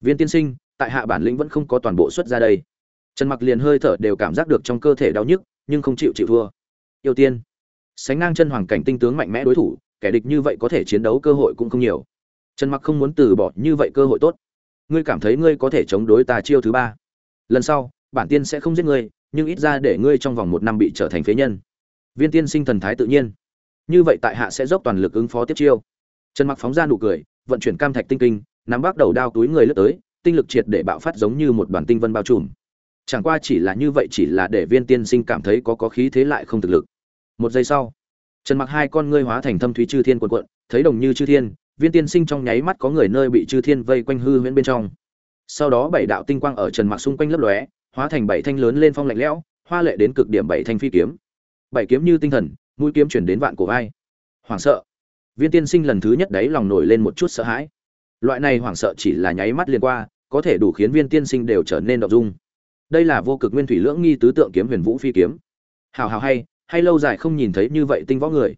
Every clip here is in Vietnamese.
viên tiên sinh, tại hạ bản lĩnh vẫn không có toàn bộ xuất ra đây. Trần mặc liền hơi thở đều cảm giác được trong cơ thể đau nhức, nhưng không chịu chịu thua. Yêu tiên. Sánh ngang chân hoàng cảnh tinh tướng mạnh mẽ đối thủ, kẻ địch như vậy có thể chiến đấu cơ hội cũng không nhiều. Trần mặc không muốn từ bỏ như vậy cơ hội tốt. Ngươi cảm thấy ngươi có thể chống đối ta chiêu thứ ba. Lần sau, bản tiên sẽ không giết ngươi, nhưng ít ra để ngươi trong vòng một năm bị trở thành phế nhân. Viên tiên sinh thần thái tự nhiên. Như vậy tại hạ sẽ dốc toàn lực ứng phó tiếp chiêu. Trần mặc phóng ra nụ cười, vận chuyển cam thạch tinh kinh nắm bắt đầu đao túi người lướt tới tinh lực triệt để bạo phát giống như một đoàn tinh vân bao trùm. Chẳng qua chỉ là như vậy chỉ là để viên tiên sinh cảm thấy có có khí thế lại không thực lực. Một giây sau trần mặc hai con ngươi hóa thành thâm thúy chư thiên cuộn cuộn, thấy đồng như chư thiên viên tiên sinh trong nháy mắt có người nơi bị chư thiên vây quanh hư huyễn bên trong. Sau đó bảy đạo tinh quang ở trần mặc xung quanh lấp lóe hóa thành bảy thanh lớn lên phong lạnh lẽo hoa lệ đến cực điểm bảy thanh phi kiếm. Bảy kiếm như tinh thần mũi kiếm chuyển đến vạn cổ vai. Hoảng sợ viên tiên sinh lần thứ nhất đấy lòng nổi lên một chút sợ hãi loại này hoảng sợ chỉ là nháy mắt liền qua, có thể đủ khiến viên tiên sinh đều trở nên động dung. Đây là vô cực nguyên thủy lưỡng nghi tứ tượng kiếm huyền vũ phi kiếm. Hào hào hay hay lâu dài không nhìn thấy như vậy tinh võ người.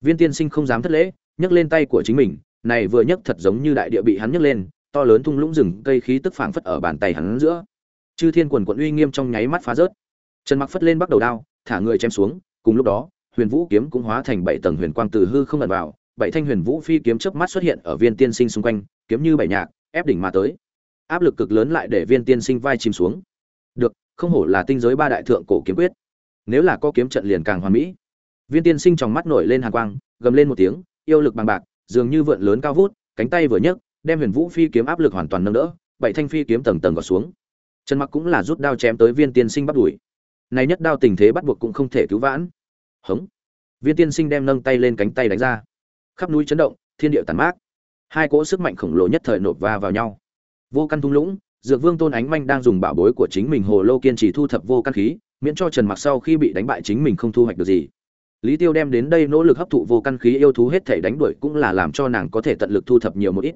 Viên tiên sinh không dám thất lễ, nhấc lên tay của chính mình, này vừa nhấc thật giống như đại địa bị hắn nhấc lên, to lớn thung lũng rừng cây khí tức phảng phất ở bàn tay hắn giữa. Chư thiên quần quận uy nghiêm trong nháy mắt phá rớt. Trần mặc phất lên bắt đầu đao, thả người chém xuống, cùng lúc đó, huyền vũ kiếm cũng hóa thành bảy tầng huyền quang từ hư không ẩn vào bảy thanh huyền vũ phi kiếm chớp mắt xuất hiện ở viên tiên sinh xung quanh, kiếm như bảy nhạc, ép đỉnh mà tới. Áp lực cực lớn lại để viên tiên sinh vai chìm xuống. Được, không hổ là tinh giới ba đại thượng cổ kiếm quyết. Nếu là có kiếm trận liền càng hoàn mỹ. Viên tiên sinh trong mắt nổi lên hàn quang, gầm lên một tiếng, yêu lực bằng bạc, dường như vượn lớn cao vút, cánh tay vừa nhấc, đem huyền vũ phi kiếm áp lực hoàn toàn nâng đỡ, bảy thanh phi kiếm tầng tầng gọt xuống. Trần mặc cũng là rút đao chém tới viên tiên sinh bắt đuổi. Này nhất đao tình thế bắt buộc cũng không thể cứu vãn. Hống. Viên tiên sinh đem nâng tay lên cánh tay đánh ra khắp núi chấn động, thiên địa tàn mát. Hai cỗ sức mạnh khổng lồ nhất thời nộp va vào nhau. Vô căn thung lũng, dược vương tôn ánh manh đang dùng bảo bối của chính mình hồ lô kiên trì thu thập vô căn khí, miễn cho trần mặc sau khi bị đánh bại chính mình không thu hoạch được gì. Lý tiêu đem đến đây nỗ lực hấp thụ vô căn khí yêu thú hết thể đánh đuổi cũng là làm cho nàng có thể tận lực thu thập nhiều một ít.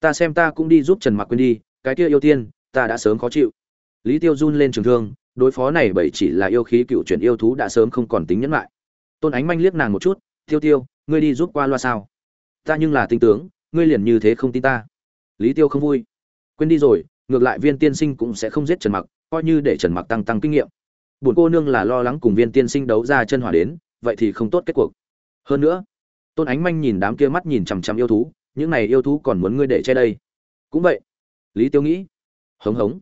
Ta xem ta cũng đi giúp trần mặc quên đi, cái kia yêu tiên, ta đã sớm khó chịu. Lý tiêu run lên trường thương, đối phó này bởi chỉ là yêu khí cựu chuyển yêu thú đã sớm không còn tính nhẫn lại. Tôn ánh manh liếc nàng một chút, tiêu tiêu ngươi đi giúp qua loa sao? Ta nhưng là tinh tướng, ngươi liền như thế không tin ta. Lý tiêu không vui. Quên đi rồi, ngược lại viên tiên sinh cũng sẽ không giết trần mặc, coi như để trần mặc tăng tăng kinh nghiệm. Buồn cô nương là lo lắng cùng viên tiên sinh đấu ra chân hỏa đến, vậy thì không tốt kết cuộc. Hơn nữa, tôn ánh manh nhìn đám kia mắt nhìn chằm chằm yêu thú, những này yêu thú còn muốn ngươi để che đây. Cũng vậy, lý tiêu nghĩ, hống hống.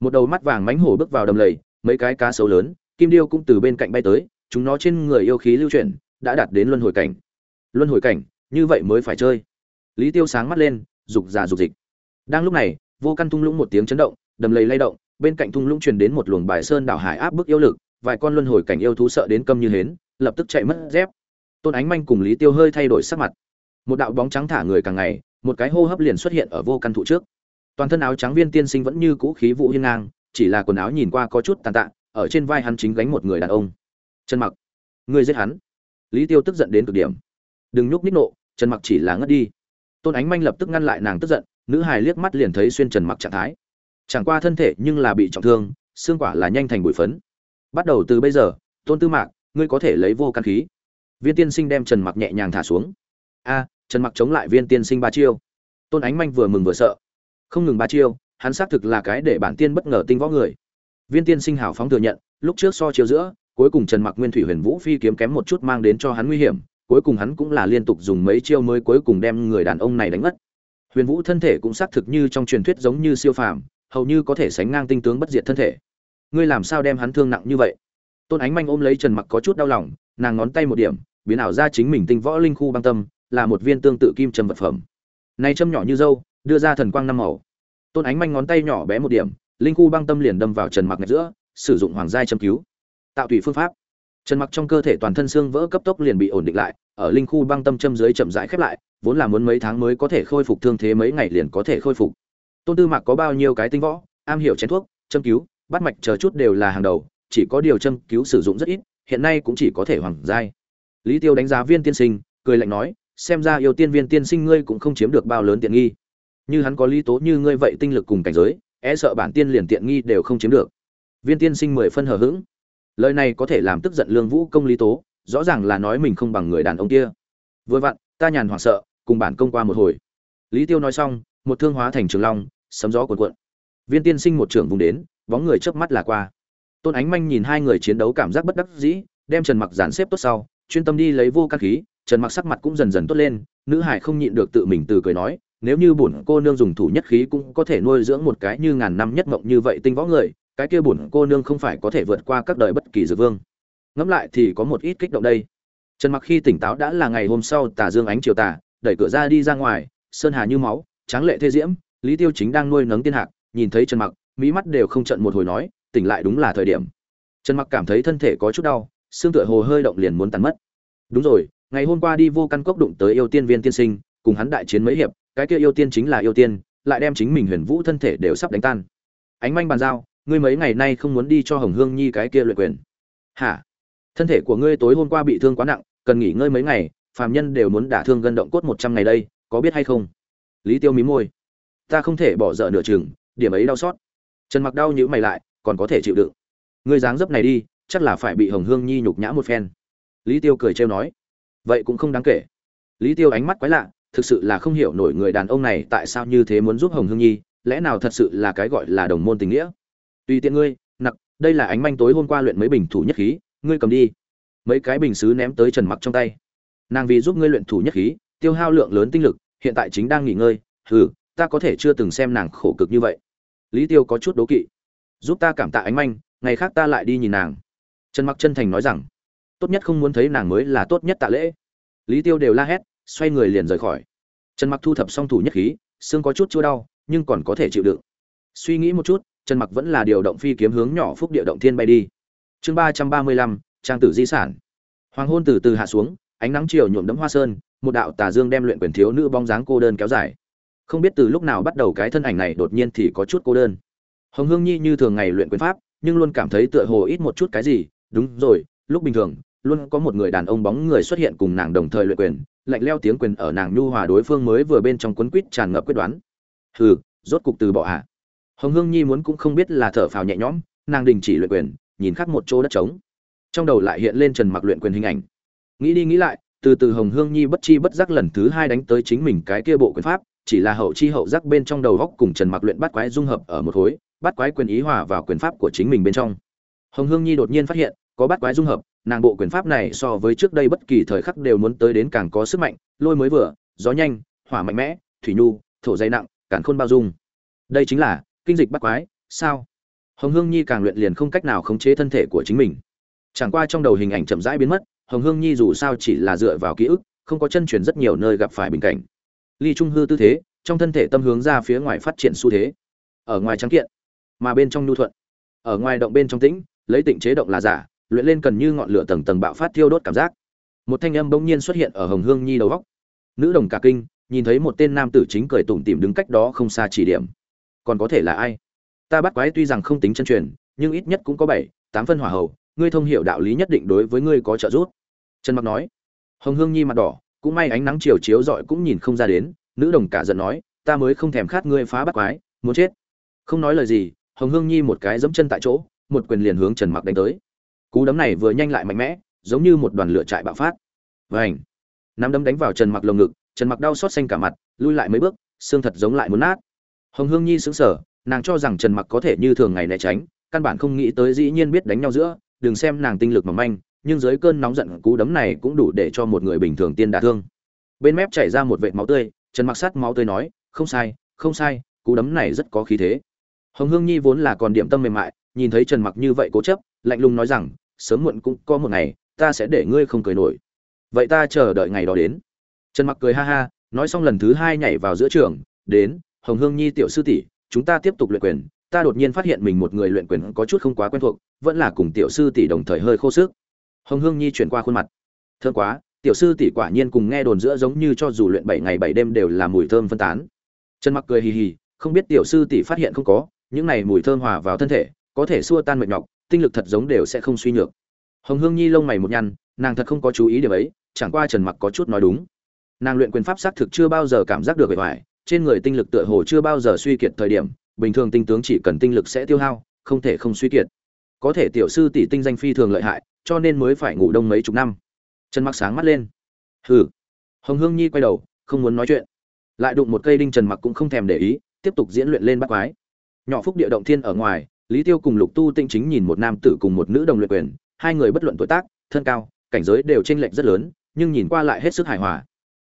Một đầu mắt vàng mánh hổ bước vào đầm lầy, mấy cái cá sấu lớn, kim điêu cũng từ bên cạnh bay tới, chúng nó trên người yêu khí lưu chuyển, đã đạt đến luân hồi cảnh luân hồi cảnh, như vậy mới phải chơi. Lý tiêu sáng mắt lên rục già rục dịch. Đang lúc này, vô căn thung lũng một tiếng chấn động, đầm lầy lay động, bên cạnh thung lũng truyền đến một luồng bài sơn đảo hải áp bức yêu lực, vài con luân hồi cảnh yêu thú sợ đến câm như hến, lập tức chạy mất dép. Tôn ánh manh cùng lý tiêu hơi thay đổi sắc mặt. Một đạo bóng trắng thả người càng ngày, một cái hô hấp liền xuất hiện ở vô căn thụ trước. Toàn thân áo trắng viên tiên sinh vẫn như cũ khí vũ hiên ngang, chỉ là quần áo nhìn qua có chút tàn tạ, ở trên vai hắn chính gánh một người đàn ông. Chân mặc. Người giết hắn. Lý tiêu tức giận đến cực điểm đừng nhúc nhích nộ, trần mặc chỉ là ngất đi. Tôn ánh manh lập tức ngăn lại nàng tức giận, nữ hài liếc mắt liền thấy xuyên trần mặc trạng thái. Chẳng qua thân thể nhưng là bị trọng thương, xương quả là nhanh thành bụi phấn. Bắt đầu từ bây giờ, tôn tư mạc, ngươi có thể lấy vô căn khí. Viên tiên sinh đem trần mặc nhẹ nhàng thả xuống. A, trần mặc chống lại viên tiên sinh ba chiêu. Tôn ánh manh vừa mừng vừa sợ. Không ngừng ba chiêu, hắn xác thực là cái để bản tiên bất ngờ tinh võ người. Viên tiên sinh hào phóng thừa nhận, lúc trước so chiêu giữa, cuối cùng trần mặc nguyên thủy huyền vũ phi kiếm kém một chút mang đến cho hắn nguy hiểm cuối cùng hắn cũng là liên tục dùng mấy chiêu mới cuối cùng đem người đàn ông này đánh mất. Huyền vũ thân thể cũng xác thực như trong truyền thuyết giống như siêu phàm, hầu như có thể sánh ngang tinh tướng bất diệt thân thể. Ngươi làm sao đem hắn thương nặng như vậy? Tôn ánh manh ôm lấy trần mặc có chút đau lòng, nàng ngón tay một điểm, biến ảo ra chính mình tinh võ linh khu băng tâm, là một viên tương tự kim trầm vật phẩm. Nay châm nhỏ như dâu, đưa ra thần quang năm màu. Tôn ánh manh ngón tay nhỏ bé một điểm, linh khu băng tâm liền đâm vào trần mặc ngay giữa, sử dụng hoàng giai châm cứu. Tạo tùy phương pháp trần mặc trong cơ thể toàn thân xương vỡ cấp tốc liền bị ổn định lại, ở linh khu băng tâm châm dưới chậm rãi khép lại, vốn là muốn mấy tháng mới có thể khôi phục thương thế mấy ngày liền có thể khôi phục. Tôn tư mạc có bao nhiêu cái tinh võ, am hiểu chén thuốc, châm cứu, bắt mạch chờ chút đều là hàng đầu, chỉ có điều châm cứu sử dụng rất ít, hiện nay cũng chỉ có thể hoàng giai. Lý tiêu đánh giá viên tiên sinh, cười lạnh nói, xem ra yêu tiên viên tiên sinh ngươi cũng không chiếm được bao lớn tiện nghi. Như hắn có lý tố như ngươi vậy tinh lực cùng cảnh giới e sợ bản tiên liền tiện nghi đều không chiếm được. Viên tiên sinh mười phân hờ hững lời này có thể làm tức giận lương vũ công lý tố, rõ ràng là nói mình không bằng người đàn ông kia. Vừa vặn, ta nhàn hoảng sợ, cùng bản công qua một hồi. Lý tiêu nói xong, một thương hóa thành trường long, sấm gió cuồn cuộn. Viên tiên sinh một trưởng vùng đến, bóng người chớp mắt là qua. Tôn ánh manh nhìn hai người chiến đấu cảm giác bất đắc dĩ, đem trần mặc dàn xếp tốt sau, chuyên tâm đi lấy vô căn khí, trần mặc sắc mặt cũng dần dần tốt lên, nữ hải không nhịn được tự mình từ cười nói, nếu như bổn cô nương dùng thủ nhất khí cũng có thể nuôi dưỡng một cái như ngàn năm nhất mộng như vậy tinh võ người cái kia bổn cô nương không phải có thể vượt qua các đời bất kỳ dược vương. Ngẫm lại thì có một ít kích động đây. Trần mặc khi tỉnh táo đã là ngày hôm sau, tà dương ánh chiều tà, đẩy cửa ra đi ra ngoài, sơn hà như máu, tráng lệ thê diễm, lý tiêu chính đang nuôi nấng tiên hạc, nhìn thấy trần mặc mỹ mắt đều không trận một hồi nói, tỉnh lại đúng là thời điểm. Trần mặc cảm thấy thân thể có chút đau, xương tựa hồ hơi động liền muốn tàn mất. Đúng rồi, ngày hôm qua đi vô căn cốc đụng tới yêu tiên viên tiên sinh, cùng hắn đại chiến mấy hiệp, cái kia yêu tiên chính là yêu tiên, lại đem chính mình huyền vũ thân thể đều sắp đánh tan. Ánh manh bàn giao ngươi mấy ngày nay không muốn đi cho hồng hương nhi cái kia luyện quyền. Hả? Thân thể của ngươi tối hôm qua bị thương quá nặng, cần nghỉ ngơi mấy ngày, phàm nhân đều muốn đả thương gân động cốt một trăm ngày đây, có biết hay không? Lý tiêu mí môi. Ta không thể bỏ dở nửa chừng, điểm ấy đau xót. Trần mặc đau nhữ mày lại, còn có thể chịu đựng. Ngươi dáng dấp này đi, chắc là phải bị hồng hương nhi nhục nhã một phen. Lý tiêu cười trêu nói. Vậy cũng không đáng kể. Lý tiêu ánh mắt quái lạ, thực sự là không hiểu nổi người đàn ông này tại sao như thế muốn giúp hồng hương nhi, lẽ nào thật sự là cái gọi là đồng môn tình nghĩa? Tùy tiện ngươi, nặc, đây là ánh manh tối hôm qua luyện mấy bình thủ nhất khí, ngươi cầm đi. Mấy cái bình xứ ném tới trần mặc trong tay. Nàng vì giúp ngươi luyện thủ nhất khí, tiêu hao lượng lớn tinh lực, hiện tại chính đang nghỉ ngơi, hừ, ta có thể chưa từng xem nàng khổ cực như vậy. Lý tiêu có chút đố kỵ. Giúp ta cảm tạ ánh manh, ngày khác ta lại đi nhìn nàng. Trần mặc chân thành nói rằng, tốt nhất không muốn thấy nàng mới là tốt nhất tạ lễ. Lý tiêu đều la hét, xoay người liền rời khỏi. Trần mặc thu thập xong thủ nhất khí, xương có chút chua đau, nhưng còn có thể chịu đựng. Suy nghĩ một chút trần mặc vẫn là điều động phi kiếm hướng nhỏ phúc địa động thiên bay đi. Chương ba trăm ba mươi lăm, trang tử di sản. Hoàng hôn từ từ hạ xuống, ánh nắng chiều nhuộm đẫm hoa sơn, một đạo tà dương đem luyện quyền thiếu nữ bóng dáng cô đơn kéo dài. Không biết từ lúc nào bắt đầu cái thân ảnh này đột nhiên thì có chút cô đơn. Hồng hương nhi như thường ngày luyện quyền pháp, nhưng luôn cảm thấy tựa hồ ít một chút cái gì. Đúng rồi, lúc bình thường, luôn có một người đàn ông bóng người xuất hiện cùng nàng đồng thời luyện quyền, lạnh leo tiếng quyền ở nàng nhu hòa đối phương mới vừa bên trong quấn quýt tràn ngập quyết đoán. Hừ, rốt cục từ bỏ hạ hồng hương nhi muốn cũng không biết là thở phào nhẹ nhõm, nàng đình chỉ luyện quyền, nhìn khắc một chỗ đất trống. Trong đầu lại hiện lên trần mặc luyện quyền hình ảnh. Nghĩ đi nghĩ lại, từ từ hồng hương nhi bất chi bất giác lần thứ hai đánh tới chính mình cái kia bộ quyền pháp, chỉ là hậu chi hậu giác bên trong đầu góc cùng trần mặc luyện bắt quái dung hợp ở một khối, bắt quái quyền ý hòa vào quyền pháp của chính mình bên trong. Hồng hương nhi đột nhiên phát hiện, có bắt quái dung hợp, nàng bộ quyền pháp này so với trước đây bất kỳ thời khắc đều muốn tới đến càng có sức mạnh, lôi mới vừa, gió nhanh, hỏa mạnh mẽ, thủy nhu, thổ dày nặng càng khôn bao dung. Đây chính là kinh dịch bắt quái, sao? Hồng hương nhi càng luyện liền không cách nào khống chế thân thể của chính mình. Chẳng qua trong đầu hình ảnh chậm rãi biến mất, hồng hương nhi dù sao chỉ là dựa vào ký ức, không có chân truyền rất nhiều nơi gặp phải bình cảnh. Ly trung hư tư thế, trong thân thể tâm hướng ra phía ngoài phát triển xu thế. Ở ngoài trắng kiện, mà bên trong nhu thuận. Ở ngoài động bên trong tĩnh, lấy tịnh chế động là giả, luyện lên cần như ngọn lửa tầng tầng bạo phát thiêu đốt cảm giác. Một thanh âm bỗng nhiên xuất hiện ở hồng hương nhi đầu góc. Nữ đồng cả kinh, nhìn thấy một tên nam tử chính cười tủm tỉm đứng cách đó không xa chỉ điểm còn có thể là ai? Ta bắt quái tuy rằng không tính chân truyền, nhưng ít nhất cũng có bảy, tám phân hỏa hầu, ngươi thông hiểu đạo lý nhất định đối với ngươi có trợ giúp. Trần mặc nói. Hồng hương nhi mặt đỏ, cũng may ánh nắng chiều chiếu rọi cũng nhìn không ra đến, nữ đồng cả giận nói, ta mới không thèm khát ngươi phá bắt quái, muốn chết. Không nói lời gì, hồng hương nhi một cái giẫm chân tại chỗ, một quyền liền hướng trần mặc đánh tới. Cú đấm này vừa nhanh lại mạnh mẽ, giống như một đoàn lửa trại bạo phát. Vảnh nắm đấm đánh vào trần mặc lồng ngực, trần mặc đau xót xanh cả mặt, lui lại mấy bước, xương thật giống lại muốn nát hồng hương nhi sững sờ, nàng cho rằng trần mặc có thể như thường ngày né tránh, căn bản không nghĩ tới dĩ nhiên biết đánh nhau giữa, đừng xem nàng tinh lực mỏng manh, nhưng dưới cơn nóng giận, cú đấm này cũng đủ để cho một người bình thường tiên đả thương. Bên mép chảy ra một vệt máu tươi, trần mặc sát máu tươi nói, không sai không sai, cú đấm này rất có khí thế. Hồng hương nhi vốn là còn điểm tâm mềm mại, nhìn thấy trần mặc như vậy cố chấp, lạnh lùng nói rằng, sớm muộn cũng có một ngày, ta sẽ để ngươi không cười nổi. Vậy ta chờ đợi ngày đó đến. Trần mặc cười ha ha, nói xong lần thứ hai nhảy vào giữa trường, đến hồng hương nhi tiểu sư tỷ, chúng ta tiếp tục luyện quyền. Ta đột nhiên phát hiện mình một người luyện quyền có chút không quá quen thuộc, vẫn là cùng tiểu sư tỷ đồng thời hơi khô sức. Hồng hương nhi chuyển qua khuôn mặt. Thơm quá, tiểu sư tỷ quả nhiên cùng nghe đồn giữa giống như cho dù luyện bảy ngày bảy đêm đều là mùi thơm phân tán. Trần mặc cười hì hì, không biết tiểu sư tỷ phát hiện không có, những này mùi thơm hòa vào thân thể, có thể xua tan mệt nhọc, tinh lực thật giống đều sẽ không suy nhược. Hồng hương nhi lông mày một nhăn, nàng thật không có chú ý điểm ấy, chẳng qua trần mặc có chút nói đúng. Nàng luyện quyền pháp xác thực chưa bao giờ cảm giác được bề ngoài trên người tinh lực tựa hồ chưa bao giờ suy kiệt thời điểm, bình thường tinh tướng chỉ cần tinh lực sẽ tiêu hao, không thể không suy kiệt. Có thể tiểu sư tỷ tinh danh phi thường lợi hại, cho nên mới phải ngủ đông mấy chục năm. Trần mặc sáng mắt lên. Hừ. Hồng hương nhi quay đầu, không muốn nói chuyện. Lại đụng một cây đinh trần mặc cũng không thèm để ý, tiếp tục diễn luyện lên bắt quái. Nhỏ phúc địa động thiên ở ngoài, lý tiêu cùng lục tu tinh chính nhìn một nam tử cùng một nữ đồng luyện quyền, hai người bất luận tuổi tác, thân cao, cảnh giới đều chênh lệch rất lớn, nhưng nhìn qua lại hết sức hài hòa.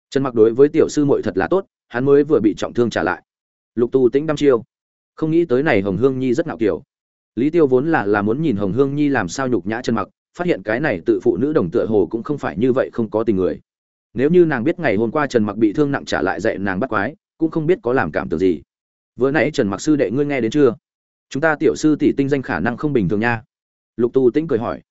Trần mặc đối với tiểu sư muội thật là tốt hắn mới vừa bị trọng thương trả lại. Lục tu tĩnh đăm chiêu. Không nghĩ tới này hồng hương nhi rất ngạo kiểu. Lý tiêu vốn là là muốn nhìn hồng hương nhi làm sao nhục nhã trần mặc, phát hiện cái này tự phụ nữ đồng tựa hồ cũng không phải như vậy không có tình người. Nếu như nàng biết ngày hôm qua trần mặc bị thương nặng trả lại dạy nàng bắt quái, cũng không biết có làm cảm tưởng gì. Vừa nãy trần mặc sư đệ ngươi nghe đến chưa? Chúng ta tiểu sư tỷ tinh danh khả năng không bình thường nha. Lục tu tĩnh cười hỏi.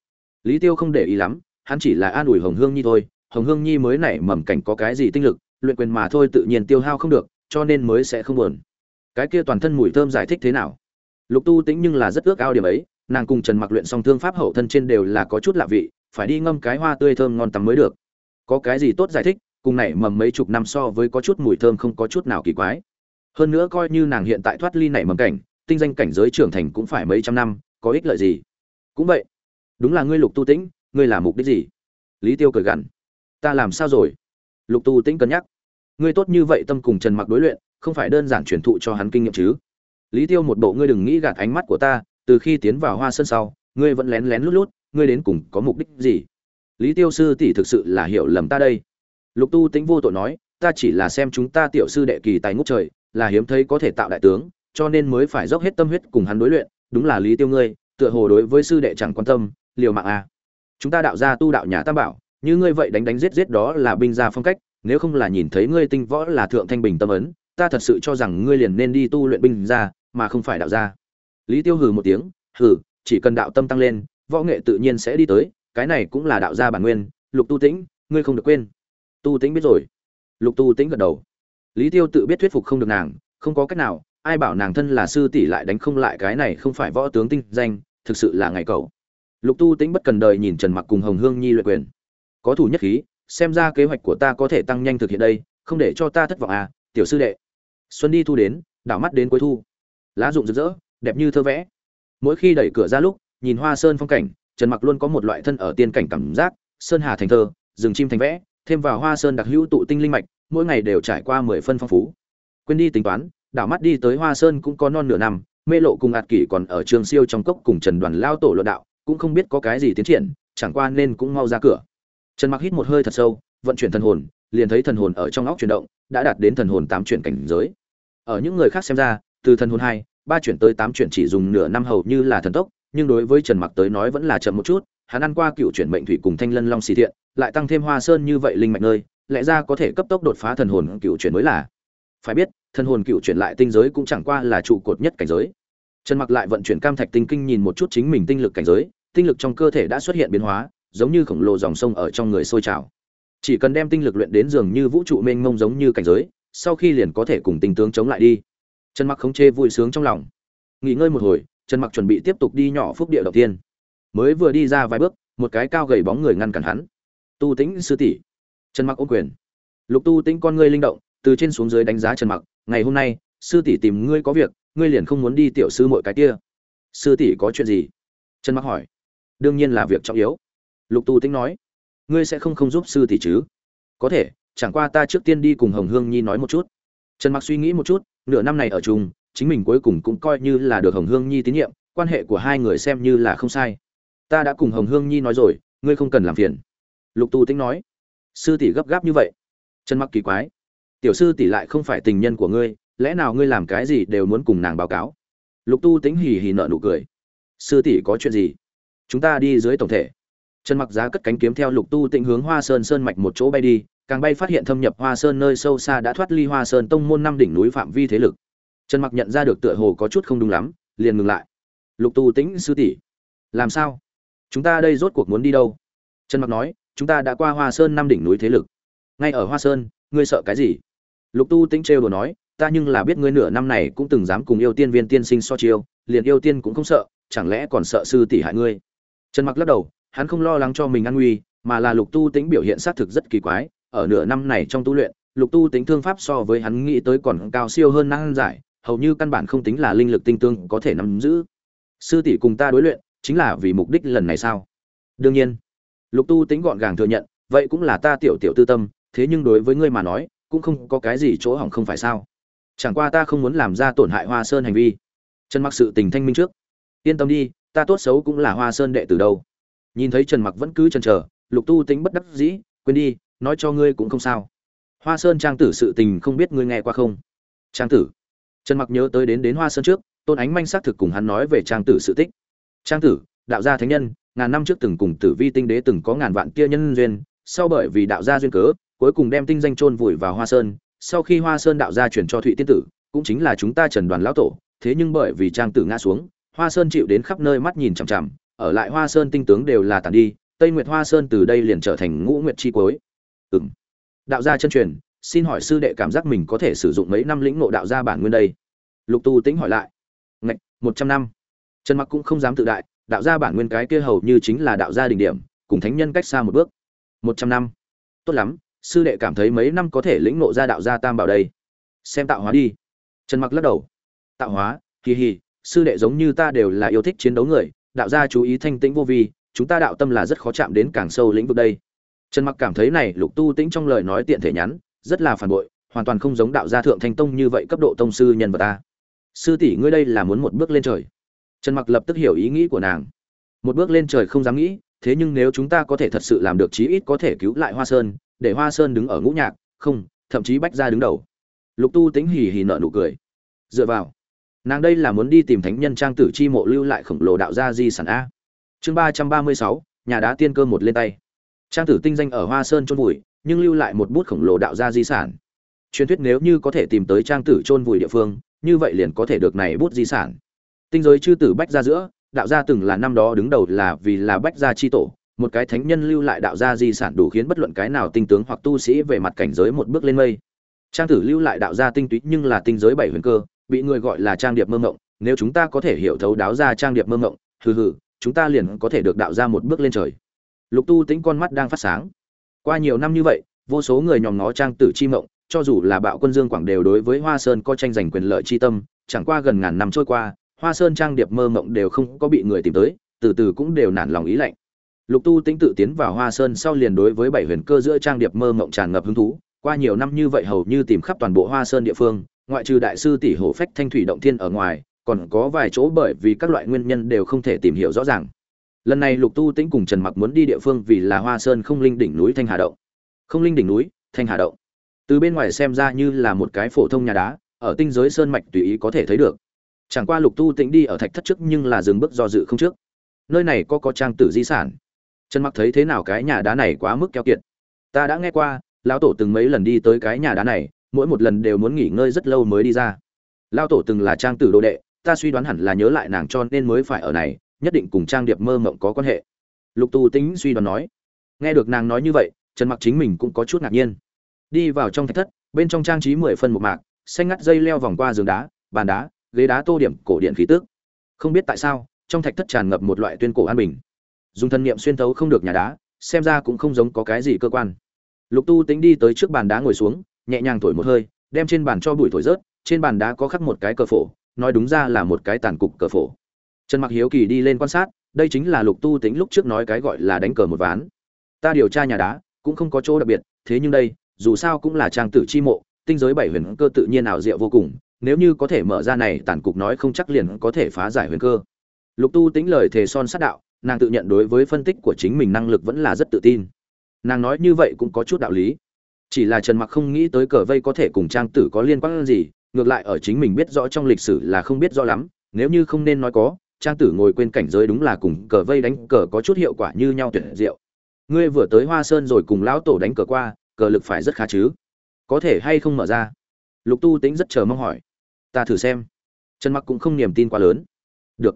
Lý tiêu không để ý lắm, hắn chỉ là an ủi hồng hương nhi thôi. Hồng hương nhi mới nảy mầm cảnh có cái gì tinh lực luyện quyền mà thôi tự nhiên tiêu hao không được, cho nên mới sẽ không buồn. Cái kia toàn thân mùi thơm giải thích thế nào? Lục tu tĩnh nhưng là rất ước ao điểm ấy, nàng cùng trần mặc luyện xong thương pháp hậu thân trên đều là có chút lạ vị, phải đi ngâm cái hoa tươi thơm ngon tắm mới được. Có cái gì tốt giải thích, cùng nảy mầm mấy chục năm so với có chút mùi thơm không có chút nào kỳ quái. Hơn nữa coi như nàng hiện tại thoát ly nảy mầm cảnh, tinh danh cảnh giới trưởng thành cũng phải mấy trăm năm, có ích lợi gì? Cũng vậy. Đúng là ngươi lục tu tĩnh, ngươi là mục đích gì? Lý tiêu cười gằn. Ta làm sao rồi? Lục tu tĩnh cân nhắc ngươi tốt như vậy tâm cùng trần mặc đối luyện, không phải đơn giản truyền thụ cho hắn kinh nghiệm chứ. Lý tiêu một bộ ngươi đừng nghĩ gạt ánh mắt của ta, từ khi tiến vào hoa sân sau, ngươi vẫn lén lén lút lút, ngươi đến cùng có mục đích gì? Lý tiêu sư tỷ thực sự là hiểu lầm ta đây. Lục tu tĩnh vô tội nói, ta chỉ là xem chúng ta tiểu sư đệ kỳ tài ngút trời, là hiếm thấy có thể tạo đại tướng, cho nên mới phải dốc hết tâm huyết cùng hắn đối luyện, đúng là lý tiêu ngươi, tựa hồ đối với sư đệ chẳng quan tâm, liều mạng à. chúng ta đạo gia tu đạo nhà tam bảo, như ngươi vậy đánh đánh giết giết đó là binh gia phong cách nếu không là nhìn thấy ngươi tinh võ là thượng thanh bình tâm ấn, ta thật sự cho rằng ngươi liền nên đi tu luyện binh gia mà không phải đạo gia. Lý tiêu hừ một tiếng, hừ, chỉ cần đạo tâm tăng lên, võ nghệ tự nhiên sẽ đi tới, cái này cũng là đạo gia bản nguyên. Lục tu tĩnh, ngươi không được quên. Tu tĩnh biết rồi. Lục tu tĩnh gật đầu. Lý tiêu tự biết thuyết phục không được nàng, không có cách nào, ai bảo nàng thân là sư tỷ lại đánh không lại cái này không phải võ tướng tinh danh, thực sự là ngày cầu. Lục tu tĩnh bất cần đời nhìn trần mặc cùng hồng hương nhi luyện quyền. Có thủ nhất khí xem ra kế hoạch của ta có thể tăng nhanh thực hiện đây, không để cho ta thất vọng à tiểu sư đệ. Xuân đi thu đến, đảo mắt đến cuối thu. Lá rụng rực rỡ, đẹp như thơ vẽ. Mỗi khi đẩy cửa ra lúc, nhìn hoa sơn phong cảnh, trần mặc luôn có một loại thân ở tiên cảnh cảm giác, sơn hà thành thơ, rừng chim thành vẽ, thêm vào hoa sơn đặc hữu tụ tinh linh mạch, mỗi ngày đều trải qua mười phân phong phú. Quên đi tính toán, đảo mắt đi tới hoa sơn cũng có non nửa năm, mê lộ cùng ạt kỷ còn ở trường siêu trong cốc cùng trần đoàn lao tổ luận đạo, cũng không biết có cái gì tiến triển, chẳng qua nên cũng mau ra cửa trần mặc hít một hơi thật sâu, vận chuyển thần hồn, liền thấy thần hồn ở trong óc chuyển động, đã đạt đến thần hồn tám chuyển cảnh giới. Ở những người khác xem ra, từ thần hồn hai, ba chuyển tới tám chuyển chỉ dùng nửa năm hầu như là thần tốc, nhưng đối với trần mặc tới nói vẫn là chậm một chút, hắn ăn qua cựu chuyển mệnh thủy cùng thanh lân long xì thiện, lại tăng thêm hoa sơn như vậy linh mạch nơi, lẽ ra có thể cấp tốc đột phá thần hồn cựu chuyển mới là. Phải biết, thần hồn cựu chuyển lại tinh giới cũng chẳng qua là trụ cột nhất cảnh giới. Trần mặc lại vận chuyển cam thạch tinh kinh nhìn một chút chính mình tinh lực cảnh giới, tinh lực trong cơ thể đã xuất hiện biến hóa giống như khổng lồ dòng sông ở trong người sôi trào. Chỉ cần đem tinh lực luyện đến dường như vũ trụ mênh mông giống như cảnh giới, sau khi liền có thể cùng tinh tướng chống lại đi. Trần mặc không chê vui sướng trong lòng. Nghỉ ngơi một hồi, trần mặc chuẩn bị tiếp tục đi nhỏ phúc địa đầu tiên. Mới vừa đi ra vài bước, một cái cao gầy bóng người ngăn cản hắn. Tu tĩnh sư tỷ. Trần mặc ôm quyền. Lục tu tĩnh con ngươi linh động, từ trên xuống dưới đánh giá trần mặc, ngày hôm nay, sư tỷ tìm ngươi có việc, ngươi liền không muốn đi tiểu sư mọi cái kia. Sư tỷ có chuyện gì? Trần mặc hỏi. Đương nhiên là việc trọng yếu lục tu tĩnh nói, ngươi sẽ không không giúp sư tỷ chứ? Có thể, chẳng qua ta trước tiên đi cùng hồng hương nhi nói một chút. Trần mặc suy nghĩ một chút, nửa năm này ở chung, chính mình cuối cùng cũng coi như là được hồng hương nhi tín nhiệm, quan hệ của hai người xem như là không sai. Ta đã cùng hồng hương nhi nói rồi, ngươi không cần làm phiền. Lục tu tĩnh nói, sư tỷ gấp gáp như vậy? Trần mặc kỳ quái, tiểu sư tỷ lại không phải tình nhân của ngươi, lẽ nào ngươi làm cái gì đều muốn cùng nàng báo cáo? Lục tu tĩnh hì hì nợ nụ cười, sư tỷ có chuyện gì? Chúng ta đi dưới tổng thể trần mặc giá cất cánh kiếm theo lục tu tĩnh hướng hoa sơn sơn mạch một chỗ bay đi, càng bay phát hiện thâm nhập hoa sơn nơi sâu xa đã thoát ly hoa sơn tông môn năm đỉnh núi phạm vi thế lực. Trần mặc nhận ra được tựa hồ có chút không đúng lắm, liền ngừng lại. Lục tu tĩnh sư tỷ, làm sao? Chúng ta đây rốt cuộc muốn đi đâu? Trần mặc nói, chúng ta đã qua hoa sơn năm đỉnh núi thế lực. Ngay ở hoa sơn, ngươi sợ cái gì? Lục tu tĩnh trêu đồ nói, ta nhưng là biết ngươi nửa năm này cũng từng dám cùng yêu tiên viên tiên sinh so chiêu, liền yêu tiên cũng không sợ, chẳng lẽ còn sợ sư tỷ hại ngươi? Trần mặc lắc đầu hắn không lo lắng cho mình an nguy, mà là lục tu tĩnh biểu hiện xác thực rất kỳ quái. Ở nửa năm này trong tu luyện, lục tu tính thương pháp so với hắn nghĩ tới còn cao siêu hơn năng giải, hầu như căn bản không tính là linh lực tinh tương có thể nắm giữ. Sư tỷ cùng ta đối luyện, chính là vì mục đích lần này sao? Đương nhiên. Lục tu tính gọn gàng thừa nhận, vậy cũng là ta tiểu tiểu tư tâm, thế nhưng đối với ngươi mà nói, cũng không có cái gì chỗ hỏng không phải sao? Chẳng qua ta không muốn làm ra tổn hại hoa sơn hành vi. Trần mặc sự tình thanh minh trước. Yên tâm đi, ta tốt xấu cũng là hoa sơn đệ tử đâu nhìn thấy trần mặc vẫn cứ chần chờ, lục tu tính bất đắc dĩ, quên đi, nói cho ngươi cũng không sao. Hoa sơn trang tử sự tình không biết ngươi nghe qua không? Trang tử. Trần mặc nhớ tới đến đến hoa sơn trước, tôn ánh manh xác thực cùng hắn nói về trang tử sự tích. Trang tử, đạo gia thánh nhân, ngàn năm trước từng cùng tử vi tinh đế từng có ngàn vạn kia nhân duyên, sau bởi vì đạo gia duyên cớ, cuối cùng đem tinh danh chôn vùi vào hoa sơn, sau khi hoa sơn đạo gia chuyển cho thụy tiên tử, cũng chính là chúng ta trần đoàn lão tổ, thế nhưng bởi vì trang tử ngã xuống, hoa sơn chịu đến khắp nơi mắt nhìn chằm chằm ở lại hoa sơn tinh tướng đều là tàn đi, tây nguyệt hoa sơn từ đây liền trở thành ngũ nguyệt chi cuối. Ừm. đạo gia chân truyền, xin hỏi sư đệ cảm giác mình có thể sử dụng mấy năm lĩnh ngộ đạo gia bản nguyên đây? Lục tu tính hỏi lại. Ngạch, một trăm năm. Trần mặc cũng không dám tự đại, đạo gia bản nguyên cái kia hầu như chính là đạo gia đỉnh điểm, cùng thánh nhân cách xa một bước. Một trăm năm. Tốt lắm, sư đệ cảm thấy mấy năm có thể lĩnh ngộ ra đạo gia tam bảo đây? Xem tạo hóa đi. Trần mặc lắc đầu. Tạo hóa hì hì, sư đệ giống như ta đều là yêu thích chiến đấu người đạo gia chú ý thanh tĩnh vô vi, chúng ta đạo tâm là rất khó chạm đến càng sâu lĩnh vực đây. Trần mặc cảm thấy này, lục tu tĩnh trong lời nói tiện thể nhắn, rất là phản bội, hoàn toàn không giống đạo gia thượng thanh tông như vậy cấp độ tông sư nhân vật ta. Sư tỷ ngươi đây là muốn một bước lên trời. Trần mặc lập tức hiểu ý nghĩ của nàng. Một bước lên trời không dám nghĩ, thế nhưng nếu chúng ta có thể thật sự làm được chí ít có thể cứu lại hoa sơn, để hoa sơn đứng ở ngũ nhạc, không, thậm chí bách ra đứng đầu. Lục tu tính hì hì nợ nụ cười. Dựa vào nàng đây là muốn đi tìm thánh nhân trang tử chi mộ lưu lại khổng lồ đạo gia di sản a. Chương ba trăm ba mươi sáu, nhà đá tiên cơ một lên tay. Trang tử tinh danh ở hoa sơn trôn vùi, nhưng lưu lại một bút khổng lồ đạo gia di sản. Truyền thuyết nếu như có thể tìm tới trang tử trôn vùi địa phương, như vậy liền có thể được này bút di sản. Tinh giới chư tử bách ra giữa, đạo gia từng là năm đó đứng đầu là vì là bách gia chi tổ, một cái thánh nhân lưu lại đạo gia di sản đủ khiến bất luận cái nào tinh tướng hoặc tu sĩ về mặt cảnh giới một bước lên mây. Trang tử lưu lại đạo gia tinh túy nhưng là tinh giới bảy huyền cơ bị người gọi là trang điệp mơ ngộng nếu chúng ta có thể hiểu thấu đáo ra trang điệp mơ ngộng hừ hừ, chúng ta liền có thể được đạo ra một bước lên trời. Lục tu tính con mắt đang phát sáng. Qua nhiều năm như vậy, vô số người nhòm ngó trang tử chi mộng, cho dù là bạo quân dương quảng đều đối với hoa sơn có tranh giành quyền lợi chi tâm, chẳng qua gần ngàn năm trôi qua, hoa sơn trang điệp mơ mộng đều không có bị người tìm tới, từ từ cũng đều nản lòng ý lạnh. Lục tu tính tự tiến vào hoa sơn sau liền đối với bảy huyền cơ giữa trang điệp mơ mộng tràn ngập hứng thú, qua nhiều năm như vậy hầu như tìm khắp toàn bộ hoa sơn địa phương ngoại trừ đại sư tỷ hổ phách thanh thủy động thiên ở ngoài, còn có vài chỗ bởi vì các loại nguyên nhân đều không thể tìm hiểu rõ ràng. Lần này lục tu tĩnh cùng trần mặc muốn đi địa phương vì là hoa sơn không linh đỉnh núi thanh hà động. Không linh đỉnh núi, thanh hà động. Từ bên ngoài xem ra như là một cái phổ thông nhà đá, ở tinh giới sơn mạch tùy ý có thể thấy được. Chẳng qua lục tu tĩnh đi ở thạch thất trước nhưng là dừng bước do dự không trước. Nơi này có có trang tử di sản. Trần mặc thấy thế nào cái nhà đá này quá mức keo kiệt. Ta đã nghe qua, lão tổ từng mấy lần đi tới cái nhà đá này mỗi một lần đều muốn nghỉ ngơi rất lâu mới đi ra. Lao tổ từng là trang tử đồ đệ, ta suy đoán hẳn là nhớ lại nàng cho nên mới phải ở này, nhất định cùng trang điệp mơ mộng có quan hệ. Lục tu tính suy đoán nói. Nghe được nàng nói như vậy, trần mặc chính mình cũng có chút ngạc nhiên. Đi vào trong thạch thất, bên trong trang trí mười phân một mạc, xanh ngắt dây leo vòng qua giường đá, bàn đá, ghế đá tô điểm cổ điện khí tước. Không biết tại sao, trong thạch thất tràn ngập một loại tuyên cổ an bình. Dùng thân niệm xuyên thấu không được nhà đá, xem ra cũng không giống có cái gì cơ quan. Lục tu tính đi tới trước bàn đá ngồi xuống nhẹ nhàng thổi một hơi, đem trên bàn cho bụi thổi rớt, trên bàn đá có khắc một cái cờ phổ, nói đúng ra là một cái tàn cục cờ phổ. Trần mặc hiếu kỳ đi lên quan sát, đây chính là lục tu tính lúc trước nói cái gọi là đánh cờ một ván. Ta điều tra nhà đá, cũng không có chỗ đặc biệt, thế nhưng đây, dù sao cũng là trang tử chi mộ, tinh giới bảy huyền cơ tự nhiên ảo diệu vô cùng, nếu như có thể mở ra này tàn cục nói không chắc liền có thể phá giải huyền cơ. Lục tu tính lời thề son sát đạo, nàng tự nhận đối với phân tích của chính mình năng lực vẫn là rất tự tin. Nàng nói như vậy cũng có chút đạo lý chỉ là trần mặc không nghĩ tới cờ vây có thể cùng trang tử có liên quan gì, ngược lại ở chính mình biết rõ trong lịch sử là không biết rõ lắm, nếu như không nên nói có, trang tử ngồi quên cảnh giới đúng là cùng cờ vây đánh cờ có chút hiệu quả như nhau tuyệt diệu. Ngươi vừa tới hoa sơn rồi cùng lão tổ đánh cờ qua, cờ lực phải rất khá chứ? Có thể hay không mở ra? Lục tu tính rất chờ mong hỏi. Ta thử xem. Trần mặc cũng không niềm tin quá lớn. Được.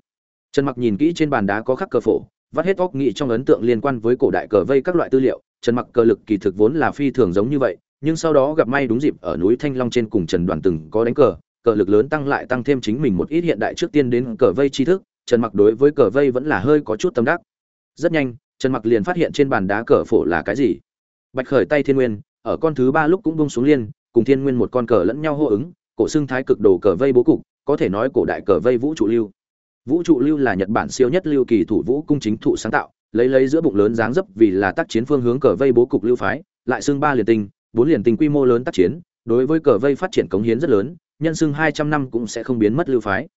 Trần mặc nhìn kỹ trên bàn đá có khắc cờ phổ, vắt hết óc nghĩ trong ấn tượng liên quan với cổ đại cờ vây các loại tư liệu trần mặc cờ lực kỳ thực vốn là phi thường giống như vậy, nhưng sau đó gặp may đúng dịp ở núi thanh long trên cùng trần đoàn từng có đánh cờ cờ lực lớn tăng lại tăng thêm chính mình một ít hiện đại trước tiên đến cờ vây tri thức, trần mặc đối với cờ vây vẫn là hơi có chút tâm đắc. Rất nhanh, trần mặc liền phát hiện trên bàn đá cờ phổ là cái gì. Bạch khởi tay thiên nguyên, ở con thứ ba lúc cũng bung xuống liên cùng thiên nguyên một con cờ lẫn nhau hô ứng, cổ xưng thái cực đồ cờ vây bố cục, có thể nói cổ đại cờ vây vũ trụ lưu. Vũ trụ lưu là nhật bản siêu nhất lưu kỳ thủ vũ cung chính thụ sáng tạo lấy lấy giữa bụng lớn dáng dấp vì là tác chiến phương hướng cờ vây bố cục lưu phái, lại xưng ba liền tinh, bốn liền tinh quy mô lớn tác chiến, đối với cờ vây phát triển cống hiến rất lớn, nhân xưng hai trăm năm cũng sẽ không biến mất lưu phái.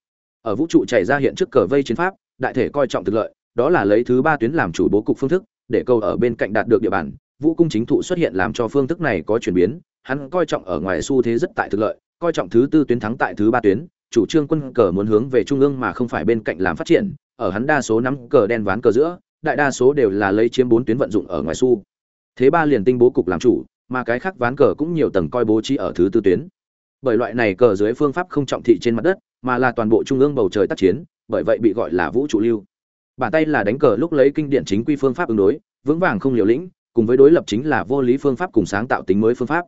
Ở vũ trụ chảy ra hiện trước cờ vây chiến pháp, đại thể coi trọng thực lợi, đó là lấy thứ ba tuyến làm chủ bố cục phương thức, để câu ở bên cạnh đạt được địa bàn, vũ cung chính thụ xuất hiện làm cho phương thức này có chuyển biến, hắn coi trọng ở ngoài xu thế rất tại thực lợi, coi trọng thứ tư tuyến thắng tại thứ ba tuyến, chủ trương quân cờ muốn hướng về trung ương mà không phải bên cạnh làm phát triển, ở hắn đa số nắm cờ đen ván cờ giữa đại đa số đều là lấy chiếm bốn tuyến vận dụng ở ngoài su, thế ba liền tinh bố cục làm chủ mà cái khác ván cờ cũng nhiều tầng coi bố trí ở thứ tư tuyến. Bởi loại này cờ dưới phương pháp không trọng thị trên mặt đất mà là toàn bộ trung ương bầu trời tác chiến bởi vậy bị gọi là vũ trụ lưu. Bàn tay là đánh cờ lúc lấy kinh điển chính quy phương pháp ứng đối vững vàng không liều lĩnh cùng với đối lập chính là vô lý phương pháp cùng sáng tạo tính mới phương pháp.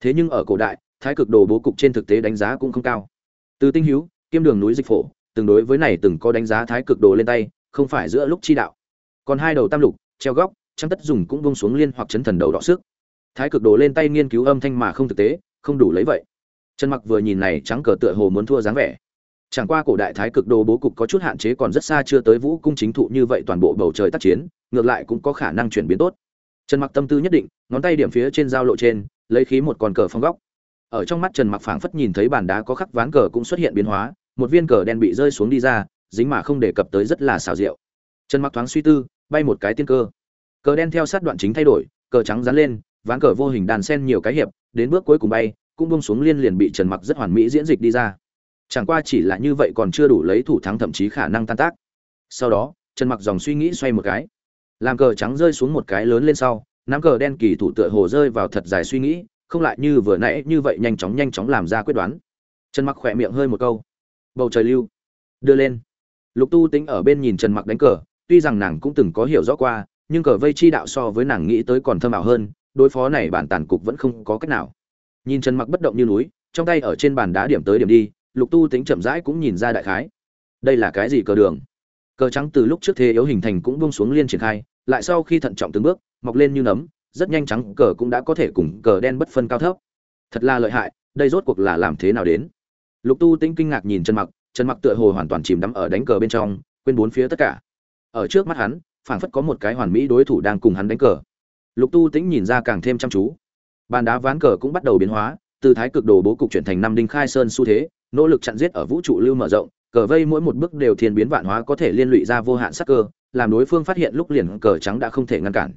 Thế nhưng ở cổ đại thái cực đồ bố cục trên thực tế đánh giá cũng không cao. Từ tinh hiếu kiêm đường núi dịch phổ từng đối với này từng có đánh giá thái cực đồ lên tay không phải giữa lúc chi đạo còn hai đầu tam lục, treo góc trang tất dùng cũng bông xuống liên hoặc chấn thần đầu đọ sức. Thái cực đồ lên tay nghiên cứu âm thanh mà không thực tế, không đủ lấy vậy. Trần mặc vừa nhìn này trắng cờ tựa hồ muốn thua dáng vẻ. Chẳng qua cổ đại thái cực đồ bố cục có chút hạn chế còn rất xa chưa tới vũ cung chính thụ như vậy toàn bộ bầu trời tác chiến, ngược lại cũng có khả năng chuyển biến tốt. Trần mặc tâm tư nhất định, ngón tay điểm phía trên giao lộ trên, lấy khí một con cờ phong góc. Ở trong mắt trần mặc phảng phất nhìn thấy bàn đá có khắc ván cờ cũng xuất hiện biến hóa, một viên cờ đen bị rơi xuống đi ra, dính mà không đề cập tới rất là xảo diệu trần mặc thoáng suy tư, bay một cái tiên cơ. Cờ đen theo sát đoạn chính thay đổi, cờ trắng dán lên, ván cờ vô hình đàn sen nhiều cái hiệp, đến bước cuối cùng bay, cũng buông xuống liên liền bị trần mặc rất hoàn mỹ diễn dịch đi ra. Chẳng qua chỉ là như vậy còn chưa đủ lấy thủ thắng thậm chí khả năng tan tác. Sau đó, trần mặc dòng suy nghĩ xoay một cái. Làm cờ trắng rơi xuống một cái lớn lên sau, nắm cờ đen kỳ thủ tựa hồ rơi vào thật dài suy nghĩ, không lại như vừa nãy như vậy nhanh chóng nhanh chóng làm ra quyết đoán. Trần mặc khỏe miệng hơi một câu. Bầu trời lưu. Đưa lên. Lục tu tính ở bên nhìn trần mặc đánh cờ tuy rằng nàng cũng từng có hiểu rõ qua, nhưng cờ vây chi đạo so với nàng nghĩ tới còn thâm ảo hơn, đối phó này bản tàn cục vẫn không có cách nào. Nhìn trần mặc bất động như núi, trong tay ở trên bàn đá điểm tới điểm đi, lục tu tính chậm rãi cũng nhìn ra đại khái. Đây là cái gì cờ đường? Cờ trắng từ lúc trước thế yếu hình thành cũng buông xuống liên triển khai, lại sau khi thận trọng từng bước, mọc lên như nấm, rất nhanh trắng cờ cũng đã có thể cùng cờ đen bất phân cao thấp. Thật là lợi hại, đây rốt cuộc là làm thế nào đến? Lục tu tĩnh kinh ngạc nhìn trần mặc trần mặc tựa hồ hoàn toàn chìm đắm ở đánh cờ bên trong, quên bốn phía tất cả ở trước mắt hắn, phảng phất có một cái hoàn mỹ đối thủ đang cùng hắn đánh cờ. Lục tu tĩnh nhìn ra càng thêm chăm chú. Bàn đá ván cờ cũng bắt đầu biến hóa, từ thái cực đồ bố cục chuyển thành năm đinh khai sơn xu thế, nỗ lực chặn giết ở vũ trụ lưu mở rộng, cờ vây mỗi một bước đều thiên biến vạn hóa có thể liên lụy ra vô hạn sắc cơ, làm đối phương phát hiện lúc liền cờ trắng đã không thể ngăn cản.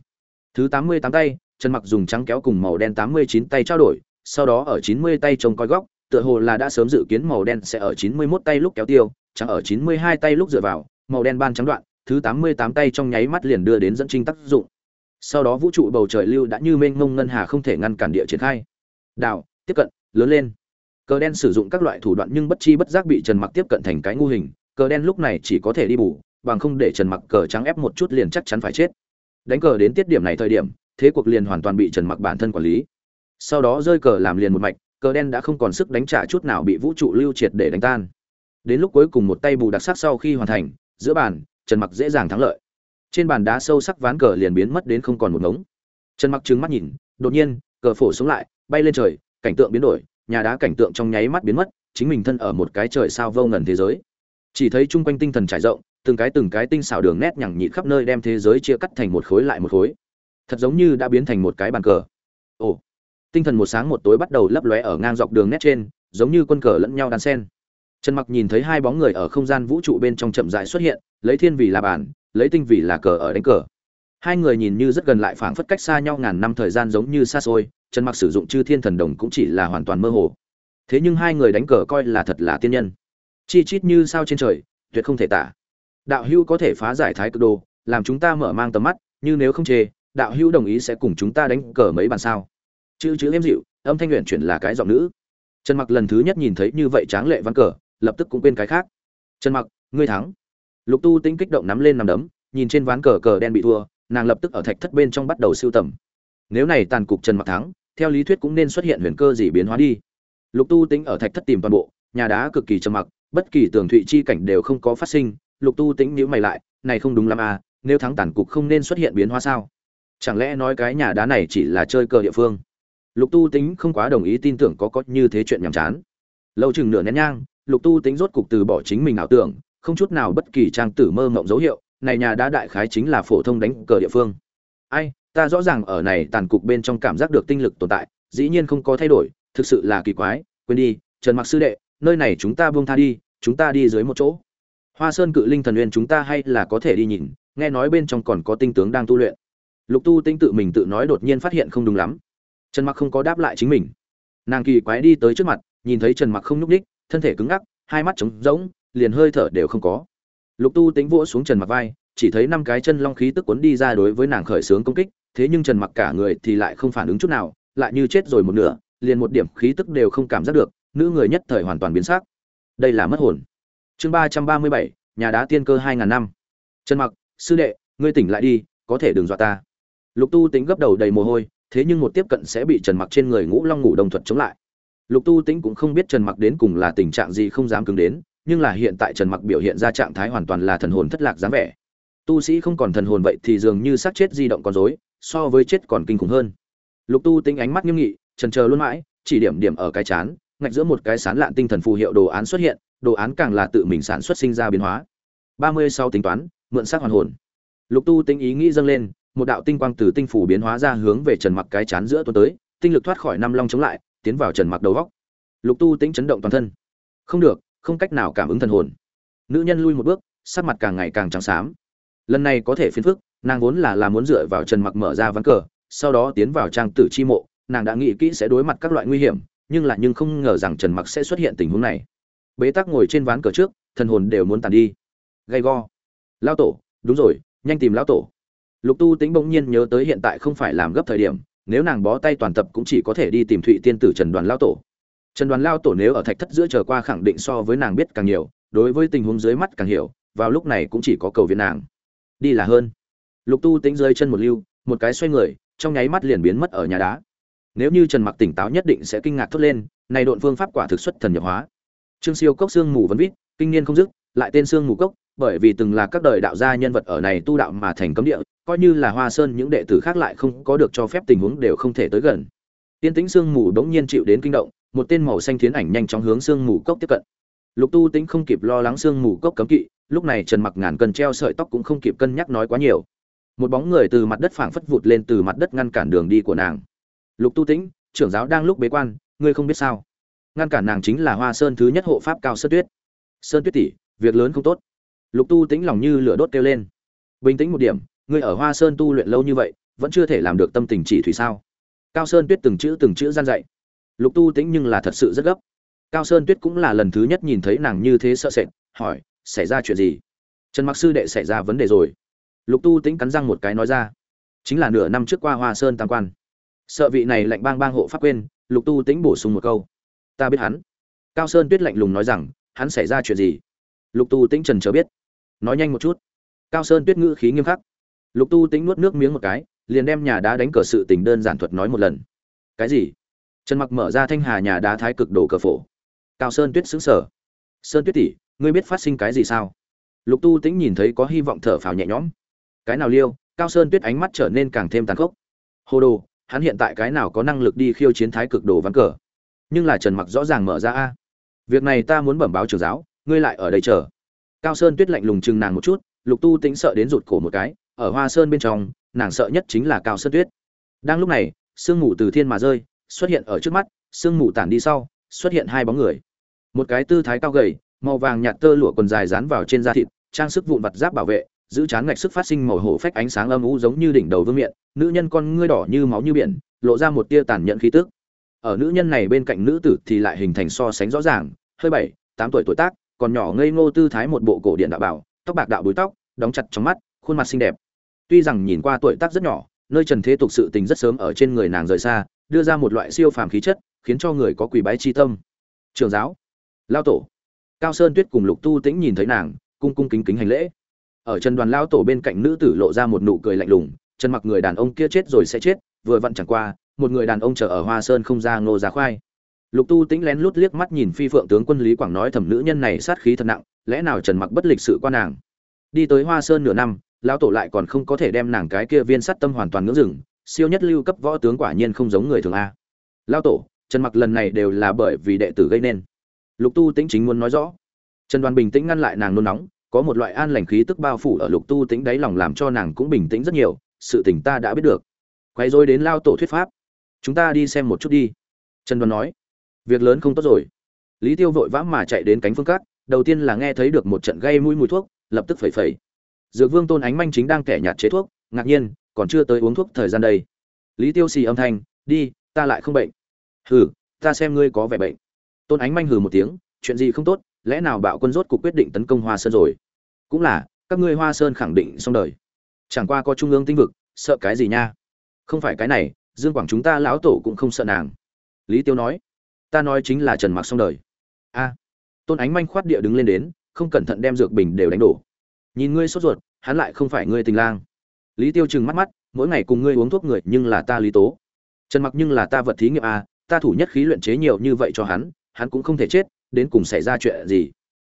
Thứ tám mươi tám tay, trần mặc dùng trắng kéo cùng màu đen tám mươi chín tay trao đổi, sau đó ở chín mươi tay trông coi góc, tựa hồ là đã sớm dự kiến màu đen sẽ ở chín mươi 91 tay lúc kéo tiêu, trắng ở chín mươi hai tay lúc dựa vào, màu đen ban trắng đoạn thứ tám mươi tám tay trong nháy mắt liền đưa đến dẫn trinh tác dụng. Sau đó vũ trụ bầu trời lưu đã như mênh mông ngân hà không thể ngăn cản địa triển khai. Đào, tiếp cận, lớn lên. Cờ đen sử dụng các loại thủ đoạn nhưng bất chi bất giác bị trần mặc tiếp cận thành cái ngu hình. Cờ đen lúc này chỉ có thể đi bù, bằng không để trần mặc cờ trắng ép một chút liền chắc chắn phải chết. Đánh cờ đến tiết điểm này thời điểm, thế cuộc liền hoàn toàn bị trần mặc bản thân quản lý. Sau đó rơi cờ làm liền một mạch, cờ đen đã không còn sức đánh trả chút nào bị vũ trụ lưu triệt để đánh tan. Đến lúc cuối cùng một tay bù đặc sắc sau khi hoàn thành, giữa bàn trần mặc dễ dàng thắng lợi. Trên bàn đá sâu sắc ván cờ liền biến mất đến không còn một ngống. Trần mặc trừng mắt nhìn, đột nhiên, cờ phổ xuống lại, bay lên trời, cảnh tượng biến đổi, nhà đá cảnh tượng trong nháy mắt biến mất, chính mình thân ở một cái trời sao vô ngần thế giới. Chỉ thấy chung quanh tinh thần trải rộng, từng cái từng cái tinh xảo đường nét nhằng nhịn khắp nơi đem thế giới chia cắt thành một khối lại một khối. Thật giống như đã biến thành một cái bàn cờ. Ồ, tinh thần một sáng một tối bắt đầu lấp lóe ở ngang dọc đường nét trên, giống như quân cờ lẫn nhau đan sen trần mặc nhìn thấy hai bóng người ở không gian vũ trụ bên trong chậm rãi xuất hiện, lấy thiên vì là bàn lấy tinh vì là cờ ở đánh cờ. Hai người nhìn như rất gần lại phảng phất cách xa nhau ngàn năm thời gian giống như xa xôi, trần mặc sử dụng chư thiên thần đồng cũng chỉ là hoàn toàn mơ hồ. Thế nhưng hai người đánh cờ coi là thật là tiên nhân. Chi chít như sao trên trời, tuyệt không thể tả. Đạo hữu có thể phá giải thái cực đồ, làm chúng ta mở mang tầm mắt, như nếu không chê, đạo hữu đồng ý sẽ cùng chúng ta đánh cờ mấy bàn sao. Chữ chữ êm dịu, âm thanh luyện chuyển là cái giọng nữ. Trần mặc lần thứ nhất nhìn thấy như vậy tráng lệ văn cờ lập tức cũng quên cái khác. Trần mặc, ngươi thắng. Lục tu tính kích động nắm lên nằm đấm, nhìn trên ván cờ cờ đen bị thua, nàng lập tức ở thạch thất bên trong bắt đầu siêu tầm. Nếu này tàn cục trần mặc thắng, theo lý thuyết cũng nên xuất hiện huyền cơ gì biến hóa đi. Lục tu tính ở thạch thất tìm toàn bộ, nhà đá cực kỳ trầm mặc, bất kỳ tường thụy chi cảnh đều không có phát sinh. Lục tu tính nhíu mày lại, này không đúng lắm à nếu thắng tàn cục không nên xuất hiện biến hóa sao? Chẳng lẽ nói cái nhà đá này chỉ là chơi cờ địa phương? Lục tu tính không quá đồng ý tin tưởng có có như thế chuyện nhàm chán. Lâu chừng nửa nén nhang lục tu tính rốt cục từ bỏ chính mình ảo tưởng, không chút nào bất kỳ trang tử mơ mộng dấu hiệu, này nhà đã đại khái chính là phổ thông đánh cờ địa phương. Ai, ta rõ ràng ở này tàn cục bên trong cảm giác được tinh lực tồn tại, dĩ nhiên không có thay đổi, thực sự là kỳ quái, quên đi, trần mặc sư đệ, nơi này chúng ta buông tha đi, chúng ta đi dưới một chỗ. Hoa sơn cự linh thần uyên chúng ta hay là có thể đi nhìn, nghe nói bên trong còn có tinh tướng đang tu luyện. Lục tu tinh tự mình tự nói đột nhiên phát hiện không đúng lắm. Trần mặc không có đáp lại chính mình. Nàng kỳ quái đi tới trước mặt, nhìn thấy trần mặc không nhúc ních thân thể cứng ngắc, hai mắt trống rỗng, liền hơi thở đều không có. Lục tu tính vỗ xuống trần mặc vai, chỉ thấy năm cái chân long khí tức cuốn đi ra đối với nàng khởi sướng công kích, thế nhưng trần mặc cả người thì lại không phản ứng chút nào, lại như chết rồi một nửa, liền một điểm khí tức đều không cảm giác được, nữ người nhất thời hoàn toàn biến sắc. Đây là mất hồn. Chương ba trăm ba mươi bảy, nhà đá tiên cơ hai ngàn năm. Trần mặc, sư đệ, ngươi tỉnh lại đi, có thể đừng dọa ta. Lục tu tính gấp đầu đầy mồ hôi, thế nhưng một tiếp cận sẽ bị trần mặc trên người ngũ long ngủ đồng thuật chống lại lục tu Tĩnh cũng không biết trần mặc đến cùng là tình trạng gì không dám cứng đến, nhưng là hiện tại trần mặc biểu hiện ra trạng thái hoàn toàn là thần hồn thất lạc dáng vẻ. Tu sĩ không còn thần hồn vậy thì dường như xác chết di động con rối, so với chết còn kinh khủng hơn. Lục tu Tĩnh ánh mắt nghiêm nghị, trần chờ luôn mãi, chỉ điểm điểm ở cái chán, ngạch giữa một cái sán lạn tinh thần phù hiệu đồ án xuất hiện, đồ án càng là tự mình sản xuất sinh ra biến hóa. Ba mươi sau tính toán, mượn xác hoàn hồn. Lục tu Tĩnh ý nghĩ dâng lên, một đạo tinh quang từ tinh phủ biến hóa ra hướng về trần mặc cái chán giữa tuần tới, tinh lực thoát khỏi năm long chống lại tiến vào trần mặc đầu góc. Lục tu tính chấn động toàn thân. Không được, không cách nào cảm ứng thần hồn. Nữ nhân lui một bước, sắc mặt càng ngày càng trắng xám. Lần này có thể phiền phức, nàng vốn là là muốn dựa vào trần mặc mở ra ván cờ, sau đó tiến vào trang tử chi mộ, nàng đã nghĩ kỹ sẽ đối mặt các loại nguy hiểm, nhưng là nhưng không ngờ rằng trần mặc sẽ xuất hiện tình huống này. Bế tắc ngồi trên ván cờ trước, thần hồn đều muốn tàn đi. Gay go. Lao tổ, đúng rồi, nhanh tìm lão tổ. Lục tu tính bỗng nhiên nhớ tới hiện tại không phải làm gấp thời điểm nếu nàng bó tay toàn tập cũng chỉ có thể đi tìm thụy tiên tử trần đoàn lao tổ. Trần đoàn lao tổ nếu ở thạch thất giữa chờ qua khẳng định so với nàng biết càng nhiều, đối với tình huống dưới mắt càng hiểu, vào lúc này cũng chỉ có cầu viện nàng. Đi là hơn. Lục tu tính rơi chân một lưu, một cái xoay người, trong nháy mắt liền biến mất ở nhà đá. Nếu như trần mặc tỉnh táo nhất định sẽ kinh ngạc thốt lên, này độn phương pháp quả thực xuất thần nhập hóa. Trương siêu cốc xương mù vấn vít kinh niên không dứt, lại tên xương mù cốc bởi vì từng là các đời đạo gia nhân vật ở này tu đạo mà thành cấm địa, coi như là hoa sơn những đệ tử khác lại không có được cho phép tình huống đều không thể tới gần. Tiên tĩnh Sương mù đống nhiên chịu đến kinh động, một tên màu xanh thiến ảnh nhanh chóng hướng Sương mù cốc tiếp cận. Lục tu tĩnh không kịp lo lắng Sương mù cốc cấm kỵ, lúc này trần mặc ngàn cân treo sợi tóc cũng không kịp cân nhắc nói quá nhiều. Một bóng người từ mặt đất phảng phất vụt lên từ mặt đất ngăn cản đường đi của nàng. Lục tu tĩnh, trưởng giáo đang lúc bế quan, ngươi không biết sao? Ngăn cản nàng chính là hoa sơn thứ nhất hộ pháp cao sơn tuyết. Sơn tuyết tỷ, việc lớn không tốt lục tu tĩnh lòng như lửa đốt kêu lên. Bình tĩnh một điểm, ngươi ở hoa sơn tu luyện lâu như vậy, vẫn chưa thể làm được tâm tình chỉ thủy sao? Cao sơn tuyết từng chữ từng chữ gian dạy. Lục tu tĩnh nhưng là thật sự rất gấp. Cao sơn tuyết cũng là lần thứ nhất nhìn thấy nàng như thế sợ sệt, hỏi, xảy ra chuyện gì? Trần mặc sư đệ xảy ra vấn đề rồi. Lục tu tĩnh cắn răng một cái nói ra, chính là nửa năm trước qua hoa sơn tam quan. Sợ vị này lạnh bang bang hộ pháp quên, lục tu tĩnh bổ sung một câu, ta biết hắn. Cao sơn tuyết lạnh lùng nói rằng, hắn xảy ra chuyện gì? Lục tu tĩnh trần chờ biết nói nhanh một chút. Cao sơn tuyết ngữ khí nghiêm khắc. Lục tu tĩnh nuốt nước miếng một cái, liền đem nhà đá đánh cờ sự tình đơn giản thuật nói một lần. Cái gì? Trần mặc mở ra thanh hà nhà đá thái cực đổ cờ phổ. Cao sơn tuyết xứng sở sơn tuyết tỷ, ngươi biết phát sinh cái gì sao? Lục tu tĩnh nhìn thấy có hy vọng thở phào nhẹ nhõm. Cái nào liêu? Cao sơn tuyết ánh mắt trở nên càng thêm tàn khốc. Hồ đồ, hắn hiện tại cái nào có năng lực đi khiêu chiến thái cực đồ ván cờ? Nhưng là trần mặc rõ ràng mở ra a. Việc này ta muốn bẩm báo trường giáo, ngươi lại ở đây chờ cao sơn tuyết lạnh lùng chừng nàng một chút, lục tu tĩnh sợ đến rụt cổ một cái, ở hoa sơn bên trong, nàng sợ nhất chính là cao sơn tuyết. Đang lúc này, sương mù từ thiên mà rơi, xuất hiện ở trước mắt, sương mù tản đi sau, xuất hiện hai bóng người. Một cái tư thái cao gầy, màu vàng nhạt tơ lụa quần dài dán vào trên da thịt, trang sức vụn vặt giáp bảo vệ, giữ chán ngạch sức phát sinh màu hổ phách ánh sáng âm u giống như đỉnh đầu vương miện, nữ nhân con ngươi đỏ như máu như biển, lộ ra một tia tàn nhẫn khí tức. Ở nữ nhân này bên cạnh nữ tử thì lại hình thành so sánh rõ ràng, hơi bảy, tám tuổi tuổi tác còn nhỏ ngây ngô tư thái một bộ cổ điện đạo bảo, tóc bạc đạo búi tóc, đóng chặt trong mắt, khuôn mặt xinh đẹp. Tuy rằng nhìn qua tuổi tác rất nhỏ, nơi trần thế tục sự tình rất sớm ở trên người nàng rời xa, đưa ra một loại siêu phàm khí chất, khiến cho người có quỳ bái chi tâm. Trường giáo, lao tổ. Cao sơn tuyết cùng lục tu tĩnh nhìn thấy nàng, cung cung kính kính hành lễ. Ở trần đoàn lao tổ bên cạnh nữ tử lộ ra một nụ cười lạnh lùng trần mặc người đàn ông kia chết rồi sẽ chết, vừa vặn chẳng qua, một người đàn ông chờ ở hoa sơn không ra ngô giá khoai lục tu tĩnh lén lút liếc mắt nhìn phi phượng tướng quân lý quảng nói thầm nữ nhân này sát khí thật nặng, lẽ nào trần mặc bất lịch sự qua nàng? Đi tới hoa sơn nửa năm, lão tổ lại còn không có thể đem nàng cái kia viên sắt tâm hoàn toàn ngưỡng rừng siêu nhất lưu cấp võ tướng quả nhiên không giống người thường a. Lão tổ, trần mặc lần này đều là bởi vì đệ tử gây nên. Lục tu tĩnh chính muốn nói rõ. Trần đoàn bình tĩnh ngăn lại nàng nôn nóng, có một loại an lành khí tức bao phủ ở lục tu tĩnh đáy lòng làm cho nàng cũng bình tĩnh rất nhiều, sự tình ta đã biết được. Quay rồi đến lao tổ thuyết pháp. Chúng ta đi xem một chút đi. Trần đoàn nói việc lớn không tốt rồi. Lý tiêu vội vã mà chạy đến cánh phương cát, đầu tiên là nghe thấy được một trận gây mũi mùi thuốc, lập tức phẩy phẩy. Dược vương tôn ánh manh chính đang kẻ nhạt chế thuốc, ngạc nhiên, còn chưa tới uống thuốc thời gian đây. Lý tiêu xì âm thanh, đi, ta lại không bệnh. Hừ, ta xem ngươi có vẻ bệnh. Tôn ánh manh hừ một tiếng, chuyện gì không tốt, lẽ nào bạo quân rốt cuộc quyết định tấn công hoa sơn rồi? Cũng là, các ngươi hoa sơn khẳng định xong đời. Chẳng qua có trung ương tinh vực, sợ cái gì nha? Không phải cái này, dương quảng chúng ta lão tổ cũng không sợ nàng. Lý tiêu nói ta nói chính là trần mặc xong đời. A, tôn ánh manh khoát địa đứng lên đến, không cẩn thận đem dược bình đều đánh đổ. Nhìn ngươi sốt ruột, hắn lại không phải ngươi tình lang. Lý tiêu chừng mắt mắt, mỗi ngày cùng ngươi uống thuốc người nhưng là ta lý tố. Trần mặc nhưng là ta vật thí nghiệm a, ta thủ nhất khí luyện chế nhiều như vậy cho hắn hắn cũng không thể chết, đến cùng xảy ra chuyện gì?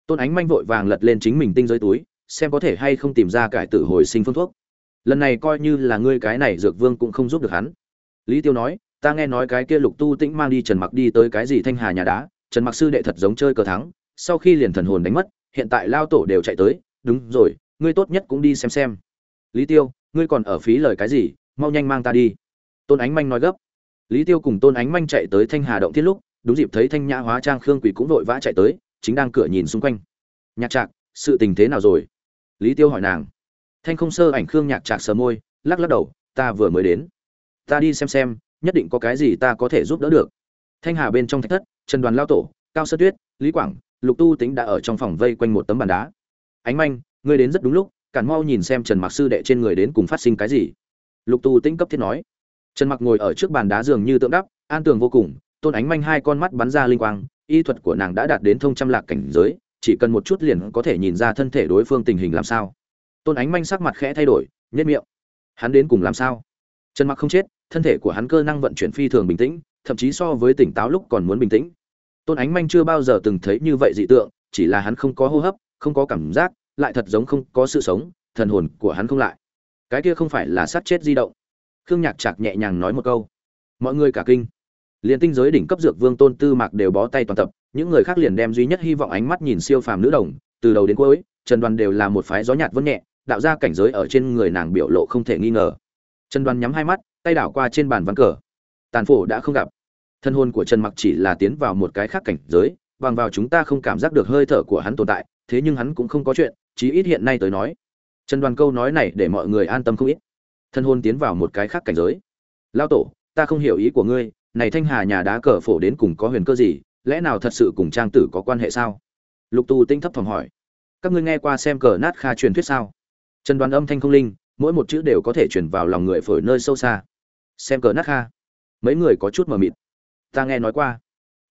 Tôn ánh manh vội vàng lật lên chính mình tinh giới túi, xem có thể hay không tìm ra cải tử hồi sinh phương thuốc. Lần này coi như là ngươi cái này dược vương cũng không giúp được hắn. Lý tiêu nói ta nghe nói cái kia lục tu tĩnh mang đi trần mặc đi tới cái gì thanh hà nhà đá, trần mặc sư đệ thật giống chơi cờ thắng, sau khi liền thần hồn đánh mất, hiện tại lao tổ đều chạy tới, đúng rồi, ngươi tốt nhất cũng đi xem xem. Lý tiêu, ngươi còn ở phí lời cái gì, mau nhanh mang ta đi. Tôn ánh manh nói gấp. Lý tiêu cùng tôn ánh manh chạy tới thanh hà động thiết lúc, đúng dịp thấy thanh nhã hóa trang khương quỷ cũng vội vã chạy tới, chính đang cửa nhìn xung quanh. Nhạc trạc, sự tình thế nào rồi? Lý tiêu hỏi nàng. Thanh không sơ ảnh khương nhạc trạc sờ môi, lắc lắc đầu, ta vừa mới đến. Ta đi xem xem nhất định có cái gì ta có thể giúp đỡ được. Thanh hà bên trong thạch thất, trần đoàn lao tổ, cao sơ tuyết, lý quảng, lục tu tính đã ở trong phòng vây quanh một tấm bàn đá. Ánh manh, ngươi đến rất đúng lúc, cản mau nhìn xem trần mặc sư đệ trên người đến cùng phát sinh cái gì. Lục tu tính cấp thiết nói. Trần mặc ngồi ở trước bàn đá giường như tượng đắp, an tường vô cùng, tôn ánh manh hai con mắt bắn ra linh quang, y thuật của nàng đã đạt đến thông trăm lạc cảnh giới, chỉ cần một chút liền có thể nhìn ra thân thể đối phương tình hình làm sao. Tôn ánh manh sắc mặt khẽ thay đổi nhất miệng. Hắn đến cùng làm sao? Trần mặc không chết, thân thể của hắn cơ năng vận chuyển phi thường bình tĩnh, thậm chí so với tỉnh táo lúc còn muốn bình tĩnh. Tôn ánh manh chưa bao giờ từng thấy như vậy dị tượng, chỉ là hắn không có hô hấp, không có cảm giác, lại thật giống không có sự sống, thần hồn của hắn không lại. Cái kia không phải là sát chết di động. Khương nhạc chạc nhẹ nhàng nói một câu. Mọi người cả kinh. Liền tinh giới đỉnh cấp dược vương tôn tư mạc đều bó tay toàn tập, những người khác liền đem duy nhất hy vọng ánh mắt nhìn siêu phàm nữ đồng, từ đầu đến cuối, trần đoàn đều là một phái gió nhạt vân nhẹ, đạo ra cảnh giới ở trên người nàng biểu lộ không thể nghi ngờ trần đoàn nhắm hai mắt, tay đảo qua trên bàn ván cờ. Tàn phổ đã không gặp. Thân hồn của trần mặc chỉ là tiến vào một cái khác cảnh giới, bằng vào chúng ta không cảm giác được hơi thở của hắn tồn tại, thế nhưng hắn cũng không có chuyện, chí ít hiện nay tới nói. Trần đoàn câu nói này để mọi người an tâm không ít. Thân hồn tiến vào một cái khác cảnh giới. Lao tổ, ta không hiểu ý của ngươi, này thanh hà nhà đá cờ phổ đến cùng có huyền cơ gì, lẽ nào thật sự cùng trang tử có quan hệ sao? Lục tu tinh thấp thỏm hỏi. Các ngươi nghe qua xem cờ nát kha truyền thuyết sao? Trần đoàn âm thanh không linh mỗi một chữ đều có thể truyền vào lòng người phổi nơi sâu xa. Xem cờ nát kha. Mấy người có chút mờ mịt. Ta nghe nói qua.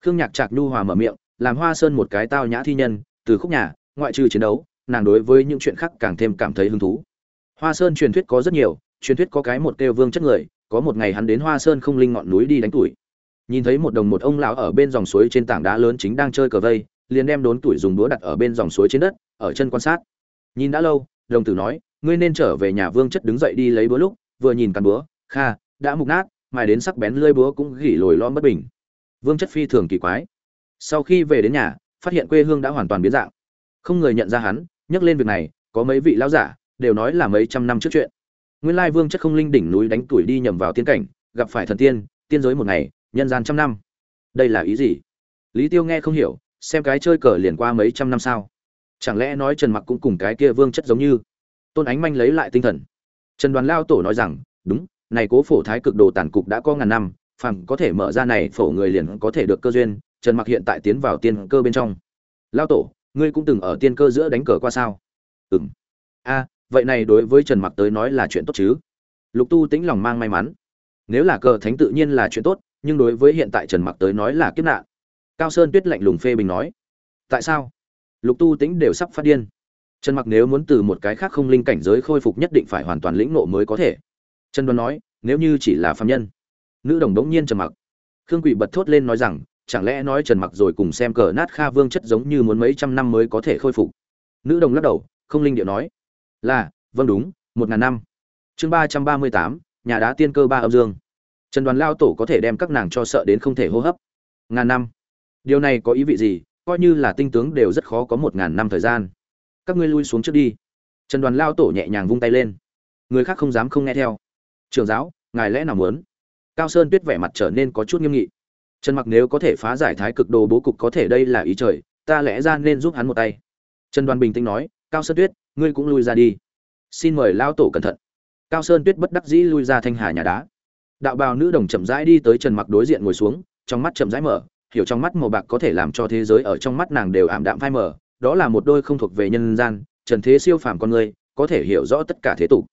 Khương nhạc trạc nhu hòa mở miệng, làm hoa sơn một cái tao nhã thi nhân, từ khúc nhà, ngoại trừ chiến đấu, nàng đối với những chuyện khác càng thêm cảm thấy hứng thú. Hoa sơn truyền thuyết có rất nhiều, truyền thuyết có cái một kêu vương chất người, có một ngày hắn đến hoa sơn không linh ngọn núi đi đánh tuổi. Nhìn thấy một đồng một ông lão ở bên dòng suối trên tảng đá lớn chính đang chơi cờ vây, liền đem đốn tuổi dùng đũa đặt ở bên dòng suối trên đất, ở chân quan sát. Nhìn đã lâu, đồng tử nói ngươi nên trở về nhà vương chất đứng dậy đi lấy búa lúc, vừa nhìn cắn búa, kha, đã mục nát, mài đến sắc bén lưỡi búa cũng gỉ lồi lõm bất bình. Vương chất phi thường kỳ quái. Sau khi về đến nhà, phát hiện quê hương đã hoàn toàn biến dạng. Không người nhận ra hắn, nhắc lên việc này, có mấy vị lão giả, đều nói là mấy trăm năm trước chuyện. Nguyên lai vương chất không linh đỉnh núi đánh tuổi đi nhầm vào tiên cảnh, gặp phải thần tiên tiên giới một ngày, nhân gian trăm năm. Đây là ý gì? Lý tiêu nghe không hiểu, xem cái chơi cờ liền qua mấy trăm năm sao? Chẳng lẽ nói trần mặc cũng cùng cái kia vương chất giống như? Tôn ánh manh lấy lại tinh thần. Trần đoàn lao tổ nói rằng, đúng, này cố phổ thái cực đồ tàn cục đã có ngàn năm, phàm có thể mở ra này phổ người liền có thể được cơ duyên. Trần mặc hiện tại tiến vào tiên cơ bên trong. Lao tổ, ngươi cũng từng ở tiên cơ giữa đánh cờ qua sao? Ừm. A, vậy này đối với trần mặc tới nói là chuyện tốt chứ? Lục tu tĩnh lòng mang may mắn. Nếu là cờ thánh tự nhiên là chuyện tốt, nhưng đối với hiện tại trần mặc tới nói là kiếp nạn. Cao sơn tuyết lạnh lùng phê bình nói. Tại sao? Lục tu tĩnh đều sắp phát điên trần mặc nếu muốn từ một cái khác không linh cảnh giới khôi phục nhất định phải hoàn toàn lĩnh ngộ mới có thể. Trần Đoan nói, nếu như chỉ là phàm nhân. Nữ đồng đống nhiên trần mặc. Khương quỷ bật thốt lên nói rằng, chẳng lẽ nói trần mặc rồi cùng xem cờ nát kha vương chất giống như muốn mấy trăm năm mới có thể khôi phục? Nữ đồng lắc đầu, không linh điệu nói. Là vâng đúng, một ngàn năm. Chương ba trăm ba mươi tám, nhà đá tiên cơ ba âm dương. Trần đoàn lao tổ có thể đem các nàng cho sợ đến không thể hô hấp. Ngàn năm. Điều này có ý vị gì? Coi như là tinh tướng đều rất khó có một ngàn năm thời gian các ngươi lui xuống trước đi. Trần đoàn lao tổ nhẹ nhàng vung tay lên. Người khác không dám không nghe theo. Trường giáo, ngài lẽ nào muốn? Cao sơn tuyết vẻ mặt trở nên có chút nghiêm nghị. Trần mặc nếu có thể phá giải thái cực đồ bố cục có thể đây là ý trời, ta lẽ ra nên giúp hắn một tay. Trần đoàn bình tĩnh nói, cao sơn tuyết, ngươi cũng lui ra đi. Xin mời lao tổ cẩn thận. Cao sơn tuyết bất đắc dĩ lui ra thanh hà nhà đá. Đạo bào nữ đồng chậm rãi đi tới trần mặc đối diện ngồi xuống, trong mắt chậm rãi mở, hiểu trong mắt màu bạc có thể làm cho thế giới ở trong mắt nàng đều ảm đạm phai mở đó là một đôi không thuộc về nhân gian, trần thế siêu phàm con người, có thể hiểu rõ tất cả thế tục.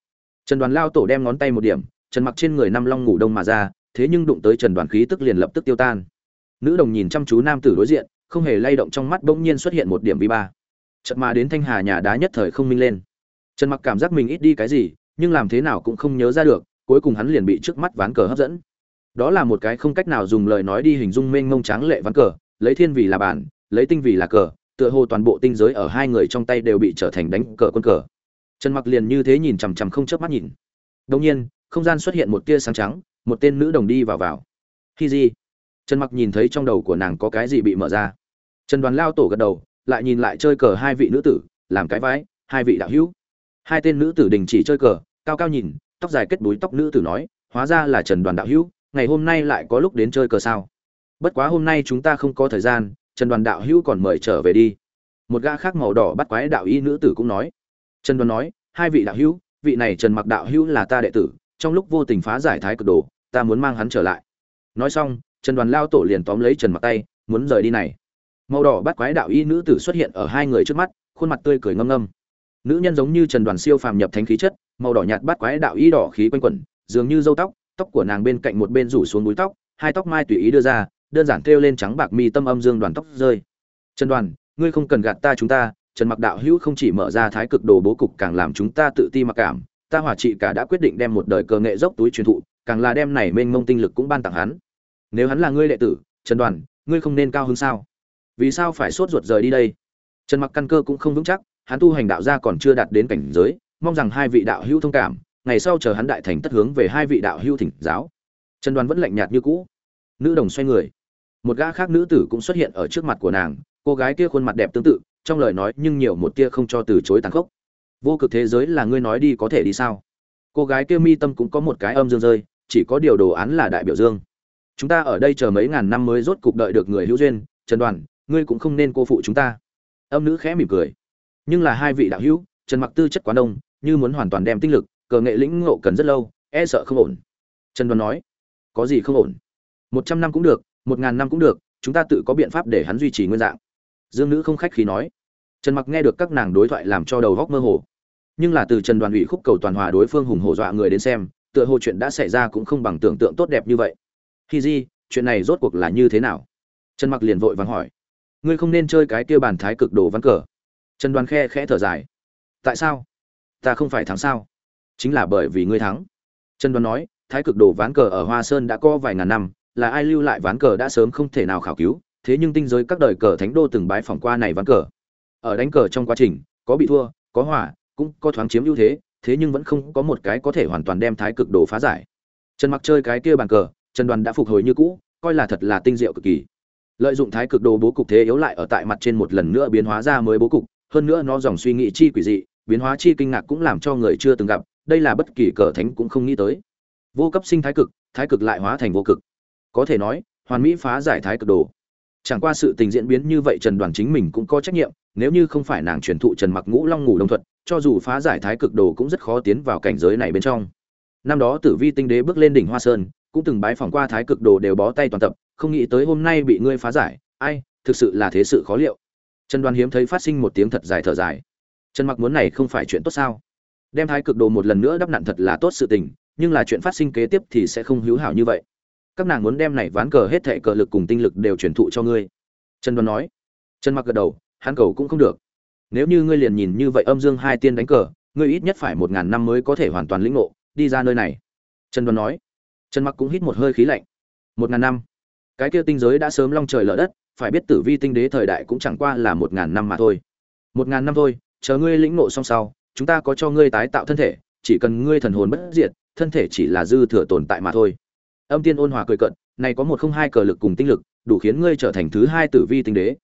Trần đoàn lao tổ đem ngón tay một điểm, trần mặc trên người năm long ngủ đông mà ra, thế nhưng đụng tới trần đoàn khí tức liền lập tức tiêu tan. Nữ đồng nhìn chăm chú nam tử đối diện, không hề lay động trong mắt bỗng nhiên xuất hiện một điểm vi ba. Trận mà đến thanh hà nhà đá nhất thời không minh lên. Trần mặc cảm giác mình ít đi cái gì, nhưng làm thế nào cũng không nhớ ra được, cuối cùng hắn liền bị trước mắt ván cờ hấp dẫn. Đó là một cái không cách nào dùng lời nói đi hình dung mênh mông tráng lệ ván cờ, lấy thiên vì là bản, lấy tinh vì là cờ tựa hồ toàn bộ tinh giới ở hai người trong tay đều bị trở thành đánh cờ quân cờ. Trần mặc liền như thế nhìn chằm chằm không chớp mắt nhìn. Đông nhiên, không gian xuất hiện một tia sáng trắng, một tên nữ đồng đi vào vào. Khi gì trần mặc nhìn thấy trong đầu của nàng có cái gì bị mở ra. Trần đoàn lao tổ gật đầu, lại nhìn lại chơi cờ hai vị nữ tử, làm cái vái, hai vị đạo hữu. Hai tên nữ tử đình chỉ chơi cờ, cao cao nhìn, tóc dài kết búi tóc nữ tử nói, hóa ra là trần đoàn đạo hữu, ngày hôm nay lại có lúc đến chơi cờ sao? Bất quá hôm nay chúng ta không có thời gian trần đoàn đạo hữu còn mời trở về đi. Một gã khác màu đỏ bắt quái đạo y nữ tử cũng nói. Trần đoàn nói, hai vị đạo hữu, vị này trần mặc đạo hữu là ta đệ tử, trong lúc vô tình phá giải thái cực đồ, ta muốn mang hắn trở lại. Nói xong, trần đoàn lao tổ liền tóm lấy trần mặc tay, muốn rời đi này. Màu đỏ bắt quái đạo y nữ tử xuất hiện ở hai người trước mắt, khuôn mặt tươi cười ngâm ngâm. Nữ nhân giống như trần đoàn siêu phàm nhập thánh khí chất, màu đỏ nhạt bắt quái đạo y đỏ khí quanh quẩn, dường như dâu tóc tóc của nàng bên cạnh một bên rủ xuống búi tóc, hai tóc mai tùy ý đưa ra đơn giản thêu lên trắng bạc mi tâm âm dương đoàn tóc rơi. Trần đoàn, ngươi không cần gạt ta chúng ta, trần mặc đạo hữu không chỉ mở ra thái cực đồ bố cục càng làm chúng ta tự ti mặc cảm, ta hòa trị cả đã quyết định đem một đời cờ nghệ dốc túi truyền thụ, càng là đem này mênh mông tinh lực cũng ban tặng hắn. Nếu hắn là ngươi đệ tử, trần đoàn, ngươi không nên cao hứng sao? Vì sao phải sốt ruột rời đi đây? Trần mặc căn cơ cũng không vững chắc, hắn tu hành đạo gia còn chưa đạt đến cảnh giới, mong rằng hai vị đạo hữu thông cảm, ngày sau chờ hắn đại thành tất hướng về hai vị đạo hữu thỉnh giáo. Trần đoàn vẫn lạnh nhạt như cũ. Nữ đồng xoay người một gã khác nữ tử cũng xuất hiện ở trước mặt của nàng, cô gái kia khuôn mặt đẹp tương tự, trong lời nói nhưng nhiều một tia không cho từ chối tàn khốc. Vô cực thế giới là ngươi nói đi có thể đi sao? Cô gái kia mi tâm cũng có một cái âm dương rơi, chỉ có điều đồ án là đại biểu dương. Chúng ta ở đây chờ mấy ngàn năm mới rốt cục đợi được người hữu duyên, trần đoàn, ngươi cũng không nên cô phụ chúng ta. Âm nữ khẽ mỉm cười. Nhưng là hai vị đạo hữu, trần mặc tư chất quá đông, như muốn hoàn toàn đem tinh lực, cờ nghệ lĩnh ngộ cần rất lâu e sợ không ổn. Trần đoàn nói, có gì không ổn? Một trăm năm cũng được một ngàn năm cũng được, chúng ta tự có biện pháp để hắn duy trì nguyên dạng. Dương nữ không khách khí nói. Trần mặc nghe được các nàng đối thoại làm cho đầu góc mơ hồ. Nhưng là từ trần đoàn ủy khúc cầu toàn hòa đối phương hùng hổ dọa người đến xem, tựa hồ chuyện đã xảy ra cũng không bằng tưởng tượng tốt đẹp như vậy. Khi di, chuyện này rốt cuộc là như thế nào? Trần mặc liền vội vàng hỏi. Ngươi không nên chơi cái kia bàn thái cực đồ ván cờ. Trần đoàn khe khẽ thở dài. Tại sao? Ta không phải thắng sao? Chính là bởi vì ngươi thắng. Trần đoàn nói, thái cực đồ ván cờ ở hoa sơn đã có vài ngàn năm là ai lưu lại ván cờ đã sớm không thể nào khảo cứu, thế nhưng tinh giới các đời cờ thánh đô từng bái phỏng qua này ván cờ. Ở đánh cờ trong quá trình, có bị thua, có hỏa cũng có thoáng chiếm ưu thế thế nhưng vẫn không có một cái có thể hoàn toàn đem thái cực đồ phá giải. Trần mặc chơi cái kia bàn cờ, trần đoàn đã phục hồi như cũ, coi là thật là tinh diệu cực kỳ. Lợi dụng thái cực đồ bố cục thế yếu lại ở tại mặt trên một lần nữa biến hóa ra mới bố cục, hơn nữa nó dòng suy nghĩ chi quỷ dị, biến hóa chi kinh ngạc cũng làm cho người chưa từng gặp, đây là bất kỳ cờ thánh cũng không nghĩ tới. Vô cấp sinh thái cực thái cực lại hóa thành vô cực có thể nói, hoàn mỹ phá giải thái cực đồ. Chẳng qua sự tình diễn biến như vậy trần đoàn chính mình cũng có trách nhiệm, nếu như không phải nàng truyền thụ trần mặc ngũ long ngủ đồng thuật, cho dù phá giải thái cực đồ cũng rất khó tiến vào cảnh giới này bên trong. Năm đó tử vi tinh đế bước lên đỉnh hoa sơn, cũng từng bái phỏng qua thái cực đồ đều bó tay toàn tập, không nghĩ tới hôm nay bị ngươi phá giải, ai, thực sự là thế sự khó liệu. Trần đoàn hiếm thấy phát sinh một tiếng thật dài thở dài. Trần mặc muốn này không phải chuyện tốt sao? Đem thái cực đồ một lần nữa đắp nặn thật là tốt sự tình, nhưng là chuyện phát sinh kế tiếp thì sẽ không hữu hảo như vậy các nàng muốn đem này ván cờ hết thệ cờ lực cùng tinh lực đều truyền thụ cho ngươi. Trần đoàn nói. Trần mặc gật đầu, hắn cầu cũng không được. Nếu như ngươi liền nhìn như vậy âm dương hai tiên đánh cờ, ngươi ít nhất phải một ngàn năm mới có thể hoàn toàn lĩnh ngộ, đi ra nơi này. Trần đoàn nói. Trần mặc cũng hít một hơi khí lạnh. Một ngàn năm. Cái kia tinh giới đã sớm long trời lở đất, phải biết tử vi tinh đế thời đại cũng chẳng qua là một ngàn năm mà thôi. Một ngàn năm thôi, chờ ngươi lĩnh ngộ xong sau, chúng ta có cho ngươi tái tạo thân thể, chỉ cần ngươi thần hồn bất diệt, thân thể chỉ là dư thừa tồn tại mà thôi âm tiên ôn hòa cười cận này có một không hai cờ lực cùng tinh lực, đủ khiến ngươi trở thành thứ hai tử vi tinh đế.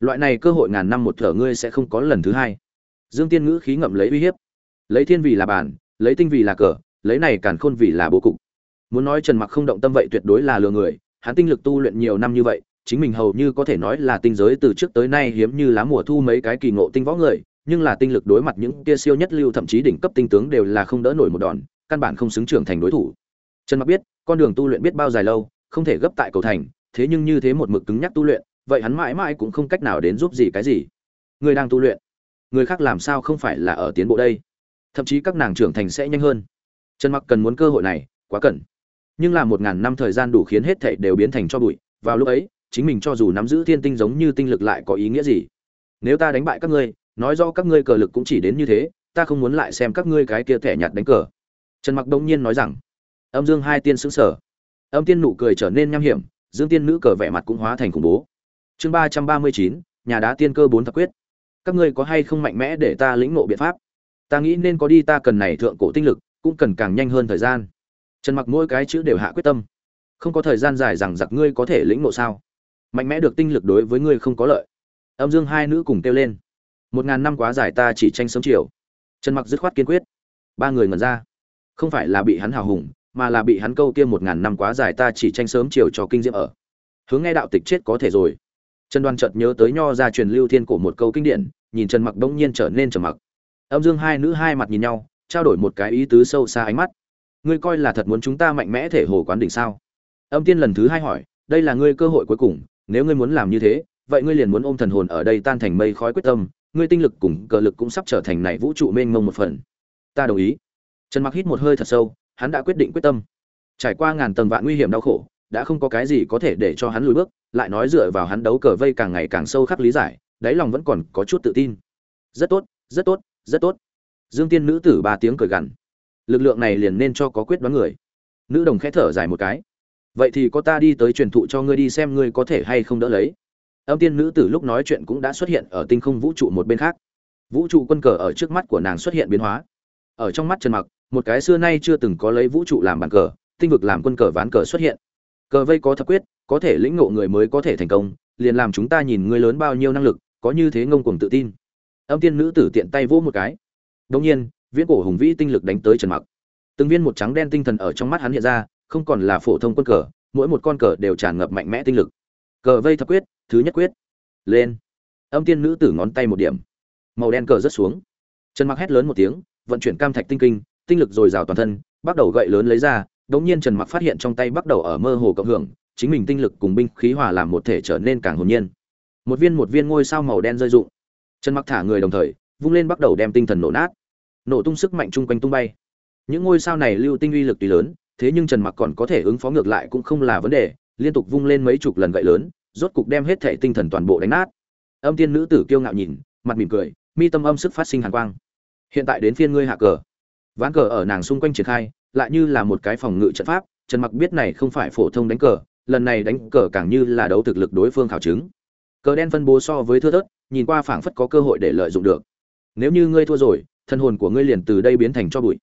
Loại này cơ hội ngàn năm một thở ngươi sẽ không có lần thứ hai. Dương tiên ngữ khí ngậm lấy uy hiếp. Lấy thiên vì là bản, lấy tinh vì là cờ, lấy này càn khôn vì là bố cục. Muốn nói trần mặc không động tâm vậy tuyệt đối là lừa người, hắn tinh lực tu luyện nhiều năm như vậy, chính mình hầu như có thể nói là tinh giới từ trước tới nay hiếm như lá mùa thu mấy cái kỳ ngộ tinh võ người, nhưng là tinh lực đối mặt những kia siêu nhất lưu thậm chí đỉnh cấp tinh tướng đều là không đỡ nổi một đòn, căn bản không xứng trưởng thành đối thủ. Trần mặc biết con đường tu luyện biết bao dài lâu, không thể gấp tại cầu thành, thế nhưng như thế một mực cứng nhắc tu luyện, vậy hắn mãi mãi cũng không cách nào đến giúp gì cái gì. Người đang tu luyện, người khác làm sao không phải là ở tiến bộ đây? Thậm chí các nàng trưởng thành sẽ nhanh hơn. Trần mặc cần muốn cơ hội này, quá cần. Nhưng là một ngàn năm thời gian đủ khiến hết thảy đều biến thành cho bụi, vào lúc ấy, chính mình cho dù nắm giữ thiên tinh giống như tinh lực lại có ý nghĩa gì? Nếu ta đánh bại các ngươi, nói rõ các ngươi cờ lực cũng chỉ đến như thế, ta không muốn lại xem các ngươi cái kia thẻ nhạt đánh cờ. Trần mặc đông nhiên nói rằng âm dương hai tiên xứng sở âm tiên nụ cười trở nên nham hiểm, dương tiên nữ cờ vẻ mặt cũng hóa thành khủng bố. Chương ba trăm ba mươi chín, nhà đá tiên cơ bốn thập quyết. Các ngươi có hay không mạnh mẽ để ta lĩnh ngộ biện pháp? Ta nghĩ nên có đi, ta cần này thượng cổ tinh lực, cũng cần càng nhanh hơn thời gian. Trần mặc mỗi cái chữ đều hạ quyết tâm. Không có thời gian dài rằng giặc ngươi có thể lĩnh ngộ sao? Mạnh mẽ được tinh lực đối với ngươi không có lợi. Âm dương hai nữ cùng kêu lên. Một ngàn năm quá dài ta chỉ tranh sớm chiều. Trần mặc dứt khoát kiên quyết. Ba người ngẩn ra. Không phải là bị hắn hào hùng mà là bị hắn câu kia một ngàn năm quá dài ta chỉ tranh sớm chiều cho kinh diễm ở. Hướng nghe đạo tịch chết có thể rồi. Trần đoan chợt nhớ tới nho ra truyền lưu thiên cổ một câu kinh điển, nhìn trần mặc đông nhiên trở nên trầm mặc. Âm dương hai nữ hai mặt nhìn nhau, trao đổi một cái ý tứ sâu xa ánh mắt. Ngươi coi là thật muốn chúng ta mạnh mẽ thể hồ quán đỉnh sao? Âm tiên lần thứ hai hỏi, đây là ngươi cơ hội cuối cùng, nếu ngươi muốn làm như thế, vậy ngươi liền muốn ôm thần hồn ở đây tan thành mây khói quyết tâm, ngươi tinh lực cùng cờ lực cũng sắp trở thành này vũ trụ mênh mông một phần. Ta đồng ý. Trần mặc hít một hơi thật sâu hắn đã quyết định quyết tâm. Trải qua ngàn tầng vạn nguy hiểm đau khổ, đã không có cái gì có thể để cho hắn lùi bước, lại nói dựa vào hắn đấu cờ vây càng ngày càng sâu khắc lý giải, đáy lòng vẫn còn có chút tự tin. Rất tốt rất tốt rất tốt. Dương tiên nữ tử ba tiếng cười gằn. Lực lượng này liền nên cho có quyết đoán người. Nữ đồng khẽ thở dài một cái. Vậy thì có ta đi tới truyền thụ cho ngươi đi xem ngươi có thể hay không đỡ lấy. Âm tiên nữ tử lúc nói chuyện cũng đã xuất hiện ở tinh không vũ trụ một bên khác. Vũ trụ quân cờ ở trước mắt của nàng xuất hiện biến hóa. Ở trong mắt trần mặc một cái xưa nay chưa từng có lấy vũ trụ làm bàn cờ, tinh vực làm quân cờ ván cờ xuất hiện. Cờ vây có thập quyết, có thể lĩnh ngộ người mới có thể thành công, liền làm chúng ta nhìn ngươi lớn bao nhiêu năng lực, có như thế ngông cuồng tự tin. Âm tiên nữ tử tiện tay vỗ một cái. Đông nhiên, viễn cổ hùng vĩ tinh lực đánh tới trần mặc. Từng viên một trắng đen tinh thần ở trong mắt hắn hiện ra, không còn là phổ thông quân cờ, mỗi một con cờ đều tràn ngập mạnh mẽ tinh lực. Cờ vây thập quyết, thứ nhất quyết. Lên. Âm tiên nữ tử ngón tay một điểm. Màu đen cờ rớt xuống. Trần mặc hét lớn một tiếng, vận chuyển cam thạch tinh kinh tinh lực dồi dào toàn thân, bắt đầu gậy lớn lấy ra, đống nhiên trần mặc phát hiện trong tay bắt đầu ở mơ hồ cộng hưởng, chính mình tinh lực cùng binh khí hòa làm một thể trở nên càng hồn nhiên. Một viên một viên ngôi sao màu đen rơi rụng. Trần mặc thả người đồng thời, vung lên bắt đầu đem tinh thần nổ nát. Nổ tung sức mạnh chung quanh tung bay. Những ngôi sao này lưu tinh uy lực tùy lớn, thế nhưng trần mặc còn có thể ứng phó ngược lại cũng không là vấn đề, liên tục vung lên mấy chục lần gậy lớn, rốt cục đem hết thể tinh thần toàn bộ đánh nát. Âm tiên nữ tử kiêu ngạo nhìn, mặt mỉm cười, mi tâm âm sức phát sinh hàn quang. Hiện tại đến phiên ngươi hạ cờ ván cờ ở nàng xung quanh triển khai, lại như là một cái phòng ngự trận pháp, trần mặc biết này không phải phổ thông đánh cờ, lần này đánh cờ càng như là đấu thực lực đối phương khảo chứng. Cờ đen phân bố so với thưa thớt, nhìn qua phảng phất có cơ hội để lợi dụng được. Nếu như ngươi thua rồi, thân hồn của ngươi liền từ đây biến thành cho bụi.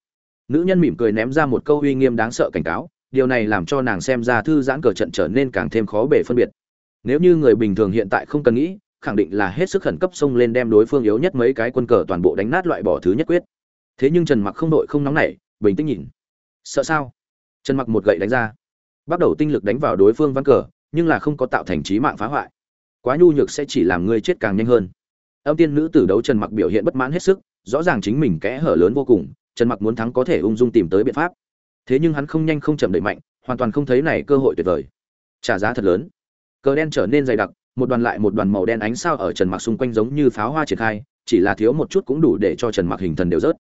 Nữ nhân mỉm cười ném ra một câu uy nghiêm đáng sợ cảnh cáo, điều này làm cho nàng xem ra thư giãn cờ trận trở nên càng thêm khó bể phân biệt. Nếu như người bình thường hiện tại không cần nghĩ, khẳng định là hết sức khẩn cấp xông lên đem đối phương yếu nhất mấy cái quân cờ toàn bộ đánh nát loại bỏ thứ nhất quyết thế nhưng trần mặc không đội không nóng nảy, bình tĩnh nhìn. Sợ sao? Trần mặc một gậy đánh ra. Bắt đầu tinh lực đánh vào đối phương văn cờ, nhưng là không có tạo thành trí mạng phá hoại. Quá nhu nhược sẽ chỉ làm ngươi chết càng nhanh hơn. Âm tiên nữ tử đấu trần mặc biểu hiện bất mãn hết sức, rõ ràng chính mình kẽ hở lớn vô cùng, trần mặc muốn thắng có thể ung dung tìm tới biện pháp. Thế nhưng hắn không nhanh không chậm đẩy mạnh, hoàn toàn không thấy này cơ hội tuyệt vời. Trả giá thật lớn. Cờ đen trở nên dày đặc, một đoàn lại một đoàn màu đen ánh sao ở trần mặc xung quanh giống như pháo hoa triển khai, chỉ là thiếu một chút cũng đủ để cho trần mặc hình thần đều rớt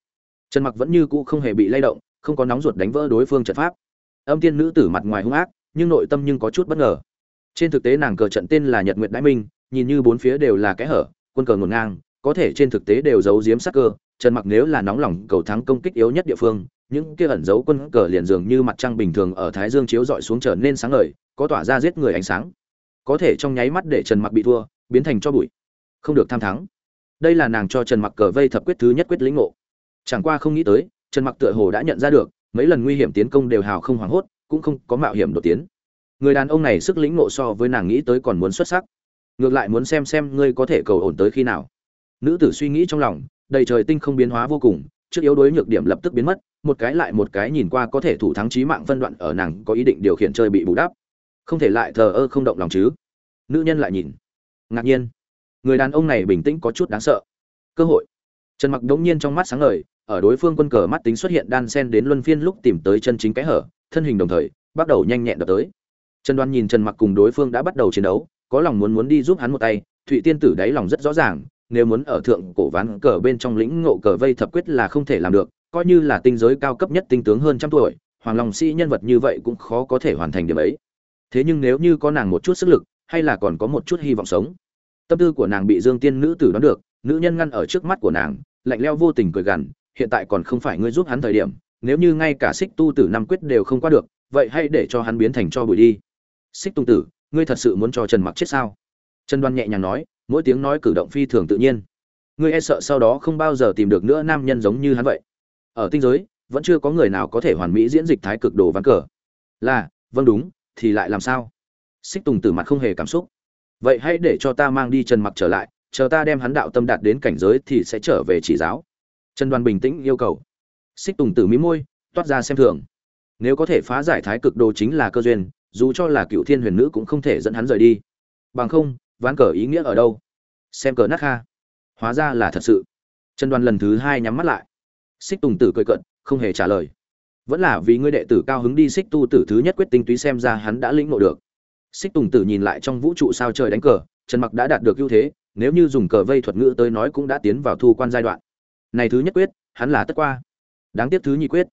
trần mặc vẫn như cũ không hề bị lay động, không có nóng ruột đánh vỡ đối phương trận pháp. Âm tiên nữ tử mặt ngoài hung ác, nhưng nội tâm nhưng có chút bất ngờ. Trên thực tế nàng cờ trận tên là nhật nguyệt đại minh, nhìn như bốn phía đều là kẽ hở, quân cờ ngổn ngang, có thể trên thực tế đều giấu giếm sắc cơ. Trần mặc nếu là nóng lòng cầu thắng công kích yếu nhất địa phương, những kia ẩn giấu quân cờ liền dường như mặt trăng bình thường ở thái dương chiếu dọi xuống trở nên sáng ngời, có tỏa ra giết người ánh sáng. Có thể trong nháy mắt để trần mặc bị thua, biến thành cho bụi, không được tham thắng. Đây là nàng cho trần mặc cờ vây thập quyết thứ nhất quyết lĩnh ngộ chẳng qua không nghĩ tới, trần mặc tựa hồ đã nhận ra được, mấy lần nguy hiểm tiến công đều hào không hoảng hốt, cũng không có mạo hiểm đột tiến. Người đàn ông này sức lĩnh ngộ so với nàng nghĩ tới còn muốn xuất sắc. Ngược lại muốn xem xem ngươi có thể cầu ổn tới khi nào. Nữ tử suy nghĩ trong lòng, đầy trời tinh không biến hóa vô cùng, trước yếu đối nhược điểm lập tức biến mất, một cái lại một cái nhìn qua có thể thủ thắng trí mạng phân đoạn ở nàng có ý định điều khiển chơi bị bù đắp. Không thể lại thờ ơ không động lòng chứ. Nữ nhân lại nhìn. Ngạc nhiên. Người đàn ông này bình tĩnh có chút đáng sợ. Cơ hội. Trần mặc đống nhiên trong mắt sáng ngời ở đối phương quân cờ mắt tính xuất hiện đan sen đến luân phiên lúc tìm tới chân chính cái hở, thân hình đồng thời, bắt đầu nhanh nhẹn đập tới. Trần đoan nhìn trần mặc cùng đối phương đã bắt đầu chiến đấu, có lòng muốn muốn đi giúp hắn một tay, thụy tiên tử đáy lòng rất rõ ràng, nếu muốn ở thượng cổ ván cờ bên trong lĩnh ngộ cờ vây thập quyết là không thể làm được, coi như là tinh giới cao cấp nhất tinh tướng hơn trăm tuổi, hoàng long sĩ nhân vật như vậy cũng khó có thể hoàn thành điểm ấy. Thế nhưng nếu như có nàng một chút sức lực, hay là còn có một chút hy vọng sống. Tâm tư của nàng bị dương tiên nữ tử đoán được, nữ nhân ngăn ở trước mắt của nàng, lạnh leo vô tình cười gằn hiện tại còn không phải ngươi giúp hắn thời điểm, nếu như ngay cả xích tu tử năm quyết đều không qua được, vậy hãy để cho hắn biến thành cho bụi đi. Xích tung tử, ngươi thật sự muốn cho trần mặc chết sao? Trần đoan nhẹ nhàng nói, mỗi tiếng nói cử động phi thường tự nhiên. Ngươi e sợ sau đó không bao giờ tìm được nữa nam nhân giống như hắn vậy. Ở tinh giới, vẫn chưa có người nào có thể hoàn mỹ diễn dịch thái cực đồ ván cờ. Là vâng đúng, thì lại làm sao? Xích tùng tử mặt không hề cảm xúc. Vậy hãy để cho ta mang đi trần mặc trở lại, chờ ta đem hắn đạo tâm đạt đến cảnh giới thì sẽ trở về chỉ giáo trần đoàn bình tĩnh yêu cầu. Xích tùng tử mí môi, toát ra xem thường. Nếu có thể phá giải thái cực đồ chính là cơ duyên, dù cho là cựu thiên huyền nữ cũng không thể dẫn hắn rời đi. Bằng không, ván cờ ý nghĩa ở đâu? Xem cờ nát kha. Hóa ra là thật sự. Trần đoàn lần thứ hai nhắm mắt lại. Xích tùng tử cười cận không hề trả lời. Vẫn là vì ngươi đệ tử cao hứng đi xích tu tử thứ nhất quyết tinh túy xem ra hắn đã lĩnh ngộ được. Xích tùng tử nhìn lại trong vũ trụ sao trời đánh cờ, trần mặc đã đạt được ưu thế, nếu như dùng cờ vây thuật ngữ tới nói cũng đã tiến vào thu quan giai đoạn này thứ nhất quyết, hắn là tất qua. Đáng tiếc thứ nhị quyết.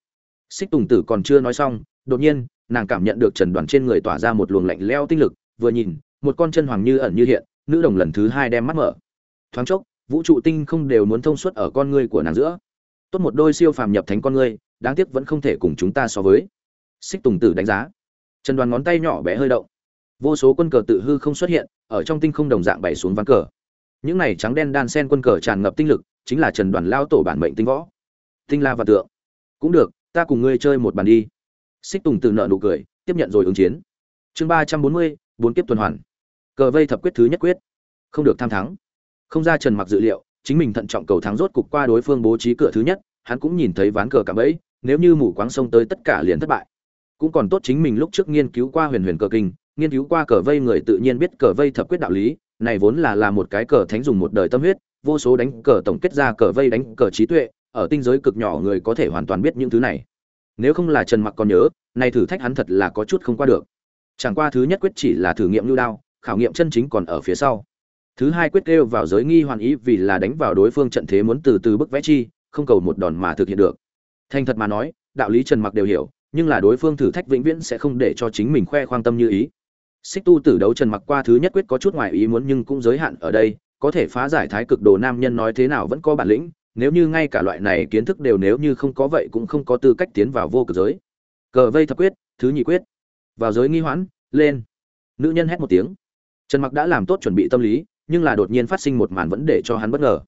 Xích tùng tử còn chưa nói xong, đột nhiên, nàng cảm nhận được trần đoàn trên người tỏa ra một luồng lạnh leo tinh lực, vừa nhìn, một con chân hoàng như ẩn như hiện, nữ đồng lần thứ hai đem mắt mở. Thoáng chốc, vũ trụ tinh không đều muốn thông suốt ở con ngươi của nàng giữa. Tốt một đôi siêu phàm nhập thánh con ngươi, đáng tiếc vẫn không thể cùng chúng ta so với. Xích tùng tử đánh giá. Trần đoàn ngón tay nhỏ bé hơi động. Vô số quân cờ tự hư không xuất hiện, ở trong tinh không đồng dạng bày xuống ván cờ những này trắng đen đan sen quân cờ tràn ngập tinh lực, chính là trần đoàn lao tổ bản mệnh tinh võ. Tinh la và tượng. Cũng được, ta cùng ngươi chơi một bàn đi. Xích tùng từ nợ nụ cười, tiếp nhận rồi ứng chiến. Chương ba trăm bốn mươi, bốn kiếp tuần hoàn. Cờ vây thập quyết thứ nhất quyết. Không được tham thắng. Không ra trần mặc dự liệu, chính mình thận trọng cầu thắng rốt cục qua đối phương bố trí cửa thứ nhất, hắn cũng nhìn thấy ván cờ cả ấy nếu như mù quáng sông tới tất cả liền thất bại. Cũng còn tốt chính mình lúc trước nghiên cứu qua huyền huyền cờ kinh, nghiên cứu qua cờ vây người tự nhiên biết cờ vây thập quyết đạo lý này vốn là là một cái cờ thánh dùng một đời tâm huyết, vô số đánh cờ tổng kết ra cờ vây đánh cờ trí tuệ, ở tinh giới cực nhỏ người có thể hoàn toàn biết những thứ này. Nếu không là trần mặc còn nhớ, này thử thách hắn thật là có chút không qua được. Chẳng qua thứ nhất quyết chỉ là thử nghiệm lưu đao, khảo nghiệm chân chính còn ở phía sau. Thứ hai quyết kêu vào giới nghi hoàn ý vì là đánh vào đối phương trận thế muốn từ từ bức vẽ chi, không cầu một đòn mà thực hiện được. Thành thật mà nói, đạo lý trần mặc đều hiểu, nhưng là đối phương thử thách vĩnh viễn sẽ không để cho chính mình khoe khoang tâm như ý xích tu tử đấu trần mặc qua thứ nhất quyết có chút ngoài ý muốn nhưng cũng giới hạn ở đây, có thể phá giải thái cực đồ nam nhân nói thế nào vẫn có bản lĩnh, nếu như ngay cả loại này kiến thức đều nếu như không có vậy cũng không có tư cách tiến vào vô cực giới. Cờ vây thập quyết, thứ nhị quyết. Vào giới nghi hoãn, lên. Nữ nhân hét một tiếng. Trần mặc đã làm tốt chuẩn bị tâm lý, nhưng là đột nhiên phát sinh một màn vấn đề cho hắn bất ngờ.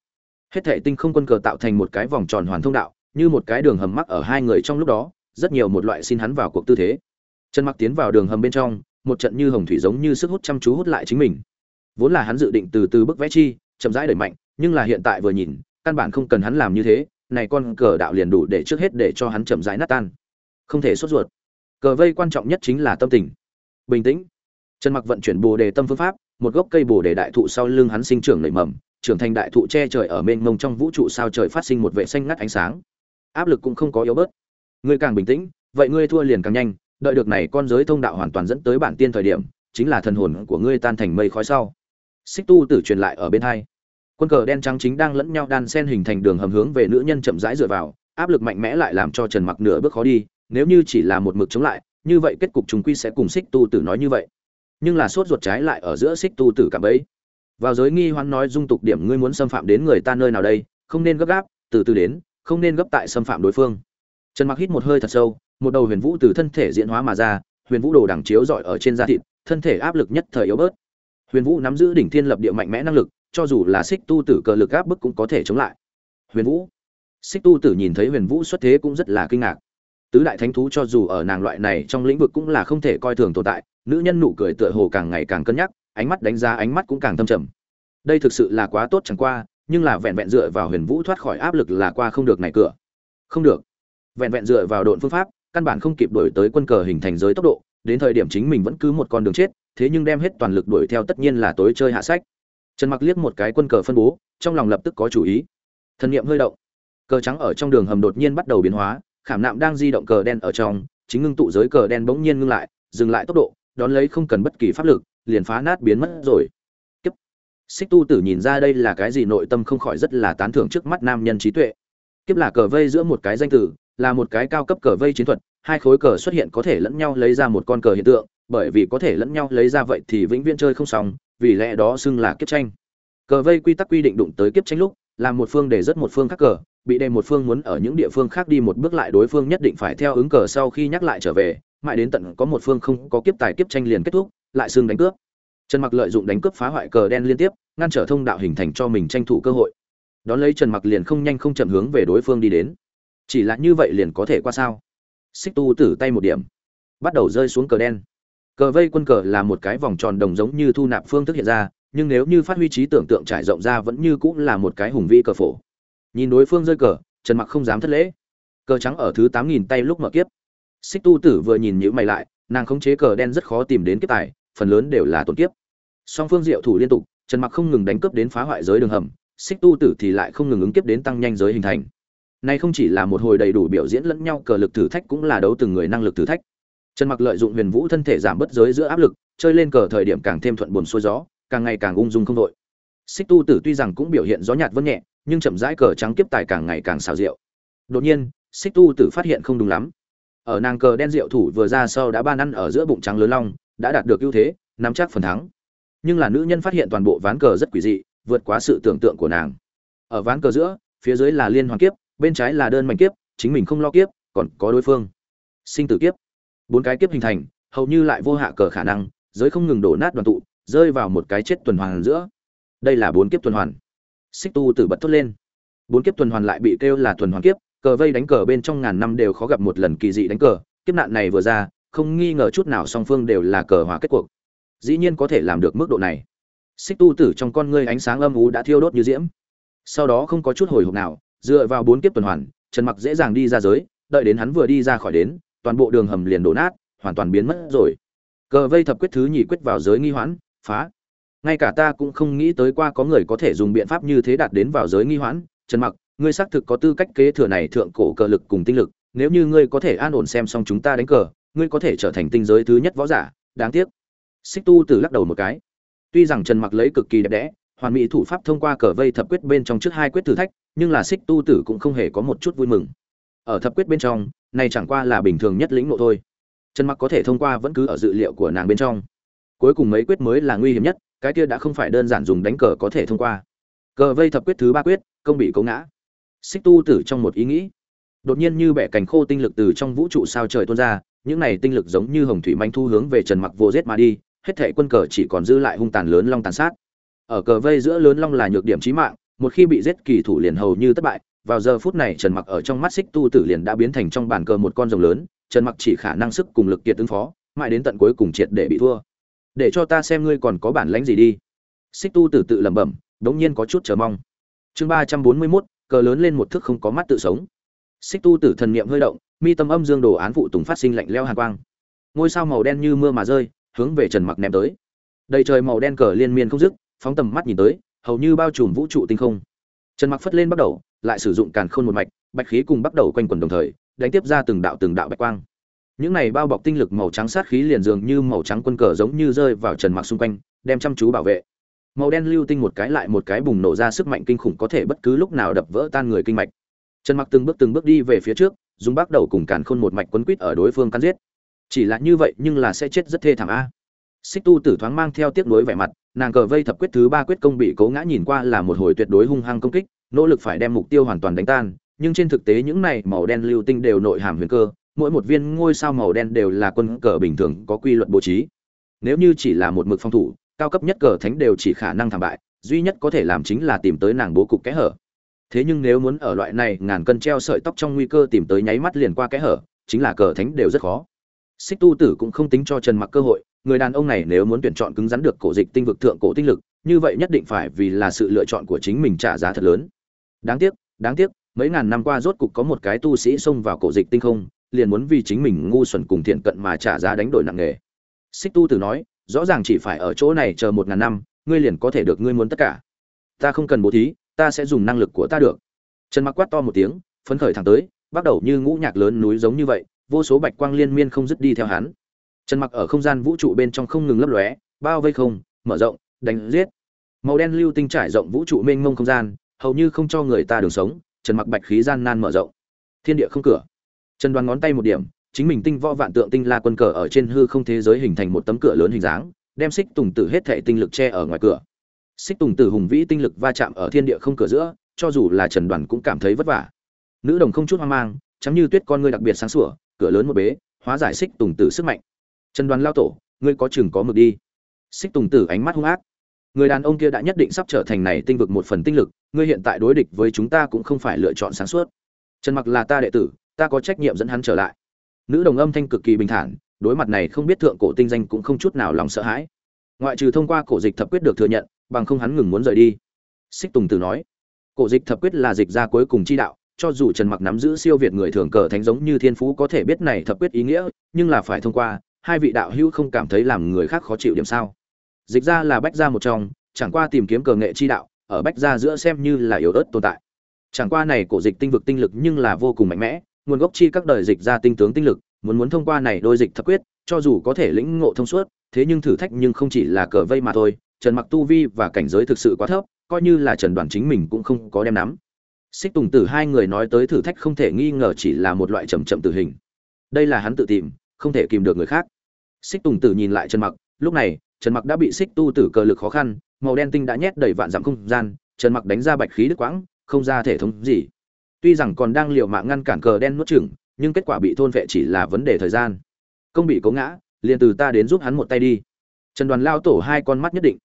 Hết thệ tinh không quân cờ tạo thành một cái vòng tròn hoàn thông đạo, như một cái đường hầm mắc ở hai người trong lúc đó, rất nhiều một loại xin hắn vào cuộc tư thế. Trần mặc tiến vào đường hầm bên trong một trận như hồng thủy giống như sức hút chăm chú hút lại chính mình. Vốn là hắn dự định từ từ bức vẽ chi, chậm rãi đẩy mạnh, nhưng là hiện tại vừa nhìn, căn bản không cần hắn làm như thế, này con cờ đạo liền đủ để trước hết để cho hắn chậm rãi nát tan. Không thể sốt ruột. Cờ vây quan trọng nhất chính là tâm tình. Bình tĩnh. Trần mặc vận chuyển bồ đề tâm phương pháp, một gốc cây bồ đề đại thụ sau lưng hắn sinh trưởng nảy mầm, trưởng thành đại thụ che trời ở mênh mông trong vũ trụ sao trời phát sinh một vệ xanh ngắt ánh sáng. Áp lực cũng không có yếu bớt. Ngươi càng bình tĩnh, vậy ngươi thua liền càng nhanh đợi được này con giới thông đạo hoàn toàn dẫn tới bản tiên thời điểm, chính là thần hồn của ngươi tan thành mây khói sau. Xích tu tử truyền lại ở bên hai. Quân cờ đen trắng chính đang lẫn nhau đan sen hình thành đường hầm hướng về nữ nhân chậm rãi dựa vào, áp lực mạnh mẽ lại làm cho trần mặc nửa bước khó đi, nếu như chỉ là một mực chống lại, như vậy kết cục chúng quy sẽ cùng xích tu tử nói như vậy. Nhưng là sốt ruột trái lại ở giữa xích tu tử cảm ấy. Vào giới nghi hoan nói dung tục điểm ngươi muốn xâm phạm đến người ta nơi nào đây, không nên gấp gáp, từ từ đến, không nên gấp tại xâm phạm đối phương. Trần mặc hít một hơi thật sâu một đầu huyền vũ từ thân thể diễn hóa mà ra, huyền vũ đồ đằng chiếu dọi ở trên da thịt, thân thể áp lực nhất thời yếu bớt. Huyền vũ nắm giữ đỉnh thiên lập địa mạnh mẽ năng lực, cho dù là xích tu tử cờ lực áp bức cũng có thể chống lại. Huyền vũ. Xích tu tử nhìn thấy huyền vũ xuất thế cũng rất là kinh ngạc. Tứ đại thánh thú cho dù ở nàng loại này trong lĩnh vực cũng là không thể coi thường tồn tại, nữ nhân nụ cười tựa hồ càng ngày càng cân nhắc, ánh mắt đánh giá ánh mắt cũng càng thâm trầm. Đây thực sự là quá tốt chẳng qua, nhưng là vẹn vẹn dựa vào huyền vũ thoát khỏi áp lực là qua không được này cửa. Không được. Vẹn vẹn dựa vào độn phương pháp căn bản không kịp đổi tới quân cờ hình thành giới tốc độ, đến thời điểm chính mình vẫn cứ một con đường chết, thế nhưng đem hết toàn lực đuổi theo tất nhiên là tối chơi hạ sách. Trần mặc liếc một cái quân cờ phân bố, trong lòng lập tức có chủ ý. Thần niệm hơi động. Cờ trắng ở trong đường hầm đột nhiên bắt đầu biến hóa, khảm nạm đang di động cờ đen ở trong, chính ngưng tụ giới cờ đen bỗng nhiên ngưng lại, dừng lại tốc độ, đón lấy không cần bất kỳ pháp lực, liền phá nát biến mất rồi. Kiếp. xích tu tử nhìn ra đây là cái gì, nội tâm không khỏi rất là tán thưởng trước mắt nam nhân trí tuệ. Kiếp là cờ vây giữa một cái danh tử là một cái cao cấp cờ vây chiến thuật, hai khối cờ xuất hiện có thể lẫn nhau lấy ra một con cờ hiện tượng, bởi vì có thể lẫn nhau lấy ra vậy thì vĩnh viễn chơi không xong, vì lẽ đó xưng là kiếp tranh. Cờ vây quy tắc quy định đụng tới kiếp tranh lúc, làm một phương để rất một phương khác cờ, bị đề một phương muốn ở những địa phương khác đi một bước lại đối phương nhất định phải theo ứng cờ sau khi nhắc lại trở về, mãi đến tận có một phương không có kiếp tài kiếp tranh liền kết thúc, lại xưng đánh cướp. Trần mặc lợi dụng đánh cướp phá hoại cờ đen liên tiếp, ngăn trở thông đạo hình thành cho mình tranh thủ cơ hội. Đón lấy trần mặc liền không nhanh không chậm hướng về đối phương đi đến chỉ là như vậy liền có thể qua sao? Xích tu tử tay một điểm, bắt đầu rơi xuống cờ đen. Cờ vây quân cờ là một cái vòng tròn đồng giống như thu nạp phương thức hiện ra, nhưng nếu như phát huy trí tưởng tượng trải rộng ra vẫn như cũng là một cái hùng vĩ cờ phổ. Nhìn đối phương rơi cờ, trần mặc không dám thất lễ. Cờ trắng ở thứ tám nghìn tay lúc mở kiếp. Xích tu tử vừa nhìn nhữ mày lại, nàng khống chế cờ đen rất khó tìm đến kiếp tài, phần lớn đều là tổn kiếp. Song phương diệu thủ liên tục, trần mặc không ngừng đánh cướp đến phá hoại giới đường hầm, xích tu tử thì lại không ngừng ứng kiếp đến tăng nhanh giới hình thành này không chỉ là một hồi đầy đủ biểu diễn lẫn nhau, cờ lực thử thách cũng là đấu từng người năng lực thử thách. Trần mặc lợi dụng huyền vũ thân thể giảm bớt giới giữa áp lực, chơi lên cờ thời điểm càng thêm thuận buồm xuôi gió, càng ngày càng ung dung không đội. Xích tu tử tuy rằng cũng biểu hiện gió nhạt vân nhẹ, nhưng chậm rãi cờ trắng kiếp tài càng ngày càng xào rượu. Đột nhiên, xích tu tử phát hiện không đúng lắm. Ở nàng cờ đen rượu thủ vừa ra sau đã ba ăn ở giữa bụng trắng lớn long, đã đạt được ưu thế, nắm chắc phần thắng. Nhưng là nữ nhân phát hiện toàn bộ ván cờ rất quỷ dị, vượt quá sự tưởng tượng của nàng. Ở ván cờ giữa, phía dưới là liên hoàn kiếp bên trái là đơn mảnh kiếp, chính mình không lo kiếp, còn có đối phương. Sinh tử kiếp. Bốn cái kiếp hình thành, hầu như lại vô hạ cờ khả năng, giới không ngừng đổ nát đoàn tụ, rơi vào một cái chết tuần hoàn giữa. Đây là bốn kiếp tuần hoàn. Xích tu tử bật thốt lên. Bốn kiếp tuần hoàn lại bị kêu là tuần hoàn kiếp, cờ vây đánh cờ bên trong ngàn năm đều khó gặp một lần kỳ dị đánh cờ, kiếp nạn này vừa ra, không nghi ngờ chút nào song phương đều là cờ hòa kết cuộc. Dĩ nhiên có thể làm được mức độ này. Xích tu tử trong con ngươi ánh sáng âm ú đã thiêu đốt như diễm. Sau đó không có chút hồi hộp nào dựa vào bốn kiếp tuần hoàn, trần mặc dễ dàng đi ra giới, đợi đến hắn vừa đi ra khỏi đến, toàn bộ đường hầm liền đổ nát, hoàn toàn biến mất rồi. Cờ vây thập quyết thứ nhị quyết vào giới nghi hoãn, phá. Ngay cả ta cũng không nghĩ tới qua có người có thể dùng biện pháp như thế đạt đến vào giới nghi hoãn. Trần mặc, ngươi xác thực có tư cách kế thừa này thượng cổ cờ lực cùng tinh lực, nếu như ngươi có thể an ổn xem xong chúng ta đánh cờ, ngươi có thể trở thành tinh giới thứ nhất võ giả, đáng tiếc. Xích tu tử lắc đầu một cái. Tuy rằng trần mặc lấy cực kỳ đẹp đẽ hoàn mỹ thủ pháp thông qua cờ vây thập quyết bên trong trước hai quyết thử thách, nhưng là xích tu tử cũng không hề có một chút vui mừng. Ở thập quyết bên trong, này chẳng qua là bình thường nhất lĩnh ngộ thôi. Trần mặc có thể thông qua vẫn cứ ở dự liệu của nàng bên trong. Cuối cùng mấy quyết mới là nguy hiểm nhất, cái kia đã không phải đơn giản dùng đánh cờ có thể thông qua. Cờ vây thập quyết thứ ba quyết, công bị cấu ngã. Xích tu tử trong một ý nghĩ. Đột nhiên như bẻ cành khô tinh lực từ trong vũ trụ sao trời tuôn ra, những này tinh lực giống như hồng thủy manh thu hướng về trần mặc vô giết mà đi, hết thảy quân cờ chỉ còn dư lại hung tàn lớn long tàn sát ở cờ vây giữa lớn long là nhược điểm chí mạng một khi bị giết kỳ thủ liền hầu như thất bại. Vào giờ phút này trần mặc ở trong mắt xích tu tử liền đã biến thành trong bàn cờ một con rồng lớn trần mặc chỉ khả năng sức cùng lực kiệt ứng phó mãi đến tận cuối cùng triệt để bị thua. Để cho ta xem ngươi còn có bản lãnh gì đi. Xích tu tử tự lẩm bẩm đống nhiên có chút chờ mong. Chương ba trăm bốn mươi 341, cờ lớn lên một thức không có mắt tự sống. Xích tu tử thần niệm hơi động mi tâm âm dương đồ án phụ tùng phát sinh lạnh leo hàn quang. Ngôi sao màu đen như mưa mà rơi hướng về trần mặc ném tới. Đầy trời màu đen cờ liên miên không dứt phóng tầm mắt nhìn tới, hầu như bao trùm vũ trụ tinh không. Trần mặc phất lên bắt đầu, lại sử dụng càn khôn một mạch, bạch khí cùng bắt đầu quanh quần đồng thời, đánh tiếp ra từng đạo từng đạo bạch quang. Những này bao bọc tinh lực màu trắng sát khí liền dường như màu trắng quân cờ giống như rơi vào trần mặc xung quanh, đem chăm chú bảo vệ. Màu đen lưu tinh một cái lại một cái bùng nổ ra sức mạnh kinh khủng có thể bất cứ lúc nào đập vỡ tan người kinh mạch. Trần mặc từng bước từng bước đi về phía trước, dùng bắt đầu cùng càn khôn một mạch quấn quýt ở đối phương cắn giết. Chỉ là như vậy nhưng là sẽ chết rất thê thảm a. Xích tu tử thoáng mang theo tiếc nuối vẻ mặt nàng cờ vây thập quyết thứ ba quyết công bị cố ngã nhìn qua là một hồi tuyệt đối hung hăng công kích, nỗ lực phải đem mục tiêu hoàn toàn đánh tan, nhưng trên thực tế những này màu đen lưu tinh đều nội hàm huyền cơ, mỗi một viên ngôi sao màu đen đều là quân cờ bình thường có quy luật bố trí. Nếu như chỉ là một mực phòng thủ, cao cấp nhất cờ thánh đều chỉ khả năng thảm bại, duy nhất có thể làm chính là tìm tới nàng bố cục kẽ hở. Thế nhưng nếu muốn ở loại này ngàn cân treo sợi tóc trong nguy cơ tìm tới nháy mắt liền qua kẽ hở, chính là cờ thánh đều rất khó. Xích tu tử cũng không tính cho trần mặc cơ hội người đàn ông này nếu muốn tuyển chọn cứng rắn được cổ dịch tinh vực thượng cổ tinh lực, như vậy nhất định phải vì là sự lựa chọn của chính mình trả giá thật lớn. Đáng tiếc đáng tiếc, mấy ngàn năm qua rốt cục có một cái tu sĩ xông vào cổ dịch tinh không, liền muốn vì chính mình ngu xuẩn cùng thiện cận mà trả giá đánh đổi nặng nề. Xích tu tử nói, rõ ràng chỉ phải ở chỗ này chờ một ngàn năm, ngươi liền có thể được ngươi muốn tất cả. Ta không cần bố thí, ta sẽ dùng năng lực của ta được. Trần mặc quát to một tiếng, phấn khởi thẳng tới, bắt đầu như ngũ nhạc lớn núi giống như vậy, vô số bạch quang liên miên không dứt đi theo hắn trần mặc ở không gian vũ trụ bên trong không ngừng lấp lóe, bao vây không, mở rộng, đánh giết. Màu đen lưu tinh trải rộng vũ trụ mênh mông không gian, hầu như không cho người ta đường sống, trần mặc bạch khí gian nan mở rộng. Thiên địa không cửa. Trần đoàn ngón tay một điểm, chính mình tinh võ vạn tượng tinh la quân cờ ở trên hư không thế giới hình thành một tấm cửa lớn hình dáng, đem xích tùng tử hết thệ tinh lực che ở ngoài cửa. Xích tùng tử hùng vĩ tinh lực va chạm ở thiên địa không cửa giữa, cho dù là trần đoàn cũng cảm thấy vất vả. Nữ đồng không chút hoang mang chắm như tuyết con ngươi đặc biệt sáng sủa, cửa lớn một bế, hóa giải xích tùng tử sức mạnh trần đoàn lao tổ, ngươi có chừng có mực đi. Xích tùng tử ánh mắt hung ác. Người đàn ông kia đã nhất định sắp trở thành này tinh vực một phần tinh lực, ngươi hiện tại đối địch với chúng ta cũng không phải lựa chọn sáng suốt. Trần mặc là ta đệ tử, ta có trách nhiệm dẫn hắn trở lại. Nữ đồng âm thanh cực kỳ bình thản, đối mặt này không biết thượng cổ tinh danh cũng không chút nào lòng sợ hãi. Ngoại trừ thông qua cổ dịch thập quyết được thừa nhận, bằng không hắn ngừng muốn rời đi. Xích tùng tử nói, cổ dịch thập quyết là dịch ra cuối cùng chi đạo, cho dù trần mặc nắm giữ siêu việt người thường cờ thánh giống như thiên phú có thể biết này thập quyết ý nghĩa, nhưng là phải thông qua hai vị đạo hữu không cảm thấy làm người khác khó chịu điểm sao? Dịch ra là bách gia một trong, chẳng qua tìm kiếm cờ nghệ chi đạo, ở bách gia giữa xem như là yếu ớt tồn tại. Chẳng qua này cổ dịch tinh vực tinh lực nhưng là vô cùng mạnh mẽ, nguồn gốc chi các đời dịch ra tinh tướng tinh lực, muốn muốn thông qua này đôi dịch thập quyết, cho dù có thể lĩnh ngộ thông suốt, thế nhưng thử thách nhưng không chỉ là cờ vây mà thôi, trần mặc tu vi và cảnh giới thực sự quá thấp, coi như là trần đoàn chính mình cũng không có đem nắm. Xích tùng tử hai người nói tới thử thách không thể nghi ngờ chỉ là một loại chậm chậm tử hình. Đây là hắn tự tìm không thể kìm được người khác. Xích tùng tử nhìn lại trần mặc, lúc này, trần mặc đã bị xích tu tử cờ lực khó khăn, màu đen tinh đã nhét đầy vạn dặm không gian, trần mặc đánh ra bạch khí đứt quãng, không ra thể thống gì. Tuy rằng còn đang liều mạng ngăn cản cờ đen nuốt chửng, nhưng kết quả bị thôn vệ chỉ là vấn đề thời gian. Công bị cố ngã, liền từ ta đến giúp hắn một tay đi. Trần đoàn lao tổ hai con mắt nhất định.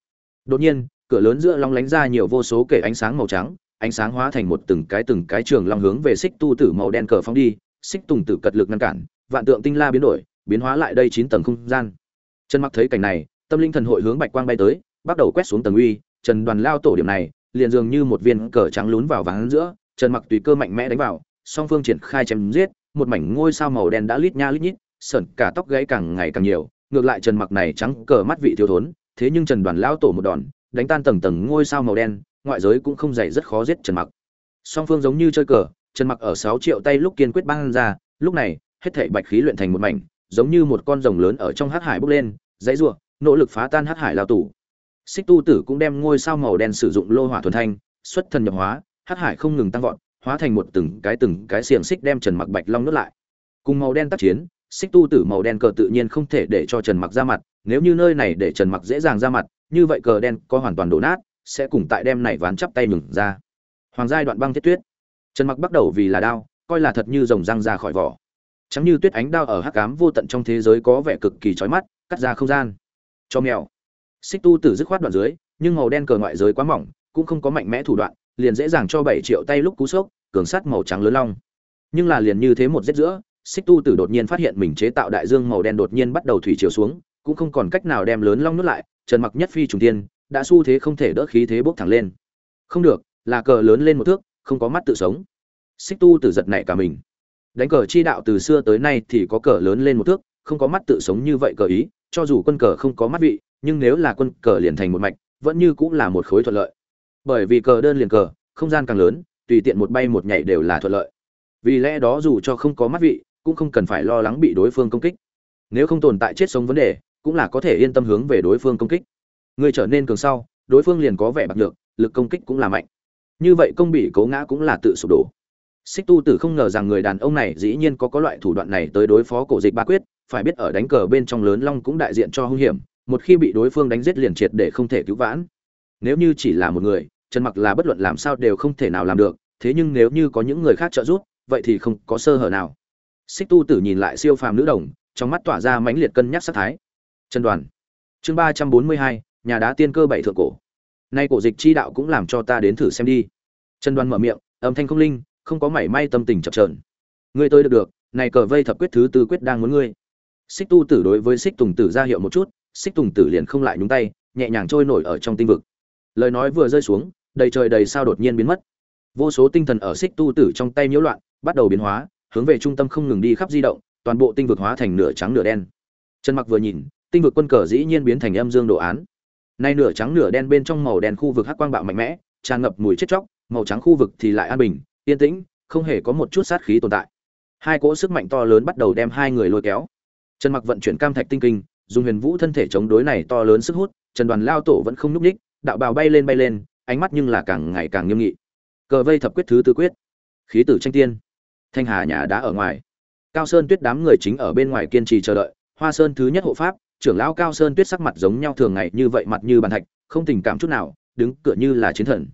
Đột nhiên, cửa lớn giữa long lánh ra nhiều vô số kể ánh sáng màu trắng, ánh sáng hóa thành một từng cái từng cái trường long hướng về xích tu tử màu đen cờ phóng đi xích tùng tử cật lực ngăn cản, vạn tượng tinh la biến đổi, biến hóa lại đây chín tầng không gian. Trần mặc thấy cảnh này, tâm linh thần hội hướng bạch quang bay tới, bắt đầu quét xuống tầng uy, trần đoàn lao tổ điểm này, liền dường như một viên cờ trắng lún vào ván giữa, trần mặc tùy cơ mạnh mẽ đánh vào, song phương triển khai chém giết, một mảnh ngôi sao màu đen đã lít nha lít nhít, sởn cả tóc gáy càng ngày càng nhiều, ngược lại trần mặc này trắng cờ mắt vị thiếu thốn, thế nhưng trần đoàn lao tổ một đòn, đánh tan tầng tầng ngôi sao màu đen, ngoại giới cũng không dày rất khó giết trần mặc. Song phương giống như chơi cờ trần mặc ở 6 triệu tay lúc kiên quyết băng ra, lúc này, hết thảy bạch khí luyện thành một mảnh, giống như một con rồng lớn ở trong hắc hải bốc lên, dãy rủa, nỗ lực phá tan hắc hải lao tủ xích tu tử cũng đem ngôi sao màu đen sử dụng lô hỏa thuần thanh, xuất thần nhập hóa, hắc hải không ngừng tăng vọt, hóa thành một từng cái từng cái xiềng xích đem trần mặc bạch long nuốt lại. Cùng màu đen tác chiến, xích tu tử màu đen cờ tự nhiên không thể để cho trần mặc ra mặt, nếu như nơi này để trần mặc dễ dàng ra mặt, như vậy cờ đen có hoàn toàn đổ nát, sẽ cùng tại đem này ván chắp tay mừng ra. Hoàng giai đoạn băng thiết tuyết trần mặc bắt đầu vì là đao, coi là thật như rồng răng ra khỏi vỏ. Trắng như tuyết ánh đao ở hắc ám vô tận trong thế giới có vẻ cực kỳ chói mắt, cắt ra không gian. Cho mèo. Xích tu tử dứt khoát đoạn dưới, nhưng màu đen cờ ngoại giới quá mỏng, cũng không có mạnh mẽ thủ đoạn, liền dễ dàng cho bảy triệu tay lúc cú sốc, cường sắt màu trắng lớn long. Nhưng là liền như thế một giết giữa, xích tu tử đột nhiên phát hiện mình chế tạo đại dương màu đen đột nhiên bắt đầu thủy chiều xuống, cũng không còn cách nào đem lớn long nuốt lại, trần mặc nhất phi trùng tiên đã xu thế không thể đỡ khí thế bốc thẳng lên. Không được, là cờ lớn lên một thước không có mắt tự sống. Xích tu tử giật nảy cả mình. Đánh cờ chi đạo từ xưa tới nay thì có cờ lớn lên một thước, không có mắt tự sống như vậy cờ ý, cho dù quân cờ không có mắt vị, nhưng nếu là quân cờ liền thành một mạch, vẫn như cũng là một khối thuận lợi. Bởi vì cờ đơn liền cờ, không gian càng lớn, tùy tiện một bay một nhảy đều là thuận lợi. Vì lẽ đó dù cho không có mắt vị, cũng không cần phải lo lắng bị đối phương công kích. Nếu không tồn tại chết sống vấn đề, cũng là có thể yên tâm hướng về đối phương công kích. Người trở nên cường sau, đối phương liền có vẻ bạc được lực công kích cũng là mạnh như vậy công bị cố ngã cũng là tự sụp đổ. Xích tu tử không ngờ rằng người đàn ông này dĩ nhiên có có loại thủ đoạn này tới đối phó cổ dịch ba quyết, phải biết ở đánh cờ bên trong lớn long cũng đại diện cho hung hiểm, một khi bị đối phương đánh giết liền triệt để không thể cứu vãn. Nếu như chỉ là một người, trần mặc là bất luận làm sao đều không thể nào làm được, thế nhưng nếu như có những người khác trợ giúp, vậy thì không có sơ hở nào. Xích tu tử nhìn lại siêu phàm nữ đồng, trong mắt tỏa ra mãnh liệt cân nhắc sát thái. Trần đoàn. Chương ba trăm bốn mươi hai, nhà đá tiên cơ bảy thượng cổ nay cổ dịch chi đạo cũng làm cho ta đến thử xem đi. Trần đoan mở miệng, âm thanh không linh, không có mảy may tâm tình chập trờn ngươi tới được được, này cờ vây thập quyết thứ tư quyết đang muốn ngươi. Xích tu tử đối với xích tùng tử ra hiệu một chút, xích tùng tử liền không lại nhúng tay, nhẹ nhàng trôi nổi ở trong tinh vực. Lời nói vừa rơi xuống, đầy trời đầy sao đột nhiên biến mất. Vô số tinh thần ở xích tu tử trong tay nhiễu loạn, bắt đầu biến hóa, hướng về trung tâm không ngừng đi khắp di động, toàn bộ tinh vực hóa thành nửa trắng nửa đen. Trần mặc vừa nhìn, tinh vực quân cờ dĩ nhiên biến thành âm dương đồ án nay nửa trắng nửa đen bên trong màu đen khu vực hắc quang bạo mạnh mẽ, tràn ngập mùi chết chóc, màu trắng khu vực thì lại an bình, yên tĩnh, không hề có một chút sát khí tồn tại. Hai cỗ sức mạnh to lớn bắt đầu đem hai người lôi kéo. Trần mặc vận chuyển cam thạch tinh kinh, dùng huyền vũ thân thể chống đối này to lớn sức hút, trần đoàn lao tổ vẫn không nhúc ních đạo bào bay lên bay lên, ánh mắt nhưng là càng ngày càng nghiêm nghị. Cờ vây thập quyết thứ tư quyết. Khí tử tranh tiên. Thanh hà nhà đã ở ngoài. Cao sơn tuyết đám người chính ở bên ngoài kiên trì chờ đợi, hoa sơn thứ nhất hộ pháp trưởng lão cao sơn tuyết sắc mặt giống nhau thường ngày như vậy mặt như bàn thạch, không tình cảm chút nào, đứng cửa như là chiến thần.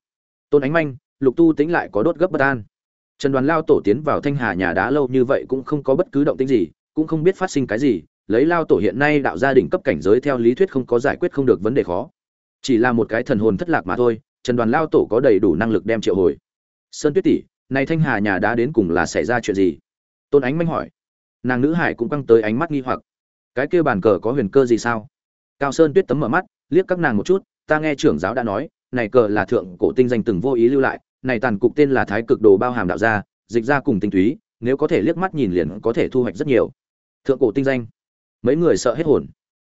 Tôn ánh manh, lục tu tính lại có đốt gấp bất an. Trần đoàn lao tổ tiến vào thanh hà nhà đá lâu như vậy cũng không có bất cứ động tĩnh gì, cũng không biết phát sinh cái gì, lấy lao tổ hiện nay đạo gia đình cấp cảnh giới theo lý thuyết không có giải quyết không được vấn đề khó. Chỉ là một cái thần hồn thất lạc mà thôi, trần đoàn lao tổ có đầy đủ năng lực đem triệu hồi. Sơn tuyết tỷ, này thanh hà nhà đá đến cùng là xảy ra chuyện gì? Tôn ánh manh hỏi. Nàng nữ hải cũng căng tới ánh mắt nghi hoặc cái kia bàn cờ có huyền cơ gì sao? Cao sơn tuyết tấm mở mắt, liếc các nàng một chút, ta nghe trưởng giáo đã nói, này cờ là thượng cổ tinh danh từng vô ý lưu lại, này tàn cục tên là thái cực đồ bao hàm đạo gia, dịch ra cùng tinh túy, nếu có thể liếc mắt nhìn liền có thể thu hoạch rất nhiều. Thượng cổ tinh danh. Mấy người sợ hết hồn.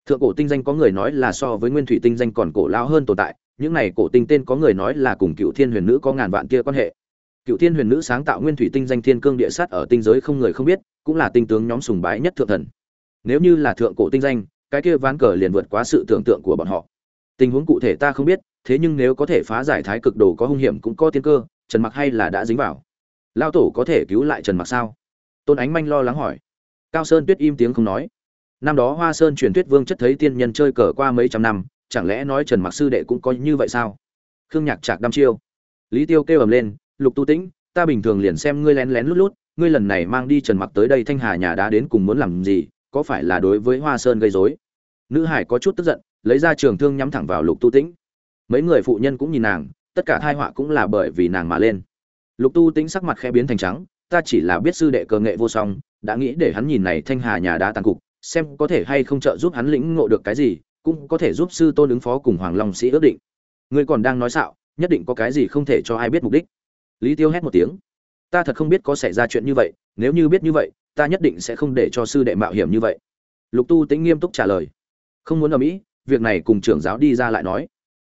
Thượng cổ tinh danh có người nói là so với nguyên thủy tinh danh còn cổ lao hơn tồn tại, những này cổ tinh tên có người nói là cùng cựu thiên huyền nữ có ngàn vạn kia quan hệ. Cựu thiên huyền nữ sáng tạo nguyên thủy tinh danh thiên cương địa sát ở tinh giới không người không biết, cũng là tinh tướng nhóm sùng bái nhất thượng thần nếu như là thượng cổ tinh danh, cái kia ván cờ liền vượt quá sự tưởng tượng của bọn họ. Tình huống cụ thể ta không biết, thế nhưng nếu có thể phá giải thái cực đồ có hung hiểm cũng có tiên cơ, trần mặc hay là đã dính vào. Lao tổ có thể cứu lại trần mặc sao? Tôn ánh manh lo lắng hỏi. Cao sơn tuyết im tiếng không nói. Năm đó hoa sơn truyền thuyết vương chất thấy tiên nhân chơi cờ qua mấy trăm năm, chẳng lẽ nói trần mặc sư đệ cũng có như vậy sao? Khương nhạc trạc đăm chiêu. Lý tiêu kêu ầm lên, lục tu tĩnh, ta bình thường liền xem ngươi lén lén lút lút, ngươi lần này mang đi trần mặc tới đây thanh hà nhà đá đến cùng muốn làm gì có phải là đối với hoa sơn gây rối? Nữ hải có chút tức giận, lấy ra trường thương nhắm thẳng vào lục tu tĩnh. Mấy người phụ nhân cũng nhìn nàng, tất cả thai họa cũng là bởi vì nàng mà lên. Lục tu tĩnh sắc mặt khẽ biến thành trắng, ta chỉ là biết sư đệ cơ nghệ vô song, đã nghĩ để hắn nhìn này thanh hà nhà đá tàn cục, xem có thể hay không trợ giúp hắn lĩnh ngộ được cái gì, cũng có thể giúp sư tôn ứng phó cùng hoàng long sĩ ước định. Ngươi còn đang nói xạo, nhất định có cái gì không thể cho ai biết mục đích. Lý tiêu hét một tiếng ta thật không biết có xảy ra chuyện như vậy, nếu như biết như vậy, ta nhất định sẽ không để cho sư đệ mạo hiểm như vậy. Lục tu tĩnh nghiêm túc trả lời. Không muốn ở mỹ, việc này cùng trưởng giáo đi ra lại nói.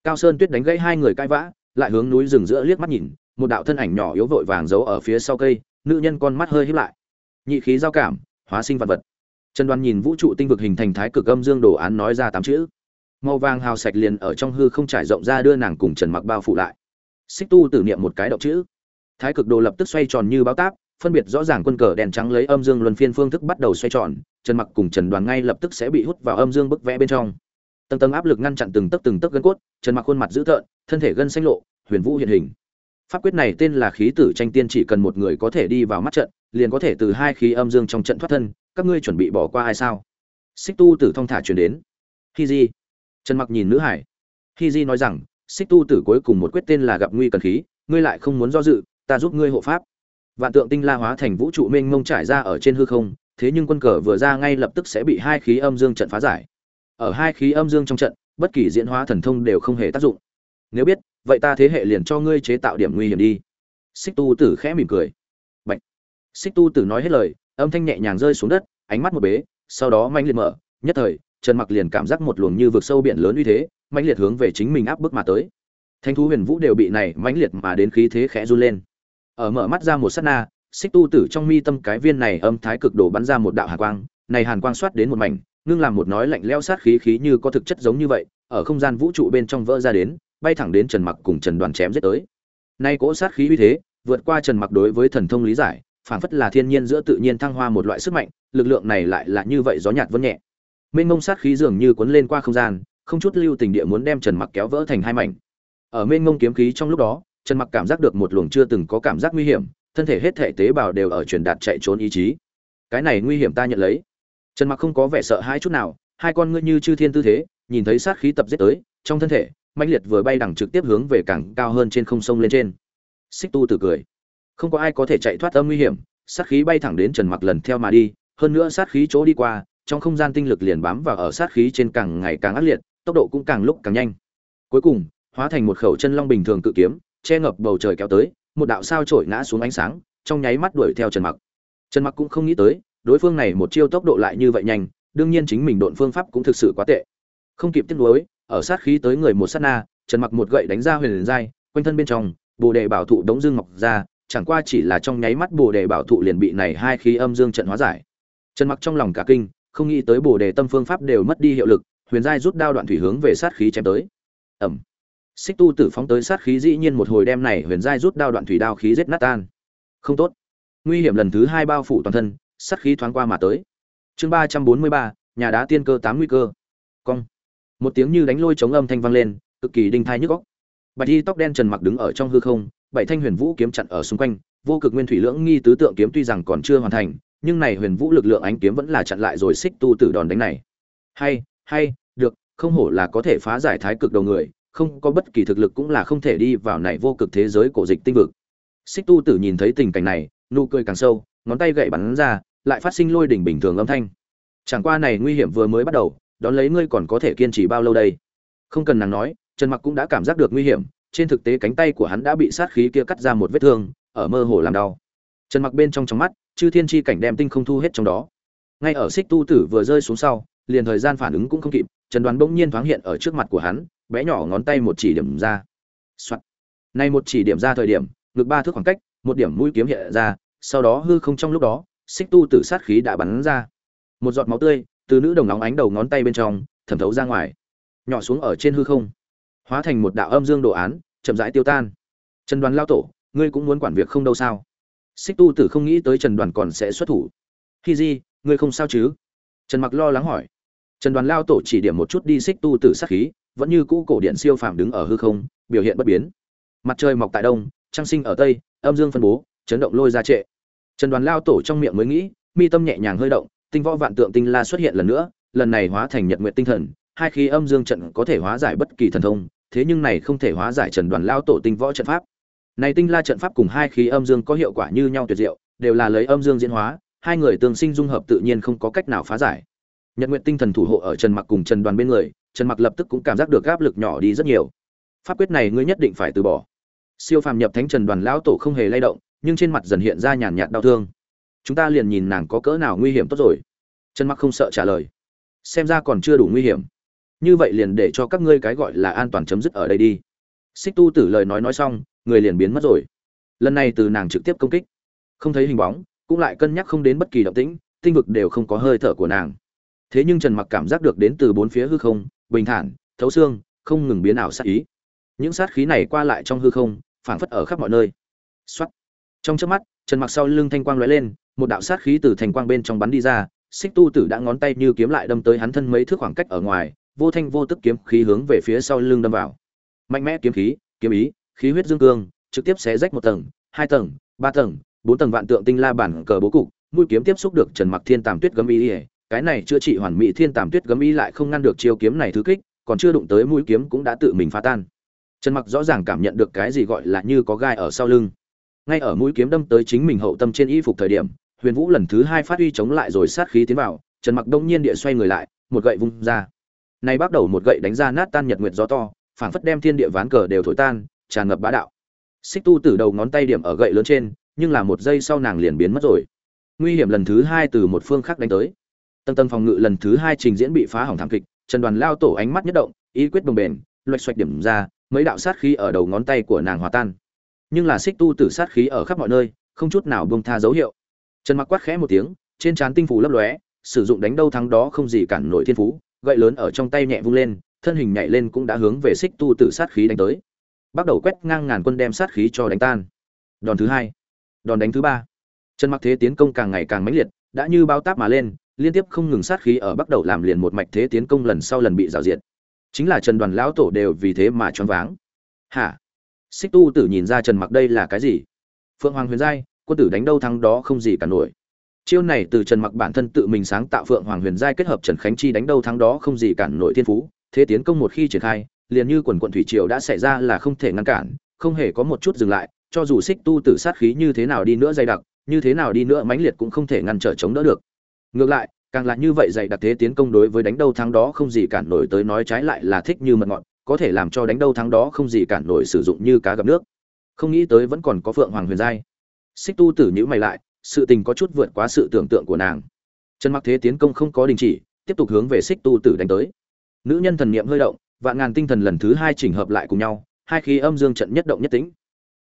Cao sơn tuyết đánh gãy hai người cãi vã, lại hướng núi rừng giữa liếc mắt nhìn, một đạo thân ảnh nhỏ yếu vội vàng giấu ở phía sau cây, nữ nhân con mắt hơi híp lại. Nhị khí giao cảm, hóa sinh vật vật. Trần đoan nhìn vũ trụ tinh vực hình thành thái cực âm dương đồ án nói ra tám chữ. Màu vàng hào sạch liền ở trong hư không trải rộng ra đưa nàng cùng trần mặc bao phủ lại. Xích tu tử niệm một cái động chữ thái cực đồ lập tức xoay tròn như báo táp, phân biệt rõ ràng quân cờ đèn trắng lấy âm dương luân phiên phương thức bắt đầu xoay tròn, trần mặc cùng trần đoàn ngay lập tức sẽ bị hút vào âm dương bức vẽ bên trong. Tầng tầng áp lực ngăn chặn từng tấc từng tấc gân cốt, trần mặc khuôn mặt dữ tợn, thân thể gân xanh lộ, huyền vũ hiện hình. Pháp quyết này tên là khí tử tranh tiên chỉ cần một người có thể đi vào mắt trận, liền có thể từ hai khí âm dương trong trận thoát thân, các ngươi chuẩn bị bỏ qua ai sao? Xích tu tử thong thả chuyển đến. Hi di trần mặc nhìn nữ hải. Hi di nói rằng, xích tu tử cuối cùng một quyết tên là gặp nguy cần khí, ngươi lại không muốn do dự ta giúp ngươi hộ pháp. Vạn tượng tinh la hóa thành vũ trụ mênh mông trải ra ở trên hư không, thế nhưng quân cờ vừa ra ngay lập tức sẽ bị hai khí âm dương trận phá giải. Ở hai khí âm dương trong trận, bất kỳ diễn hóa thần thông đều không hề tác dụng. Nếu biết, vậy ta thế hệ liền cho ngươi chế tạo điểm nguy hiểm đi. Xích tu tử khẽ mỉm cười. Bạch. xích tu tử nói hết lời, âm thanh nhẹ nhàng rơi xuống đất, ánh mắt một bế, sau đó manh liệt mở, nhất thời, trần mặc liền cảm giác một luồng như vực sâu biển lớn uy thế, mãnh liệt hướng về chính mình áp bức mà tới. Thanh thú huyền vũ đều bị này mãnh liệt mà đến khí thế khẽ run lên ở mở mắt ra một sát na, xích tu tử trong mi tâm cái viên này âm thái cực đổ bắn ra một đạo hàn quang, này hàn quang xoát đến một mảnh, ngưng làm một nói lạnh leo sát khí khí như có thực chất giống như vậy, ở không gian vũ trụ bên trong vỡ ra đến, bay thẳng đến trần mặc cùng trần đoàn chém giết tới. Nay cỗ sát khí uy thế, vượt qua trần mặc đối với thần thông lý giải, phảng phất là thiên nhiên giữa tự nhiên thăng hoa một loại sức mạnh, lực lượng này lại là như vậy gió nhạt vân nhẹ. Mênh mông sát khí dường như cuốn lên qua không gian, không chút lưu tình địa muốn đem trần mặc kéo vỡ thành hai mảnh. Ở mênh mông kiếm khí trong lúc đó trần mặc cảm giác được một luồng chưa từng có cảm giác nguy hiểm, thân thể hết thể tế bào đều ở truyền đạt chạy trốn ý chí. Cái này nguy hiểm ta nhận lấy. Trần mặc không có vẻ sợ hãi chút nào, hai con ngươi như chư thiên tư thế, nhìn thấy sát khí tập giết tới, trong thân thể, mãnh liệt vừa bay đẳng trực tiếp hướng về càng cao hơn trên không sông lên trên. Xích tu tử cười. Không có ai có thể chạy thoát âm nguy hiểm, sát khí bay thẳng đến trần mặc lần theo mà đi, hơn nữa sát khí chỗ đi qua, trong không gian tinh lực liền bám vào ở sát khí trên càng ngày càng ác liệt, tốc độ cũng càng lúc càng nhanh. Cuối cùng, hóa thành một khẩu chân long bình thường cự kiếm che ngập bầu trời kéo tới, một đạo sao trổi ngã xuống ánh sáng, trong nháy mắt đuổi theo trần mặc. Trần mặc cũng không nghĩ tới, đối phương này một chiêu tốc độ lại như vậy nhanh, đương nhiên chính mình độn phương pháp cũng thực sự quá tệ. Không kịp tiếp nối, ở sát khí tới người một sát na, trần mặc một gậy đánh ra huyền liền quanh thân bên trong, bồ đề bảo thụ đống dương ngọc ra, chẳng qua chỉ là trong nháy mắt bồ đề bảo thụ liền bị này hai khí âm dương trận hóa giải. Trần mặc trong lòng cả kinh, không nghĩ tới bồ đề tâm phương pháp đều mất đi hiệu lực, huyền giai rút đao đoạn thủy hướng về sát khí chém tới. Ầm! Xích tu tử phóng tới sát khí dĩ nhiên một hồi đem này huyền giai rút đao đoạn thủy đao khí giết nát tan. Không tốt. Nguy hiểm lần thứ hai bao phủ toàn thân, sát khí thoáng qua mà tới. Chương ba trăm bốn mươi ba, nhà đá tiên cơ tám nguy cơ. Cong. Một tiếng như đánh lôi chống âm thanh vang lên, cực kỳ đinh thai nhức góc bạch y tóc đen trần mặc đứng ở trong hư không, bảy thanh huyền vũ kiếm chặn ở xung quanh, vô cực nguyên thủy lưỡng nghi tứ tượng kiếm tuy rằng còn chưa hoàn thành, nhưng này huyền vũ lực lượng ánh kiếm vẫn là chặn lại rồi xích tu tử đòn đánh này. Hay hay, được, không hổ là có thể phá giải thái cực đầu người không có bất kỳ thực lực cũng là không thể đi vào này vô cực thế giới cổ dịch tinh vực. Xích tu tử nhìn thấy tình cảnh này, nụ cười càng sâu, ngón tay gậy bắn ra, lại phát sinh lôi đỉnh bình thường âm thanh. Chẳng qua này nguy hiểm vừa mới bắt đầu, đón lấy ngươi còn có thể kiên trì bao lâu đây? Không cần nàng nói, trần mặc cũng đã cảm giác được nguy hiểm, trên thực tế cánh tay của hắn đã bị sát khí kia cắt ra một vết thương, ở mơ hồ làm đau. Trần mặc bên trong trong mắt, chư thiên chi cảnh đem tinh không thu hết trong đó. Ngay ở xích tu tử vừa rơi xuống sau, liền thời gian phản ứng cũng không kịp trần đoán bỗng nhiên thoáng hiện ở trước mặt của hắn bé nhỏ ngón tay một chỉ điểm ra. Soạn. nay một chỉ điểm ra thời điểm ngược ba thước khoảng cách, một điểm mũi kiếm hiện ra, sau đó hư không trong lúc đó, xích tu tử sát khí đã bắn ra. Một giọt máu tươi, từ nữ đồng nóng ánh đầu ngón tay bên trong, thẩm thấu ra ngoài. Nhỏ xuống ở trên hư không. Hóa thành một đạo âm dương đồ án, chậm rãi tiêu tan. Trần đoàn lao tổ, ngươi cũng muốn quản việc không đâu sao? Xích tu tử không nghĩ tới trần đoàn còn sẽ xuất thủ. Khi di, ngươi không sao chứ? Trần mặc lo lắng hỏi trần đoàn lao tổ chỉ điểm một chút đi xích tu tử sát khí, vẫn như cũ cổ điện siêu phàm đứng ở hư không, biểu hiện bất biến. Mặt trời mọc tại đông, trăng sinh ở tây, âm dương phân bố, chấn động lôi ra trệ. Trần đoàn lao tổ trong miệng mới nghĩ, mi tâm nhẹ nhàng hơi động, tinh võ vạn tượng tinh la xuất hiện lần nữa, lần này hóa thành nhật nguyện tinh thần, hai khí âm dương trận có thể hóa giải bất kỳ thần thông, thế nhưng này không thể hóa giải trần đoàn lao tổ tinh võ trận pháp. Này tinh la trận pháp cùng hai khí âm dương có hiệu quả như nhau tuyệt diệu, đều là lấy âm dương diễn hóa, hai người tương sinh dung hợp tự nhiên không có cách nào phá giải nhật nguyện tinh thần thủ hộ ở trần mặc cùng trần đoàn bên người, trần mặc lập tức cũng cảm giác được áp lực nhỏ đi rất nhiều. Pháp quyết này ngươi nhất định phải từ bỏ. Siêu phàm nhập thánh trần đoàn lão tổ không hề lay động, nhưng trên mặt dần hiện ra nhàn nhạt đau thương. Chúng ta liền nhìn nàng có cỡ nào nguy hiểm tốt rồi. Trần mặc không sợ trả lời. Xem ra còn chưa đủ nguy hiểm. Như vậy liền để cho các ngươi cái gọi là an toàn chấm dứt ở đây đi. Xích tu tử lời nói nói xong, người liền biến mất rồi. Lần này từ nàng trực tiếp công kích. Không thấy hình bóng, cũng lại cân nhắc không đến bất kỳ động tĩnh, tinh vực đều không có hơi thở của nàng thế nhưng trần mặc cảm giác được đến từ bốn phía hư không, bình thản, thấu xương, không ngừng biến ảo sát ý. Những sát khí này qua lại trong hư không, phảng phất ở khắp mọi nơi. Soát. trong chớp mắt, trần mặc sau lưng thanh quang lóe lên, một đạo sát khí từ thành quang bên trong bắn đi ra. Xích tu tử đã ngón tay như kiếm lại đâm tới hắn thân mấy thước khoảng cách ở ngoài, vô thanh vô tức kiếm khí hướng về phía sau lưng đâm vào. Mạnh mẽ kiếm khí, kiếm ý, khí huyết dương cương, trực tiếp xé rách một tầng, hai tầng, ba tầng, bốn tầng vạn tượng tinh la bản cờ bố cục, mũi kiếm tiếp xúc được trần mặc thiên tàm tuyết gấm ý cái này chữa trị hoàn mỹ thiên tàm tuyết gấm y lại không ngăn được chiêu kiếm này thứ kích, còn chưa đụng tới mũi kiếm cũng đã tự mình phá tan. Trần mặc rõ ràng cảm nhận được cái gì gọi là như có gai ở sau lưng. Ngay ở mũi kiếm đâm tới chính mình hậu tâm trên y phục thời điểm, huyền vũ lần thứ hai phát huy chống lại rồi sát khí tiến vào, trần mặc đông nhiên địa xoay người lại, một gậy vung ra. Nay bắt đầu một gậy đánh ra nát tan nhật nguyệt gió to, phảng phất đem thiên địa ván cờ đều thổi tan, tràn ngập bá đạo. Xích tu từ đầu ngón tay điểm ở gậy lớn trên, nhưng là một giây sau nàng liền biến mất rồi. Nguy hiểm lần thứ hai từ một phương khác đánh tới tầng tầng phòng ngự lần thứ hai trình diễn bị phá hỏng thảm kịch, trần đoàn lao tổ ánh mắt nhất động, ý quyết đồng bền loạch xoạch điểm ra, mấy đạo sát khí ở đầu ngón tay của nàng hòa tan. Nhưng là xích tu tử sát khí ở khắp mọi nơi, không chút nào bông tha dấu hiệu. Trần mặc quát khẽ một tiếng, trên trán tinh phủ lấp lóe, sử dụng đánh đâu thắng đó không gì cản nổi thiên phú, gậy lớn ở trong tay nhẹ vung lên, thân hình nhảy lên cũng đã hướng về xích tu tử sát khí đánh tới. Bắt đầu quét ngang ngàn quân đem sát khí cho đánh tan. Đòn thứ hai, đòn đánh thứ ba. Trần mặc thế tiến công càng ngày càng mãnh liệt, đã như bao táp mà lên liên tiếp không ngừng sát khí ở bắt đầu làm liền một mạch thế tiến công lần sau lần bị rào diệt. Chính là trần đoàn lão tổ đều vì thế mà choáng váng. Hả? Xích tu tử nhìn ra trần mặc đây là cái gì? Phượng hoàng huyền giai, quân tử đánh đâu thắng đó không gì cả nổi. Chiêu này từ trần mặc bản thân tự mình sáng tạo phượng hoàng huyền giai kết hợp trần khánh chi đánh đâu thắng đó không gì cản nổi thiên phú, thế tiến công một khi triển khai, liền như quần quận thủy triều đã xảy ra là không thể ngăn cản, không hề có một chút dừng lại, cho dù xích tu tử sát khí như thế nào đi nữa dày đặc, như thế nào đi nữa mãnh liệt cũng không thể ngăn trở chống đỡ được ngược lại, càng là như vậy dày đặc thế tiến công đối với đánh đâu thắng đó không gì cản nổi tới nói trái lại là thích như mật ngọt có thể làm cho đánh đâu thắng đó không gì cản nổi sử dụng như cá gặp nước. Không nghĩ tới vẫn còn có phượng hoàng huyền giai. Xích tu tử nhữ mày lại, sự tình có chút vượt quá sự tưởng tượng của nàng. Trần mặc thế tiến công không có đình chỉ, tiếp tục hướng về xích tu tử đánh tới. Nữ nhân thần niệm hơi động, vạn ngàn tinh thần lần thứ hai chỉnh hợp lại cùng nhau, hai khí âm dương trận nhất động nhất tĩnh.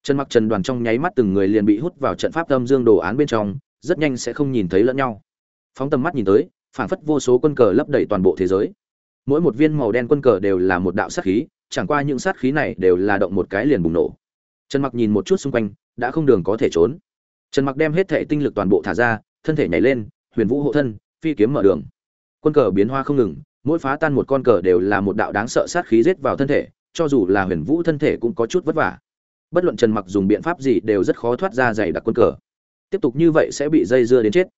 Trần mặc trần đoàn trong nháy mắt từng người liền bị hút vào trận pháp âm dương đồ án bên trong, rất nhanh sẽ không nhìn thấy lẫn nhau phóng tầm mắt nhìn tới, phảng phất vô số quân cờ lấp đầy toàn bộ thế giới. Mỗi một viên màu đen quân cờ đều là một đạo sát khí, chẳng qua những sát khí này đều là động một cái liền bùng nổ. Trần mặc nhìn một chút xung quanh, đã không đường có thể trốn. Trần mặc đem hết thể tinh lực toàn bộ thả ra, thân thể nhảy lên, huyền vũ hộ thân, phi kiếm mở đường. Quân cờ biến hoa không ngừng, mỗi phá tan một con cờ đều là một đạo đáng sợ sát khí rết vào thân thể, cho dù là huyền vũ thân thể cũng có chút vất vả. Bất luận trần mặc dùng biện pháp gì đều rất khó thoát ra dày đặc quân cờ. Tiếp tục như vậy sẽ bị dây dưa đến chết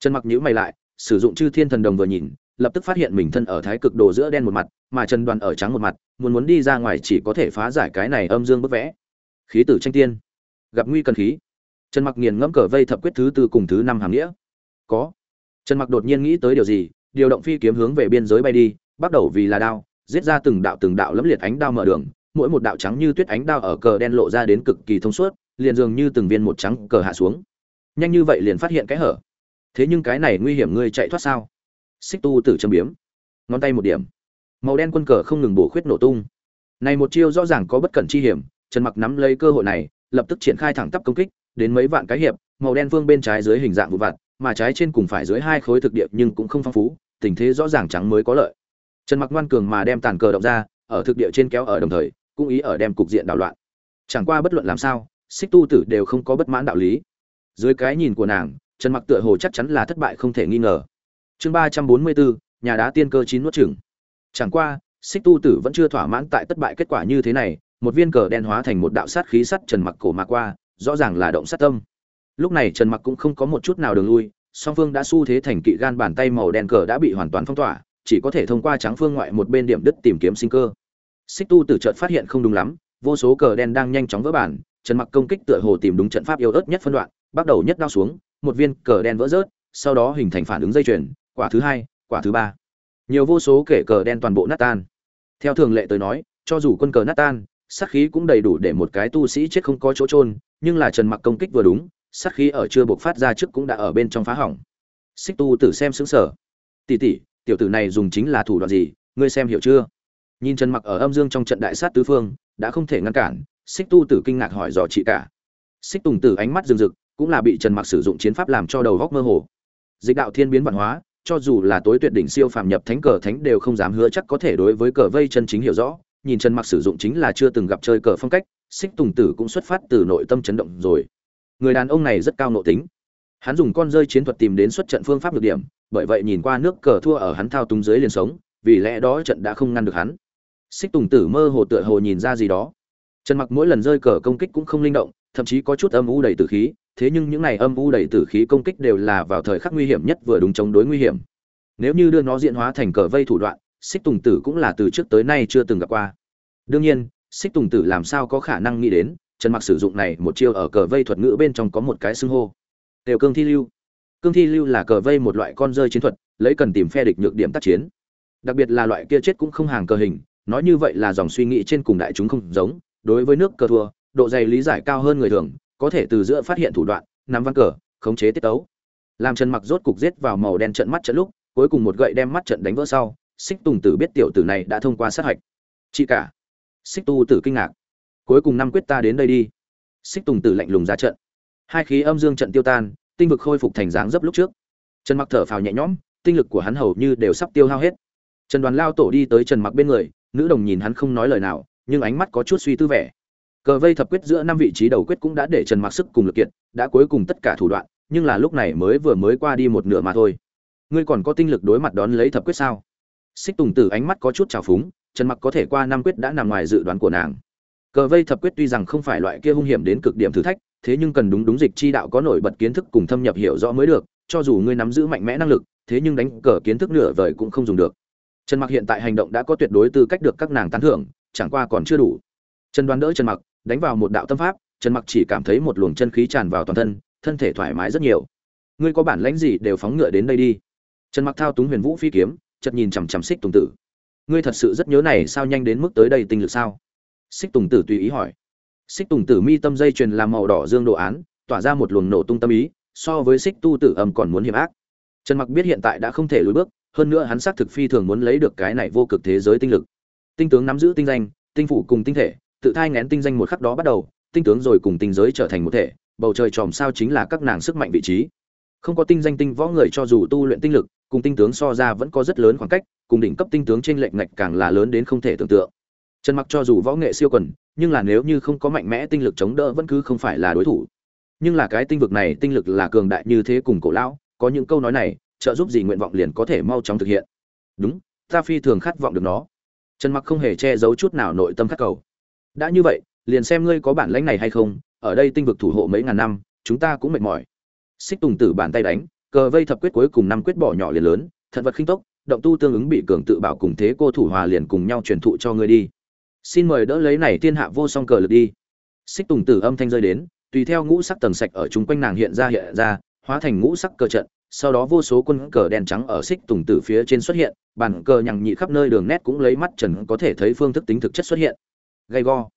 trần mặc nhíu mày lại, sử dụng chư thiên thần đồng vừa nhìn, lập tức phát hiện mình thân ở thái cực đồ giữa đen một mặt, mà trần đoàn ở trắng một mặt, muốn muốn đi ra ngoài chỉ có thể phá giải cái này âm dương bức vẽ. Khí tử tranh tiên. Gặp nguy cần khí. Trần mặc nghiền ngẫm cờ vây thập quyết thứ tư cùng thứ năm hàng nghĩa. Có. Trần mặc đột nhiên nghĩ tới điều gì, điều động phi kiếm hướng về biên giới bay đi, bắt đầu vì là đao, giết ra từng đạo từng đạo lẫm liệt ánh đao mở đường, mỗi một đạo trắng như tuyết ánh đao ở cờ đen lộ ra đến cực kỳ thông suốt, liền dường như từng viên một trắng cờ hạ xuống. Nhanh như vậy liền phát hiện cái hở thế nhưng cái này nguy hiểm ngươi chạy thoát sao? Xích tu tử châm biếm. Ngón tay một điểm. Màu đen quân cờ không ngừng bổ khuyết nổ tung. Này một chiêu rõ ràng có bất cẩn chi hiểm, trần mặc nắm lấy cơ hội này, lập tức triển khai thẳng tắp công kích, đến mấy vạn cái hiệp, màu đen vương bên trái dưới hình dạng vụ vặt, mà trái trên cùng phải dưới hai khối thực địa nhưng cũng không phong phú, tình thế rõ ràng trắng mới có lợi. Trần mặc ngoan cường mà đem tàn cờ động ra, ở thực địa trên kéo ở đồng thời, cũng ý ở đem cục diện đảo loạn. Chẳng qua bất luận làm sao, xích tu tử đều không có bất mãn đạo lý. Dưới cái nhìn của nàng trần mặc tựa hồ chắc chắn là thất bại không thể nghi ngờ. Chương ba trăm bốn mươi bốn nhà đá tiên cơ chín nuốt chửng. chẳng qua xích tu tử vẫn chưa thỏa mãn tại thất bại kết quả như thế này, một viên cờ đen hóa thành một đạo sát khí sắt trần mặc cổ mà qua, rõ ràng là động sát tâm. Lúc này trần mặc cũng không có một chút nào đường lui, song phương đã xu thế thành kỵ gan bàn tay màu đen cờ đã bị hoàn toàn phong tỏa, chỉ có thể thông qua trắng phương ngoại một bên điểm đứt tìm kiếm sinh cơ. Xích tu tử chợt phát hiện không đúng lắm, vô số cờ đen đang nhanh chóng vỡ bản, trần mặc công kích tựa hồ tìm đúng trận pháp yếu ớt nhất phân đoạn, bắt đầu nhất đao xuống một viên cờ đen vỡ rớt, sau đó hình thành phản ứng dây chuyền, quả thứ hai, quả thứ ba. Nhiều vô số kể cờ đen toàn bộ nát tan. Theo thường lệ tới nói, cho dù quân cờ nát tan, sát khí cũng đầy đủ để một cái tu sĩ chết không có chỗ trôn nhưng là trần mặc công kích vừa đúng, sát khí ở chưa buộc phát ra trước cũng đã ở bên trong phá hỏng. Xích tu tử xem sững sở tỷ tỷ, tiểu tử này dùng chính là thủ đoạn gì, ngươi xem hiểu chưa? Nhìn trần mặc ở âm dương trong trận đại sát tứ phương, đã không thể ngăn cản, xích tu tử kinh ngạc hỏi dò chị cả. Xích tùng tử ánh mắt rừng rực cũng là bị trần mặc sử dụng chiến pháp làm cho đầu góc mơ hồ. Dịch đạo thiên biến văn hóa, cho dù là tối tuyệt đỉnh siêu phàm nhập thánh cờ thánh đều không dám hứa chắc có thể đối với cờ vây chân chính hiểu rõ. Nhìn trần mặc sử dụng chính là chưa từng gặp chơi cờ phong cách, xích tùng tử cũng xuất phát từ nội tâm chấn động rồi. Người đàn ông này rất cao nội tính. Hắn dùng con rơi chiến thuật tìm đến xuất trận phương pháp được điểm, bởi vậy nhìn qua nước cờ thua ở hắn thao túng dưới liền sống, vì lẽ đó trận đã không ngăn được hắn. Xích tùng tử mơ hồ tựa hồ nhìn ra gì đó. Trần mặc mỗi lần rơi cờ công kích cũng không linh động, thậm chí có chút âm u đầy tử khí thế nhưng những này âm u đầy tử khí công kích đều là vào thời khắc nguy hiểm nhất vừa đúng chống đối nguy hiểm. Nếu như đưa nó diễn hóa thành cờ vây thủ đoạn, xích tùng tử cũng là từ trước tới nay chưa từng gặp qua. Đương nhiên, xích tùng tử làm sao có khả năng nghĩ đến, trần mặc sử dụng này một chiêu ở cờ vây thuật ngữ bên trong có một cái xưng hô. Đều cương thi lưu. Cương thi lưu là cờ vây một loại con rơi chiến thuật, lấy cần tìm phe địch nhược điểm tác chiến. Đặc biệt là loại kia chết cũng không hàng cờ hình, nói như vậy là dòng suy nghĩ trên cùng đại chúng không giống, đối với nước cờ thua, độ dày lý giải cao hơn người thường có thể từ giữa phát hiện thủ đoạn, nắm văn cờ, khống chế tiết tấu. Làm trần mặc rốt cục giết vào màu đen trận mắt trận lúc, cuối cùng một gậy đem mắt trận đánh vỡ sau, xích tùng tử biết tiểu tử này đã thông qua sát hạch. Chị cả. Xích tu tử kinh ngạc. Cuối cùng năm quyết ta đến đây đi. Xích tùng tử lạnh lùng ra trận. Hai khí âm dương trận tiêu tan, tinh vực khôi phục thành dáng dấp lúc trước. Trần mặc thở phào nhẹ nhõm, tinh lực của hắn hầu như đều sắp tiêu hao hết. Trần đoàn lao tổ đi tới trần mặc bên người, nữ đồng nhìn hắn không nói lời nào, nhưng ánh mắt có chút suy tư vẻ cờ vây thập quyết giữa năm vị trí đầu quyết cũng đã để trần mặc sức cùng lực kiện đã cuối cùng tất cả thủ đoạn, nhưng là lúc này mới vừa mới qua đi một nửa mà thôi. Ngươi còn có tinh lực đối mặt đón lấy thập quyết sao? Xích tùng tử ánh mắt có chút trào phúng, trần mặc có thể qua năm quyết đã nằm ngoài dự đoán của nàng. Cờ vây thập quyết tuy rằng không phải loại kia hung hiểm đến cực điểm thử thách, thế nhưng cần đúng đúng dịch chi đạo có nổi bật kiến thức cùng thâm nhập hiểu rõ mới được, cho dù ngươi nắm giữ mạnh mẽ năng lực, thế nhưng đánh cờ kiến thức nửa vời cũng không dùng được. Trần mặc hiện tại hành động đã có tuyệt đối tư cách được các nàng tán thưởng, chẳng qua còn chưa đủ. Trần đoán đỡ trần mặc đánh vào một đạo tâm pháp, trần mặc chỉ cảm thấy một luồng chân khí tràn vào toàn thân thân thể thoải mái rất nhiều. Ngươi có bản lãnh gì đều phóng ngựa đến đây đi. Trần mặc thao túng huyền vũ phi kiếm, chợt nhìn chằm chằm xích tùng tử. Ngươi thật sự rất nhớ này sao nhanh đến mức tới đây tinh lực sao? Xích tùng tử tùy ý hỏi. Xích tùng tử mi tâm dây truyền làm màu đỏ dương đồ án, tỏa ra một luồng nổ tung tâm ý, so với xích tu tử âm còn muốn hiểm ác. Trần mặc biết hiện tại đã không thể lùi bước, hơn nữa hắn xác thực phi thường muốn lấy được cái này vô cực thế giới tinh lực. Tinh tướng nắm giữ tinh danh, tinh phủ cùng tinh thể tự thai ngén tinh danh một khắc đó bắt đầu, tinh tướng rồi cùng tinh giới trở thành một thể, bầu trời tròm sao chính là các nàng sức mạnh vị trí. Không có tinh danh tinh võ người cho dù tu luyện tinh lực, cùng tinh tướng so ra vẫn có rất lớn khoảng cách, cùng đỉnh cấp tinh tướng trên lệnh ngạch càng là lớn đến không thể tưởng tượng. Trần mặc cho dù võ nghệ siêu quần, nhưng là nếu như không có mạnh mẽ tinh lực chống đỡ vẫn cứ không phải là đối thủ. Nhưng là cái tinh vực này tinh lực là cường đại như thế cùng cổ lão, có những câu nói này, trợ giúp gì nguyện vọng liền có thể mau chóng thực hiện. Đúng, ta phi thường khát vọng được nó. Trần mặc không hề che giấu chút nào nội tâm khát cầu đã như vậy, liền xem ngươi có bản lãnh này hay không, ở đây tinh vực thủ hộ mấy ngàn năm, chúng ta cũng mệt mỏi. Xích tùng tử bàn tay đánh, cờ vây thập quyết cuối cùng năm quyết bỏ nhỏ liền lớn, thật vật khinh tốc, động tu tương ứng bị cường tự bảo cùng thế cô thủ hòa liền cùng nhau truyền thụ cho ngươi đi. Xin mời đỡ lấy này thiên hạ vô song cờ lực đi. Xích tùng tử âm thanh rơi đến, tùy theo ngũ sắc tầng sạch ở chung quanh nàng hiện ra hiện ra, hóa thành ngũ sắc cờ trận, sau đó vô số quân cờ đen trắng ở xích tùng tử phía trên xuất hiện, bàn cờ nhằng nhị khắp nơi đường nét cũng lấy mắt trần có thể thấy phương thức tính thực chất xuất hiện gay go.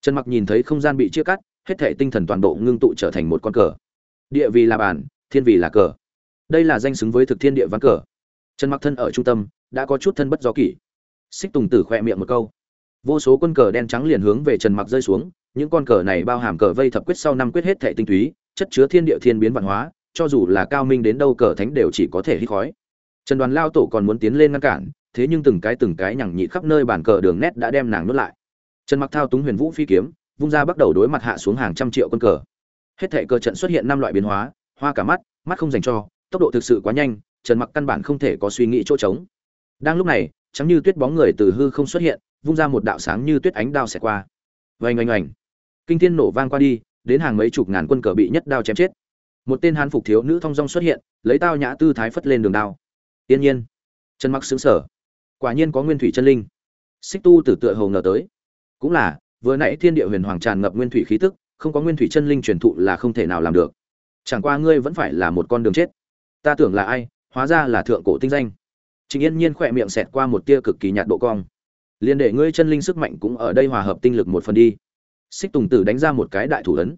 Trần mặc nhìn thấy không gian bị chia cắt, hết thể tinh thần toàn bộ ngưng tụ trở thành một con cờ. Địa vì là bàn thiên vì là cờ. Đây là danh xứng với thực thiên địa ván cờ. Trần mặc thân ở trung tâm, đã có chút thân bất do kỷ. Xích tùng tử khỏe miệng một câu. Vô số quân cờ đen trắng liền hướng về trần mặc rơi xuống, những con cờ này bao hàm cờ vây thập quyết sau năm quyết hết thể tinh túy, chất chứa thiên địa thiên biến văn hóa, cho dù là cao minh đến đâu cờ thánh đều chỉ có thể hít khói. Trần đoàn lao tổ còn muốn tiến lên ngăn cản, thế nhưng từng cái từng cái nhằng nhị khắp nơi bản cờ đường nét đã đem nàng nuốt lại trần mặc thao túng huyền vũ phi kiếm, vung ra bắt đầu đối mặt hạ xuống hàng trăm triệu quân cờ. Hết thể cờ trận xuất hiện năm loại biến hóa, hoa cả mắt mắt không dành cho, tốc độ thực sự quá nhanh, trần mặc căn bản không thể có suy nghĩ chỗ trống. Đang lúc này, trắng như tuyết bóng người từ hư không xuất hiện, vung ra một đạo sáng như tuyết ánh đao xẹt qua. Vành oanh oanh. Kinh thiên nổ vang qua đi, đến hàng mấy chục ngàn quân cờ bị nhất đao chém chết. Một tên hán phục thiếu nữ thong dong xuất hiện, lấy tao nhã tư thái phất lên đường đao. Tiên nhiên. Trần mặc xứng sở quả nhiên có nguyên thủy chân linh. Xích tu tử tựa hồ ngờ tới cũng là vừa nãy thiên địa huyền hoàng tràn ngập nguyên thủy khí tức không có nguyên thủy chân linh truyền thụ là không thể nào làm được chẳng qua ngươi vẫn phải là một con đường chết ta tưởng là ai hóa ra là thượng cổ tinh danh Trình Yên Nhiên khỏe miệng xẹt qua một tia cực kỳ nhạt độ cong. Liên để ngươi chân linh sức mạnh cũng ở đây hòa hợp tinh lực một phần đi. Xích Tùng Tử đánh ra một cái đại thủ ấn.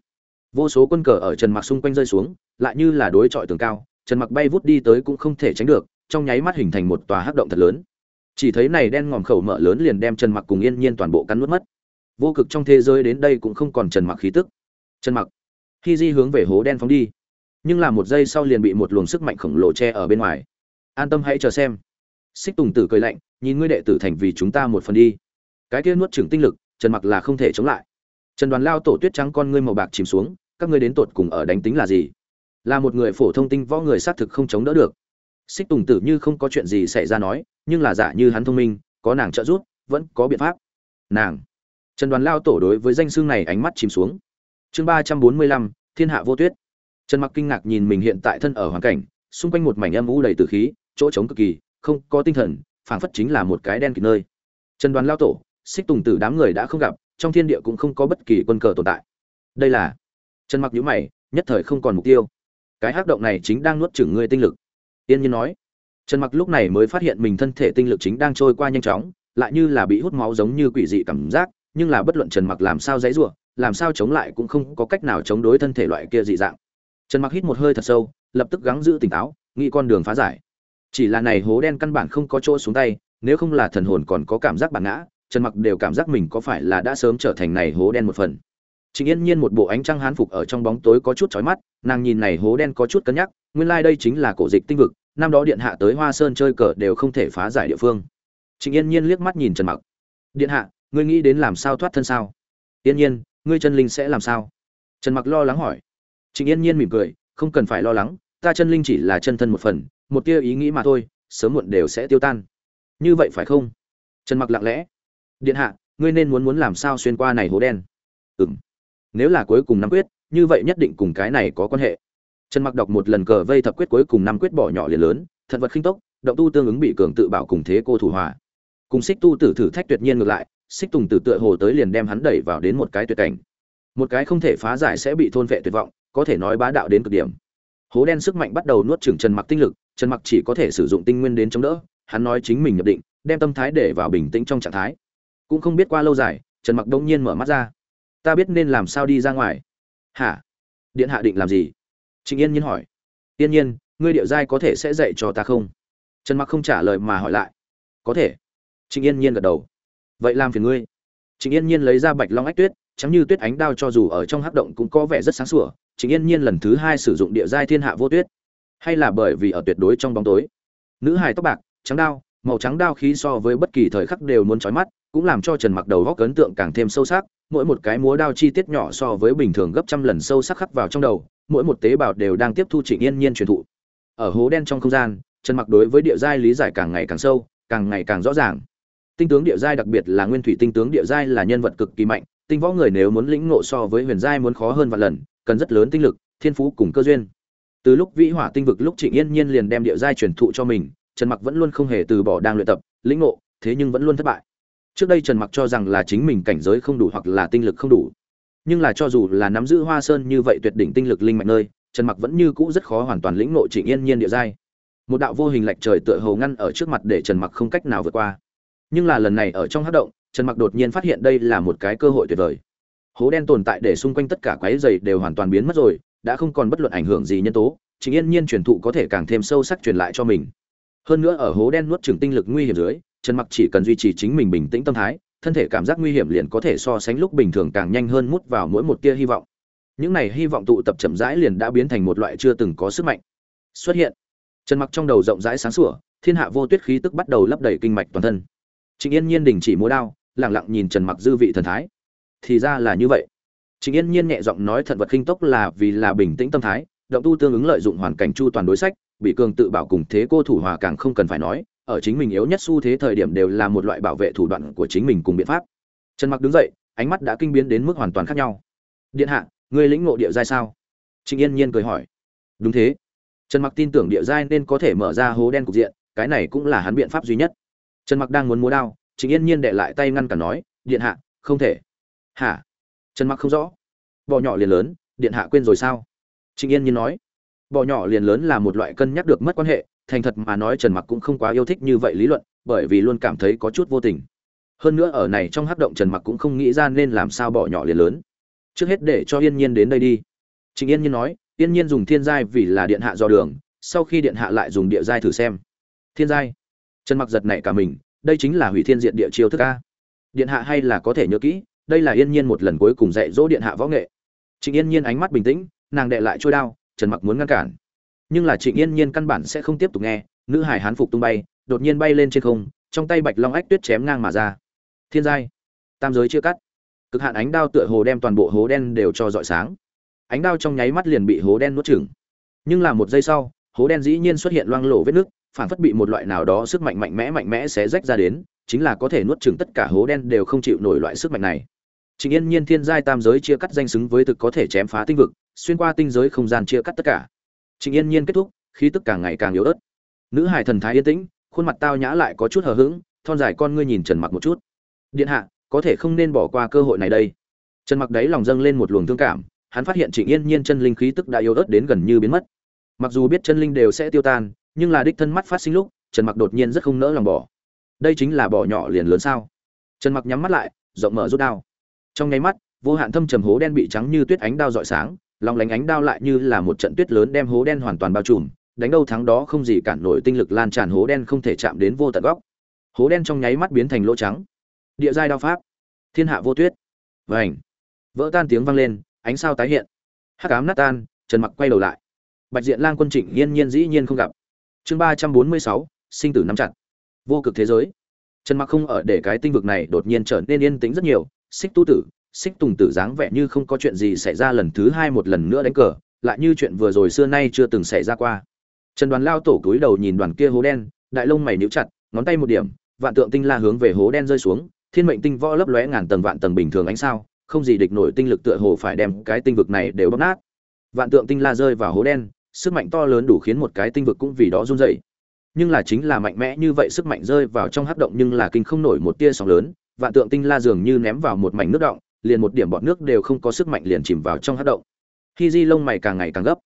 Vô số quân cờ ở Trần Mặc xung quanh rơi xuống, lại như là đối chọi tường cao, Trần Mặc bay vút đi tới cũng không thể tránh được, trong nháy mắt hình thành một tòa hắc động thật lớn. Chỉ thấy này đen ngòm khẩu mở lớn liền đem Trần Mặc cùng Yên Nhiên toàn bộ cắn nuốt mất. Vô cực trong thế giới đến đây cũng không còn Trần Mặc khí tức. Trần Mặc, khi di hướng về hố đen phóng đi, nhưng là một giây sau liền bị một luồng sức mạnh khổng lồ che ở bên ngoài. An tâm hãy chờ xem xích tùng tử cười lạnh nhìn ngươi đệ tử thành vì chúng ta một phần đi cái kia nuốt chửng tinh lực trần mặc là không thể chống lại trần đoàn lao tổ tuyết trắng con ngươi màu bạc chìm xuống các ngươi đến tột cùng ở đánh tính là gì là một người phổ thông tinh võ người xác thực không chống đỡ được xích tùng tử như không có chuyện gì xảy ra nói nhưng là giả như hắn thông minh, có nàng trợ giúp, vẫn có biện pháp. Nàng. Trần đoàn lao tổ đối với danh xương này ánh mắt chìm xuống. Chương ba trăm bốn mươi lăm, thiên hạ vô tuyết. Trần mặc kinh ngạc nhìn mình hiện tại thân ở hoàn cảnh, xung quanh một mảnh âm u đầy tử khí, chỗ trống cực kỳ, không có tinh thần, phảng phất chính là một cái đen kịt nơi. Trần đoàn lao tổ, xích tùng tử đám người đã không gặp, trong thiên địa cũng không có bất kỳ quân cờ tồn tại. Đây là trần mặc nhíu mày, nhất thời không còn mục tiêu. Cái hắc động này chính đang nuốt chửng ngươi tinh lực. Tiên nhiên nói trần mặc lúc này mới phát hiện mình thân thể tinh lực chính đang trôi qua nhanh chóng lại như là bị hút máu giống như quỷ dị cảm giác nhưng là bất luận trần mặc làm sao dãy rủa làm sao chống lại cũng không có cách nào chống đối thân thể loại kia dị dạng. Trần mặc hít một hơi thật sâu lập tức gắng giữ tỉnh táo nghĩ con đường phá giải. Chỉ là này hố đen căn bản không có chỗ xuống tay nếu không là thần hồn còn có cảm giác bản ngã trần mặc đều cảm giác mình có phải là đã sớm trở thành này hố đen một phần. Trình Yên Nhiên một bộ ánh trăng hán phục ở trong bóng tối có chút chói mắt, nàng nhìn này hố đen có chút cân nhắc, nguyên lai like đây chính là cổ dịch tinh vực, năm đó điện hạ tới Hoa Sơn chơi cờ đều không thể phá giải địa phương. Trình Yên Nhiên liếc mắt nhìn Trần Mặc. "Điện hạ, ngươi nghĩ đến làm sao thoát thân sao?" "Yên Nhiên, ngươi chân linh sẽ làm sao?" Trần Mặc lo lắng hỏi. Trình Yên Nhiên mỉm cười, "Không cần phải lo lắng, ta chân linh chỉ là chân thân một phần, một tia ý nghĩ mà thôi sớm muộn đều sẽ tiêu tan như vậy phải không trần mặc lặng lẽ điện hạ ngươi nên muốn muốn làm sao xuyên qua này hố đen ừm nếu là cuối cùng nắm quyết như vậy nhất định cùng cái này có quan hệ trần mặc đọc một lần cờ vây thập quyết cuối cùng năm quyết bỏ nhỏ liền lớn, thận vật khinh tốc, động tu tương ứng bị cường tự bảo cùng thế cô thủ hòa. Cùng xích tu tử thử thách tuyệt nhiên ngược lại xích tùng tử tựa hồ tới liền đem hắn đẩy vào đến một cái tuyệt cảnh. Một cái không thể phá giải sẽ bị thôn vệ tuyệt vọng, có thể nói bá đạo đến cực điểm. Hố đen sức mạnh bắt đầu nuốt chửng trần mặc tinh lực, trần mặc chỉ có thể sử dụng tinh nguyên đến chống đỡ, hắn nói chính mình nhập định, đem tâm thái để vào bình tĩnh trong trạng thái. Cũng không biết qua lâu dài, trần mặc đông nhiên mở mắt ra. Ta biết nên làm sao đi ra ngoài. Hả? Điện hạ định làm gì? Trịnh yên nhiên hỏi. Yên nhiên, ngươi điệu giai có thể sẽ dạy cho ta không? Trần mặc không trả lời mà hỏi lại. Có thể. Trịnh yên nhiên gật đầu. Vậy làm phiền ngươi. Trịnh yên nhiên lấy ra bạch long ách tuyết, trắng như tuyết ánh đao cho dù ở trong hắc động cũng có vẻ rất sáng sủa. Trịnh yên nhiên lần thứ hai sử dụng địa giai thiên hạ vô tuyết. Hay là bởi vì ở tuyệt đối trong bóng tối. Nữ hài tóc bạc, trắng đao, màu trắng đao khí so với bất kỳ thời khắc đều muốn trói mắt, cũng làm cho trần mặc đầu góc ấn tượng càng thêm sâu sắc. Mỗi một cái múa đao chi tiết nhỏ so với bình thường gấp trăm lần sâu sắc khắc vào trong đầu mỗi một tế bào đều đang tiếp thu trịnh yên nhiên truyền thụ. Ở hố đen trong không gian, trần mặc đối với địa giai lý giải càng ngày càng sâu, càng ngày càng rõ ràng. Tinh tướng địa giai đặc biệt là nguyên thủy tinh tướng địa giai là nhân vật cực kỳ mạnh, tinh võ người nếu muốn lĩnh ngộ so với huyền giai muốn khó hơn vạn lần, cần rất lớn tinh lực, thiên phú cùng cơ duyên. Từ lúc vĩ hỏa tinh vực lúc trịnh yên nhiên liền đem địa giai truyền thụ cho mình, trần mặc vẫn luôn không hề từ bỏ đang luyện tập, lĩnh ngộ, thế nhưng vẫn luôn thất bại. Trước đây trần mặc cho rằng là chính mình cảnh giới không đủ hoặc là tinh lực không đủ nhưng là cho dù là nắm giữ hoa sơn như vậy tuyệt đỉnh tinh lực linh mạnh nơi, trần mặc vẫn như cũ rất khó hoàn toàn lĩnh nội trịnh yên nhiên địa giai. Một đạo vô hình lệch trời tựa hồ ngăn ở trước mặt để trần mặc không cách nào vượt qua. Nhưng là lần này ở trong hát động, trần mặc đột nhiên phát hiện đây là một cái cơ hội tuyệt vời. Hố đen tồn tại để xung quanh tất cả quái dày đều hoàn toàn biến mất rồi, đã không còn bất luận ảnh hưởng gì nhân tố chính yên nhiên truyền thụ có thể càng thêm sâu sắc truyền lại cho mình. Hơn nữa ở hố đen nuốt trừng tinh lực nguy hiểm dưới, trần mặc chỉ cần duy trì chính mình bình tĩnh tâm thái thân thể cảm giác nguy hiểm liền có thể so sánh lúc bình thường càng nhanh hơn mút vào mỗi một tia hy vọng. Những này hy vọng tụ tập chậm rãi liền đã biến thành một loại chưa từng có sức mạnh. Xuất hiện. Trần mặc trong đầu rộng rãi sáng sủa, thiên hạ vô tuyết khí tức bắt đầu lấp đầy kinh mạch toàn thân. Trịnh yên nhiên đình chỉ múa đao lẳng lặng nhìn trần mặc dư vị thần thái. Thì ra là như vậy. Trịnh yên nhiên nhẹ giọng nói thận vật khinh tốc là vì là bình tĩnh tâm thái, động tu tương ứng lợi dụng hoàn cảnh chu toàn đối sách, bị cường tự bảo cùng thế cô thủ hòa càng không cần phải nói ở chính mình yếu nhất xu thế thời điểm đều là một loại bảo vệ thủ đoạn của chính mình cùng biện pháp. Trần mặc đứng dậy, ánh mắt đã kinh biến đến mức hoàn toàn khác nhau. Điện hạ người lĩnh ngộ địa giai sao? Trịnh yên nhiên cười hỏi. Đúng thế. Trần mặc tin tưởng địa giai nên có thể mở ra hố đen cục diện, cái này cũng là hắn biện pháp duy nhất. Trần mặc đang muốn múa đao, trịnh yên nhiên đệ lại tay ngăn cản nói, điện hạ, không thể. Hả? Trần mặc không rõ. Bò nhỏ liền lớn, điện hạ quên rồi sao? Trịnh yên nhiên nói. Bò nhỏ liền lớn là một loại cân nhắc được mất quan hệ thành thật mà nói trần mặc cũng không quá yêu thích như vậy lý luận, bởi vì luôn cảm thấy có chút vô tình. Hơn nữa ở này trong hắc động trần mặc cũng không nghĩ ra nên làm sao bỏ nhỏ liền lớn. Trước hết để cho yên nhiên đến đây đi. Trình yên nhiên nói, yên nhiên dùng thiên giai vì là điện hạ do đường, sau khi điện hạ lại dùng địa giai thử xem. Thiên giai? Trần mặc giật nảy cả mình, đây chính là hủy thiên diện địa chiêu thức a. Điện hạ hay là có thể nhớ kỹ, đây là yên nhiên một lần cuối cùng dạy dỗ điện hạ võ nghệ. Trình yên nhiên ánh mắt bình tĩnh, nàng đệ lại trôi đao, trần mặc muốn ngăn cản nhưng là trịnh yên nhiên căn bản sẽ không tiếp tục nghe nữ hải hán phục tung bay đột nhiên bay lên trên không trong tay bạch long ách tuyết chém ngang mà ra. Thiên giai tam giới chưa cắt. Cực hạn ánh đao tựa hồ đem toàn bộ hố đen đều cho dọi sáng. Ánh đao trong nháy mắt liền bị hố đen nuốt chửng. Nhưng là một giây sau hố đen dĩ nhiên xuất hiện loang lổ vết nước phản phất bị một loại nào đó sức mạnh mạnh mẽ mạnh mẽ xé rách ra đến chính là có thể nuốt chửng tất cả hố đen đều không chịu nổi loại sức mạnh này. Trình Yên Nhiên thiên giai tam giới chia cắt danh xứng với thực có thể chém phá tinh vực, xuyên qua tinh giới không gian chia cắt tất cả. Trình Yên Nhiên kết thúc, khí tức càng ngày càng yếu ớt. Nữ hải thần thái yên tĩnh, khuôn mặt tao nhã lại có chút hờ hững, thon dài con ngươi nhìn Trần Mặc một chút. Điện hạ, có thể không nên bỏ qua cơ hội này đây. Trần Mặc đấy lòng dâng lên một luồng thương cảm, hắn phát hiện Trịnh Yên Nhiên chân linh khí tức đã yếu ớt đến gần như biến mất. Mặc dù biết chân linh đều sẽ tiêu tan, nhưng là đích thân mắt phát sinh lúc, Trần Mặc đột nhiên rất không nỡ lòng bỏ. Đây chính là bỏ nhỏ liền lớn sao? Trần Mặc nhắm mắt lại, rộng mở rút đao. Trong nháy mắt, vô hạn thâm trầm hố đen bị trắng như tuyết ánh đao rọi sáng, long lánh ánh đao lại như là một trận tuyết lớn đem hố đen hoàn toàn bao trùm, đánh đâu thắng đó không gì cản nổi tinh lực lan tràn hố đen không thể chạm đến vô tận góc. Hố đen trong nháy mắt biến thành lỗ trắng. Địa giai đao pháp, thiên hạ vô tuyết. Vành. Vỡ tan tiếng vang lên, ánh sao tái hiện. Hắc ám nát tan, Trần Mặc quay đầu lại. Bạch Diện Lang quân Trịnh Yên Nhiên dĩ nhiên không gặp. Chương ba trăm bốn mươi sáu sinh tử nắm chặt. Vô cực thế giới. Trần Mặc không ở để cái tinh vực này đột nhiên trở nên yên tĩnh rất nhiều, Xích Tu tử, Xích Tùng tử dáng vẻ như không có chuyện gì xảy ra lần thứ hai một lần nữa đánh cờ, lại như chuyện vừa rồi xưa nay chưa từng xảy ra qua. Trần Đoàn lao tổ cúi đầu nhìn đoàn kia hố đen, đại lông mày nhíu chặt, ngón tay một điểm, vạn tượng tinh la hướng về hố đen rơi xuống, thiên mệnh tinh võ lấp lóe ngàn tầng vạn tầng bình thường ánh sao, không gì địch nổi tinh lực tựa hồ phải đem cái tinh vực này đều bóp nát. Vạn tượng tinh la rơi vào hố đen, sức mạnh to lớn đủ khiến một cái tinh vực cũng vì đó run rẩy. Nhưng là chính là mạnh mẽ như vậy sức mạnh rơi vào trong hắc động nhưng là kinh không nổi một tia sóng lớn, vạn tượng tinh la dường như ném vào một mảnh nước động, liền một điểm bọt nước đều không có sức mạnh liền chìm vào trong hát động. Khi Di lông mày càng ngày càng gấp,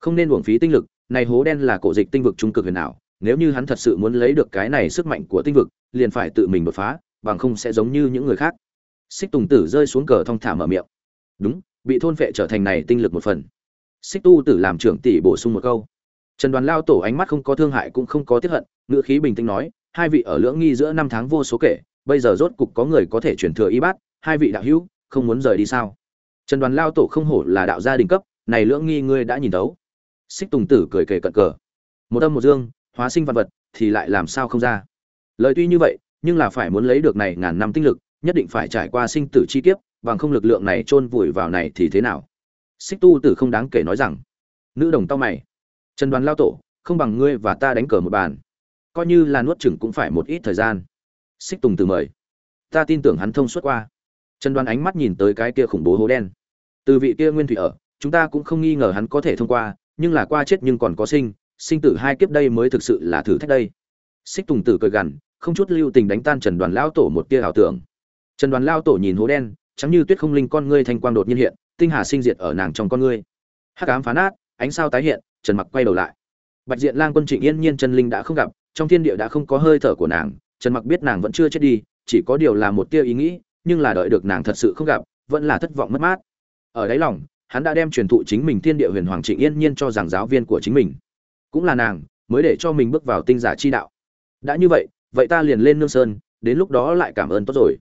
không nên uổng phí tinh lực, này hố đen là cổ dịch tinh vực trung cực huyền ảo, nếu như hắn thật sự muốn lấy được cái này sức mạnh của tinh vực, liền phải tự mình đột phá, bằng không sẽ giống như những người khác. Xích Tùng Tử rơi xuống cờ thong thả mở miệng. Đúng, bị thôn phệ trở thành này tinh lực một phần. xích tu tử làm trưởng tỷ bổ sung một câu trần đoàn lao tổ ánh mắt không có thương hại cũng không có tiếp hận ngữ khí bình tĩnh nói hai vị ở lưỡng nghi giữa năm tháng vô số kể bây giờ rốt cục có người có thể chuyển thừa y bát hai vị đạo hữu không muốn rời đi sao? Trần đoàn lao tổ không hổ là đạo gia đình cấp, này lưỡng nghi ngươi đã nhìn thấu. Xích tùng tử cười kề cận cờ. Một âm một dương, hóa sinh văn vật, thì lại làm sao không ra? Lời tuy như vậy, nhưng là phải muốn lấy được này ngàn năm tinh lực, nhất định phải trải qua sinh tử chi kiếp, bằng không lực lượng này chôn vùi vào này thì thế nào? Xích tu tử không đáng kể nói rằng. Nữ đồng tao mày. Trần đoàn lao tổ, không bằng ngươi và ta đánh cờ một bàn. Coi như là nuốt chừng cũng phải một ít thời gian. Xích tùng tử mời. Ta tin tưởng hắn thông suốt qua trần đoàn ánh mắt nhìn tới cái kia khủng bố hố đen. Từ vị kia nguyên thủy ở, chúng ta cũng không nghi ngờ hắn có thể thông qua, nhưng là qua chết nhưng còn có sinh sinh tử hai kiếp đây mới thực sự là thử thách đây. Xích tùng tử cười gằn, không chút lưu tình đánh tan trần đoàn lão tổ một tia ảo tưởng. Trần đoàn lao tổ nhìn hố đen, trắng như tuyết không linh con ngươi thanh quang đột nhiên hiện, tinh hà sinh diệt ở nàng trong con ngươi. Hắc ám phá nát, ánh sao tái hiện, trần mặc quay đầu lại. Bạch diện lang quân trịnh yên nhiên chân linh đã không gặp, trong thiên địa đã không có hơi thở của nàng, trần mặc biết nàng vẫn chưa chết đi, chỉ có điều là một tia ý nghĩ nhưng là đợi được nàng thật sự không gặp, vẫn là thất vọng mất mát. Ở đáy lòng, hắn đã đem truyền thụ chính mình thiên địa huyền hoàng trịnh yên nhiên cho rằng giáo viên của chính mình. Cũng là nàng, mới để cho mình bước vào tinh giả chi đạo. Đã như vậy vậy ta liền lên nương sơn, đến lúc đó lại cảm ơn tốt rồi.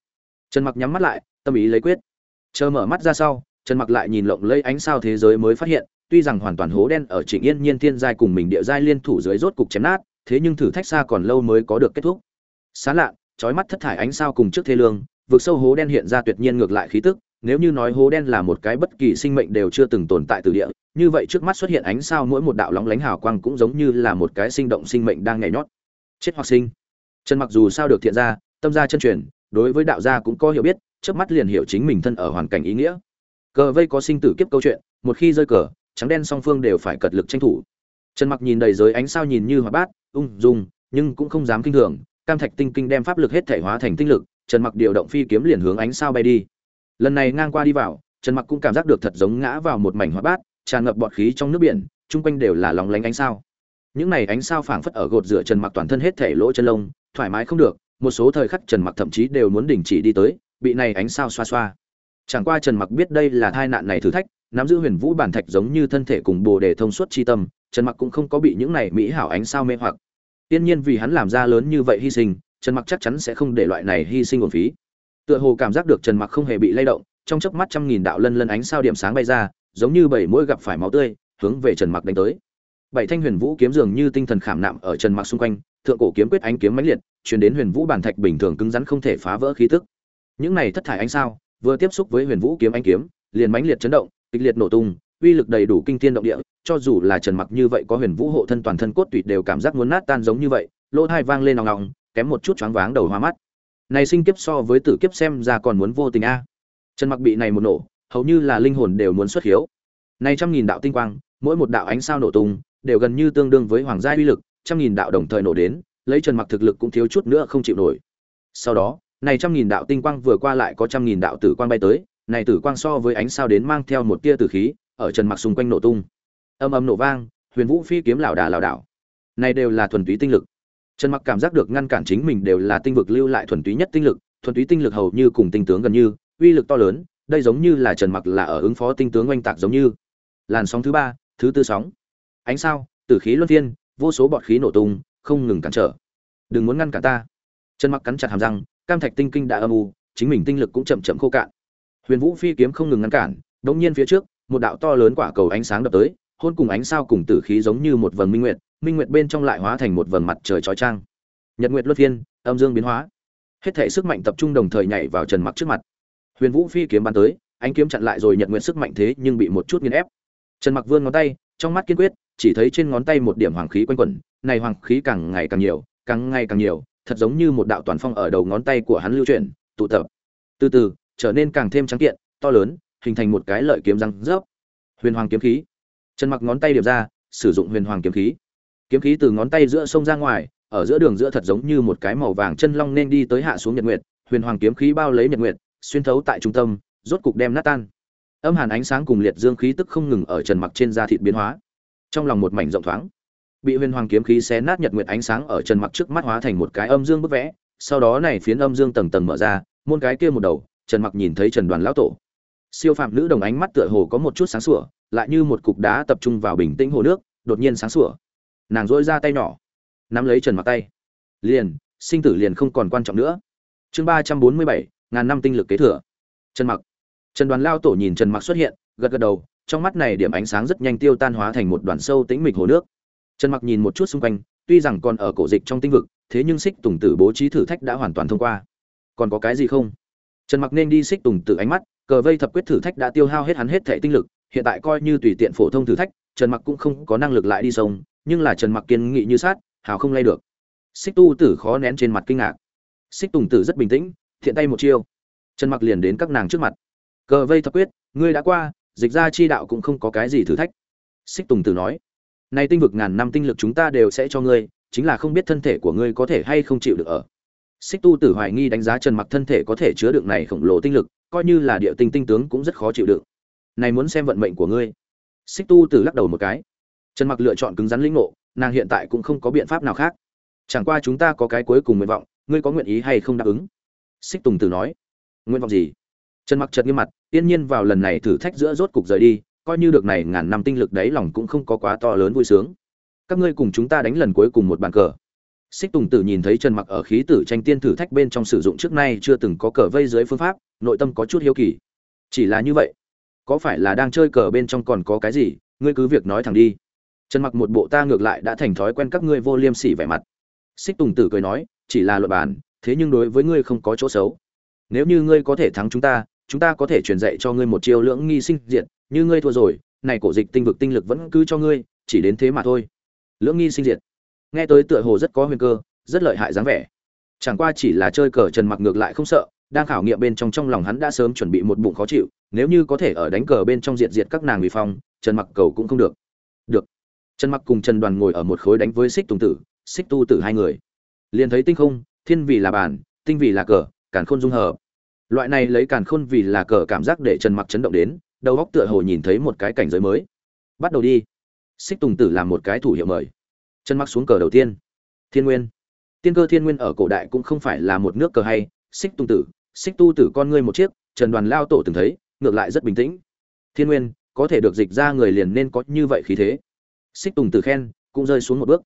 Trần mặc nhắm mắt lại, tâm ý lấy quyết. Chờ mở mắt ra sau, trần mặc lại nhìn lộng lây ánh sao thế giới mới phát hiện, tuy rằng hoàn toàn hố đen ở trịnh yên nhiên thiên giai cùng mình địa giai liên thủ dưới rốt cục chém nát, thế nhưng thử thách xa còn lâu mới có được kết thúc. Sán lạ, trói mắt thất thải ánh sao cùng trước thế lương vực sâu hố đen hiện ra tuyệt nhiên ngược lại khí tức, nếu như nói hố đen là một cái bất kỳ sinh mệnh đều chưa từng tồn tại từ địa, như vậy trước mắt xuất hiện ánh sao mỗi một đạo lóng lánh hào quang cũng giống như là một cái sinh động sinh mệnh đang nhảy nhót. Chết hoặc sinh. Trần mặc dù sao được thiện ra, tâm gia chân truyền, đối với đạo gia cũng có hiểu biết trước mắt liền hiểu chính mình thân ở hoàn cảnh ý nghĩa. Cờ vây có sinh tử kiếp câu chuyện, một khi rơi cờ, trắng đen song phương đều phải cật lực tranh thủ. Trần mặc nhìn đầy giới ánh sao nhìn như hoa bát, ung dung, nhưng cũng không dám kinh thường, cam thạch tinh kinh đem pháp lực hết thể hóa thành tinh lực trần mặc điều động phi kiếm liền hướng ánh sao bay đi. Lần này ngang qua đi vào, trần mặc cũng cảm giác được thật giống ngã vào một mảnh hoa bát, tràn ngập bọt khí trong nước biển, chung quanh đều là lóng lánh ánh sao. Những này ánh sao phảng phất ở gột rửa trần mặc toàn thân hết thể lỗ chân lông, thoải mái không được, một số thời khắc trần mặc thậm chí đều muốn đình chỉ đi tới, bị này ánh sao xoa xoa. Chẳng qua trần mặc biết đây là tai nạn này thử thách, nắm giữ huyền vũ bản thạch giống như thân thể cùng bồ đề thông suốt chi tâm, trần mặc cũng không có bị những này mỹ hảo ánh sao mê hoặc. Tiên nhiên vì hắn làm ra lớn như vậy hy sinh trần mặc chắc chắn sẽ không để loại này hy sinh uổng phí. Tựa hồ cảm giác được trần mặc không hề bị lay động, trong chớp mắt trăm nghìn đạo lân lân ánh sao điểm sáng bay ra, giống như bảy mũi gặp phải máu tươi, hướng về trần mặc đánh tới. Bảy thanh huyền vũ kiếm dường như tinh thần khảm nạm ở trần mặc xung quanh, thượng cổ kiếm quyết ánh kiếm mãnh liệt, truyền đến huyền vũ bản thạch bình thường cứng rắn không thể phá vỡ khí tức. Những này thất thải ánh sao, vừa tiếp xúc với huyền vũ kiếm ánh kiếm, liền mãnh liệt chấn động, kịch liệt nổ tung, uy lực đầy đủ kinh thiên động địa, cho dù là trần mặc như vậy có huyền vũ hộ thân toàn thân cốt tủy đều cảm giác muốn nát tan giống như vậy, lỗ hai vang lên nòng nòng kém một chút choáng váng đầu hoa mắt. Này sinh kiếp so với tử kiếp xem ra còn muốn vô tình a. Trần mặc bị này một nổ, hầu như là linh hồn đều muốn xuất hiếu. Này trăm nghìn đạo tinh quang, mỗi một đạo ánh sao nổ tung, đều gần như tương đương với hoàng gia uy lực, trăm nghìn đạo đồng thời nổ đến, lấy trần mặc thực lực cũng thiếu chút nữa không chịu nổi. Sau đó, này trăm nghìn đạo tinh quang vừa qua lại có trăm nghìn đạo tử quang bay tới, này tử quang so với ánh sao đến mang theo một tia tử khí, ở trần mặc xung quanh nổ tung. Âm âm nổ vang, huyền vũ phi kiếm lảo đà lảo đảo. Này đều là thuần túy tinh lực trần mặc cảm giác được ngăn cản chính mình đều là tinh vực lưu lại thuần túy nhất tinh lực thuần túy tinh lực hầu như cùng tinh tướng gần như uy lực to lớn đây giống như là trần mặc là ở ứng phó tinh tướng oanh tạc giống như. Làn sóng thứ ba thứ tư sóng. Ánh sao tử khí luân thiên, vô số bọt khí nổ tung không ngừng cản trở. Đừng muốn ngăn cản ta. Trần mặc cắn chặt hàm răng cam thạch tinh kinh đã âm u chính mình tinh lực cũng chậm chậm khô cạn. Huyền vũ phi kiếm không ngừng ngăn cản đống nhiên phía trước một đạo to lớn quả cầu ánh sáng đập tới hôn cùng ánh sao cùng tử khí giống như một vầng minh nguyệt minh nguyệt bên trong lại hóa thành một vầng mặt trời chói chang. Nhật nguyệt luân phiên, âm dương biến hóa. Hết thể sức mạnh tập trung đồng thời nhảy vào trần mặc trước mặt. Huyền vũ phi kiếm bắn tới, ánh kiếm chặn lại rồi nhật nguyệt sức mạnh thế nhưng bị một chút nghiền ép. Trần mặc vươn ngón tay, trong mắt kiên quyết, chỉ thấy trên ngón tay một điểm hoàng khí quanh quẩn, này hoàng khí càng ngày càng nhiều, càng ngày càng nhiều, thật giống như một đạo toàn phong ở đầu ngón tay của hắn lưu chuyển, tụ tập. Từ từ, trở nên càng thêm trắng kiện, to lớn, hình thành một cái lợi kiếm răng rớp. Huyền hoàng kiếm khí. Trần mặc ngón tay điểm ra, sử dụng huyền hoàng kiếm khí kiếm khí từ ngón tay giữa sông ra ngoài, ở giữa đường giữa thật giống như một cái màu vàng chân long nên đi tới hạ xuống nhật nguyệt, huyền hoàng kiếm khí bao lấy nhật nguyệt, xuyên thấu tại trung tâm, rốt cục đem nát tan. Âm hàn ánh sáng cùng liệt dương khí tức không ngừng ở trần mặc trên da thịt biến hóa. Trong lòng một mảnh rộng thoáng, bị huyền hoàng kiếm khí xé nát nhật nguyệt ánh sáng ở trần mặc trước mắt hóa thành một cái âm dương bức vẽ, sau đó này phiến âm dương tầng tầng mở ra, môn cái kia một đầu, trần mặc nhìn thấy trần đoàn lão tổ. Siêu phạm nữ đồng ánh mắt tựa hồ có một chút sáng sủa, lại như một cục đá tập trung vào bình tĩnh hồ nước, đột nhiên sáng sủa nàng dỗi ra tay nhỏ, nắm lấy trần mặc tay. Liền, sinh tử liền không còn quan trọng nữa. Chương ba trăm bốn mươi bảy, ngàn năm tinh lực kế thừa. Trần mặc. Trần đoàn lao tổ nhìn trần mặc xuất hiện, gật gật đầu, trong mắt này điểm ánh sáng rất nhanh tiêu tan hóa thành một đoàn sâu tĩnh mịch hồ nước. Trần mặc nhìn một chút xung quanh, tuy rằng còn ở cổ dịch trong tinh vực, thế nhưng xích tùng tử bố trí thử thách đã hoàn toàn thông qua. Còn có cái gì không? Trần mặc nên đi xích tùng tử ánh mắt, cờ vây thập quyết thử thách đã tiêu hao hết hắn hết thể tinh lực, hiện tại coi như tùy tiện phổ thông thử thách, trần mặc cũng không có năng lực lại đi sông nhưng là trần mặc kiên nghị như sát, hào không lay được. Xích tu tử khó nén trên mặt kinh ngạc. Xích tùng tử rất bình tĩnh, thiện tay một chiêu. Trần mặc liền đến các nàng trước mặt. Cờ vây thập quyết, ngươi đã qua, dịch ra chi đạo cũng không có cái gì thử thách. Xích tùng tử nói nay tinh vực ngàn năm tinh lực chúng ta đều sẽ cho ngươi, chính là không biết thân thể của ngươi có thể hay không chịu được ở. Xích tu tử hoài nghi đánh giá trần mặc thân thể có thể chứa được này khổng lồ tinh lực, coi như là địa tinh tinh tướng cũng rất khó chịu đựng. Này muốn xem vận mệnh của ngươi. Xích tu tử lắc đầu một cái trần mặc lựa chọn cứng rắn lĩnh ngộ, nàng hiện tại cũng không có biện pháp nào khác. Chẳng qua chúng ta có cái cuối cùng nguyện vọng, ngươi có nguyện ý hay không đáp ứng? Xích tùng tử nói. Nguyện vọng gì? Trần mặc chợt nghiêm mặt, yên nhiên vào lần này thử thách giữa rốt cục rời đi, coi như được này ngàn năm tinh lực đấy lòng cũng không có quá to lớn vui sướng. Các ngươi cùng chúng ta đánh lần cuối cùng một bàn cờ. Xích tùng tử nhìn thấy trần mặc ở khí tử tranh tiên thử thách bên trong sử dụng trước nay chưa từng có cờ vây dưới phương pháp, nội tâm có chút hiếu kỳ. Chỉ là như vậy, có phải là đang chơi cờ bên trong còn có cái gì? Ngươi cứ việc nói thẳng đi trần mặc một bộ ta ngược lại đã thành thói quen các ngươi vô liêm sỉ vẻ mặt. Xích tùng tử cười nói, chỉ là luật bản thế nhưng đối với ngươi không có chỗ xấu. Nếu như ngươi có thể thắng chúng ta chúng ta có thể truyền dạy cho ngươi một chiêu lưỡng nghi sinh diện như ngươi thua rồi, này cổ dịch tinh vực tinh lực vẫn cứ cho ngươi, chỉ đến thế mà thôi. Lưỡng nghi sinh diệt. Nghe tới tựa hồ rất có huyền cơ, rất lợi hại dáng vẻ. Chẳng qua chỉ là chơi cờ trần mặc ngược lại không sợ, đang khảo nghiệm bên trong trong lòng hắn đã sớm chuẩn bị một bụng khó chịu, nếu như có thể ở đánh cờ bên trong diệt diệt các nàng bị phong, trần mặc cầu cũng không được trần mặc cùng trần đoàn ngồi ở một khối đánh với xích tùng tử xích tu tử hai người. Liền thấy tinh không, thiên vì là bàn, tinh vì là cờ, càn khôn dung hợp. Loại này lấy càn khôn vì là cờ cảm giác để trần mặc chấn động đến, đầu góc tựa hồ nhìn thấy một cái cảnh giới mới. Bắt đầu đi. Xích tùng tử làm một cái thủ hiệu mời. Trần Mặc xuống cờ đầu tiên. Thiên nguyên. Tiên cơ thiên nguyên ở cổ đại cũng không phải là một nước cờ hay. Xích tùng tử xích tu tử con ngươi một chiếc, trần đoàn lao tổ từng thấy, ngược lại rất bình tĩnh. Thiên nguyên, có thể được dịch ra người liền nên có như vậy khí thế xích tùng tử khen, cũng rơi xuống một bước.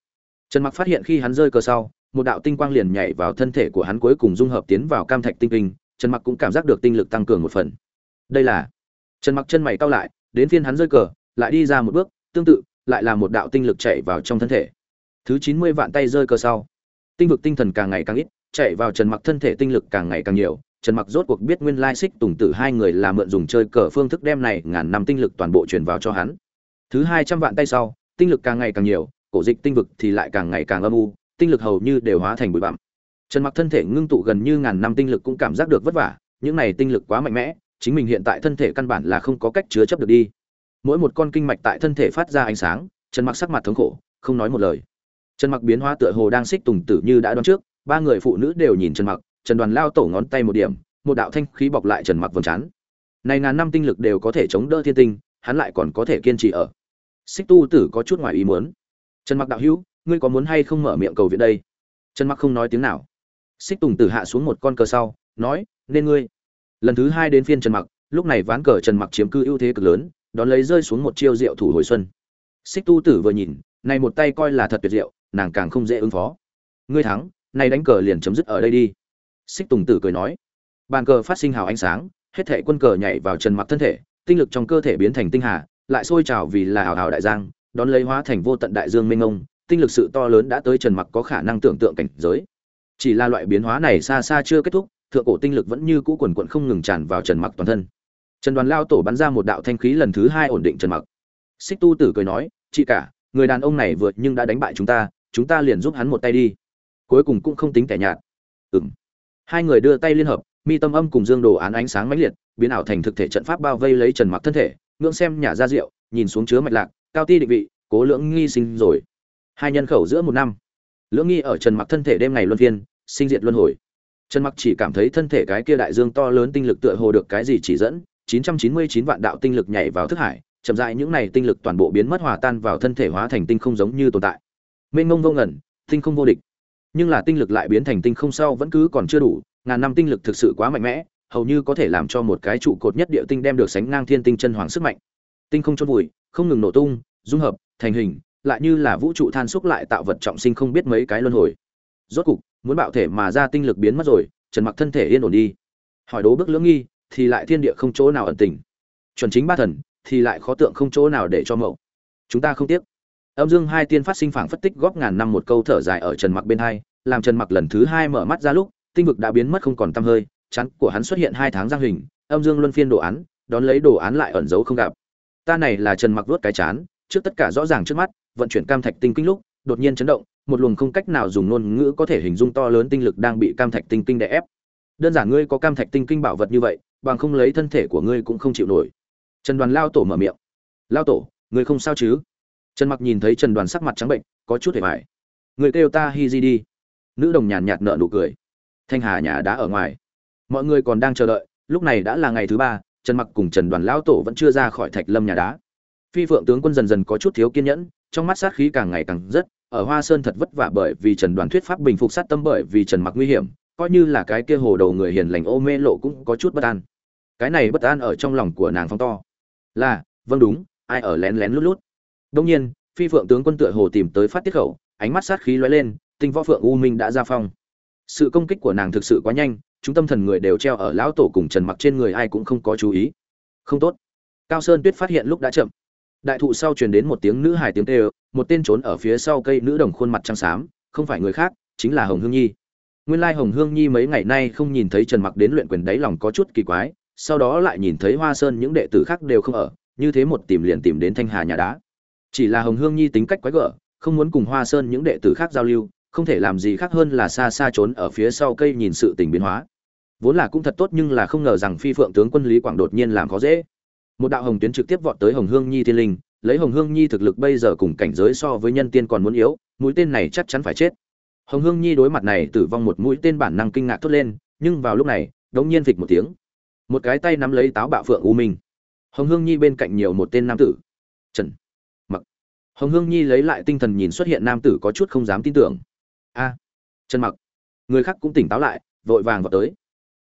Trần mặc phát hiện khi hắn rơi cờ sau, một đạo tinh quang liền nhảy vào thân thể của hắn cuối cùng dung hợp tiến vào cam thạch tinh kinh, trần mặc cũng cảm giác được tinh lực tăng cường một phần. Đây là, trần mặc chân mày cao lại, đến phiên hắn rơi cờ, lại đi ra một bước, tương tự, lại là một đạo tinh lực chạy vào trong thân thể. Thứ chín mươi vạn tay rơi cờ sau. Tinh vực tinh thần càng ngày càng ít, chạy vào trần mặc thân thể tinh lực càng ngày càng nhiều, trần mặc rốt cuộc biết nguyên lai xích tùng tử hai người là mượn dùng chơi cờ phương thức đem này ngàn năm tinh lực toàn bộ truyền vào cho hắn. Thứ hai trăm vạn tay sau tinh lực càng ngày càng nhiều, cổ dịch tinh vực thì lại càng ngày càng âm u, tinh lực hầu như đều hóa thành bụi bặm. Trần mặc thân thể ngưng tụ gần như ngàn năm tinh lực cũng cảm giác được vất vả, những này tinh lực quá mạnh mẽ, chính mình hiện tại thân thể căn bản là không có cách chứa chấp được đi. Mỗi một con kinh mạch tại thân thể phát ra ánh sáng, trần mặc sắc mặt thống khổ, không nói một lời. Trần mặc biến hóa tựa hồ đang xích tùng tử như đã đoán trước, ba người phụ nữ đều nhìn trần mặc, trần đoàn lao tổ ngón tay một điểm, một đạo thanh khí bọc lại trần mặc vầng trán. Này ngàn năm tinh lực đều có thể chống đỡ thiên tinh, hắn lại còn có thể kiên trì ở xích tu tử có chút ngoài ý muốn. Trần mặc đạo hữu, ngươi có muốn hay không mở miệng cầu viện đây? Trần mặc không nói tiếng nào. Xích tùng tử hạ xuống một con cờ sau, nói, nên ngươi. Lần thứ hai đến phiên trần mặc, lúc này ván cờ trần mặc chiếm cư ưu thế cực lớn, đón lấy rơi xuống một chiêu rượu thủ hồi xuân. Xích tu tử vừa nhìn, này một tay coi là thật tuyệt diệu, nàng càng không dễ ứng phó. Ngươi thắng, này đánh cờ liền chấm dứt ở đây đi. Xích tùng tử cười nói. Bàn cờ phát sinh hào ánh sáng, hết thảy quân cờ nhảy vào trần mặc thân thể, tinh lực trong cơ thể biến thành tinh hà lại sôi trào vì là hào hào đại giang, đón lấy hóa thành vô tận đại dương mênh ngông tinh lực sự to lớn đã tới trần mặc có khả năng tưởng tượng cảnh giới. Chỉ là loại biến hóa này xa xa chưa kết thúc, thượng cổ tinh lực vẫn như cũ quần quận không ngừng tràn vào trần mặc toàn thân. Trần đoàn lao tổ bắn ra một đạo thanh khí lần thứ hai ổn định trần mặc. Xích tu tử cười nói, chị cả, người đàn ông này vượt nhưng đã đánh bại chúng ta chúng ta liền giúp hắn một tay đi. Cuối cùng cũng không tính kẻ nhạt. Ừm. Hai người đưa tay liên hợp, mi tâm âm cùng dương đồ án ánh sáng mãnh liệt, biến ảo thành thực thể trận pháp bao vây lấy trần mặc thân thể ngưỡng xem nhà ra rượu, nhìn xuống chứa mạch lạc, cao ti định vị, cố lưỡng nghi sinh rồi. Hai nhân khẩu giữa một năm. Lưỡng nghi ở trần mặc thân thể đêm ngày luân phiên, sinh diệt luân hồi. Trần mặc chỉ cảm thấy thân thể cái kia đại dương to lớn tinh lực tựa hồ được cái gì chỉ dẫn 999 vạn đạo tinh lực nhảy vào thức hải, chậm rãi những này tinh lực toàn bộ biến mất hòa tan vào thân thể hóa thành tinh không giống như tồn tại. Mênh mông vô ngẩn tinh không vô địch. Nhưng là tinh lực lại biến thành tinh không sau vẫn cứ còn chưa đủ, ngàn năm tinh lực thực sự quá mạnh mẽ hầu như có thể làm cho một cái trụ cột nhất địa tinh đem được sánh ngang thiên tinh chân hoàng sức mạnh. Tinh không chôn vùi, không ngừng nổ tung, dung hợp, thành hình, lại như là vũ trụ than xúc lại tạo vật trọng sinh không biết mấy cái luân hồi. Rốt cục, muốn bạo thể mà ra tinh lực biến mất rồi, trần mặc thân thể yên ổn đi. Hỏi đố bước lưỡng nghi, thì lại thiên địa không chỗ nào ẩn tình. Chuẩn chính ba thần, thì lại khó tượng không chỗ nào để cho mậu. Chúng ta không tiếc. Âm dương hai tiên phát sinh phảng phất tích góp ngàn năm một câu thở dài ở trần mặc bên hai, làm trần mặc lần thứ hai mở mắt ra lúc, tinh vực đã biến mất không còn tăm hơi chắn của hắn xuất hiện hai tháng giang hình, âm dương luân phiên đồ án, đón lấy đồ án lại ẩn giấu không gặp. Ta này là trần mặc vuốt cái chán, trước tất cả rõ ràng trước mắt, vận chuyển cam thạch tinh kinh lúc, đột nhiên chấn động, một luồng không cách nào dùng ngôn ngữ có thể hình dung to lớn tinh lực đang bị cam thạch tinh kinh đè ép. Đơn giản ngươi có cam thạch tinh kinh bảo vật như vậy, bằng không lấy thân thể của ngươi cũng không chịu nổi. Trần đoàn lao tổ mở miệng. Lao tổ, ngươi không sao chứ? Trần mặc nhìn thấy trần đoàn sắc mặt trắng bệnh, có chút hề vải người kêu ta hi di đi. Nữ đồng nhàn nhạt nợ nụ cười. Thanh hà nhà đã ở ngoài mọi người còn đang chờ đợi, lúc này đã là ngày thứ ba, trần mặc cùng trần đoàn lao tổ vẫn chưa ra khỏi thạch lâm nhà đá. Phi phượng tướng quân dần dần có chút thiếu kiên nhẫn, trong mắt sát khí càng ngày càng rất, ở hoa sơn thật vất vả bởi vì trần đoàn thuyết pháp bình phục sát tâm bởi vì trần mặc nguy hiểm, coi như là cái kia hồ đầu người hiền lành ô mê lộ cũng có chút bất an. Cái này bất an ở trong lòng của nàng phong to. Là vâng đúng, ai ở lén lén lút lút. Đông nhiên, phi phượng tướng quân tựa hồ tìm tới phát tiết khẩu, ánh mắt sát khí lóe lên, tinh võ phượng u minh đã ra phong. Sự công kích của nàng thực sự quá nhanh chúng tâm thần người đều treo ở lão tổ cùng trần mặc trên người ai cũng không có chú ý. Không tốt. Cao sơn tuyết phát hiện lúc đã chậm. Đại thụ sau truyền đến một tiếng nữ hài tiếng kêu, một tên trốn ở phía sau cây nữ đồng khuôn mặt trăng xám, không phải người khác, chính là hồng hương nhi. Nguyên lai hồng hương nhi mấy ngày nay không nhìn thấy trần mặc đến luyện quyền đáy lòng có chút kỳ quái, sau đó lại nhìn thấy hoa sơn những đệ tử khác đều không ở, như thế một tìm liền tìm đến thanh hà nhà đá. Chỉ là hồng hương nhi tính cách quái gở, không muốn cùng hoa sơn những đệ tử khác giao lưu, không thể làm gì khác hơn là xa xa trốn ở phía sau cây nhìn sự tình biến hóa vốn là cũng thật tốt nhưng là không ngờ rằng phi phượng tướng quân lý quảng đột nhiên làm khó dễ. Một đạo hồng tuyến trực tiếp vọt tới hồng hương nhi thiên linh, lấy hồng hương nhi thực lực bây giờ cùng cảnh giới so với nhân tiên còn muốn yếu, mũi tên này chắc chắn phải chết. Hồng hương nhi đối mặt này tử vong một mũi tên bản năng kinh ngạc thốt lên, nhưng vào lúc này, đống nhiên phịch một tiếng. Một cái tay nắm lấy táo bạo phượng u minh. Hồng hương nhi bên cạnh nhiều một tên nam tử. Trần. Mặc. Hồng hương nhi lấy lại tinh thần nhìn xuất hiện nam tử có chút không dám tin tưởng. A. Trần mặc. Người khác cũng tỉnh táo lại, vội vàng vào tới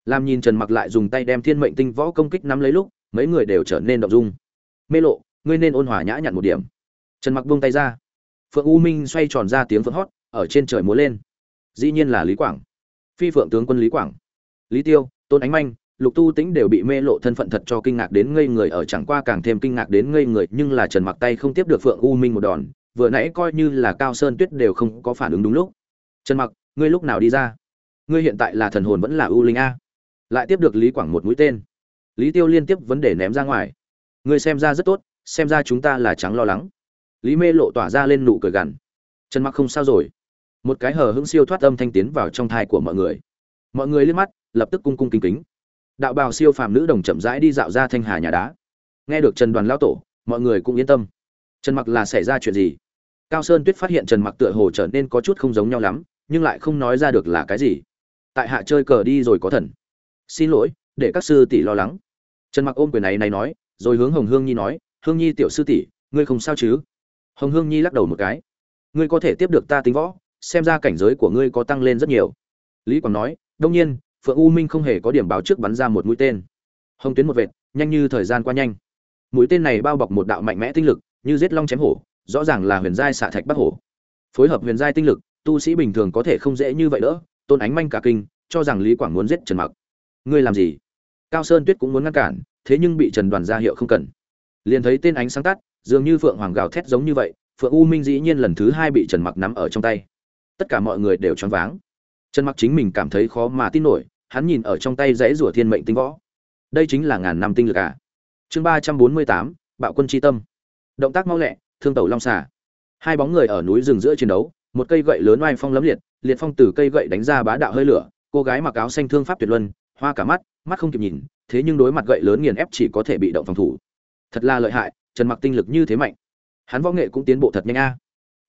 làm nhìn trần mặc lại dùng tay đem thiên mệnh tinh võ công kích nắm lấy lúc, mấy người đều trở nên động dung. Mê lộ, ngươi nên ôn hòa nhã nhặn một điểm. Trần mặc buông tay ra. Phượng u minh xoay tròn ra tiếng phượng hót, ở trên trời múa lên. Dĩ nhiên là lý quảng. Phi phượng tướng quân lý quảng. Lý tiêu, tôn ánh manh, lục tu tĩnh đều bị mê lộ thân phận thật cho kinh ngạc đến ngây người ở chẳng qua càng thêm kinh ngạc đến ngây người, nhưng là trần mặc tay không tiếp được phượng u minh một đòn, vừa nãy coi như là cao sơn tuyết đều không có phản ứng đúng lúc. Trần mặc, ngươi lúc nào đi ra? Ngươi hiện tại là thần hồn vẫn là u linh a? Lại tiếp được lý quảng một mũi tên. Lý tiêu liên tiếp vấn đề ném ra ngoài. Người xem ra rất tốt, xem ra chúng ta là trắng lo lắng. Lý mê lộ tỏa ra lên nụ cười gằn. Trần mặc không sao rồi. Một cái hờ hững siêu thoát âm thanh tiến vào trong thai của mọi người. Mọi người liếc mắt, lập tức cung cung kính kính. Đạo bào siêu phàm nữ đồng chậm rãi đi dạo ra thanh hà nhà đá. Nghe được trần đoàn lão tổ, mọi người cũng yên tâm. Trần mặc là xảy ra chuyện gì? Cao sơn tuyết phát hiện trần mặc tựa hồ trở nên có chút không giống nhau lắm, nhưng lại không nói ra được là cái gì. Tại hạ chơi cờ đi rồi có thần xin lỗi, để các sư tỷ lo lắng. Trần mặc ôm quyền này này nói, rồi hướng hồng hương nhi nói, hương nhi tiểu sư tỷ, ngươi không sao chứ? Hồng hương nhi lắc đầu một cái, ngươi có thể tiếp được ta tính võ, xem ra cảnh giới của ngươi có tăng lên rất nhiều. Lý quảng nói, đông nhiên, phượng u minh không hề có điểm báo trước bắn ra một mũi tên. Hồng tuyến một vệt, nhanh như thời gian qua nhanh. Mũi tên này bao bọc một đạo mạnh mẽ tinh lực, như giết long chém hổ, rõ ràng là huyền giai xạ thạch bắc hổ. Phối hợp huyền giai tinh lực, tu sĩ bình thường có thể không dễ như vậy nữa. tôn ánh manh cả kinh, cho rằng lý quảng muốn giết trần mặc ngươi làm gì? Cao sơn tuyết cũng muốn ngăn cản, thế nhưng bị trần đoàn ra hiệu không cần. Liền thấy tên ánh sáng tắt, dường như phượng hoàng gào thét giống như vậy, phượng u minh dĩ nhiên lần thứ hai bị trần mặc nắm ở trong tay. Tất cả mọi người đều choáng váng. Trần mặc chính mình cảm thấy khó mà tin nổi, hắn nhìn ở trong tay dãy rủa thiên mệnh tinh võ. Đây chính là ngàn năm tinh lực à? Chương ba trăm bốn mươi tám, bạo quân tri tâm. Động tác mau lẹ, thương tẩu long xà. Hai bóng người ở núi rừng giữa chiến đấu, một cây gậy lớn oai phong lấm liệt liệt phong từ cây gậy đánh ra bá đạo hơi lửa, cô gái mặc áo xanh thương pháp tuyệt luân hoa cả mắt mắt không kịp nhìn, thế nhưng đối mặt gậy lớn nghiền ép chỉ có thể bị động phòng thủ. Thật là lợi hại, trần mặc tinh lực như thế mạnh. Hắn võ nghệ cũng tiến bộ thật nhanh a.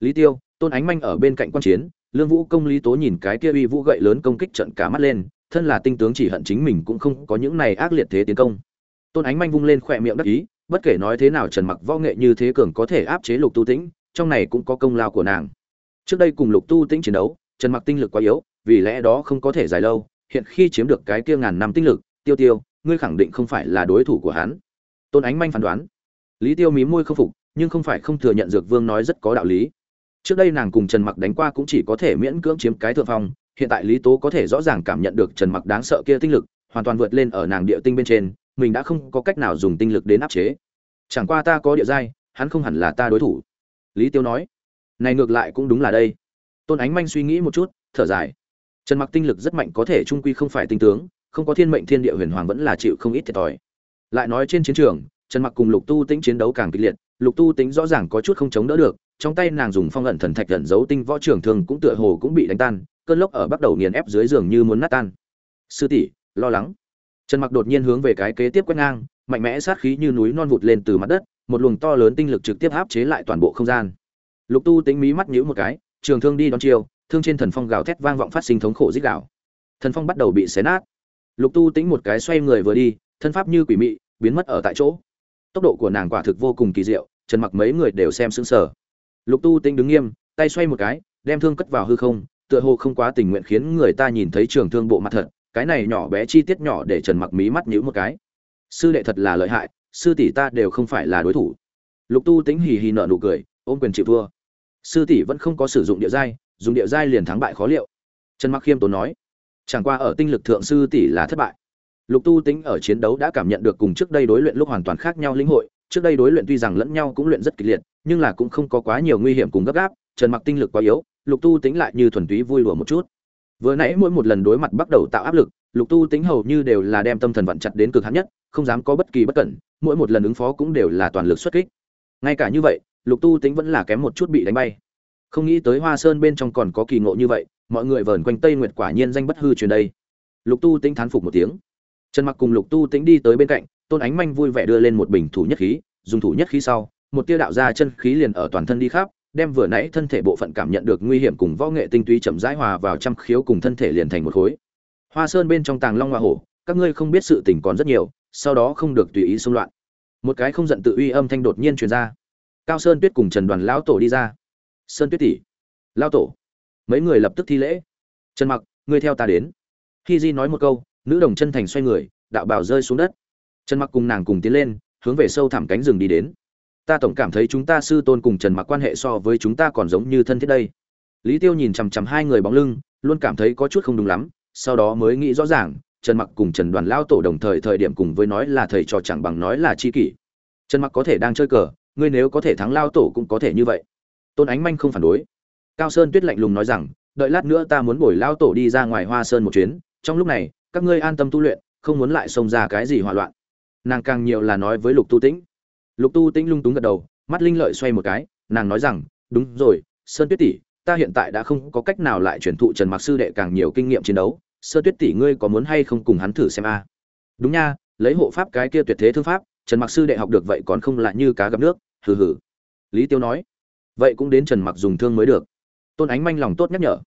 Lý tiêu, tôn ánh manh ở bên cạnh quan chiến, lương vũ công lý tố nhìn cái kia uy vũ gậy lớn công kích trận cả mắt lên, thân là tinh tướng chỉ hận chính mình cũng không có những này ác liệt thế tiến công. Tôn ánh manh vung lên khỏe miệng đắc ý, bất kể nói thế nào trần mặc võ nghệ như thế cường có thể áp chế lục tu tĩnh, trong này cũng có công lao của nàng. Trước đây cùng lục tu tĩnh chiến đấu, trần mặc tinh lực quá yếu, vì lẽ đó không có thể dài lâu hiện khi chiếm được cái kia ngàn năm tinh lực, tiêu tiêu, ngươi khẳng định không phải là đối thủ của hắn. Tôn ánh manh phán đoán. Lý tiêu mí môi không phục, nhưng không phải không thừa nhận dược vương nói rất có đạo lý. Trước đây nàng cùng trần mặc đánh qua cũng chỉ có thể miễn cưỡng chiếm cái thượng phong, hiện tại lý tố có thể rõ ràng cảm nhận được trần mặc đáng sợ kia tinh lực, hoàn toàn vượt lên ở nàng địa tinh bên trên, mình đã không có cách nào dùng tinh lực đến áp chế. Chẳng qua ta có địa giai, hắn không hẳn là ta đối thủ. Lý tiêu nói. Này ngược lại cũng đúng là đây. Tôn ánh manh suy nghĩ một chút, thở dài trần mặc tinh lực rất mạnh có thể trung quy không phải tinh tướng, không có thiên mệnh thiên địa huyền hoàng vẫn là chịu không ít thiệt thòi. Lại nói trên chiến trường, trần mặc cùng lục tu tĩnh chiến đấu càng kịch liệt, lục tu tĩnh rõ ràng có chút không chống đỡ được, trong tay nàng dùng phong ẩn thần thạch ẩn giấu tinh võ trưởng thường cũng tựa hồ cũng bị đánh tan, cơn lốc ở bắt đầu nghiền ép dưới giường như muốn nát tan. Sư tỷ, lo lắng. Trần mặc đột nhiên hướng về cái kế tiếp quét ngang, mạnh mẽ sát khí như núi non vụt lên từ mặt đất, một luồng to lớn tinh lực trực tiếp áp chế lại toàn bộ không gian. Lục tu tính mí mắt nhíu một cái, trường thương đi đón chiêu thương trên thần phong gào thét vang vọng phát sinh thống khổ rít gào thần phong bắt đầu bị xé nát. Lục tu Tĩnh một cái xoay người vừa đi, thân pháp như quỷ mị, biến mất ở tại chỗ. Tốc độ của nàng quả thực vô cùng kỳ diệu, trần mặc mấy người đều xem sững sờ. Lục tu Tĩnh đứng nghiêm, tay xoay một cái, đem thương cất vào hư không, tựa hồ không quá tình nguyện khiến người ta nhìn thấy trường thương bộ mặt thật, cái này nhỏ bé chi tiết nhỏ để trần mặc mí mắt nhíu một cái. Sư đệ thật là lợi hại, sư tỷ ta đều không phải là đối thủ. Lục tu Tĩnh hì hì nở nụ cười, ôm quyền chịu thua. Sư tỷ vẫn không có sử dụng địa giai dùng địa giai liền thắng bại khó liệu. Trần mặc khiêm tốn nói, chẳng qua ở tinh lực thượng sư tỷ là thất bại. Lục tu tính ở chiến đấu đã cảm nhận được cùng trước đây đối luyện lúc hoàn toàn khác nhau lĩnh hội, trước đây đối luyện tuy rằng lẫn nhau cũng luyện rất kịch liệt, nhưng là cũng không có quá nhiều nguy hiểm cùng gấp gáp, trần mặc tinh lực quá yếu, lục tu tính lại như thuần túy vui đùa một chút. Vừa nãy mỗi một lần đối mặt bắt đầu tạo áp lực, lục tu tính hầu như đều là đem tâm thần vận chặt đến cực hạn nhất, không dám có bất kỳ bất cẩn, mỗi một lần ứng phó cũng đều là toàn lực xuất kích. Ngay cả như vậy, lục tu tính vẫn là kém một chút bị đánh bay không nghĩ tới hoa sơn bên trong còn có kỳ ngộ như vậy, mọi người vờn quanh tây nguyệt quả nhiên danh bất hư truyền đây. Lục tu tính thán phục một tiếng. Trần mặc cùng lục tu tính đi tới bên cạnh, tôn ánh manh vui vẻ đưa lên một bình thủ nhất khí, dùng thủ nhất khí sau, một tia đạo ra chân khí liền ở toàn thân đi khắp, đem vừa nãy thân thể bộ phận cảm nhận được nguy hiểm cùng võ nghệ tinh túy chậm rãi hòa vào trăm khiếu cùng thân thể liền thành một khối. Hoa sơn bên trong tàng long hoa hổ, các ngươi không biết sự tình còn rất nhiều, sau đó không được tùy ý xung loạn. Một cái không giận tự uy âm thanh đột nhiên truyền ra. Cao sơn tuyết cùng trần đoàn lão tổ đi ra sơn tuyết tỷ, lao tổ, mấy người lập tức thi lễ. Trần mặc, ngươi theo ta đến. Khi di nói một câu, nữ đồng chân thành xoay người, đạo bào rơi xuống đất. Trần mặc cùng nàng cùng tiến lên, hướng về sâu thẳm cánh rừng đi đến. Ta tổng cảm thấy chúng ta sư tôn cùng trần mặc quan hệ so với chúng ta còn giống như thân thiết đây. Lý tiêu nhìn chằm chằm hai người bóng lưng, luôn cảm thấy có chút không đúng lắm, sau đó mới nghĩ rõ ràng, trần mặc cùng trần đoàn lao tổ đồng thời thời điểm cùng với nói là thầy trò chẳng bằng nói là chi kỷ. Trần mặc có thể đang chơi cờ, ngươi nếu có thể thắng lao tổ cũng có thể như vậy tôn ánh manh không phản đối. Cao sơn tuyết lạnh lùng nói rằng, đợi lát nữa ta muốn bồi lao tổ đi ra ngoài hoa sơn một chuyến, trong lúc này, các ngươi an tâm tu luyện, không muốn lại xông ra cái gì hỏa loạn. Nàng càng nhiều là nói với lục tu tĩnh. Lục tu tĩnh lung túng gật đầu, mắt linh lợi xoay một cái, nàng nói rằng, đúng rồi, sơn tuyết tỷ, ta hiện tại đã không có cách nào lại truyền thụ trần mặc sư đệ càng nhiều kinh nghiệm chiến đấu. Sơn tuyết tỷ ngươi có muốn hay không cùng hắn thử xem a? Đúng nha, lấy hộ pháp cái kia tuyệt thế thương pháp, trần mặc sư đệ học được vậy còn không lại như cá gặp nước, hừ hừ. Lý tiêu nói vậy cũng đến trần mặc dùng thương mới được. Tôn ánh manh lòng tốt nhắc nhở.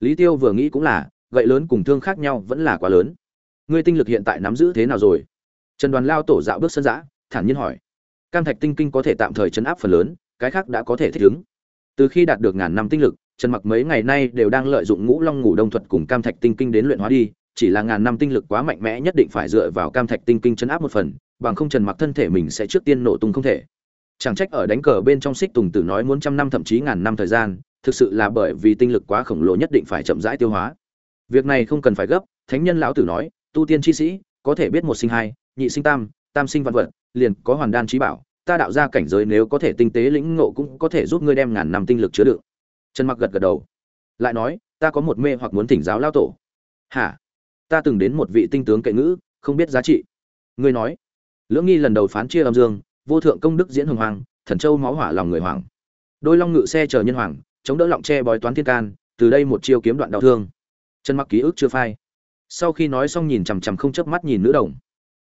Lý tiêu vừa nghĩ cũng là, gậy lớn cùng thương khác nhau vẫn là quá lớn. Ngươi tinh lực hiện tại nắm giữ thế nào rồi? Trần đoàn lao tổ dạo bước sân giã thản nhiên hỏi. Cam thạch tinh kinh có thể tạm thời chấn áp phần lớn, cái khác đã có thể thích ứng. Từ khi đạt được ngàn năm tinh lực, trần mặc mấy ngày nay đều đang lợi dụng ngũ long ngủ đông thuật cùng cam thạch tinh kinh đến luyện hóa đi, chỉ là ngàn năm tinh lực quá mạnh mẽ nhất định phải dựa vào cam thạch tinh kinh chấn áp một phần, bằng không trần mặc thân thể mình sẽ trước tiên nổ tung không thể chẳng trách ở đánh cờ bên trong xích tùng tử nói muốn trăm năm thậm chí ngàn năm thời gian, thực sự là bởi vì tinh lực quá khổng lồ nhất định phải chậm rãi tiêu hóa. Việc này không cần phải gấp, thánh nhân lão tử nói, tu tiên chi sĩ, có thể biết một sinh hai, nhị sinh tam tam sinh văn vật, liền có hoàn đan trí bảo, ta đạo ra cảnh giới nếu có thể tinh tế lĩnh ngộ cũng có thể giúp ngươi đem ngàn năm tinh lực chứa đựng. Trần mặc gật gật đầu. Lại nói, ta có một mê hoặc muốn thỉnh giáo lao tổ. Hả? Ta từng đến một vị tinh tướng kệ ngữ, không biết giá trị. Ngươi nói. Lưỡng nghi lần đầu phán chia âm dương vô thượng công đức diễn hồng hoàng, thần châu máu hỏa lòng người hoàng. Đôi long ngự xe chờ nhân hoàng, chống đỡ lọng tre bói toán thiên can, từ đây một chiêu kiếm đoạn đau thương. Chân mặc ký ức chưa phai. Sau khi nói xong nhìn chằm chằm không chớp mắt nhìn nữ đồng.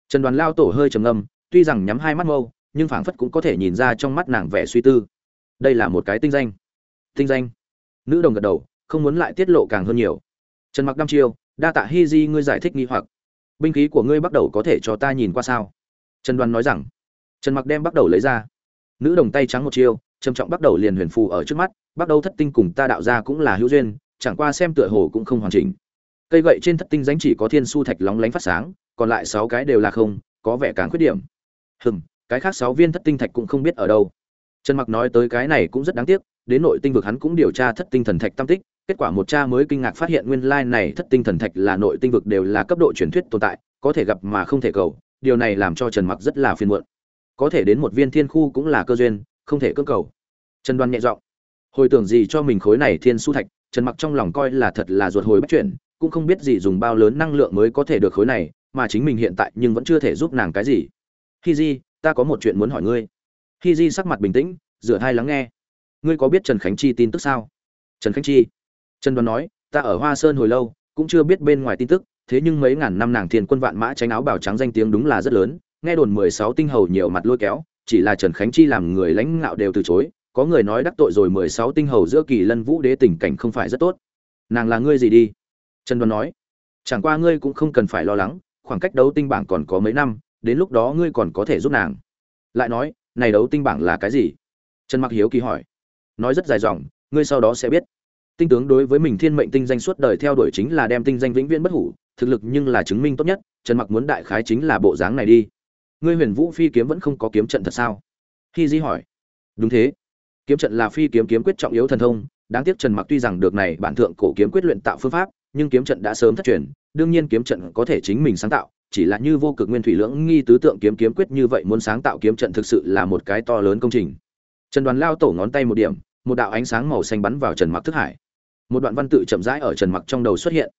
Trần đoàn lao tổ hơi trầm ngâm, tuy rằng nhắm hai mắt mâu, nhưng phảng phất cũng có thể nhìn ra trong mắt nàng vẻ suy tư. Đây là một cái tinh danh. Tinh danh. Nữ đồng gật đầu, không muốn lại tiết lộ càng hơn nhiều. Trần mặc đăm chiêu, đa tạ hi di, ngươi giải thích nghi hoặc. Binh khí của ngươi bắt đầu có thể cho ta nhìn qua sao? Trần đoàn nói rằng trần mặc đem bắt đầu lấy ra. Nữ đồng tay trắng một chiêu, trầm trọng bắt đầu liền huyền phù ở trước mắt, bắt đầu thất tinh cùng ta đạo ra cũng là hữu duyên, chẳng qua xem tựa hồ cũng không hoàn chỉnh. Cây gậy trên thất tinh danh chỉ có thiên su thạch lóng lánh phát sáng, còn lại sáu cái đều là không, có vẻ càng khuyết điểm. Hừm, cái khác sáu viên thất tinh thạch cũng không biết ở đâu. Trần mặc nói tới cái này cũng rất đáng tiếc, đến nội tinh vực hắn cũng điều tra thất tinh thần thạch tam tích, kết quả một cha mới kinh ngạc phát hiện nguyên lai này thất tinh thần thạch là nội tinh vực đều là cấp độ truyền thuyết tồn tại, có thể gặp mà không thể cầu, điều này làm cho trần mặc rất là phiền muộn có thể đến một viên thiên khu cũng là cơ duyên, không thể cưỡng cầu. Trần đoan nhẹ giọng, hồi tưởng gì cho mình khối này thiên su thạch, trần mặc trong lòng coi là thật là ruột hồi bắt chuyển, cũng không biết gì dùng bao lớn năng lượng mới có thể được khối này, mà chính mình hiện tại nhưng vẫn chưa thể giúp nàng cái gì. Hi di, ta có một chuyện muốn hỏi ngươi. Hi di sắc mặt bình tĩnh, rửa hai lắng nghe. Ngươi có biết trần khánh chi tin tức sao? Trần khánh chi? Trần Đoan nói, ta ở hoa sơn hồi lâu, cũng chưa biết bên ngoài tin tức, thế nhưng mấy ngàn năm nàng thiên quân vạn mã tránh áo bảo trắng danh tiếng đúng là rất lớn nghe đồn mười sáu tinh hầu nhiều mặt lôi kéo, chỉ là trần khánh chi làm người lãnh ngạo đều từ chối, có người nói đắc tội rồi mười sáu tinh hầu giữa kỳ lân vũ đế tình cảnh không phải rất tốt. Nàng là ngươi gì đi? Trần đoan nói. Chẳng qua ngươi cũng không cần phải lo lắng, khoảng cách đấu tinh bảng còn có mấy năm, đến lúc đó ngươi còn có thể giúp nàng. Lại nói, này đấu tinh bảng là cái gì? Trần mặc hiếu kỳ hỏi. Nói rất dài dòng, ngươi sau đó sẽ biết. Tinh tướng đối với mình thiên mệnh tinh danh suốt đời theo đuổi chính là đem tinh danh vĩnh viễn bất hủ, thực lực nhưng là chứng minh tốt nhất, trần mặc muốn đại khái chính là bộ dáng này đi ngươi huyền vũ phi kiếm vẫn không có kiếm trận thật sao? Khi di hỏi. Đúng thế. Kiếm trận là phi kiếm kiếm quyết trọng yếu thần thông, đáng tiếc trần mặc tuy rằng được này bản thượng cổ kiếm quyết luyện tạo phương pháp, nhưng kiếm trận đã sớm thất truyền, đương nhiên kiếm trận có thể chính mình sáng tạo, chỉ là như vô cực nguyên thủy lưỡng nghi tứ tượng kiếm kiếm quyết như vậy muốn sáng tạo kiếm trận thực sự là một cái to lớn công trình. Trần đoàn lao tổ ngón tay một điểm, một đạo ánh sáng màu xanh bắn vào trần mặc thức hải. Một đoạn văn tự chậm rãi ở trần mặc trong đầu xuất hiện.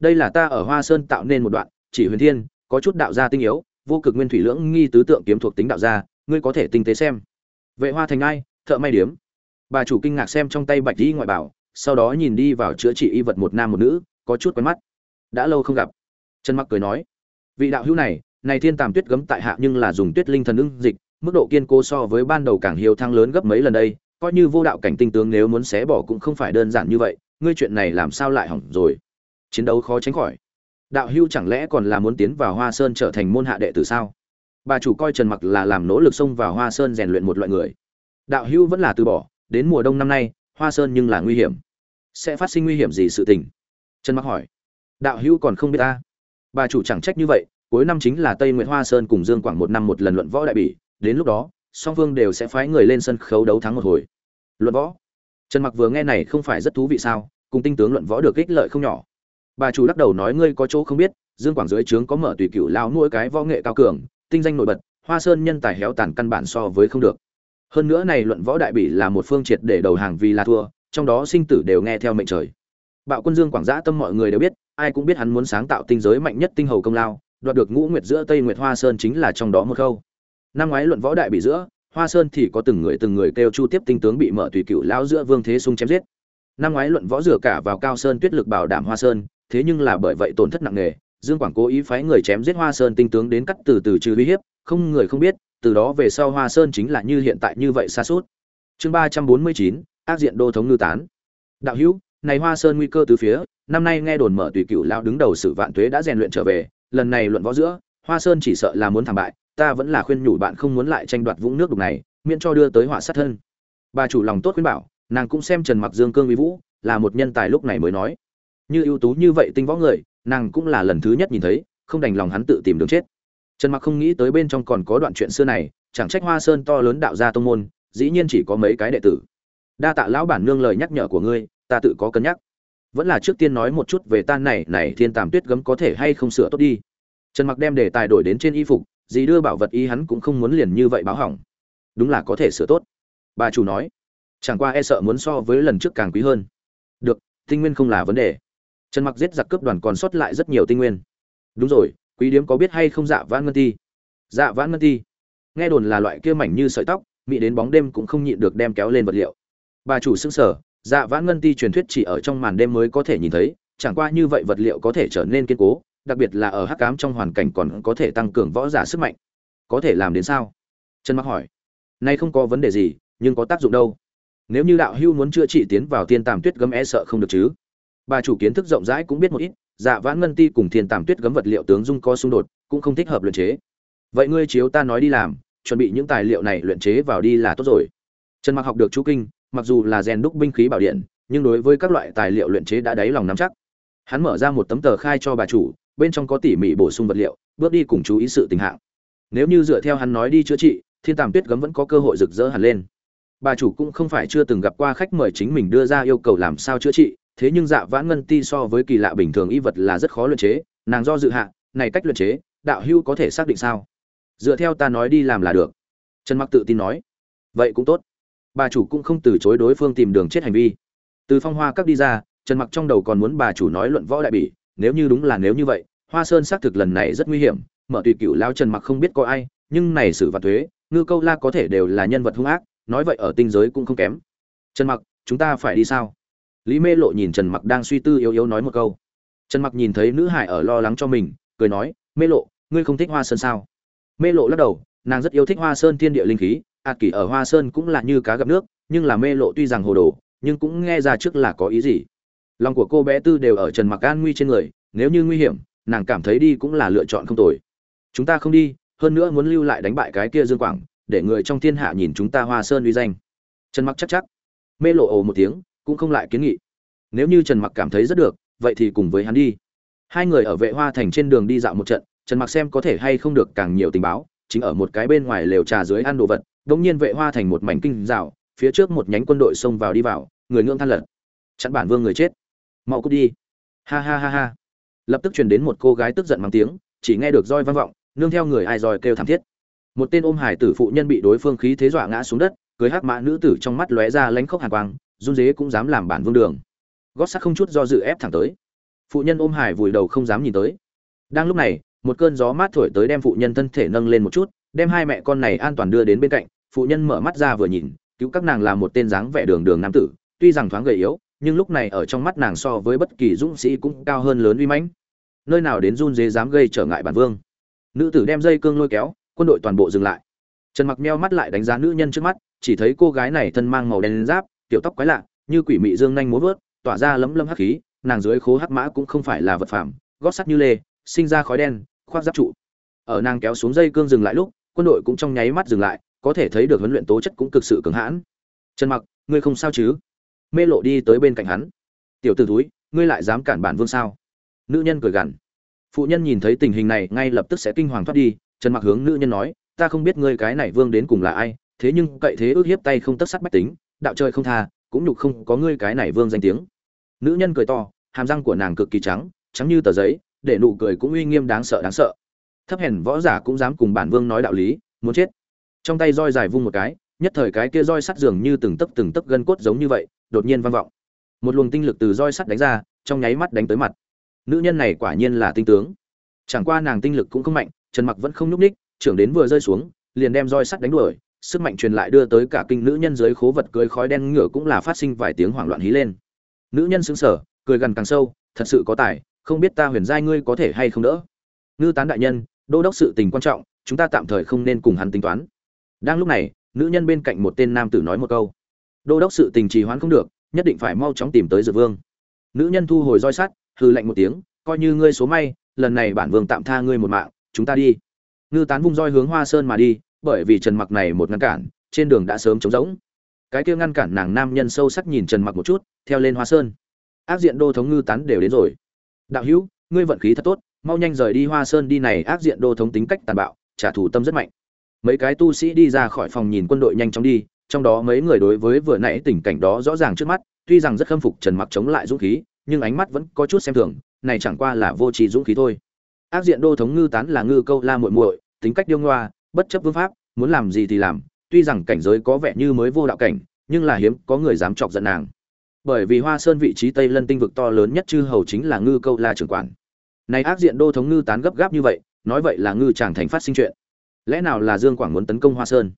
Đây là ta ở hoa sơn tạo nên một đoạn, chỉ huyền thiên, có chút đạo gia tinh yếu vô cực nguyên thủy lưỡng nghi tứ tượng kiếm thuộc tính đạo gia, ngươi có thể tinh tế xem. Vệ hoa thành ai, thợ may điếm. Bà chủ kinh ngạc xem trong tay bạch y ngoại bảo, sau đó nhìn đi vào chữa trị y vật một nam một nữ, có chút quen mắt. Đã lâu không gặp. Trần mặc cười nói, vị đạo hữu này này thiên tàm tuyết gấm tại hạ nhưng là dùng tuyết linh thần ưng dịch, mức độ kiên cố so với ban đầu càng hiếu thăng lớn gấp mấy lần đây, coi như vô đạo cảnh tinh tướng nếu muốn xé bỏ cũng không phải đơn giản như vậy, ngươi chuyện này làm sao lại hỏng rồi? Chiến đấu khó tránh khỏi đạo hưu chẳng lẽ còn là muốn tiến vào hoa sơn trở thành môn hạ đệ tử sao? Bà chủ coi trần mặc là làm nỗ lực xông vào hoa sơn rèn luyện một loại người. Đạo hưu vẫn là từ bỏ, đến mùa đông năm nay, hoa sơn nhưng là nguy hiểm. Sẽ phát sinh nguy hiểm gì sự tình? Trần mặc hỏi. Đạo hưu còn không biết ta. Bà chủ chẳng trách như vậy, cuối năm chính là tây nguyễn hoa sơn cùng dương quảng một năm một lần luận võ đại bỉ, đến lúc đó, song phương đều sẽ phái người lên sân khấu đấu thắng một hồi. Luận võ? Trần mặc vừa nghe này không phải rất thú vị sao, cùng tinh tướng luận võ được ích lợi không nhỏ bà chủ lắc đầu nói, ngươi có chỗ không biết, dương quảng dưới trướng có mở tùy cựu lao nuôi cái võ nghệ cao cường, tinh danh nổi bật, hoa sơn nhân tài héo tàn căn bản so với không được. Hơn nữa này luận võ đại bỉ là một phương triệt để đầu hàng vì là thua, trong đó sinh tử đều nghe theo mệnh trời. Bạo quân dương quảng giã tâm mọi người đều biết, ai cũng biết hắn muốn sáng tạo tinh giới mạnh nhất tinh hầu công lao, đoạt được ngũ nguyệt giữa tây nguyệt hoa sơn chính là trong đó một khâu. Năm ngoái luận võ đại bị giữa, hoa sơn thì có từng người từng người kêu chu tiếp tinh tướng bị mở tùy cựu lao giữa vương thế sung chém giết. Năm ngoái luận võ rửa cả vào cao sơn tuyết lực bảo đảm hoa sơn thế nhưng là bởi vậy tổn thất nặng nề, dương quảng cố ý phái người chém giết hoa sơn tinh tướng đến cắt từ từ trừ uy hiếp, không người không biết, từ đó về sau hoa sơn chính là như hiện tại như vậy xa suốt. Chương ba trăm bốn mươi chín, ác diện đô thống ngư tán. Đạo hữu, này hoa sơn nguy cơ từ phía, năm nay nghe đồn mở tùy cựu lao đứng đầu sử vạn tuế đã rèn luyện trở về, lần này luận võ giữa, hoa sơn chỉ sợ là muốn thảm bại, ta vẫn là khuyên nhủ bạn không muốn lại tranh đoạt vũng nước đục này, miễn cho đưa tới họa sát thân. Bà chủ lòng tốt khuyên bảo, nàng cũng xem trần mặc dương cương uy vũ, là một nhân tài lúc này mới nói như ưu tú như vậy tinh võ người, nàng cũng là lần thứ nhất nhìn thấy, không đành lòng hắn tự tìm đường chết. Trần mặc không nghĩ tới bên trong còn có đoạn chuyện xưa này, chẳng trách hoa sơn to lớn đạo gia tông môn, dĩ nhiên chỉ có mấy cái đệ tử. Đa tạ lão bản nương lời nhắc nhở của ngươi, ta tự có cân nhắc. Vẫn là trước tiên nói một chút về tan này này thiên tàm tuyết gấm có thể hay không sửa tốt đi. Trần mặc đem đề tài đổi đến trên y phục gì đưa bảo vật y hắn cũng không muốn liền như vậy báo hỏng. Đúng là có thể sửa tốt. Bà chủ nói, chẳng qua e sợ muốn so với lần trước càng quý hơn. Được, tinh nguyên không là vấn đề trần mặc giết giặc cướp đoàn còn sót lại rất nhiều tinh nguyên. Đúng rồi, quý điếm có biết hay không dạ vãn ngân ti? Dạ vãn ngân ti. Nghe đồn là loại kia mảnh như sợi tóc mỹ đến bóng đêm cũng không nhịn được đem kéo lên vật liệu. Bà chủ xưng sở dạ vãn ngân ti truyền thuyết chỉ ở trong màn đêm mới có thể nhìn thấy, chẳng qua như vậy vật liệu có thể trở nên kiên cố, đặc biệt là ở hắc cám trong hoàn cảnh còn có thể tăng cường võ giả sức mạnh. Có thể làm đến sao? Trần mặc hỏi. Nay không có vấn đề gì, nhưng có tác dụng đâu. Nếu như đạo hưu muốn chữa trị tiến vào tiên tàm tuyết gấm e sợ không được chứ? Bà chủ kiến thức rộng rãi cũng biết một ít dạ vãn ngân ti cùng thiên tàm tuyết gấm vật liệu tướng dung có xung đột, cũng không thích hợp luyện chế. Vậy ngươi chiếu ta nói đi làm, chuẩn bị những tài liệu này luyện chế vào đi là tốt rồi. Trần mặc học được chú kinh, mặc dù là rèn đúc binh khí bảo điện, nhưng đối với các loại tài liệu luyện chế đã đáy lòng nắm chắc. Hắn mở ra một tấm tờ khai cho bà chủ, bên trong có tỉ mỉ bổ sung vật liệu, bước đi cùng chú ý sự tình hạng. Nếu như dựa theo hắn nói đi chữa trị, thiên tàm tuyết gấm vẫn có cơ hội rực rỡ hẳn lên. Bà chủ cũng không phải chưa từng gặp qua khách mời chính mình đưa ra yêu cầu làm sao chữa trị thế nhưng dạ vãn ngân ti so với kỳ lạ bình thường y vật là rất khó luyện chế, nàng do dự hạ, này cách luyện chế, đạo hưu có thể xác định sao? Dựa theo ta nói đi làm là được. Trần mặc tự tin nói. Vậy cũng tốt. Bà chủ cũng không từ chối đối phương tìm đường chết hành vi. Từ phong hoa các đi ra, trần mặc trong đầu còn muốn bà chủ nói luận võ đại bỉ, nếu như đúng là nếu như vậy, hoa sơn xác thực lần này rất nguy hiểm, mở tùy cựu lao trần mặc không biết có ai, nhưng này xử phạt thuế, ngư câu la có thể đều là nhân vật hung ác, nói vậy ở tinh giới cũng không kém. Trần mặc, chúng ta phải đi sao? Lý mê lộ nhìn trần mặc đang suy tư yếu yếu nói một câu. Trần mặc nhìn thấy nữ hải ở lo lắng cho mình, cười nói, mê lộ, ngươi không thích hoa sơn sao? Mê lộ lắc đầu, nàng rất yêu thích hoa sơn thiên địa linh khí, ạt kỷ ở hoa sơn cũng là như cá gặp nước, nhưng là mê lộ tuy rằng hồ đồ, nhưng cũng nghe ra trước là có ý gì. Lòng của cô bé tư đều ở trần mặc an nguy trên người, nếu như nguy hiểm, nàng cảm thấy đi cũng là lựa chọn không tồi. Chúng ta không đi, hơn nữa muốn lưu lại đánh bại cái kia dương quảng, để người trong thiên hạ nhìn chúng ta hoa sơn uy danh. Trần mặc chắc chắc. Mê lộ ồ một tiếng cũng không lại kiến nghị. Nếu như trần mặc cảm thấy rất được, vậy thì cùng với hắn đi. Hai người ở vệ hoa thành trên đường đi dạo một trận, trần mặc xem có thể hay không được càng nhiều tình báo, chính ở một cái bên ngoài lều trà dưới ăn đồ vật, đống nhiên vệ hoa thành một mảnh kinh rào phía trước một nhánh quân đội xông vào đi vào, người ngưỡng than lật. Chặn bản vương người chết. Mau cút đi. Ha ha ha ha. Lập tức truyền đến một cô gái tức giận mang tiếng, chỉ nghe được roi vang vọng, nương theo người ai roi kêu thảm thiết. Một tên ôm hải tử phụ nhân bị đối phương khí thế dọa ngã xuống đất, cưới hắc mã nữ tử trong mắt lóe ra lánh khốc hàn quang run dế cũng dám làm bản vương đường. Gót sắt không chút do dự ép thẳng tới. Phụ nhân ôm hải vùi đầu không dám nhìn tới. Đang lúc này, một cơn gió mát thổi tới đem phụ nhân thân thể nâng lên một chút, đem hai mẹ con này an toàn đưa đến bên cạnh, phụ nhân mở mắt ra vừa nhìn, cứu các nàng là một tên dáng vẻ đường đường nam tử, tuy rằng thoáng gầy yếu, nhưng lúc này ở trong mắt nàng so với bất kỳ dũng sĩ cũng cao hơn lớn uy mãnh. Nơi nào đến run dế dám gây trở ngại bản vương. Nữ tử đem dây cương lôi kéo, quân đội toàn bộ dừng lại. Trần mặc meo mắt lại đánh giá nữ nhân trước mắt, chỉ thấy cô gái này thân mang màu đen giáp tiểu tóc quái lạ, như quỷ mị dương nhanh múa vớt, tỏa ra lấm lấm hắc khí, nàng dưới khố hắc mã cũng không phải là vật phẩm gót sắt như lê, sinh ra khói đen, khoác giáp trụ. Ở nàng kéo xuống dây cương dừng lại lúc, quân đội cũng trong nháy mắt dừng lại, có thể thấy được huấn luyện tố chất cũng cực sự cứng hãn. Trần mặc, ngươi không sao chứ? Mê lộ đi tới bên cạnh hắn. Tiểu tử túi ngươi lại dám cản bản vương sao? Nữ nhân cười gằn. Phụ nhân nhìn thấy tình hình này ngay lập tức sẽ kinh hoàng thoát đi, trần mặc hướng nữ nhân nói, ta không biết ngươi cái này vương đến cùng là ai, thế nhưng cậy thế ước hiếp tay không tất sắt bách tính đạo chơi không tha, cũng nhục không có ngươi cái này vương danh tiếng. Nữ nhân cười to, hàm răng của nàng cực kỳ trắng trắng như tờ giấy, để nụ cười cũng uy nghiêm đáng sợ đáng sợ. Thấp hèn võ giả cũng dám cùng bản vương nói đạo lý, muốn chết. Trong tay roi dài vung một cái, nhất thời cái kia roi sắt dường như từng tấc từng tấc gân cốt giống như vậy, đột nhiên vang vọng. Một luồng tinh lực từ roi sắt đánh ra, trong nháy mắt đánh tới mặt. Nữ nhân này quả nhiên là tinh tướng. Chẳng qua nàng tinh lực cũng không mạnh trần mặc vẫn không nhúc ních trưởng đến vừa rơi xuống, liền đem roi sắt đánh đuổi sức mạnh truyền lại đưa tới cả kinh nữ nhân dưới khố vật cưới khói đen ngựa cũng là phát sinh vài tiếng hoảng loạn hí lên. Nữ nhân sững sờ, cười gần càng sâu, thật sự có tài, không biết ta huyền giai ngươi có thể hay không đỡ? Ngư tán đại nhân, đô đốc sự tình quan trọng, chúng ta tạm thời không nên cùng hắn tính toán. Đang lúc này, nữ nhân bên cạnh một tên nam tử nói một câu. Đô đốc sự tình trì hoãn không được, nhất định phải mau chóng tìm tới dược vương. Nữ nhân thu hồi roi sắt hư lạnh một tiếng, coi như ngươi số may, lần này bản vương tạm tha ngươi một mạng, chúng ta đi. Ngư tán vung roi hướng hoa sơn mà đi bởi vì trần mặc này một ngăn cản, trên đường đã sớm trống rỗng. Cái kia ngăn cản nàng nam nhân sâu sắc nhìn trần mặc một chút, theo lên hoa sơn. Ác diện đô thống ngư tán đều đến rồi. Đạo hữu, ngươi vận khí thật tốt, mau nhanh rời đi hoa sơn đi này, ác diện đô thống tính cách tàn bạo, trả thù tâm rất mạnh. Mấy cái tu sĩ đi ra khỏi phòng nhìn quân đội nhanh chóng đi, trong đó mấy người đối với vừa nãy tình cảnh đó rõ ràng trước mắt, tuy rằng rất khâm phục trần mặc chống lại dũng khí, nhưng ánh mắt vẫn có chút xem thường, này chẳng qua là vô tri dũng khí thôi. Ác diện đô thống ngư tán là ngư câu la muội muội, tính cách điêu ngoa bất chấp vương pháp, muốn làm gì thì làm, tuy rằng cảnh giới có vẻ như mới vô đạo cảnh, nhưng là hiếm có người dám chọc giận nàng. Bởi vì hoa sơn vị trí tây lân tinh vực to lớn nhất chư hầu chính là ngư câu la trưởng quản. Này ác diện đô thống ngư tán gấp gáp như vậy, nói vậy là ngư chàng thành phát sinh chuyện. Lẽ nào là dương quảng muốn tấn công hoa sơn?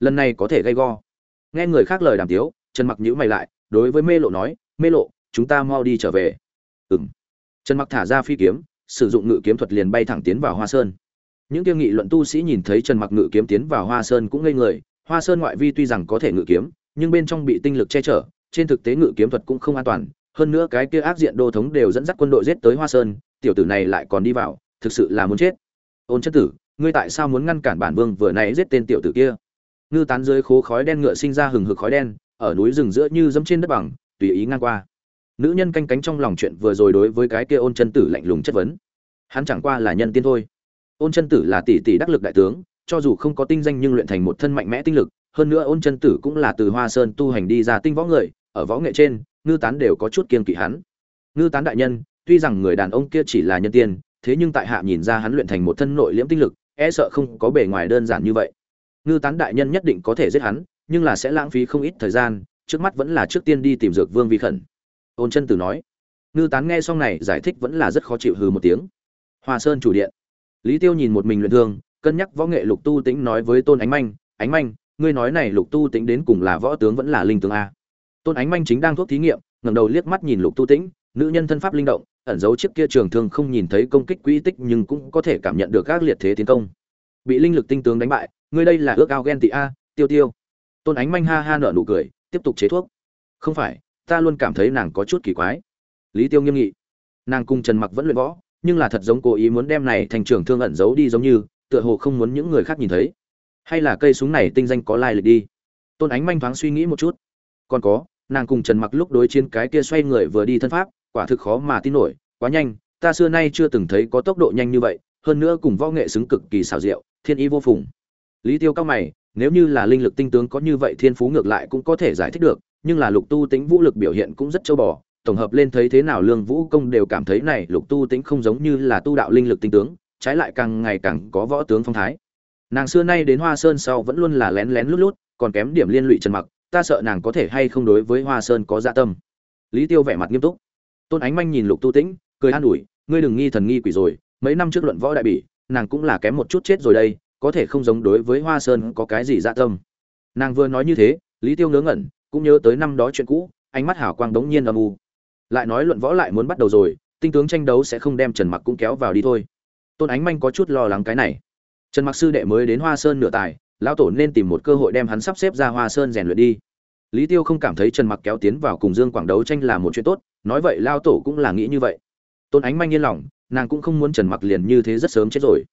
Lần này có thể gây go. Nghe người khác lời đàm tiếu, trần mặc nhữ mày lại, đối với mê lộ nói, mê lộ, chúng ta mau đi trở về. Ừng trần mặc thả ra phi kiếm, sử dụng ngự kiếm thuật liền bay thẳng tiến vào hoa sơn những tiêu nghị luận tu sĩ nhìn thấy trần mặc ngự kiếm tiến vào hoa sơn cũng ngây người, hoa sơn ngoại vi tuy rằng có thể ngự kiếm, nhưng bên trong bị tinh lực che chở, trên thực tế ngự kiếm thuật cũng không an toàn. Hơn nữa cái kia ác diện đô thống đều dẫn dắt quân đội giết tới hoa sơn, tiểu tử này lại còn đi vào, thực sự là muốn chết. Ôn chất tử, ngươi tại sao muốn ngăn cản bản vương vừa nãy giết tên tiểu tử kia? Ngư tán dưới khố khói đen ngựa sinh ra hừng hực khói đen, ở núi rừng giữa như dẫm trên đất bằng, tùy ý ngang qua. Nữ nhân canh cánh trong lòng chuyện vừa rồi đối với cái kia ôn chân tử lạnh lùng chất vấn. Hắn chẳng qua là nhân tiên thôi ôn chân tử là tỷ tỷ đắc lực đại tướng, cho dù không có tinh danh nhưng luyện thành một thân mạnh mẽ tinh lực, hơn nữa ôn chân tử cũng là từ hoa sơn tu hành đi ra tinh võ người, ở võ nghệ trên, ngư tán đều có chút kiên kỵ hắn. Ngư tán đại nhân, tuy rằng người đàn ông kia chỉ là nhân tiên, thế nhưng tại hạ nhìn ra hắn luyện thành một thân nội liễm tinh lực e sợ không có bề ngoài đơn giản như vậy. Ngư tán đại nhân nhất định có thể giết hắn, nhưng là sẽ lãng phí không ít thời gian, trước mắt vẫn là trước tiên đi tìm dược vương vi khẩn. Ôn chân tử nói. Ngư tán nghe xong này giải thích vẫn là rất khó chịu hừ một tiếng. Hoa sơn chủ điện lý tiêu nhìn một mình luyện thương, cân nhắc võ nghệ lục tu tĩnh nói với tôn ánh manh ánh manh, ngươi nói này lục tu tĩnh đến cùng là võ tướng vẫn là linh tướng a? Tôn ánh manh chính đang thuốc thí nghiệm, ngẩng đầu liếc mắt nhìn lục tu tĩnh, nữ nhân thân pháp linh động, ẩn giấu chiếc kia trường thương không nhìn thấy công kích quỹ tích nhưng cũng có thể cảm nhận được các liệt thế tiến công. Bị linh lực tinh tướng đánh bại, ngươi đây là ước ao ghen tị a, tiêu tiêu. Tôn ánh manh ha ha nở nụ cười, tiếp tục chế thuốc. Không phải, ta luôn cảm thấy nàng có chút kỳ quái. Lý tiêu nghiêm nghị. Nàng cùng trần mặc vẫn luyện võ nhưng là thật giống cố ý muốn đem này thành trưởng thương ẩn giấu đi giống như, tựa hồ không muốn những người khác nhìn thấy. Hay là cây súng này tinh danh có lai lịch đi? Tôn ánh manh thoáng suy nghĩ một chút. Còn có, nàng cùng trần mặc lúc đối chiến cái kia xoay người vừa đi thân pháp, quả thực khó mà tin nổi, quá nhanh, ta xưa nay chưa từng thấy có tốc độ nhanh như vậy, hơn nữa cùng võ nghệ xứng cực kỳ xảo diệu, thiên ý vô phùng. Lý tiêu cao mày, nếu như là linh lực tinh tướng có như vậy thiên phú ngược lại cũng có thể giải thích được, nhưng là lục tu tính vũ lực biểu hiện cũng rất châu bò tổng hợp lên thấy thế nào lương vũ công đều cảm thấy này lục tu tính không giống như là tu đạo linh lực tinh tướng, trái lại càng ngày càng có võ tướng phong thái. Nàng xưa nay đến hoa sơn sau vẫn luôn là lén lén lút lút, còn kém điểm liên lụy trần mặc, ta sợ nàng có thể hay không đối với hoa sơn có dạ tâm. Lý tiêu vẻ mặt nghiêm túc. Tôn ánh manh nhìn lục tu tĩnh, cười an ủi, ngươi đừng nghi thần nghi quỷ rồi, mấy năm trước luận võ đại bỉ, nàng cũng là kém một chút chết rồi đây, có thể không giống đối với hoa sơn có cái gì dạ tâm. Nàng vừa nói như thế, lý tiêu ngớ ngẩn, cũng nhớ tới năm đó chuyện cũ, ánh mắt hảo quang đống nhiên âm u lại nói luận võ lại muốn bắt đầu rồi, tinh tướng tranh đấu sẽ không đem trần mặc cũng kéo vào đi thôi. Tôn ánh manh có chút lo lắng cái này. Trần mặc sư đệ mới đến hoa sơn nửa tài, lão tổ nên tìm một cơ hội đem hắn sắp xếp ra hoa sơn rèn luyện đi. Lý tiêu không cảm thấy trần mặc kéo tiến vào cùng dương quảng đấu tranh là một chuyện tốt, nói vậy lao tổ cũng là nghĩ như vậy. Tôn ánh manh yên lòng, nàng cũng không muốn trần mặc liền như thế rất sớm chết rồi.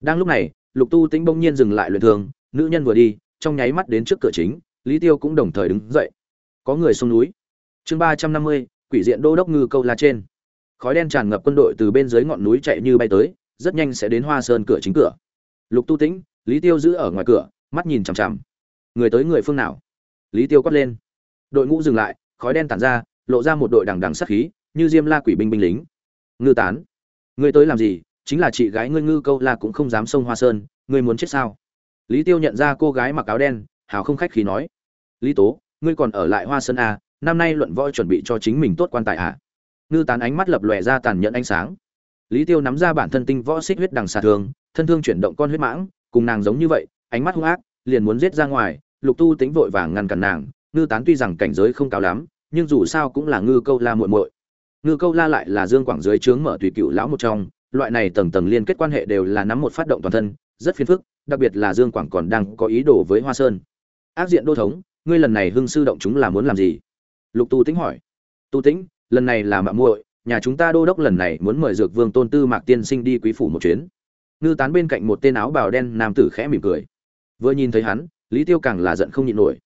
Đang lúc này, lục tu tĩnh bỗng nhiên dừng lại luyện thường, nữ nhân vừa đi, trong nháy mắt đến trước cửa chính, lý tiêu cũng đồng thời đứng dậy. Có người xuống núi. Chương ba trăm năm mươi quỷ diện đô đốc ngư câu la trên. Khói đen tràn ngập quân đội từ bên dưới ngọn núi chạy như bay tới rất nhanh sẽ đến hoa sơn cửa chính cửa. Lục tu tĩnh lý tiêu giữ ở ngoài cửa mắt nhìn chằm chằm. Người tới người phương nào? Lý tiêu quát lên. Đội ngũ dừng lại khói đen tản ra lộ ra một đội đằng đằng sát khí như diêm la quỷ binh binh lính. Ngư tán. Người tới làm gì? Chính là chị gái ngươi ngư câu la cũng không dám xông hoa sơn ngươi muốn chết sao? Lý tiêu nhận ra cô gái mặc áo đen hào không khách khí nói. Lý tố ngươi còn ở lại hoa sơn à, năm nay luận võ chuẩn bị cho chính mình tốt quan tài à? ngư tán ánh mắt lập lòe ra tàn nhẫn ánh sáng. Lý tiêu nắm ra bản thân tinh võ xích huyết đằng xà thường, thân thương chuyển động con huyết mãng, cùng nàng giống như vậy, ánh mắt hung ác, liền muốn giết ra ngoài, lục tu tính vội vàng ngăn cản nàng, ngư tán tuy rằng cảnh giới không cao lắm, nhưng dù sao cũng là ngư câu la muội muội. Ngư câu la lại là dương quảng dưới trướng mở tùy cựu lão một trong, loại này tầng tầng liên kết quan hệ đều là nắm một phát động toàn thân, rất phiền phức, đặc biệt là dương quảng còn đang có ý đồ với hoa sơn. Ác diện đô thống, ngươi lần này hưng sư động chúng là muốn làm gì? Lục tu tĩnh hỏi. Tu tĩnh, lần này là mạng muội, nhà chúng ta đô đốc lần này muốn mời dược vương tôn tư mạc tiên sinh đi quý phủ một chuyến. Ngư tán bên cạnh một tên áo bào đen nam tử khẽ mỉm cười. Vừa nhìn thấy hắn, lý tiêu càng là giận không nhịn nổi.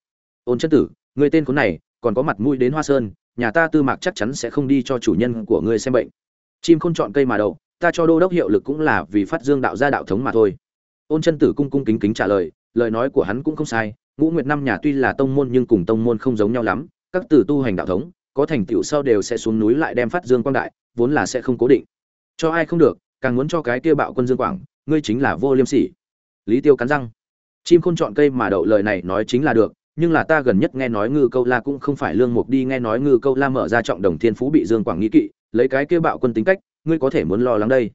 Ôn chất tử, người tên khốn này, còn có mặt mũi đến hoa sơn, nhà ta tư mạc chắc chắn sẽ không đi cho chủ nhân của ngươi xem bệnh. Chim không chọn cây mà đậu, ta cho đô đốc hiệu lực cũng là vì phát dương đạo gia đạo thống mà thôi. Ôn chân tử cung cung kính kính trả lời lời nói của hắn cũng không sai, ngũ nguyệt năm nhà tuy là tông môn nhưng cùng tông môn không giống nhau lắm các tử tu hành đạo thống, có thành tựu sau đều sẽ xuống núi lại đem phát dương quang đại, vốn là sẽ không cố định. Cho ai không được, càng muốn cho cái kia bạo quân dương quảng, ngươi chính là vô liêm sỉ. Lý tiêu cắn răng. Chim khôn chọn cây mà đậu lời này nói chính là được, nhưng là ta gần nhất nghe nói ngư câu la cũng không phải lương mục đi nghe nói ngư câu la mở ra trọng đồng thiên phú bị dương quảng nghĩ kỵ, lấy cái kia bạo quân tính cách, ngươi có thể muốn lo lắng đây?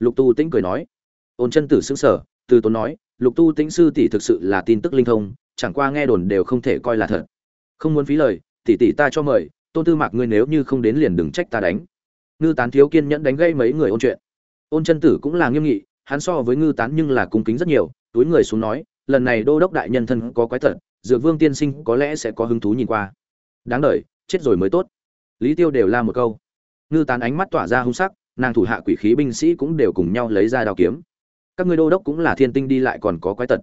Lục tu tĩnh cười nói. Ôn chân tử xứng sở từ tốn nói, lục tu tĩnh sư tỷ thực sự là tin tức linh thông, chẳng qua nghe đồn đều không thể coi là thật. Không muốn phí lời tỷ tỷ ta cho mời, tôn tư mạc ngươi nếu như không đến liền đừng trách ta đánh. Ngư tán thiếu kiên nhẫn đánh gây mấy người ôn chuyện. Ôn chân tử cũng là nghiêm nghị, hắn so với ngư tán nhưng là cung kính rất nhiều, túi người xuống nói, lần này đô đốc đại nhân thân có quái thật, dược vương tiên sinh có lẽ sẽ có hứng thú nhìn qua. Đáng đ chết rồi mới tốt. Lý tiêu đều la một câu. Ngư tán ánh mắt tỏa ra hung sắc, nàng thủ hạ quỷ khí binh sĩ cũng đều cùng nhau lấy ra đao kiếm. Các ngươi đô đốc cũng là thiên tinh đi lại còn có quái tật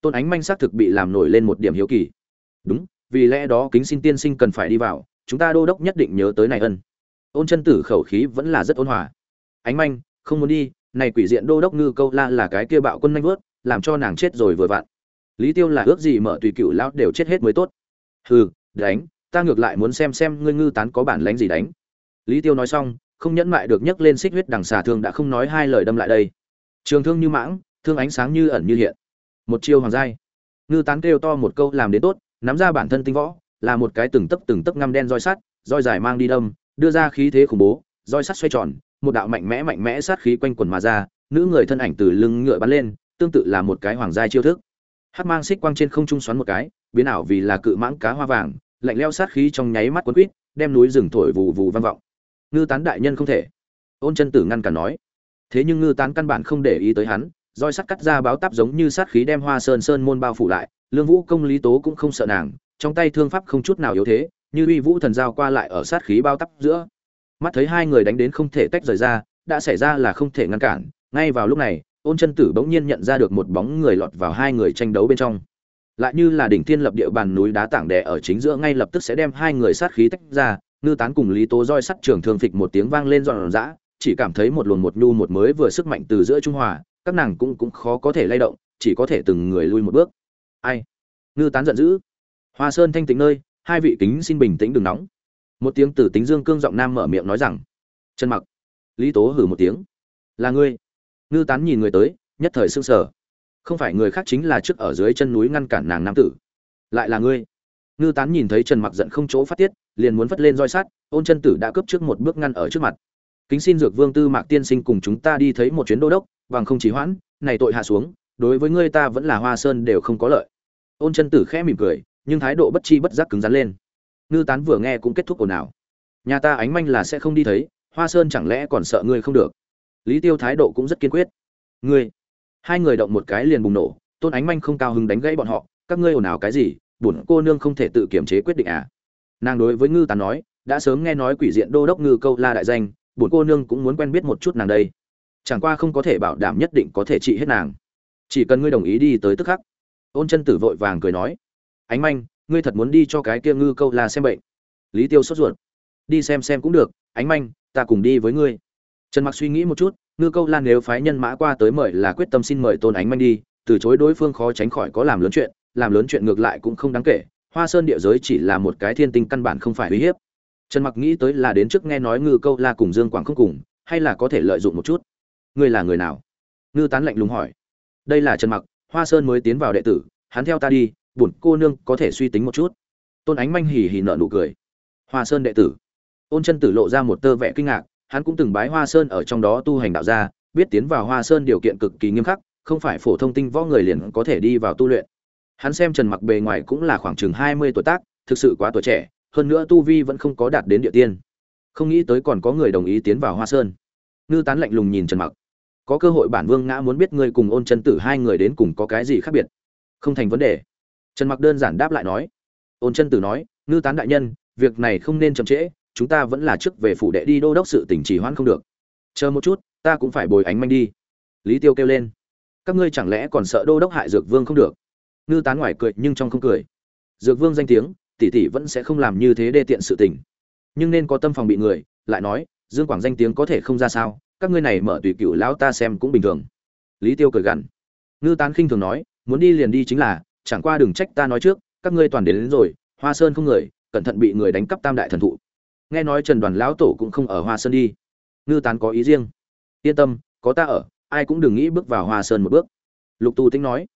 tôn ánh manh xác thực bị làm nổi lên một điểm hiếu kỳ. Đúng vì lẽ đó kính xin tiên sinh cần phải đi vào, chúng ta đô đốc nhất định nhớ tới này ân. Ôn chân tử khẩu khí vẫn là rất ôn hòa. Ánh manh, không muốn đi, này quỷ diện đô đốc ngư câu la là cái kia bạo quân nhanh vớt, làm cho nàng chết rồi vừa vặn. Lý tiêu là ước gì mở tùy cựu lão đều chết hết mới tốt. Hừ, đánh, ta ngược lại muốn xem xem ngươi ngư tán có bản lánh gì đánh. Lý tiêu nói xong, không nhẫn mại được nhấc lên xích huyết đằng xà thương đã không nói hai lời đâm lại đây. Trường thương như mãng, thương ánh sáng như ẩn như hiện. Một chiêu hoàng giai. Ngư tán kêu to một câu làm đến tốt nắm ra bản thân tinh võ, là một cái từng tấc từng tấc ngăm đen roi sắt, roi dài mang đi đâm, đưa ra khí thế khủng bố, roi sắt xoay tròn, một đạo mạnh mẽ mạnh mẽ sát khí quanh quần mà ra, nữ người thân ảnh từ lưng ngựa bắn lên, tương tự là một cái hoàng gia chiêu thức. Hát mang xích quang trên không trung xoắn một cái, biến ảo vì là cự mãng cá hoa vàng, lạnh leo sát khí trong nháy mắt quấn quýt đem núi rừng thổi vù vù vang vọng. Ngư tán đại nhân không thể. Ôn chân tử ngăn cản nói. Thế nhưng ngư tán căn bản không để ý tới hắn, roi sắt cắt ra báo táp giống như sát khí đem hoa sơn sơn môn bao phủ lại lương vũ công lý tố cũng không sợ nàng, trong tay thương pháp không chút nào yếu thế, như uy vũ thần giao qua lại ở sát khí bao tắp giữa. Mắt thấy hai người đánh đến không thể tách rời ra, đã xảy ra là không thể ngăn cản, ngay vào lúc này, ôn chân tử bỗng nhiên nhận ra được một bóng người lọt vào hai người tranh đấu bên trong. Lại như là đỉnh thiên lập địa bàn núi đá tảng đè ở chính giữa, ngay lập tức sẽ đem hai người sát khí tách ra, ngư tán cùng lý tố roi sắt trường thường phịch một tiếng vang lên dọn dã chỉ cảm thấy một luồn một nhu một mới vừa sức mạnh từ giữa trung hòa, các nàng cũng cũng khó có thể lay động, chỉ có thể từng người lui một bước ai? Ngư tán giận dữ. Hoa sơn thanh tĩnh nơi hai vị kính xin bình tĩnh đừng nóng. Một tiếng từ tính dương cương giọng nam mở miệng nói rằng chân mặc. Lý tố hử một tiếng là ngươi. Ngư tán nhìn người tới nhất thời sưng sờ. Không phải người khác chính là trước ở dưới chân núi ngăn cản nàng nam tử lại là ngươi. Ngư tán nhìn thấy trần mặc giận không chỗ phát tiết liền muốn vất lên roi sát, ôn chân tử đã cướp trước một bước ngăn ở trước mặt. Kính xin dược vương tư mạc tiên sinh cùng chúng ta đi thấy một chuyến đô đốc bằng không chỉ hoãn này tội hạ xuống đối với ngươi ta vẫn là hoa sơn đều không có lợi. Ôn chân tử khẽ mỉm cười, nhưng thái độ bất chi bất giác cứng rắn lên. Ngư tán vừa nghe cũng kết thúc ồn ào. Nhà ta ánh manh là sẽ không đi thấy, hoa sơn chẳng lẽ còn sợ ngươi không được? Lý tiêu thái độ cũng rất kiên quyết. Ngươi, hai người động một cái liền bùng nổ, tôn ánh manh không cao hứng đánh gãy bọn họ, các ngươi ồn ào cái gì, bổn cô nương không thể tự kiểm chế quyết định à? Nàng đối với ngư tán nói, đã sớm nghe nói quỷ diện đô đốc ngư câu la đại danh, bổn cô nương cũng muốn quen biết một chút nàng đây. Chẳng qua không có thể bảo đảm nhất định có thể trị hết nàng chỉ cần ngươi đồng ý đi tới tức khắc. Ôn chân tử vội vàng cười nói, ánh manh, ngươi thật muốn đi cho cái kia ngư câu là xem bệnh. Lý tiêu sốt ruột, đi xem xem cũng được, ánh manh, ta cùng đi với ngươi. Trần mặc suy nghĩ một chút, ngư câu lan nếu phái nhân mã qua tới mời là quyết tâm xin mời tôn ánh manh đi, từ chối đối phương khó tránh khỏi có làm lớn chuyện, làm lớn chuyện ngược lại cũng không đáng kể, hoa sơn địa giới chỉ là một cái thiên tinh căn bản không phải uy hiếp. Trần mặc nghĩ tới là đến trước nghe nói ngư câu la cùng dương quảng không cùng, hay là có thể lợi dụng một chút. Ngươi là người nào? Ngư tán lạnh lùng hỏi đây là trần mặc, hoa sơn mới tiến vào đệ tử, hắn theo ta đi, bổn cô nương có thể suy tính một chút. Tôn ánh manh hì hì nở nụ cười. Hoa sơn đệ tử. Ôn chân tử lộ ra một tơ vẻ kinh ngạc, hắn cũng từng bái hoa sơn ở trong đó tu hành đạo gia, biết tiến vào hoa sơn điều kiện cực kỳ nghiêm khắc, không phải phổ thông tinh võ người liền có thể đi vào tu luyện. Hắn xem trần mặc bề ngoài cũng là khoảng chừng hai mươi tuổi tác, thực sự quá tuổi trẻ, hơn nữa tu vi vẫn không có đạt đến địa tiên. Không nghĩ tới còn có người đồng ý tiến vào hoa sơn. Ngư tán lạnh lùng nhìn trần mặc có cơ hội bản vương ngã muốn biết ngươi cùng ôn chân tử hai người đến cùng có cái gì khác biệt. Không thành vấn đề. Trần mặc đơn giản đáp lại nói. Ôn chân tử nói, ngư tán đại nhân, việc này không nên chậm trễ, chúng ta vẫn là trước về phủ đệ đi đô đốc sự tỉnh trì hoãn không được. Chờ một chút, ta cũng phải bồi ánh manh đi. Lý tiêu kêu lên. Các ngươi chẳng lẽ còn sợ đô đốc hại dược vương không được? Ngư tán ngoài cười nhưng trong không cười. Dược vương danh tiếng, tỷ tỷ vẫn sẽ không làm như thế đê tiện sự tình. Nhưng nên có tâm phòng bị người, lại nói, dương quảng danh tiếng có thể không ra sao các ngươi này mở tùy cựu lão ta xem cũng bình thường. Lý tiêu cười gằn. Ngư tán khinh thường nói muốn đi liền đi chính là chẳng qua đừng trách ta nói trước các ngươi toàn đến, đến rồi hoa sơn không người cẩn thận bị người đánh cắp tam đại thần thụ. Nghe nói trần đoàn lão tổ cũng không ở hoa sơn đi. Ngư tán có ý riêng. Yên tâm có ta ở ai cũng đừng nghĩ bước vào hoa sơn một bước. Lục tu tính nói.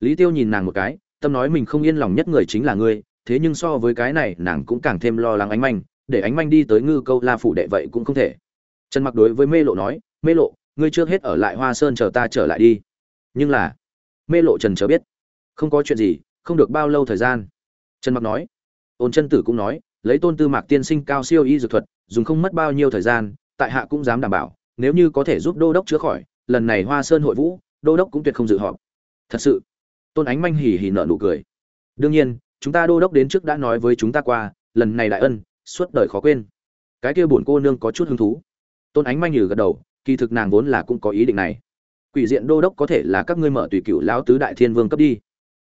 Lý tiêu nhìn nàng một cái tâm nói mình không yên lòng nhất người chính là ngươi thế nhưng so với cái này nàng cũng càng thêm lo lắng ánh manh để ánh manh đi tới ngư câu la phủ đệ vậy cũng không thể trần mặc đối với mê lộ nói, mê lộ, ngươi trước hết ở lại hoa sơn chờ ta trở lại đi. Nhưng là, mê lộ trần chờ biết, không có chuyện gì, không được bao lâu thời gian. Trần mặc nói, ôn chân tử cũng nói, lấy tôn tư mạc tiên sinh cao siêu y dược thuật, dùng không mất bao nhiêu thời gian, tại hạ cũng dám đảm bảo, nếu như có thể giúp đô đốc chữa khỏi, lần này hoa sơn hội vũ, đô đốc cũng tuyệt không dự họp. Thật sự, tôn ánh manh hỉ hỉ nở nụ cười. Đương nhiên, chúng ta đô đốc đến trước đã nói với chúng ta qua, lần này đại ân, suốt đời khó quên. Cái kia buồn cô nương có chút hứng thú tôn ánh manh nhừ gật đầu, kỳ thực nàng vốn là cũng có ý định này. Quỷ diện đô đốc có thể là các ngươi mở tùy cựu lão tứ đại thiên vương cấp đi.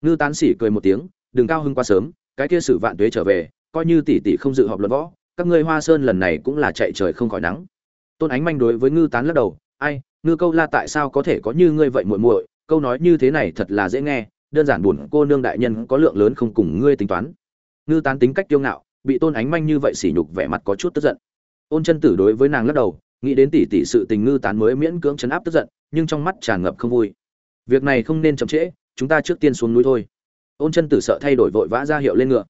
Ngư tán sỉ cười một tiếng, đừng cao hưng quá sớm, cái kia sử vạn tuế trở về, coi như tỷ tỷ không dự họp luận võ, các ngươi hoa sơn lần này cũng là chạy trời không khỏi nắng. Tôn ánh manh đối với ngư tán lắc đầu, ai, ngư câu la tại sao có thể có như ngươi vậy muội muội? Câu nói như thế này thật là dễ nghe, đơn giản buồn cô nương đại nhân có lượng lớn không cùng ngươi tính toán. Ngư tán tính cách kiêu ngạo, bị tôn ánh manh như vậy sỉ nhục vẻ mặt có chút tức giận. Ôn chân tử đối với nàng lắc đầu nghĩ đến tỷ tỷ sự tình ngư tán mới miễn cưỡng chấn áp tức giận, nhưng trong mắt tràn ngập không vui. Việc này không nên chậm trễ, chúng ta trước tiên xuống núi thôi. Ôn chân tử sợ thay đổi vội vã ra hiệu lên ngựa.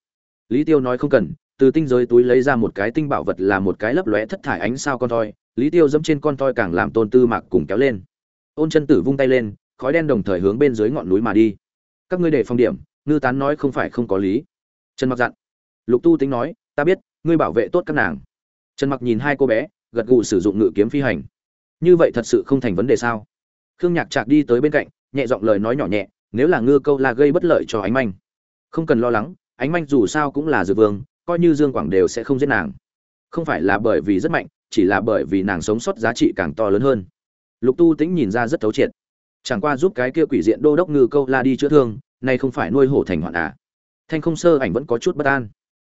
Lý tiêu nói không cần, từ tinh giới túi lấy ra một cái tinh bảo vật là một cái lấp lóe thất thải ánh sao con toi. Lý tiêu dẫm trên con toi càng làm tôn tư mạc cùng kéo lên. Ôn chân tử vung tay lên, khói đen đồng thời hướng bên dưới ngọn núi mà đi. Các ngươi để phong điểm, ngư tán nói không phải không có lý. Trần mặc dặn. Lục tu tính nói, ta biết, ngươi bảo vệ tốt các nàng. Trần mặc nhìn hai cô bé gật gù sử dụng ngự kiếm phi hành. Như vậy thật sự không thành vấn đề sao? Khương nhạc trạc đi tới bên cạnh, nhẹ giọng lời nói nhỏ nhẹ, nếu là ngư câu là gây bất lợi cho ánh manh. Không cần lo lắng, ánh manh dù sao cũng là dược vương, coi như dương quảng đều sẽ không giết nàng. Không phải là bởi vì rất mạnh, chỉ là bởi vì nàng sống sót giá trị càng to lớn hơn. Lục tu tĩnh nhìn ra rất thấu triệt. Chẳng qua giúp cái kia quỷ diện đô đốc ngư câu la đi chữa thương, nay không phải nuôi hổ thành hoạn à. Thanh không sơ ảnh vẫn có chút bất an.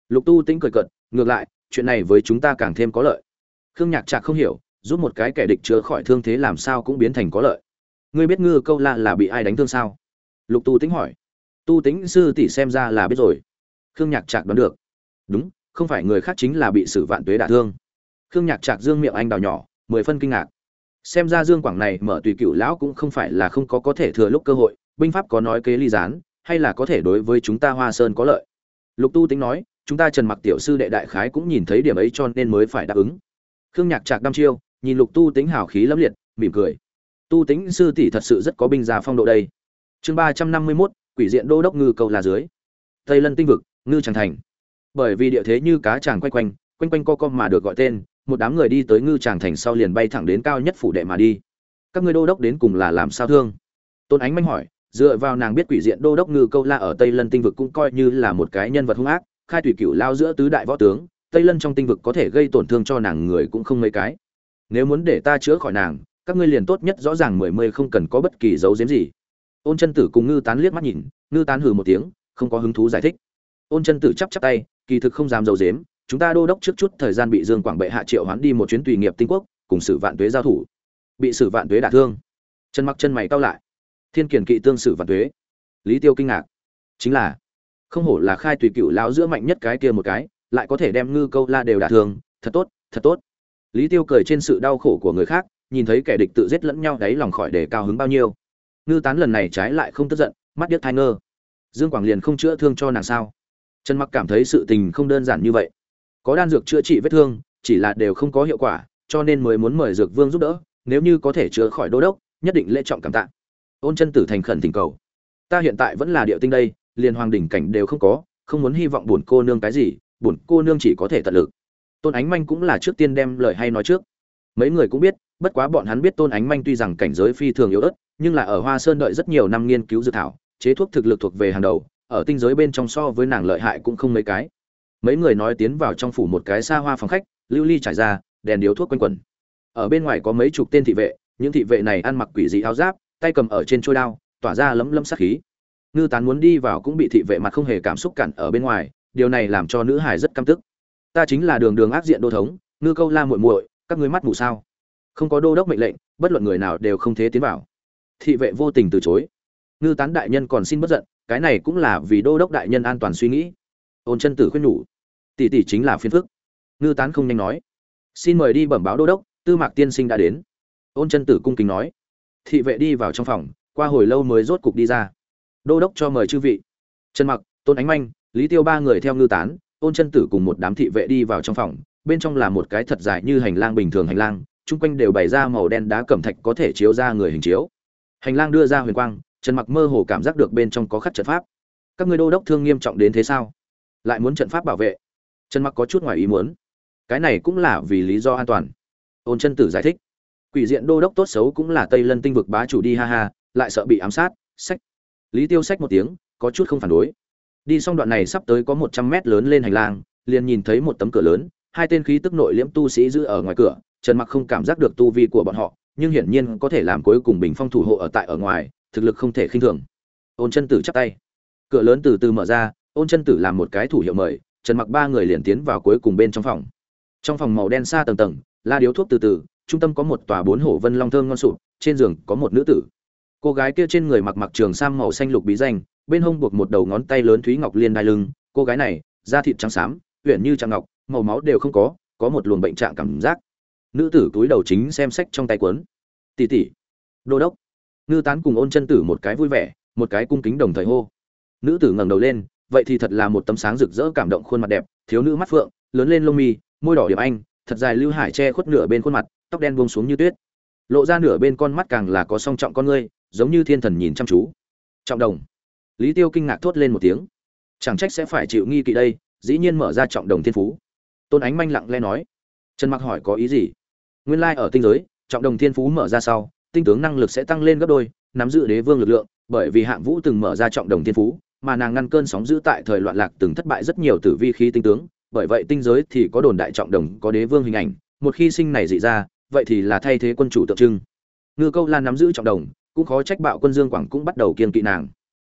Lục tu tĩnh cười cợt, ngược lại, chuyện này với chúng ta càng thêm có lợi khương nhạc trạc không hiểu giúp một cái kẻ địch chữa khỏi thương thế làm sao cũng biến thành có lợi. Ngươi biết ngư câu la là bị ai đánh thương sao? Lục tu tĩnh hỏi. Tu tĩnh sư tỷ xem ra là biết rồi. Khương nhạc trạc đoán được. Đúng, không phải người khác chính là bị sử vạn tuế đả thương. Khương nhạc trạc dương miệng anh đào nhỏ, mười phân kinh ngạc. Xem ra dương quảng này mở tùy cựu lão cũng không phải là không có có thể thừa lúc cơ hội, binh pháp có nói kế ly gián, hay là có thể đối với chúng ta hoa sơn có lợi? Lục tu tính nói, chúng ta trần mặc tiểu sư đệ đại khái cũng nhìn thấy điểm ấy cho nên mới phải đáp ứng khương nhạc trạc đăm chiêu, nhìn lục tu tính hào khí lẫm liệt, mỉm cười. Tu tính sư tỷ thật sự rất có binh già phong độ đây. Chương ba trăm năm mươi mốt, quỷ diện đô đốc ngư cầu là dưới. Tây lân tinh vực, ngư tràng thành. Bởi vì địa thế như cá tràng quanh quanh quanh quanh co co mà được gọi tên, một đám người đi tới ngư tràng thành sau liền bay thẳng đến cao nhất phủ đệ mà đi. Các ngươi đô đốc đến cùng là làm sao thương? Tôn ánh manh hỏi, dựa vào nàng biết quỷ diện đô đốc ngư câu la ở tây lân tinh vực cũng coi như là một cái nhân vật hung ác, khai thủy cựu lao giữa tứ đại võ tướng tây lân trong tinh vực có thể gây tổn thương cho nàng người cũng không mấy cái. Nếu muốn để ta chữa khỏi nàng, các ngươi liền tốt nhất rõ ràng mười mươi không cần có bất kỳ dấu diếm gì. Ôn chân tử cùng ngư tán liếc mắt nhìn, ngư tán hừ một tiếng, không có hứng thú giải thích. Ôn chân tử chắp chắp tay, kỳ thực không dám dấu dếm chúng ta đô đốc trước chút thời gian bị dương quảng bệ hạ triệu hoán đi một chuyến tùy nghiệp tinh quốc, cùng sử vạn tuế giao thủ. Bị sử vạn tuế đả thương. Chân mặc chân mày cao lại. Thiên kiển kỵ tương sử vạn tuế. Lý tiêu kinh ngạc. Chính là, không hổ là khai tùy cựu lão giữa mạnh nhất cái kia một cái lại có thể đem ngư câu la đều đả thương, thật tốt thật tốt. Lý tiêu cười trên sự đau khổ của người khác, nhìn thấy kẻ địch tự giết lẫn nhau đáy lòng khỏi để cao hứng bao nhiêu. Ngư tán lần này trái lại không tức giận, mắt điếc thai ngơ. Dương quảng liền không chữa thương cho nàng sao? Trần mặc cảm thấy sự tình không đơn giản như vậy. Có đan dược chữa trị vết thương, chỉ là đều không có hiệu quả, cho nên mới muốn mời dược vương giúp đỡ, nếu như có thể chữa khỏi đô đốc, nhất định lễ trọng cảm tạ. Ôn chân tử thành khẩn thỉnh cầu. Ta hiện tại vẫn là địa tinh đây, liền hoàng đỉnh cảnh đều không có, không muốn hy vọng buồn cô nương cái gì bổn cô nương chỉ có thể tận lực. Tôn ánh manh cũng là trước tiên đem lời hay nói trước. Mấy người cũng biết, bất quá bọn hắn biết tôn ánh manh tuy rằng cảnh giới phi thường yếu ớt, nhưng là ở hoa sơn đợi rất nhiều năm nghiên cứu dược thảo, chế thuốc thực lực thuộc về hàng đầu, ở tinh giới bên trong so với nàng lợi hại cũng không mấy cái. Mấy người nói tiến vào trong phủ một cái xa hoa phòng khách, lưu ly trải ra, đèn điếu thuốc quanh quẩn. Ở bên ngoài có mấy chục tên thị vệ, những thị vệ này ăn mặc quỷ dị áo giáp, tay cầm ở trên trôi đao, tỏa ra lấm lấm sát khí. Ngư tán muốn đi vào cũng bị thị vệ mặt không hề cảm xúc cản ở bên ngoài điều này làm cho nữ hải rất căm tức. Ta chính là đường đường ác diện đô thống, ngư câu la muội muội, các ngươi mắt mù sao? Không có đô đốc mệnh lệnh, bất luận người nào đều không thể tiến vào. Thị vệ vô tình từ chối. Ngư tán đại nhân còn xin bất giận, cái này cũng là vì đô đốc đại nhân an toàn suy nghĩ. Ôn chân tử khuyên nhủ. Tỷ tỷ chính là phiền phức. Ngư tán không nhanh nói. Xin mời đi bẩm báo đô đốc, tư mạc tiên sinh đã đến. Ôn chân tử cung kính nói. Thị vệ đi vào trong phòng, qua hồi lâu mới rốt cục đi ra. Đô đốc cho mời chư vị. Trần mặc, tôn ánh manh lý tiêu ba người theo ngư tán, ôn chân tử cùng một đám thị vệ đi vào trong phòng, bên trong là một cái thật dài như hành lang bình thường hành lang, chung quanh đều bày ra màu đen đá cẩm thạch có thể chiếu ra người hình chiếu. Hành lang đưa ra huyền quang, trần mặc mơ hồ cảm giác được bên trong có khắc trận pháp. Các ngươi đô đốc thương nghiêm trọng đến thế sao? Lại muốn trận pháp bảo vệ? Trần mặc có chút ngoài ý muốn. Cái này cũng là vì lý do an toàn. Ôn chân tử giải thích. Quỷ diện đô đốc tốt xấu cũng là tây lân tinh vực bá chủ đi ha ha, lại sợ bị ám sát, sách. Lý tiêu sách một tiếng, có chút không phản đối đi xong đoạn này sắp tới có một trăm mét lớn lên hành lang, liền nhìn thấy một tấm cửa lớn, hai tên khí tức nội liễm tu sĩ giữ ở ngoài cửa, trần mặc không cảm giác được tu vi của bọn họ, nhưng hiển nhiên có thể làm cuối cùng bình phong thủ hộ ở tại ở ngoài, thực lực không thể khinh thường. Ôn chân tử chắp tay. Cửa lớn từ từ mở ra, ôn chân tử làm một cái thủ hiệu mời, trần mặc ba người liền tiến vào cuối cùng bên trong phòng. Trong phòng màu đen xa tầng tầng, la điếu thuốc từ từ, trung tâm có một tòa bốn hổ vân long thơm ngon sụp, trên giường có một nữ tử. Cô gái kia trên người mặc mặc trường sam màu xanh lục bí danh bên hông buộc một đầu ngón tay lớn thúy ngọc liên đai lưng, cô gái này, da thịt trắng xám, uyển như trắng ngọc, màu máu đều không có có một luồng bệnh trạng cảm giác. Nữ tử túi đầu chính xem sách trong tay cuốn. Tỷ tỷ, đô đốc. Ngư tán cùng ôn chân tử một cái vui vẻ, một cái cung kính đồng thời hô. Nữ tử ngẩng đầu lên, vậy thì thật là một tấm sáng rực rỡ cảm động khuôn mặt đẹp, thiếu nữ mắt phượng, lớn lên lông mi, môi đỏ điểm anh, thật dài lưu hải che khuất nửa bên khuôn mặt, tóc đen buông xuống như tuyết. Lộ ra nửa bên con mắt càng là có song trọng con ngươi, giống như thiên thần nhìn chăm chú. Trọng đồng lý tiêu kinh ngạc thốt lên một tiếng. Chẳng trách sẽ phải chịu nghi kỵ đây, dĩ nhiên mở ra trọng đồng thiên phú. Tôn ánh manh lặng lẽ nói. Trần mặc hỏi có ý gì? Nguyên lai ở tinh giới, trọng đồng thiên phú mở ra sau, tinh tướng năng lực sẽ tăng lên gấp đôi, nắm giữ đế vương lực lượng, bởi vì hạng vũ từng mở ra trọng đồng thiên phú, mà nàng ngăn cơn sóng giữ tại thời loạn lạc từng thất bại rất nhiều tử vi khí tinh tướng, bởi vậy tinh giới thì có đồn đại trọng đồng, có đế vương hình ảnh, một khi sinh này dị ra, vậy thì là thay thế quân chủ tượng trưng. Ngư câu lan nắm giữ trọng đồng, cũng khó trách bạo quân dương quảng cũng bắt đầu kiên kỵ nàng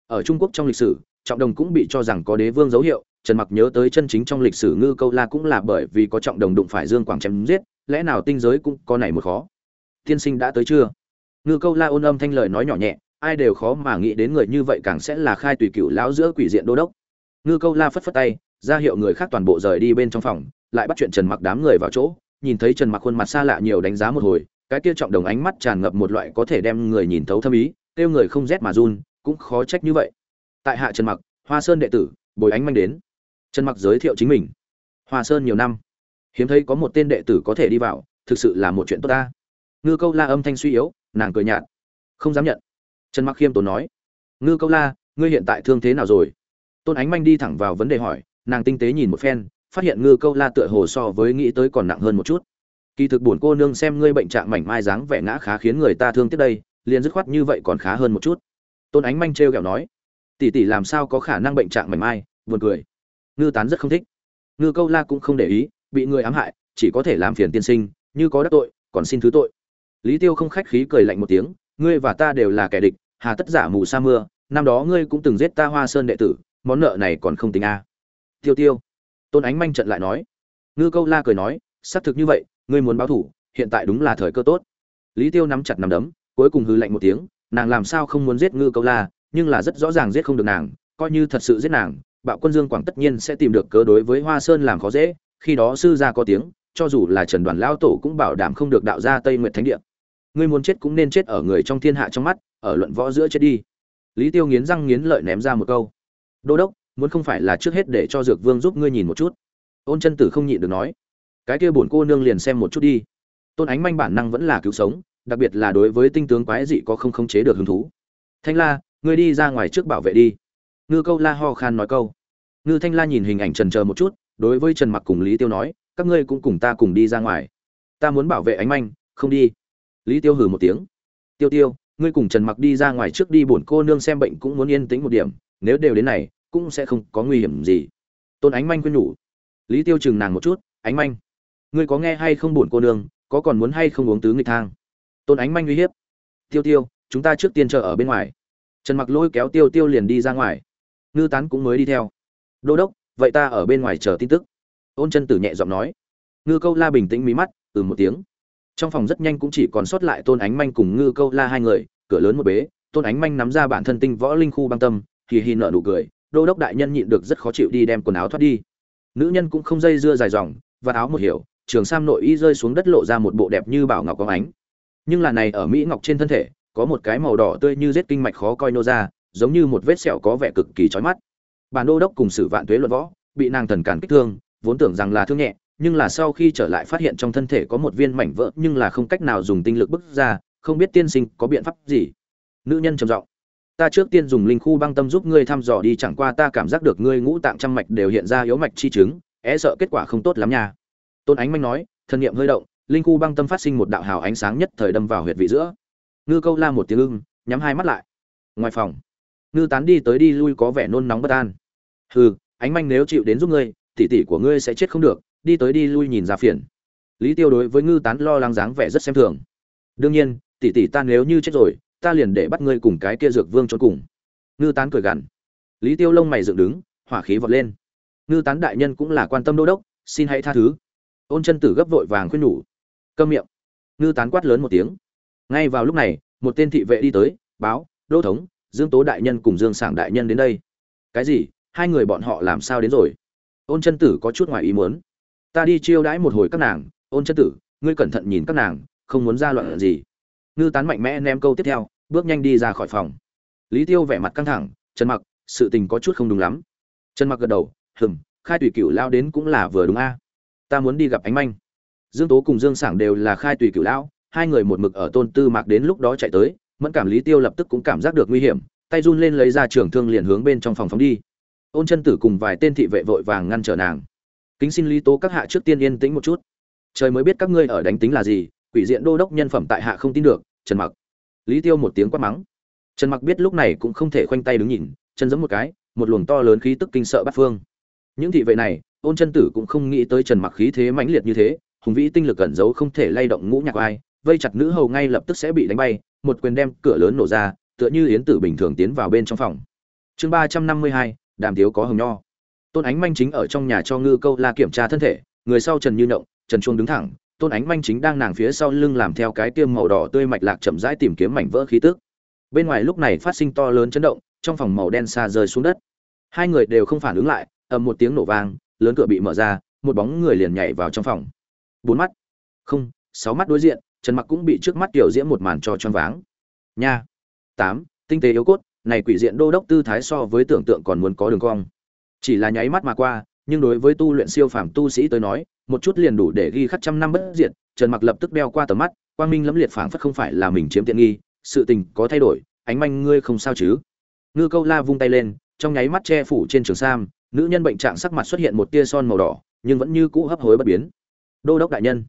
ở trung quốc trong lịch sử, trọng đồng cũng bị cho rằng có đế vương dấu hiệu. Trần mặc nhớ tới chân chính trong lịch sử ngư câu la cũng là bởi vì có trọng đồng đụng phải dương quảng chém giết, lẽ nào tinh giới cũng có này một khó? Tiên sinh đã tới chưa? Ngư câu la ôn âm thanh lời nói nhỏ nhẹ, ai đều khó mà nghĩ đến người như vậy càng sẽ là khai tùy cựu lão giữa quỷ diện đô đốc. Ngư câu la phất phất tay, ra hiệu người khác toàn bộ rời đi bên trong phòng, lại bắt chuyện trần mặc đám người vào chỗ, nhìn thấy trần mặc khuôn mặt xa lạ nhiều đánh giá một hồi, cái kia trọng đồng ánh mắt tràn ngập một loại có thể đem người nhìn thấu thâm ý, kêu người không rét mà run cũng khó trách như vậy. Tại hạ trần mặc, hoa sơn đệ tử, bồi ánh manh đến. Trần mặc giới thiệu chính mình. Hoa sơn nhiều năm, hiếm thấy có một tên đệ tử có thể đi vào, thực sự là một chuyện tốt ta. Ngư câu la âm thanh suy yếu, nàng cười nhạt. Không dám nhận. Trần mặc khiêm tốn nói. Ngư câu la, ngươi hiện tại thương thế nào rồi? Tôn ánh manh đi thẳng vào vấn đề hỏi, nàng tinh tế nhìn một phen, phát hiện ngư câu la tựa hồ so với nghĩ tới còn nặng hơn một chút. Kỳ thực buồn cô nương xem ngươi bệnh trạng mảnh mai dáng vẻ ngã khá khiến người ta thương tiếc đây, liền dứt khoát như vậy còn khá hơn một chút tôn ánh manh trêu ghẹo nói, tỷ tỷ làm sao có khả năng bệnh trạng mảnh mai? Buồn cười. Ngư tán rất không thích. Ngư câu la cũng không để ý, bị người ám hại, chỉ có thể làm phiền tiên sinh, như có đắc tội, còn xin thứ tội. Lý tiêu không khách khí cười lạnh một tiếng, ngươi và ta đều là kẻ địch, hà tất giả mù sa mưa, năm đó ngươi cũng từng giết ta hoa sơn đệ tử, món nợ này còn không tính a. Tiêu tiêu. Tôn ánh manh trận lại nói. Ngư câu la cười nói, xác thực như vậy, ngươi muốn báo thủ, hiện tại đúng là thời cơ tốt. Lý tiêu nắm chặt nắm đấm, cuối cùng hư lạnh một tiếng nàng làm sao không muốn giết ngư câu la, nhưng là rất rõ ràng giết không được nàng, coi như thật sự giết nàng, bạo quân dương quảng tất nhiên sẽ tìm được cớ đối với hoa sơn làm khó dễ, khi đó sư gia có tiếng, cho dù là trần đoàn lao tổ cũng bảo đảm không được đạo ra tây nguyệt thánh địa. Ngươi muốn chết cũng nên chết ở người trong thiên hạ trong mắt, ở luận võ giữa chết đi. Lý tiêu nghiến răng nghiến lợi ném ra một câu. Đô đốc, muốn không phải là trước hết để cho dược vương giúp ngươi nhìn một chút. Ôn chân tử không nhịn được nói. Cái kia bổn cô nương liền xem một chút đi. Tôn ánh manh bản năng vẫn là cứu sống đặc biệt là đối với tinh tướng quái dị có không khống chế được hứng thú. Thanh la, ngươi đi ra ngoài trước bảo vệ đi. Ngư câu la ho khan nói câu. Ngư thanh la nhìn hình ảnh trần chờ một chút, đối với trần mặc cùng lý tiêu nói, các ngươi cũng cùng ta cùng đi ra ngoài. Ta muốn bảo vệ ánh manh, không đi. Lý tiêu hừ một tiếng. Tiêu tiêu, ngươi cùng trần mặc đi ra ngoài trước đi bổn cô nương xem bệnh cũng muốn yên tĩnh một điểm, nếu đều đến này, cũng sẽ không có nguy hiểm gì. Tôn ánh manh quên nhủ. Lý tiêu chừng nàng một chút, ánh manh, ngươi có nghe hay không bổn cô nương, có còn muốn hay không uống tứ nghịch thang? Tôn ánh manh uy hiếp. Tiêu tiêu, chúng ta trước tiên chờ ở bên ngoài. Trần mặc lôi kéo tiêu tiêu liền đi ra ngoài. Ngư tán cũng mới đi theo. Đô đốc, vậy ta ở bên ngoài chờ tin tức. Ôn chân tử nhẹ giọng nói. Ngư câu la bình tĩnh mí mắt từ một tiếng. Trong phòng rất nhanh cũng chỉ còn sót lại tôn ánh manh cùng ngư câu la hai người, cửa lớn một bế, tôn ánh manh nắm ra bản thân tinh võ linh khu băng tâm, hì hì nợ nụ cười, đô đốc đại nhân nhịn được rất khó chịu đi đem quần áo thoát đi. Nữ nhân cũng không dây dưa dài dòng và áo một hiểu, trường sam nội y rơi xuống đất lộ ra một bộ đẹp như bảo ngọc có ánh nhưng là này ở mỹ ngọc trên thân thể, có một cái màu đỏ tươi như rết kinh mạch khó coi nô ra, giống như một vết sẹo có vẻ cực kỳ chói mắt. Bản đô đốc cùng sử vạn tuế luận võ, bị nàng thần cản kích thương, vốn tưởng rằng là thương nhẹ, nhưng là sau khi trở lại phát hiện trong thân thể có một viên mảnh vỡ nhưng là không cách nào dùng tinh lực bức ra, không biết tiên sinh có biện pháp gì. Nữ nhân trầm giọng, ta trước tiên dùng linh khu băng tâm giúp ngươi thăm dò đi, chẳng qua ta cảm giác được ngươi ngũ tạng trăm mạch đều hiện ra yếu mạch chi chứng é sợ kết quả không tốt lắm nha. Tôn ánh manh nói, thân niệm hơi động linh khu băng tâm phát sinh một đạo hào ánh sáng nhất thời đâm vào huyệt vị giữa. Ngư câu la một tiếng ưng, nhắm hai mắt lại. Ngoài phòng, ngư tán đi tới đi lui có vẻ nôn nóng bất an. Hừ, ánh manh nếu chịu đến giúp ngươi, tỷ tỷ của ngươi sẽ chết không được, đi tới đi lui nhìn ra phiền. Lý tiêu đối với ngư tán lo lắng dáng vẻ rất xem thường. Đương nhiên, tỷ tỷ ta nếu như chết rồi, ta liền để bắt ngươi cùng cái kia dược vương trốn cùng. Ngư tán cười gằn. Lý tiêu lông mày dựng đứng, hỏa khí vọt lên. Ngư tán đại nhân cũng là quan tâm đô đốc, xin hãy tha thứ. Ôn chân tử gấp vội vàng khuyên nhủ câm miệng. Ngư tán quát lớn một tiếng. Ngay vào lúc này, một tên thị vệ đi tới, báo, đô thống, dương tố đại nhân cùng dương sảng đại nhân đến đây. Cái gì? Hai người bọn họ làm sao đến rồi? Ôn chân tử có chút ngoài ý muốn. Ta đi chiêu đãi một hồi các nàng, ôn chân tử, ngươi cẩn thận nhìn các nàng, không muốn ra loạn gì. Ngư tán mạnh mẽ ném câu tiếp theo, bước nhanh đi ra khỏi phòng. Lý tiêu vẻ mặt căng thẳng, trần mặc, sự tình có chút không đúng lắm. Trần mặc gật đầu, hừm, khai tùy cửu lao đến cũng là vừa đúng a. Ta muốn đi gặp ánh manh dương tố cùng dương sảng đều là khai tùy cửu lão, hai người một mực ở tôn tư mạc đến lúc đó chạy tới, mẫn cảm lý tiêu lập tức cũng cảm giác được nguy hiểm, tay run lên lấy ra trường thương liền hướng bên trong phòng phóng đi. Ôn chân tử cùng vài tên thị vệ vội vàng ngăn trở nàng. Kính xin lý tố các hạ trước tiên yên tĩnh một chút. Trời mới biết các ngươi ở đánh tính là gì, quỷ diện đô đốc nhân phẩm tại hạ không tin được. Trần mặc. Lý tiêu một tiếng quát mắng. Trần mặc biết lúc này cũng không thể khoanh tay đứng nhìn, chân giẫm một cái, một luồng to lớn khí tức kinh sợ bắt phương. Những thị vệ này, ôn chân tử cũng không nghĩ tới trần mặc khí thế mãnh liệt như thế hùng vĩ tinh lực ẩn giấu không thể lay động ngũ nhạc ai vây chặt nữ hầu ngay lập tức sẽ bị đánh bay, một quyền đem cửa lớn nổ ra, tựa như yến tử bình thường tiến vào bên trong phòng. Chương ba trăm năm mươi hai, đàm thiếu có hồng nho. Tôn ánh manh chính ở trong nhà cho ngư câu la kiểm tra thân thể, người sau trần như nhộng trần chuông đứng thẳng, tôn ánh manh chính đang nàng phía sau lưng làm theo cái tiêm màu đỏ tươi mạch lạc chậm rãi tìm kiếm mảnh vỡ khí tức. Bên ngoài lúc này phát sinh to lớn chấn động, trong phòng màu đen xa rơi xuống đất. Hai người đều không phản ứng lại, ầm một tiếng nổ vang, lớn cửa bị mở ra, một bóng người liền nhảy vào trong phòng bốn mắt. Không, sáu mắt đối diện, trần mặc cũng bị trước mắt tiểu diễm một màn cho choáng váng. Nha. Tám, tinh tế yếu cốt, này quỷ diện đô đốc tư thái so với tưởng tượng còn muốn có đường cong. Chỉ là nháy mắt mà qua, nhưng đối với tu luyện siêu phàm tu sĩ tới nói, một chút liền đủ để ghi khắc trăm năm bất diệt, trần mặc lập tức đeo qua tầm mắt, quang minh lẫm liệt phảng phất không phải là mình chiếm tiện nghi, sự tình có thay đổi, ánh manh ngươi không sao chứ? Ngư câu la vung tay lên, trong nháy mắt che phủ trên trường sam, nữ nhân bệnh trạng sắc mặt xuất hiện một tia son màu đỏ, nhưng vẫn như cũ hấp hối bất biến đô đốc đại nhân.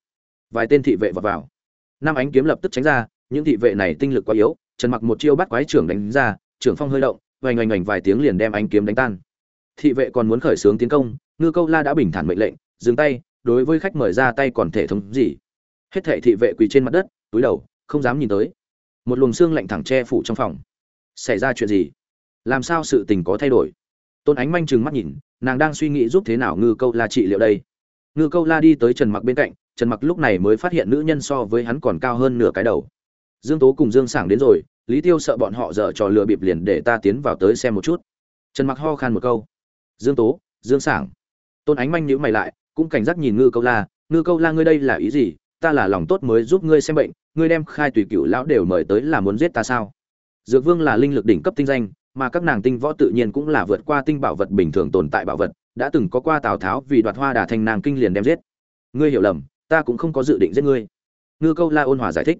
Vài tên thị vệ vọt vào. Năm ánh kiếm lập tức tránh ra, những thị vệ này tinh lực quá yếu, trần mặc một chiêu bắt quái trưởng đánh ra, trưởng phong hơi động vành oành oành vài tiếng liền đem ánh kiếm đánh tan. Thị vệ còn muốn khởi xướng tiến công, ngư câu la đã bình thản mệnh lệnh, dừng tay, đối với khách mời ra tay còn thể thống gì. Hết thệ thị vệ quỳ trên mặt đất, túi đầu, không dám nhìn tới. Một luồng xương lạnh thẳng che phủ trong phòng. Xảy ra chuyện gì? Làm sao sự tình có thay đổi? Tôn ánh manh trừng mắt nhìn, nàng đang suy nghĩ giúp thế nào ngư câu la trị liệu đây ngư câu la đi tới trần mặc bên cạnh, trần mặc lúc này mới phát hiện nữ nhân so với hắn còn cao hơn nửa cái đầu. Dương tố cùng dương sảng đến rồi, lý tiêu sợ bọn họ dở trò lừa bịp liền để ta tiến vào tới xem một chút. Trần mặc ho khan một câu. Dương tố, dương sảng. Tôn ánh manh nhữ mày lại, cũng cảnh giác nhìn ngư câu la, ngư câu la ngươi đây là ý gì? Ta là lòng tốt mới giúp ngươi xem bệnh, ngươi đem khai tùy cựu lão đều mời tới là muốn giết ta sao? Dược vương là linh lực đỉnh cấp tinh danh, mà các nàng tinh võ tự nhiên cũng là vượt qua tinh bảo vật bình thường tồn tại bảo vật đã từng có qua tào tháo vì đoạt hoa đà thành nàng kinh liền đem giết. Ngươi hiểu lầm, ta cũng không có dự định giết ngươi. Ngư câu la ôn hòa giải thích.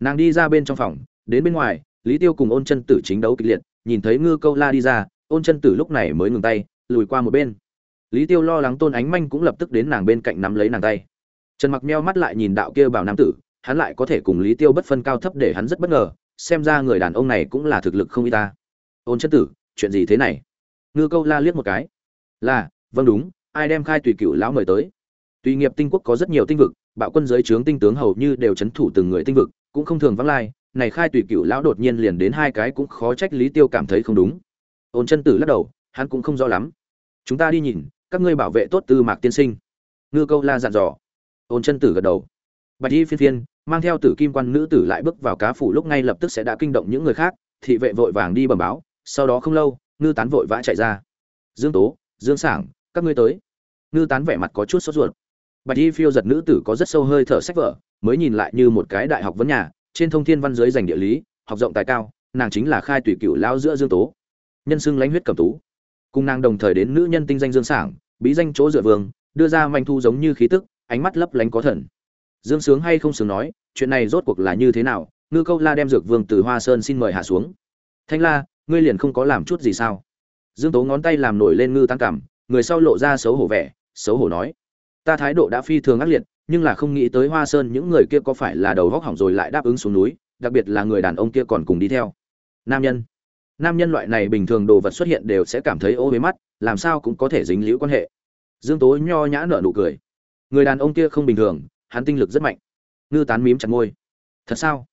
Nàng đi ra bên trong phòng, đến bên ngoài, lý tiêu cùng ôn chân tử chính đấu kịch liệt, nhìn thấy ngư câu la đi ra, ôn chân tử lúc này mới ngừng tay, lùi qua một bên. Lý tiêu lo lắng tôn ánh manh cũng lập tức đến nàng bên cạnh nắm lấy nàng tay. Trần mặc meo mắt lại nhìn đạo kia bảo nam tử, hắn lại có thể cùng lý tiêu bất phân cao thấp để hắn rất bất ngờ, xem ra người đàn ông này cũng là thực lực không y ta. Ôn chân tử, chuyện gì thế này? Ngư câu la liếc một cái là vâng đúng, ai đem khai tùy cựu lão mời tới? Tùy nghiệp tinh quốc có rất nhiều tinh vực, bạo quân giới trướng tinh tướng hầu như đều chấn thủ từng người tinh vực, cũng không thường vắng lai. Này khai tùy cựu lão đột nhiên liền đến hai cái cũng khó trách lý tiêu cảm thấy không đúng. Ôn chân tử lắc đầu, hắn cũng không rõ lắm. Chúng ta đi nhìn, các ngươi bảo vệ tốt tư mạc tiên sinh. Ngư câu la dặn dò. Ôn chân tử gật đầu. Bạch y phiên phiên, mang theo tử kim quan nữ tử lại bước vào cá phủ lúc ngay lập tức sẽ đã kinh động những người khác, thị vệ vội vàng đi bẩm báo, sau đó không lâu, ngư tán vội vã chạy ra. Dương tố dương sảng, các ngươi tới. Ngư tán vẻ mặt có chút sốt ruột. Bạch y phiêu giật nữ tử có rất sâu hơi thở sách vở, mới nhìn lại như một cái đại học vấn nhà, trên thông thiên văn giới dành địa lý, học rộng tài cao, nàng chính là khai tùy cựu lao giữa dương tố. Nhân xưng lãnh huyết cầm tú. Cùng nàng đồng thời đến nữ nhân tinh danh dương sảng, bí danh chỗ dựa vương, đưa ra manh thu giống như khí tức, ánh mắt lấp lánh có thần. Dương sướng hay không sướng nói, chuyện này rốt cuộc là như thế nào? Ngư câu la đem dược vương từ hoa sơn xin mời hạ xuống. Thanh la, ngươi liền không có làm chút gì sao? Dương tố ngón tay làm nổi lên ngư tăng cảm, người sau lộ ra xấu hổ vẻ, xấu hổ nói, ta thái độ đã phi thường ác liệt, nhưng là không nghĩ tới hoa sơn những người kia có phải là đầu góc hỏng rồi lại đáp ứng xuống núi, đặc biệt là người đàn ông kia còn cùng đi theo. Nam nhân. Nam nhân loại này bình thường đồ vật xuất hiện đều sẽ cảm thấy ô với mắt, làm sao cũng có thể dính liễu quan hệ. Dương tố nho nhã nở nụ cười. Người đàn ông kia không bình thường, hắn tinh lực rất mạnh. Ngư tán mím chặt môi. Thật sao?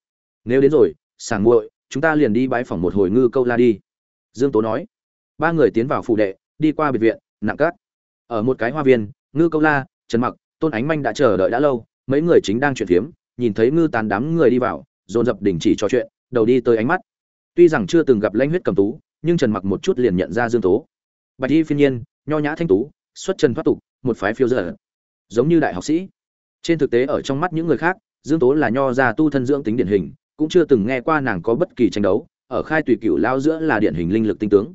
Nếu đến rồi, sảng muội, chúng ta liền đi bái phỏng một hồi ngư câu la đi. Dương tố nói ba người tiến vào phủ đệ, đi qua biệt viện, nặng cát. Ở một cái hoa viên, ngư câu la, trần mặc, tôn ánh manh đã chờ đợi đã lâu, mấy người chính đang chuyện phiếm, nhìn thấy ngư Tàn đám người đi vào, dồn dập đình chỉ trò chuyện, đầu đi tới ánh mắt. Tuy rằng chưa từng gặp lãnh huyết cầm tú, nhưng trần mặc một chút liền nhận ra dương tố. Bạch y phiên nhiên, nho nhã thanh tú, xuất trần thoát tục, một phái phiêu dở. Giống như đại học sĩ. Trên thực tế ở trong mắt những người khác, dương tố là nho gia tu thân dưỡng tính điển hình, cũng chưa từng nghe qua nàng có bất kỳ tranh đấu, ở khai tùy cửu lao giữa là điển hình linh lực tinh tướng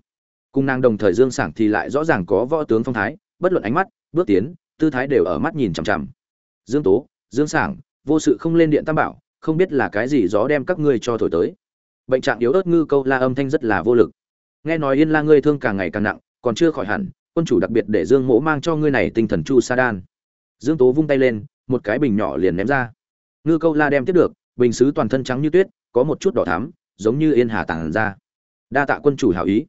cùng nàng đồng thời dương sảng thì lại rõ ràng có võ tướng phong thái, bất luận ánh mắt, bước tiến, tư thái đều ở mắt nhìn chằm chằm. Dương tố, dương sảng, vô sự không lên điện tam bảo, không biết là cái gì gió đem các ngươi cho thổi tới. Bệnh trạng yếu ớt ngư câu la âm thanh rất là vô lực. Nghe nói yên la ngươi thương càng ngày càng nặng, còn chưa khỏi hẳn, quân chủ đặc biệt để dương mỗ mang cho ngươi này tinh thần chu sa đan. Dương tố vung tay lên, một cái bình nhỏ liền ném ra. Ngư câu la đem tiếp được, bình xứ toàn thân trắng như tuyết, có một chút đỏ thắm, giống như yên hà tàng ra. Đa tạ quân chủ hảo ý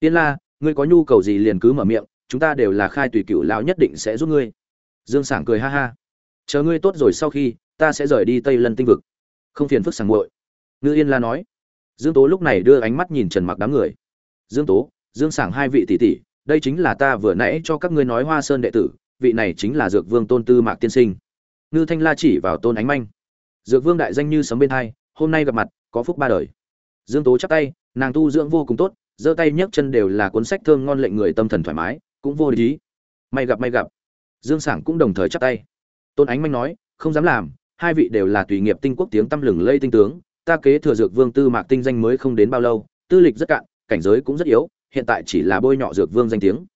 yên la, ngươi có nhu cầu gì liền cứ mở miệng, chúng ta đều là khai tùy cựu lão nhất định sẽ giúp ngươi. Dương sảng cười ha ha. Chờ ngươi tốt rồi sau khi, ta sẽ rời đi tây lân tinh vực. Không phiền phức sảng muội. Ngư yên la nói. Dương tố lúc này đưa ánh mắt nhìn trần mặc đám người. Dương tố, dương sảng hai vị tỷ tỷ, đây chính là ta vừa nãy cho các ngươi nói hoa sơn đệ tử, vị này chính là dược vương tôn tư mạc tiên sinh. Ngư thanh la chỉ vào tôn ánh manh. Dược vương đại danh như sấm bên hai, hôm nay gặp mặt, có phúc ba đời. Dương tố chắp tay, nàng tu dưỡng vô cùng tốt giơ tay nhấc chân đều là cuốn sách thơm ngon lệnh người tâm thần thoải mái, cũng vô lý. May gặp may gặp. Dương sảng cũng đồng thời chắp tay. Tôn ánh manh nói, không dám làm, hai vị đều là tùy nghiệp tinh quốc tiếng tăm lừng lây tinh tướng, ta kế thừa dược vương tư mạc tinh danh mới không đến bao lâu, tư lịch rất cạn, cảnh giới cũng rất yếu, hiện tại chỉ là bôi nhọ dược vương danh tiếng.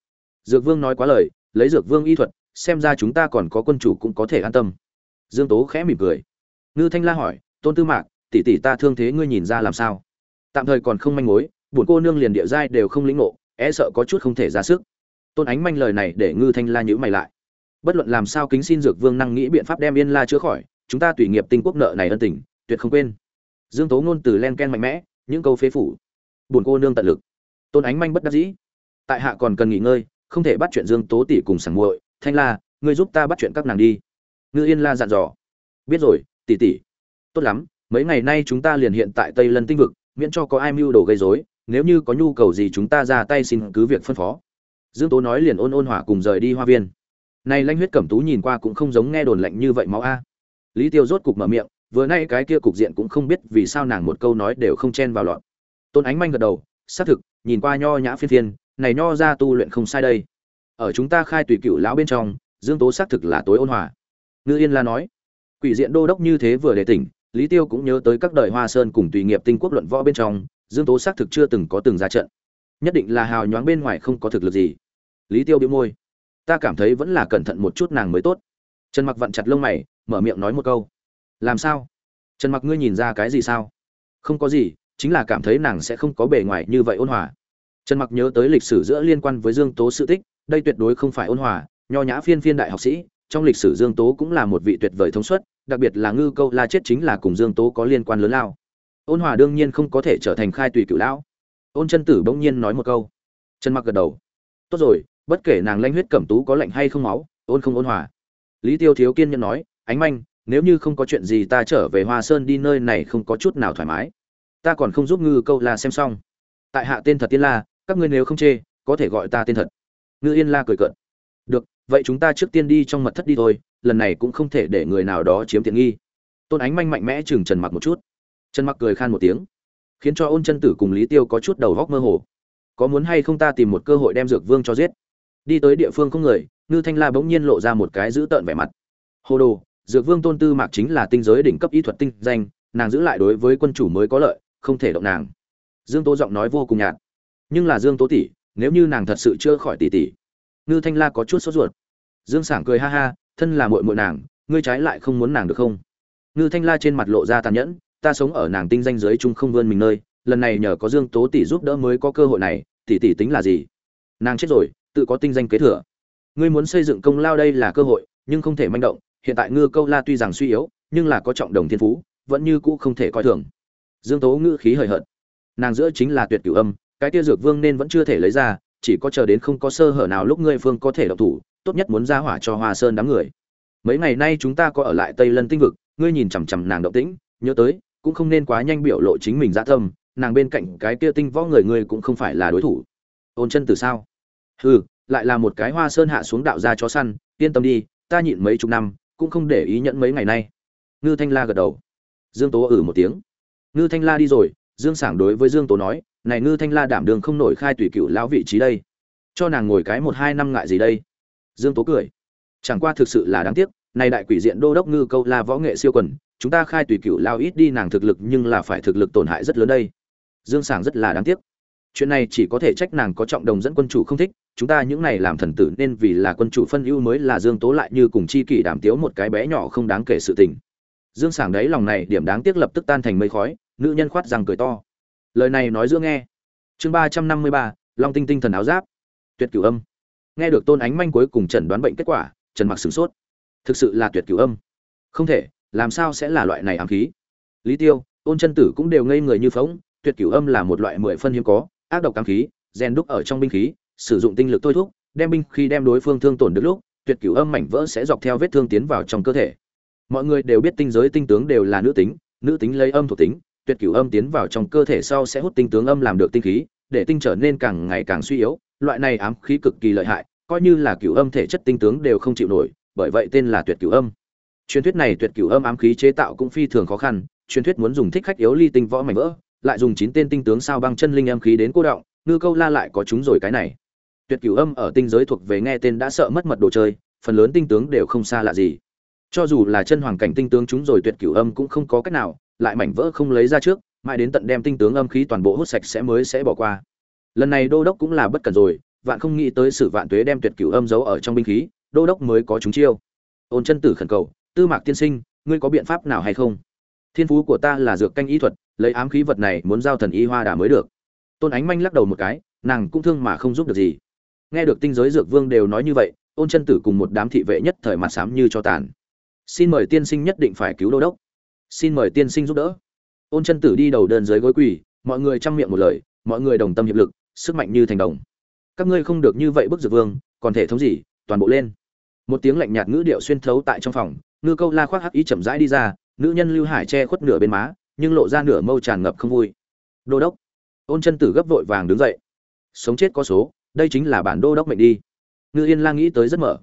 Dược vương nói quá lời, lấy dược vương y thuật, xem ra chúng ta còn có quân chủ cũng có thể an tâm. Dương tố khẽ mỉm cười. Ngư thanh la hỏi, tôn tư mạc, tỷ tỷ ta thương thế ngươi nhìn ra làm sao? Tạm thời còn không manh mối buồn cô nương liền địa giai đều không lĩnh ngộ e sợ có chút không thể ra sức. Tôn ánh manh lời này để ngư thanh la nhíu mày lại. Bất luận làm sao kính xin dược vương năng nghĩ biện pháp đem yên la chữa khỏi, chúng ta tùy nghiệp tinh quốc nợ này ân tình, tuyệt không quên. Dương tố ngôn từ len ken mạnh mẽ, những câu phế phủ. Buồn cô nương tận lực. Tôn ánh manh bất đắc dĩ. Tại hạ còn cần nghỉ ngơi, không thể bắt chuyện dương tố tỷ cùng sảng muội. Thanh la, ngươi giúp ta bắt chuyện các nàng đi. Ngư yên la dặn dò. Biết rồi, tỷ tỷ. Tốt lắm, mấy ngày nay chúng ta liền hiện tại tây lân tinh vực, miễn cho có ai mưu đồ gây rối nếu như có nhu cầu gì chúng ta ra tay xin cứ việc phân phó. Dương tố nói liền ôn ôn hỏa cùng rời đi hoa viên. Này lanh huyết cẩm tú nhìn qua cũng không giống nghe đồn lạnh như vậy máu a. Lý tiêu rốt cục mở miệng, vừa nay cái kia cục diện cũng không biết vì sao nàng một câu nói đều không chen vào lọt. Tôn ánh manh gật đầu, xác thực, nhìn qua nho nhã phiên phiên, này nho ra tu luyện không sai đây. Ở chúng ta khai tùy cựu lão bên trong, dương tố xác thực là tối ôn hòa. Ngư yên la nói, quỷ diện đô đốc như thế vừa để tỉnh, lý tiêu cũng nhớ tới các đời hoa sơn cùng tùy nghiệp tinh quốc luận võ bên trong dương tố xác thực chưa từng có từng ra trận. Nhất định là hào nhoáng bên ngoài không có thực lực gì. Lý tiêu bị môi. Ta cảm thấy vẫn là cẩn thận một chút nàng mới tốt. Trần mặc vặn chặt lông mày, mở miệng nói một câu. Làm sao? Trần mặc ngươi nhìn ra cái gì sao? Không có gì, chính là cảm thấy nàng sẽ không có bề ngoài như vậy ôn hòa. Trần mặc nhớ tới lịch sử giữa liên quan với dương tố sự tích, đây tuyệt đối không phải ôn hòa, nho nhã phiên phiên đại học sĩ, trong lịch sử dương tố cũng là một vị tuyệt vời thông suất, đặc biệt là ngư câu la chết chính là cùng dương tố có liên quan lớn lao ôn hòa đương nhiên không có thể trở thành khai tùy cửu lão. Ôn chân tử bỗng nhiên nói một câu. Trần mặc gật đầu. Tốt rồi, bất kể nàng lanh huyết cẩm tú có lạnh hay không máu, ôn không ôn hòa. Lý tiêu thiếu kiên nhẫn nói, ánh manh, nếu như không có chuyện gì ta trở về hoa sơn đi, nơi này không có chút nào thoải mái. Ta còn không giúp ngư câu la xem xong. Tại hạ tên thật tiên la, các ngươi nếu không chê, có thể gọi ta tên thật. Ngư yên la cười cợt. Được, vậy chúng ta trước tiên đi trong mật thất đi thôi, lần này cũng không thể để người nào đó chiếm tiện nghi. Tôn ánh manh mạnh mẽ chừng trần mặc một chút trần mặc cười khan một tiếng, khiến cho ôn chân tử cùng lý tiêu có chút đầu góc mơ hồ. Có muốn hay không ta tìm một cơ hội đem dược vương cho giết? Đi tới địa phương không người, ngư thanh la bỗng nhiên lộ ra một cái dữ tợn vẻ mặt. Hồ đồ, dược vương tôn tư mạc chính là tinh giới đỉnh cấp y thuật tinh danh, nàng giữ lại đối với quân chủ mới có lợi, không thể động nàng. Dương tố giọng nói vô cùng nhạt. Nhưng là dương tố tỷ, nếu như nàng thật sự chưa khỏi tỷ tỷ, ngư thanh la có chút sốt ruột. Dương sảng cười ha ha, thân là muội muội nàng, ngươi trái lại không muốn nàng được không? Ngư thanh la trên mặt lộ ra tàn nhẫn ta sống ở nàng tinh danh giới chung không vươn mình nơi, lần này nhờ có dương tố tỷ giúp đỡ mới có cơ hội này, tỷ tỷ tính là gì? Nàng chết rồi, tự có tinh danh kế thừa. Ngươi muốn xây dựng công lao đây là cơ hội, nhưng không thể manh động, hiện tại ngư câu la tuy rằng suy yếu, nhưng là có trọng đồng thiên phú, vẫn như cũ không thể coi thường. Dương tố ngữ khí hời hợt. Nàng giữa chính là tuyệt cửu âm, cái tia dược vương nên vẫn chưa thể lấy ra, chỉ có chờ đến không có sơ hở nào lúc ngươi phương có thể độc thủ, tốt nhất muốn ra hỏa cho hoa sơn đám người. Mấy ngày nay chúng ta có ở lại tây lân tinh vực, ngươi nhìn chằm chằm nàng động tĩnh, nhớ tới cũng không nên quá nhanh biểu lộ chính mình dạ dã tâm nàng bên cạnh cái kia tinh võ người người cũng không phải là đối thủ. Ôn chân từ sao? Hừ, lại là một cái hoa sơn hạ xuống đạo ra chó săn, yên tâm đi, ta nhịn mấy chục năm, cũng không để ý nhận mấy ngày nay. Ngư thanh la gật đầu. Dương tố ử một tiếng. Ngư thanh la đi rồi, dương sảng đối với dương tố nói, này ngư thanh la đảm đường không nổi khai tùy cựu lão vị trí đây. Cho nàng ngồi cái một hai năm ngại gì đây? Dương tố cười. Chẳng qua thực sự là đáng tiếc, này đại quỷ diện đô đốc ngư câu la võ nghệ siêu quần chúng ta khai tùy cựu lao ít đi nàng thực lực nhưng là phải thực lực tổn hại rất lớn đây. Dương sảng rất là đáng tiếc. Chuyện này chỉ có thể trách nàng có trọng đồng dẫn quân chủ không thích, chúng ta những này làm thần tử nên vì là quân chủ phân ưu mới là dương tố lại như cùng chi kỷ đảm tiếu một cái bé nhỏ không đáng kể sự tình. Dương sảng đấy lòng này điểm đáng tiếc lập tức tan thành mây khói, nữ nhân khoát rằng cười to. Lời này nói giữa nghe. Chương ba trăm năm mươi ba, long tinh tinh thần áo giáp. Tuyệt cửu âm. Nghe được tôn ánh manh cuối cùng chẩn đoán bệnh kết quả, trần mặc sửng sốt. Thực sự là tuyệt cửu âm. Không thể làm sao sẽ là loại này ám khí? Lý tiêu, ôn chân tử cũng đều ngây người như phóng tuyệt cửu âm là một loại mười phân hiếm có, ác độc ám khí, rèn đúc ở trong binh khí, sử dụng tinh lực thôi thúc, đem binh khi đem đối phương thương tổn được lúc, tuyệt cửu âm mảnh vỡ sẽ dọc theo vết thương tiến vào trong cơ thể. Mọi người đều biết tinh giới tinh tướng đều là nữ tính nữ tính lấy âm thuộc tính, tuyệt cửu âm tiến vào trong cơ thể sau sẽ hút tinh tướng âm làm được tinh khí, để tinh trở nên càng ngày càng suy yếu, loại này ám khí cực kỳ lợi hại, coi như là cửu âm thể chất tinh tướng đều không chịu nổi, bởi vậy tên là tuyệt cửu âm truyền thuyết này tuyệt cửu âm ám khí chế tạo cũng phi thường khó khăn, truyền thuyết muốn dùng thích khách yếu ly tinh võ mảnh vỡ, lại dùng chín tên tinh tướng sao băng chân linh âm khí đến cô động, ngư câu la lại có chúng rồi cái này. Tuyệt cửu âm ở tinh giới thuộc về nghe tên đã sợ mất mật đồ chơi, phần lớn tinh tướng đều không xa lạ gì. Cho dù là chân hoàng cảnh tinh tướng chúng rồi tuyệt cửu âm cũng không có cách nào, lại mảnh vỡ không lấy ra trước, mãi đến tận đem tinh tướng âm khí toàn bộ hút sạch sẽ mới sẽ bỏ qua. Lần này đô đốc cũng là bất cần rồi, vạn không nghĩ tới sự vạn tuế đem tuyệt cửu âm giấu ở trong binh khí, đô đốc mới có chúng chiêu. Ôn chân tử khẩn cầu tư mạc tiên sinh, ngươi có biện pháp nào hay không? Thiên phú của ta là dược canh y thuật, lấy ám khí vật này muốn giao thần y hoa đà mới được. Tôn ánh manh lắc đầu một cái, nàng cũng thương mà không giúp được gì. Nghe được tinh giới dược vương đều nói như vậy, ôn chân tử cùng một đám thị vệ nhất thời mặt xám như cho tàn. Xin mời tiên sinh nhất định phải cứu đô đốc. Xin mời tiên sinh giúp đỡ. Ôn chân tử đi đầu đơn dưới gối quỳ, mọi người chăm miệng một lời, mọi người đồng tâm hiệp lực, sức mạnh như thành đồng. Các ngươi không được như vậy bức dược vương, còn thể thống gì, toàn bộ lên. Một tiếng lạnh nhạt ngữ điệu xuyên thấu tại trong phòng ngư câu la khoác hắc ý chậm rãi đi ra, nữ nhân lưu hải che khuất nửa bên má, nhưng lộ ra nửa mâu tràn ngập không vui. Đô đốc. Ôn chân tử gấp vội vàng đứng dậy. Sống chết có số, đây chính là bản đô đốc mệnh đi. Ngư yên la nghĩ tới rất mở.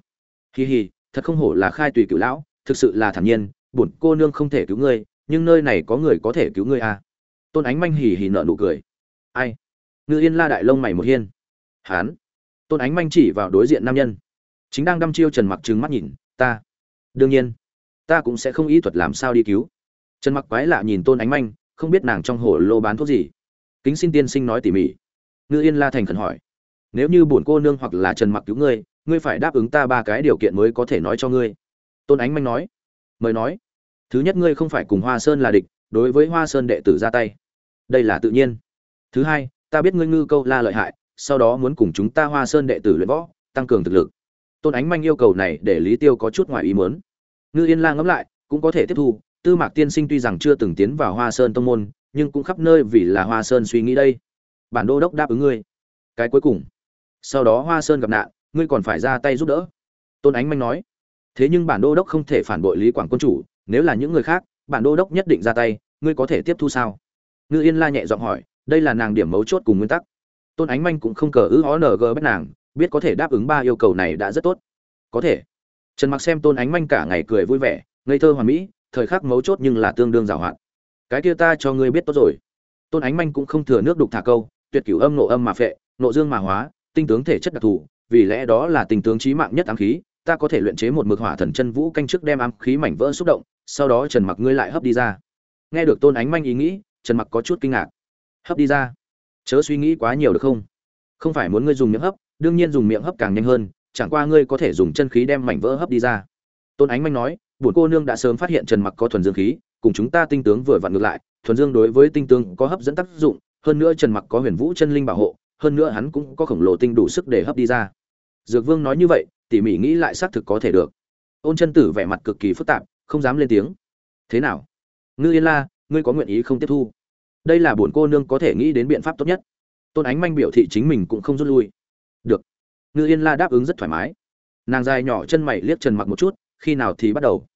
Hì hì thật không hổ là khai tùy cửu lão, thực sự là thản nhiên, bổn cô nương không thể cứu ngươi, nhưng nơi này có người có thể cứu ngươi à. tôn ánh manh hì hì nợ nụ cười. Ai? Ngư yên la đại lông mày một hiên. Hán. Tôn ánh manh chỉ vào đối diện nam nhân. Chính đang đăm chiêu trần mặc trừng mắt nhìn, ta. Đương nhiên ta cũng sẽ không ý thuật làm sao đi cứu. Trần mặc quái lạ nhìn tôn ánh manh, không biết nàng trong hồ lô bán thuốc gì. Kính xin tiên sinh nói tỉ mỉ. Ngư yên la thành khẩn hỏi. Nếu như bổn cô nương hoặc là trần mặc cứu ngươi ngươi phải đáp ứng ta ba cái điều kiện mới có thể nói cho ngươi. Tôn ánh manh nói. Mời nói. Thứ nhất, ngươi không phải cùng hoa sơn là địch, đối với hoa sơn đệ tử ra tay. Đây là tự nhiên. Thứ hai, ta biết ngươi ngư câu la lợi hại, sau đó muốn cùng chúng ta hoa sơn đệ tử luyện võ, tăng cường thực lực. Tôn ánh manh yêu cầu này để lý tiêu có chút ngoài ý muốn ngư yên la ngẫm lại, cũng có thể tiếp thu, tư mạc tiên sinh tuy rằng chưa từng tiến vào hoa sơn tông môn, nhưng cũng khắp nơi vì là hoa sơn suy nghĩ đây. Bản đô đốc đáp ứng ngươi. Cái cuối cùng. Sau đó hoa sơn gặp nạn, ngươi còn phải ra tay giúp đỡ. Tôn ánh manh nói. Thế nhưng bản đô đốc không thể phản bội lý quảng quân chủ, nếu là những người khác, bản đô đốc nhất định ra tay, ngươi có thể tiếp thu sao? Ngư yên la nhẹ giọng hỏi, đây là nàng điểm mấu chốt cùng nguyên tắc. Tôn ánh manh cũng không cờ ư ó ng bắt nàng, biết có thể đáp ứng ba yêu cầu này đã rất tốt. Có thể trần mặc xem tôn ánh manh cả ngày cười vui vẻ, ngây thơ hoàn mỹ, thời khắc mấu chốt nhưng là tương đương giàu hạn. Cái kia ta cho ngươi biết tốt rồi. Tôn ánh manh cũng không thừa nước đục thả câu, tuyệt cửu âm nộ âm mà phệ, nộ dương mà hóa, tinh tướng thể chất đặc thù, vì lẽ đó là tinh tướng trí mạng nhất ám khí, ta có thể luyện chế một mực hỏa thần chân vũ canh trước đem ám khí mảnh vỡ xúc động, sau đó trần mặc ngươi lại hấp đi ra. Nghe được tôn ánh manh ý nghĩ, trần mặc có chút kinh ngạc. Hấp đi ra? Chớ suy nghĩ quá nhiều được không? Không phải muốn ngươi dùng miệng hấp, đương nhiên dùng miệng hấp càng nhanh hơn chẳng qua ngươi có thể dùng chân khí đem mảnh vỡ hấp đi ra. Tôn ánh manh nói, bổn cô nương đã sớm phát hiện trần mặc có thuần dương khí, cùng chúng ta tinh tướng vừa vặn ngược lại, thuần dương đối với tinh tướng có hấp dẫn tác dụng, hơn nữa trần mặc có huyền vũ chân linh bảo hộ, hơn nữa hắn cũng có khổng lồ tinh đủ sức để hấp đi ra. Dược vương nói như vậy, tỉ mỉ nghĩ lại xác thực có thể được. Ôn chân tử vẻ mặt cực kỳ phức tạp, không dám lên tiếng. Thế nào? Ngư yên la, ngươi có nguyện ý không tiếp thu? Đây là bổn cô nương có thể nghĩ đến biện pháp tốt nhất. Tôn ánh manh biểu thị chính mình cũng không rút lui. Được ngư yên la đáp ứng rất thoải mái. Nàng dài nhỏ chân mày liếc trần mặc một chút, khi nào thì bắt đầu?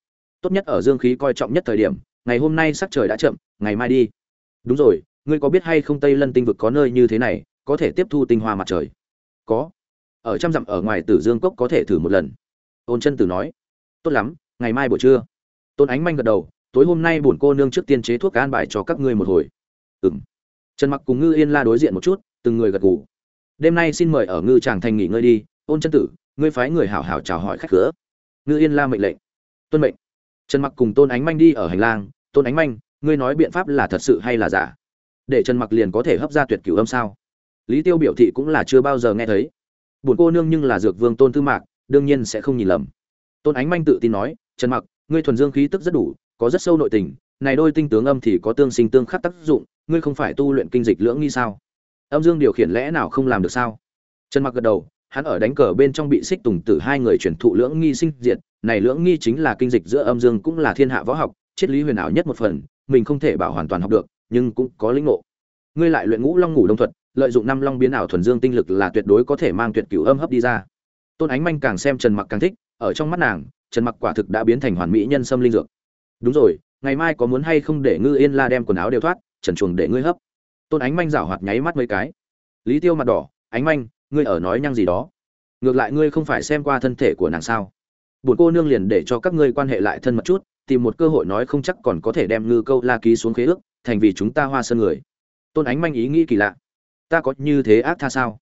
Tốt nhất ở dương khí coi trọng nhất thời điểm, ngày hôm nay sắc trời đã chậm, ngày mai đi. Đúng rồi, ngươi có biết hay không tây lân tinh vực có nơi như thế này, có thể tiếp thu tinh hoa mặt trời? Có. Ở trăm dặm ở ngoài tử dương cốc có thể thử một lần. Ôn chân tử nói. Tốt lắm, ngày mai buổi trưa. Tôn ánh manh gật đầu, tối hôm nay bổn cô nương trước tiên chế thuốc an bài cho các ngươi một hồi. Ừng trần mặc cùng ngư yên la đối diện một chút, từng người gật gù đêm nay xin mời ở ngư tràng thành nghỉ ngơi đi, ôn chân tử, ngươi phái người hảo hảo chào hỏi khách cửa. Ngư yên la mệnh lệnh. Tuân mệnh. Trần mặc cùng tôn ánh manh đi ở hành lang. Tôn ánh manh, ngươi nói biện pháp là thật sự hay là giả? Để trần mặc liền có thể hấp ra tuyệt cửu âm sao? Lý tiêu biểu thị cũng là chưa bao giờ nghe thấy. Buồn cô nương nhưng là dược vương tôn tư mạc, đương nhiên sẽ không nhìn lầm. Tôn ánh manh tự tin nói, trần mặc, ngươi thuần dương khí tức rất đủ, có rất sâu nội tình, này đôi tinh tướng âm thì có tương sinh tương khắc tác dụng, ngươi không phải tu luyện kinh dịch lưỡng nghi sao? Âm dương điều khiển lẽ nào không làm được sao? Trần mặc gật đầu, hắn ở đánh cờ bên trong bị xích tùng tử hai người chuyển thụ lưỡng nghi sinh diệt, này lưỡng nghi chính là kinh dịch giữa âm dương cũng là thiên hạ võ học, triết lý huyền ảo nhất một phần, mình không thể bảo hoàn toàn học được, nhưng cũng có lĩnh ngộ. Ngươi lại luyện ngũ long ngủ đông thuật, lợi dụng năm long biến ảo thuần dương tinh lực là tuyệt đối có thể mang tuyệt cửu âm hấp đi ra. Tôn ánh manh càng xem trần mặc càng thích, ở trong mắt nàng, trần mặc quả thực đã biến thành hoàn mỹ nhân sâm linh dược. Đúng rồi, ngày mai có muốn hay không để ngư yên la đem quần áo đều thoát, trần chuồng để ngươi hấp tôn ánh manh rảo hoạt nháy mắt mấy cái. Lý tiêu mặt đỏ, ánh manh, ngươi ở nói nhăng gì đó? Ngược lại ngươi không phải xem qua thân thể của nàng sao? Buồn cô nương liền để cho các ngươi quan hệ lại thân mật chút, tìm một cơ hội nói không chắc còn có thể đem ngư câu la ký xuống khế ước, thành vì chúng ta hoa sơn người. Tôn ánh manh ý nghĩ kỳ lạ. Ta có như thế ác tha sao?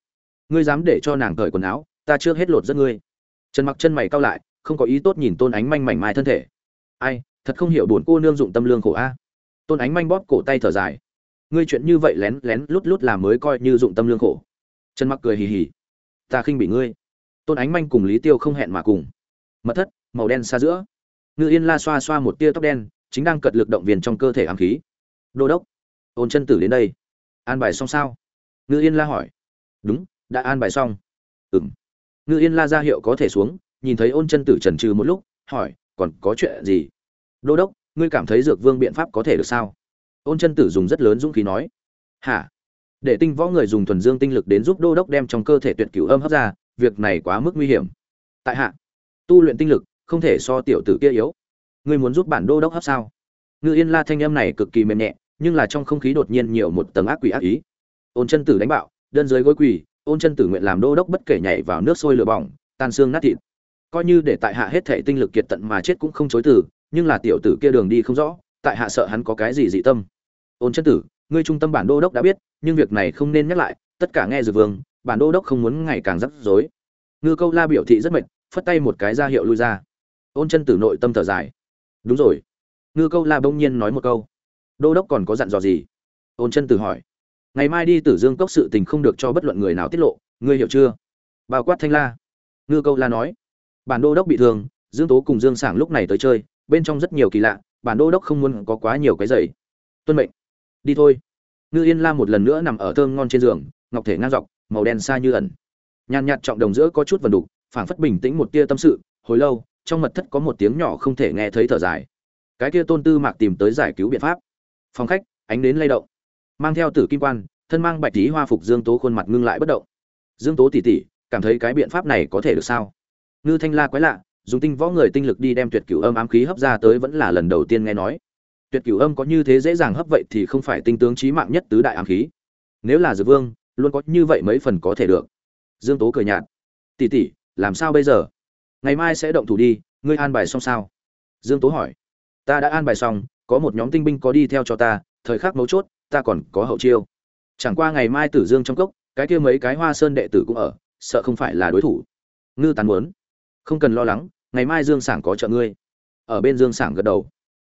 Ngươi dám để cho nàng cởi quần áo, ta chưa hết lột giấc ngươi. Trần mặc chân mày cau lại, không có ý tốt nhìn tôn ánh manh mảnh mai thân thể. Ai, thật không hiểu buồn cô nương dụng tâm lương khổ a. Tôn ánh manh bóp cổ tay thở dài ngươi chuyện như vậy lén lén lút lút làm mới coi như dụng tâm lương khổ. Trần mặc cười hì hì. Ta khinh bị ngươi. Tôn ánh manh cùng lý tiêu không hẹn mà cùng. Mật thất, màu đen xa giữa. Ngư yên la xoa xoa một tia tóc đen, chính đang cật lực động viên trong cơ thể ám khí. Đô đốc, ôn chân tử đến đây. An bài xong sao? Ngư yên la hỏi. Đúng, đã an bài xong. Ừng ngư yên la ra hiệu có thể xuống, nhìn thấy ôn chân tử trần trừ một lúc, hỏi, còn có chuyện gì? Đô đốc, ngươi cảm thấy dược vương biện pháp có thể được sao? Ôn chân tử dùng rất lớn dũng khí nói, hả? Để tinh võ người dùng thuần dương tinh lực đến giúp đô đốc đem trong cơ thể tuyệt cửu âm hấp ra, việc này quá mức nguy hiểm. Tại hạ, tu luyện tinh lực không thể so tiểu tử kia yếu. Ngươi muốn giúp bản đô đốc hấp sao? Ngư yên la thanh âm này cực kỳ mềm nhẹ, nhưng là trong không khí đột nhiên nhiều một tầng ác quỷ ác ý. Ôn chân tử đánh bạo, đơn giới gối quỳ, ôn chân tử nguyện làm đô đốc bất kể nhảy vào nước sôi lửa bỏng, tan xương nát thịt. Coi như để tại hạ hết thể tinh lực kiệt tận mà chết cũng không chối từ, nhưng là tiểu tử kia đường đi không rõ, tại hạ sợ hắn có cái gì dị tâm ôn chân tử, ngươi trung tâm bản đô đốc đã biết, nhưng việc này không nên nhắc lại, tất cả nghe dược vương, bản đô đốc không muốn ngày càng rắc rối. Ngư câu la biểu thị rất mệt, phất tay một cái ra hiệu lui ra. Ôn chân tử nội tâm thở dài. Đúng rồi. Ngư câu la bỗng nhiên nói một câu. Đô đốc còn có dặn dò gì? Ôn chân tử hỏi. Ngày mai đi tử dương cốc sự tình không được cho bất luận người nào tiết lộ, ngươi hiểu chưa? Bao quát thanh la. Ngư câu la nói. Bản đô đốc bị thương, dương tố cùng dương sảng lúc này tới chơi, bên trong rất nhiều kỳ lạ, bản đô đốc không muốn có quá nhiều cái giày tuân mệnh đi thôi. Ngư yên la một lần nữa nằm ở thơm ngon trên giường, ngọc thể ngang dọc, màu đen xa như ẩn. Nhàn nhạt trọng đồng giữa có chút vần đục, phảng phất bình tĩnh một tia tâm sự, hồi lâu, trong mật thất có một tiếng nhỏ không thể nghe thấy thở dài. Cái kia tôn tư mạc tìm tới giải cứu biện pháp. Phòng khách, ánh đến lay động. Mang theo tử kim quan, thân mang bạch tí hoa phục dương tố khuôn mặt ngưng lại bất động. Dương tố tỉ tỉ, cảm thấy cái biện pháp này có thể được sao? Ngư thanh la quái lạ, dùng tinh võ người tinh lực đi đem tuyệt cửu âm ám khí hấp ra tới vẫn là lần đầu tiên nghe nói tuyệt cửu âm có như thế dễ dàng hấp vậy thì không phải tinh tướng trí mạng nhất tứ đại ám khí. Nếu là dược vương, luôn có như vậy mấy phần có thể được. Dương tố cười nhạt. Tỉ tỉ làm sao bây giờ? Ngày mai sẽ động thủ đi, ngươi an bài xong sao? Dương tố hỏi. Ta đã an bài xong, có một nhóm tinh binh có đi theo cho ta, thời khắc mấu chốt, ta còn có hậu chiêu. Chẳng qua ngày mai tử dương trong cốc, cái kia mấy cái hoa sơn đệ tử cũng ở, sợ không phải là đối thủ. Ngư tán muốn. Không cần lo lắng, ngày mai dương sảng có trợ ngươi. Ở bên dương sảng gật đầu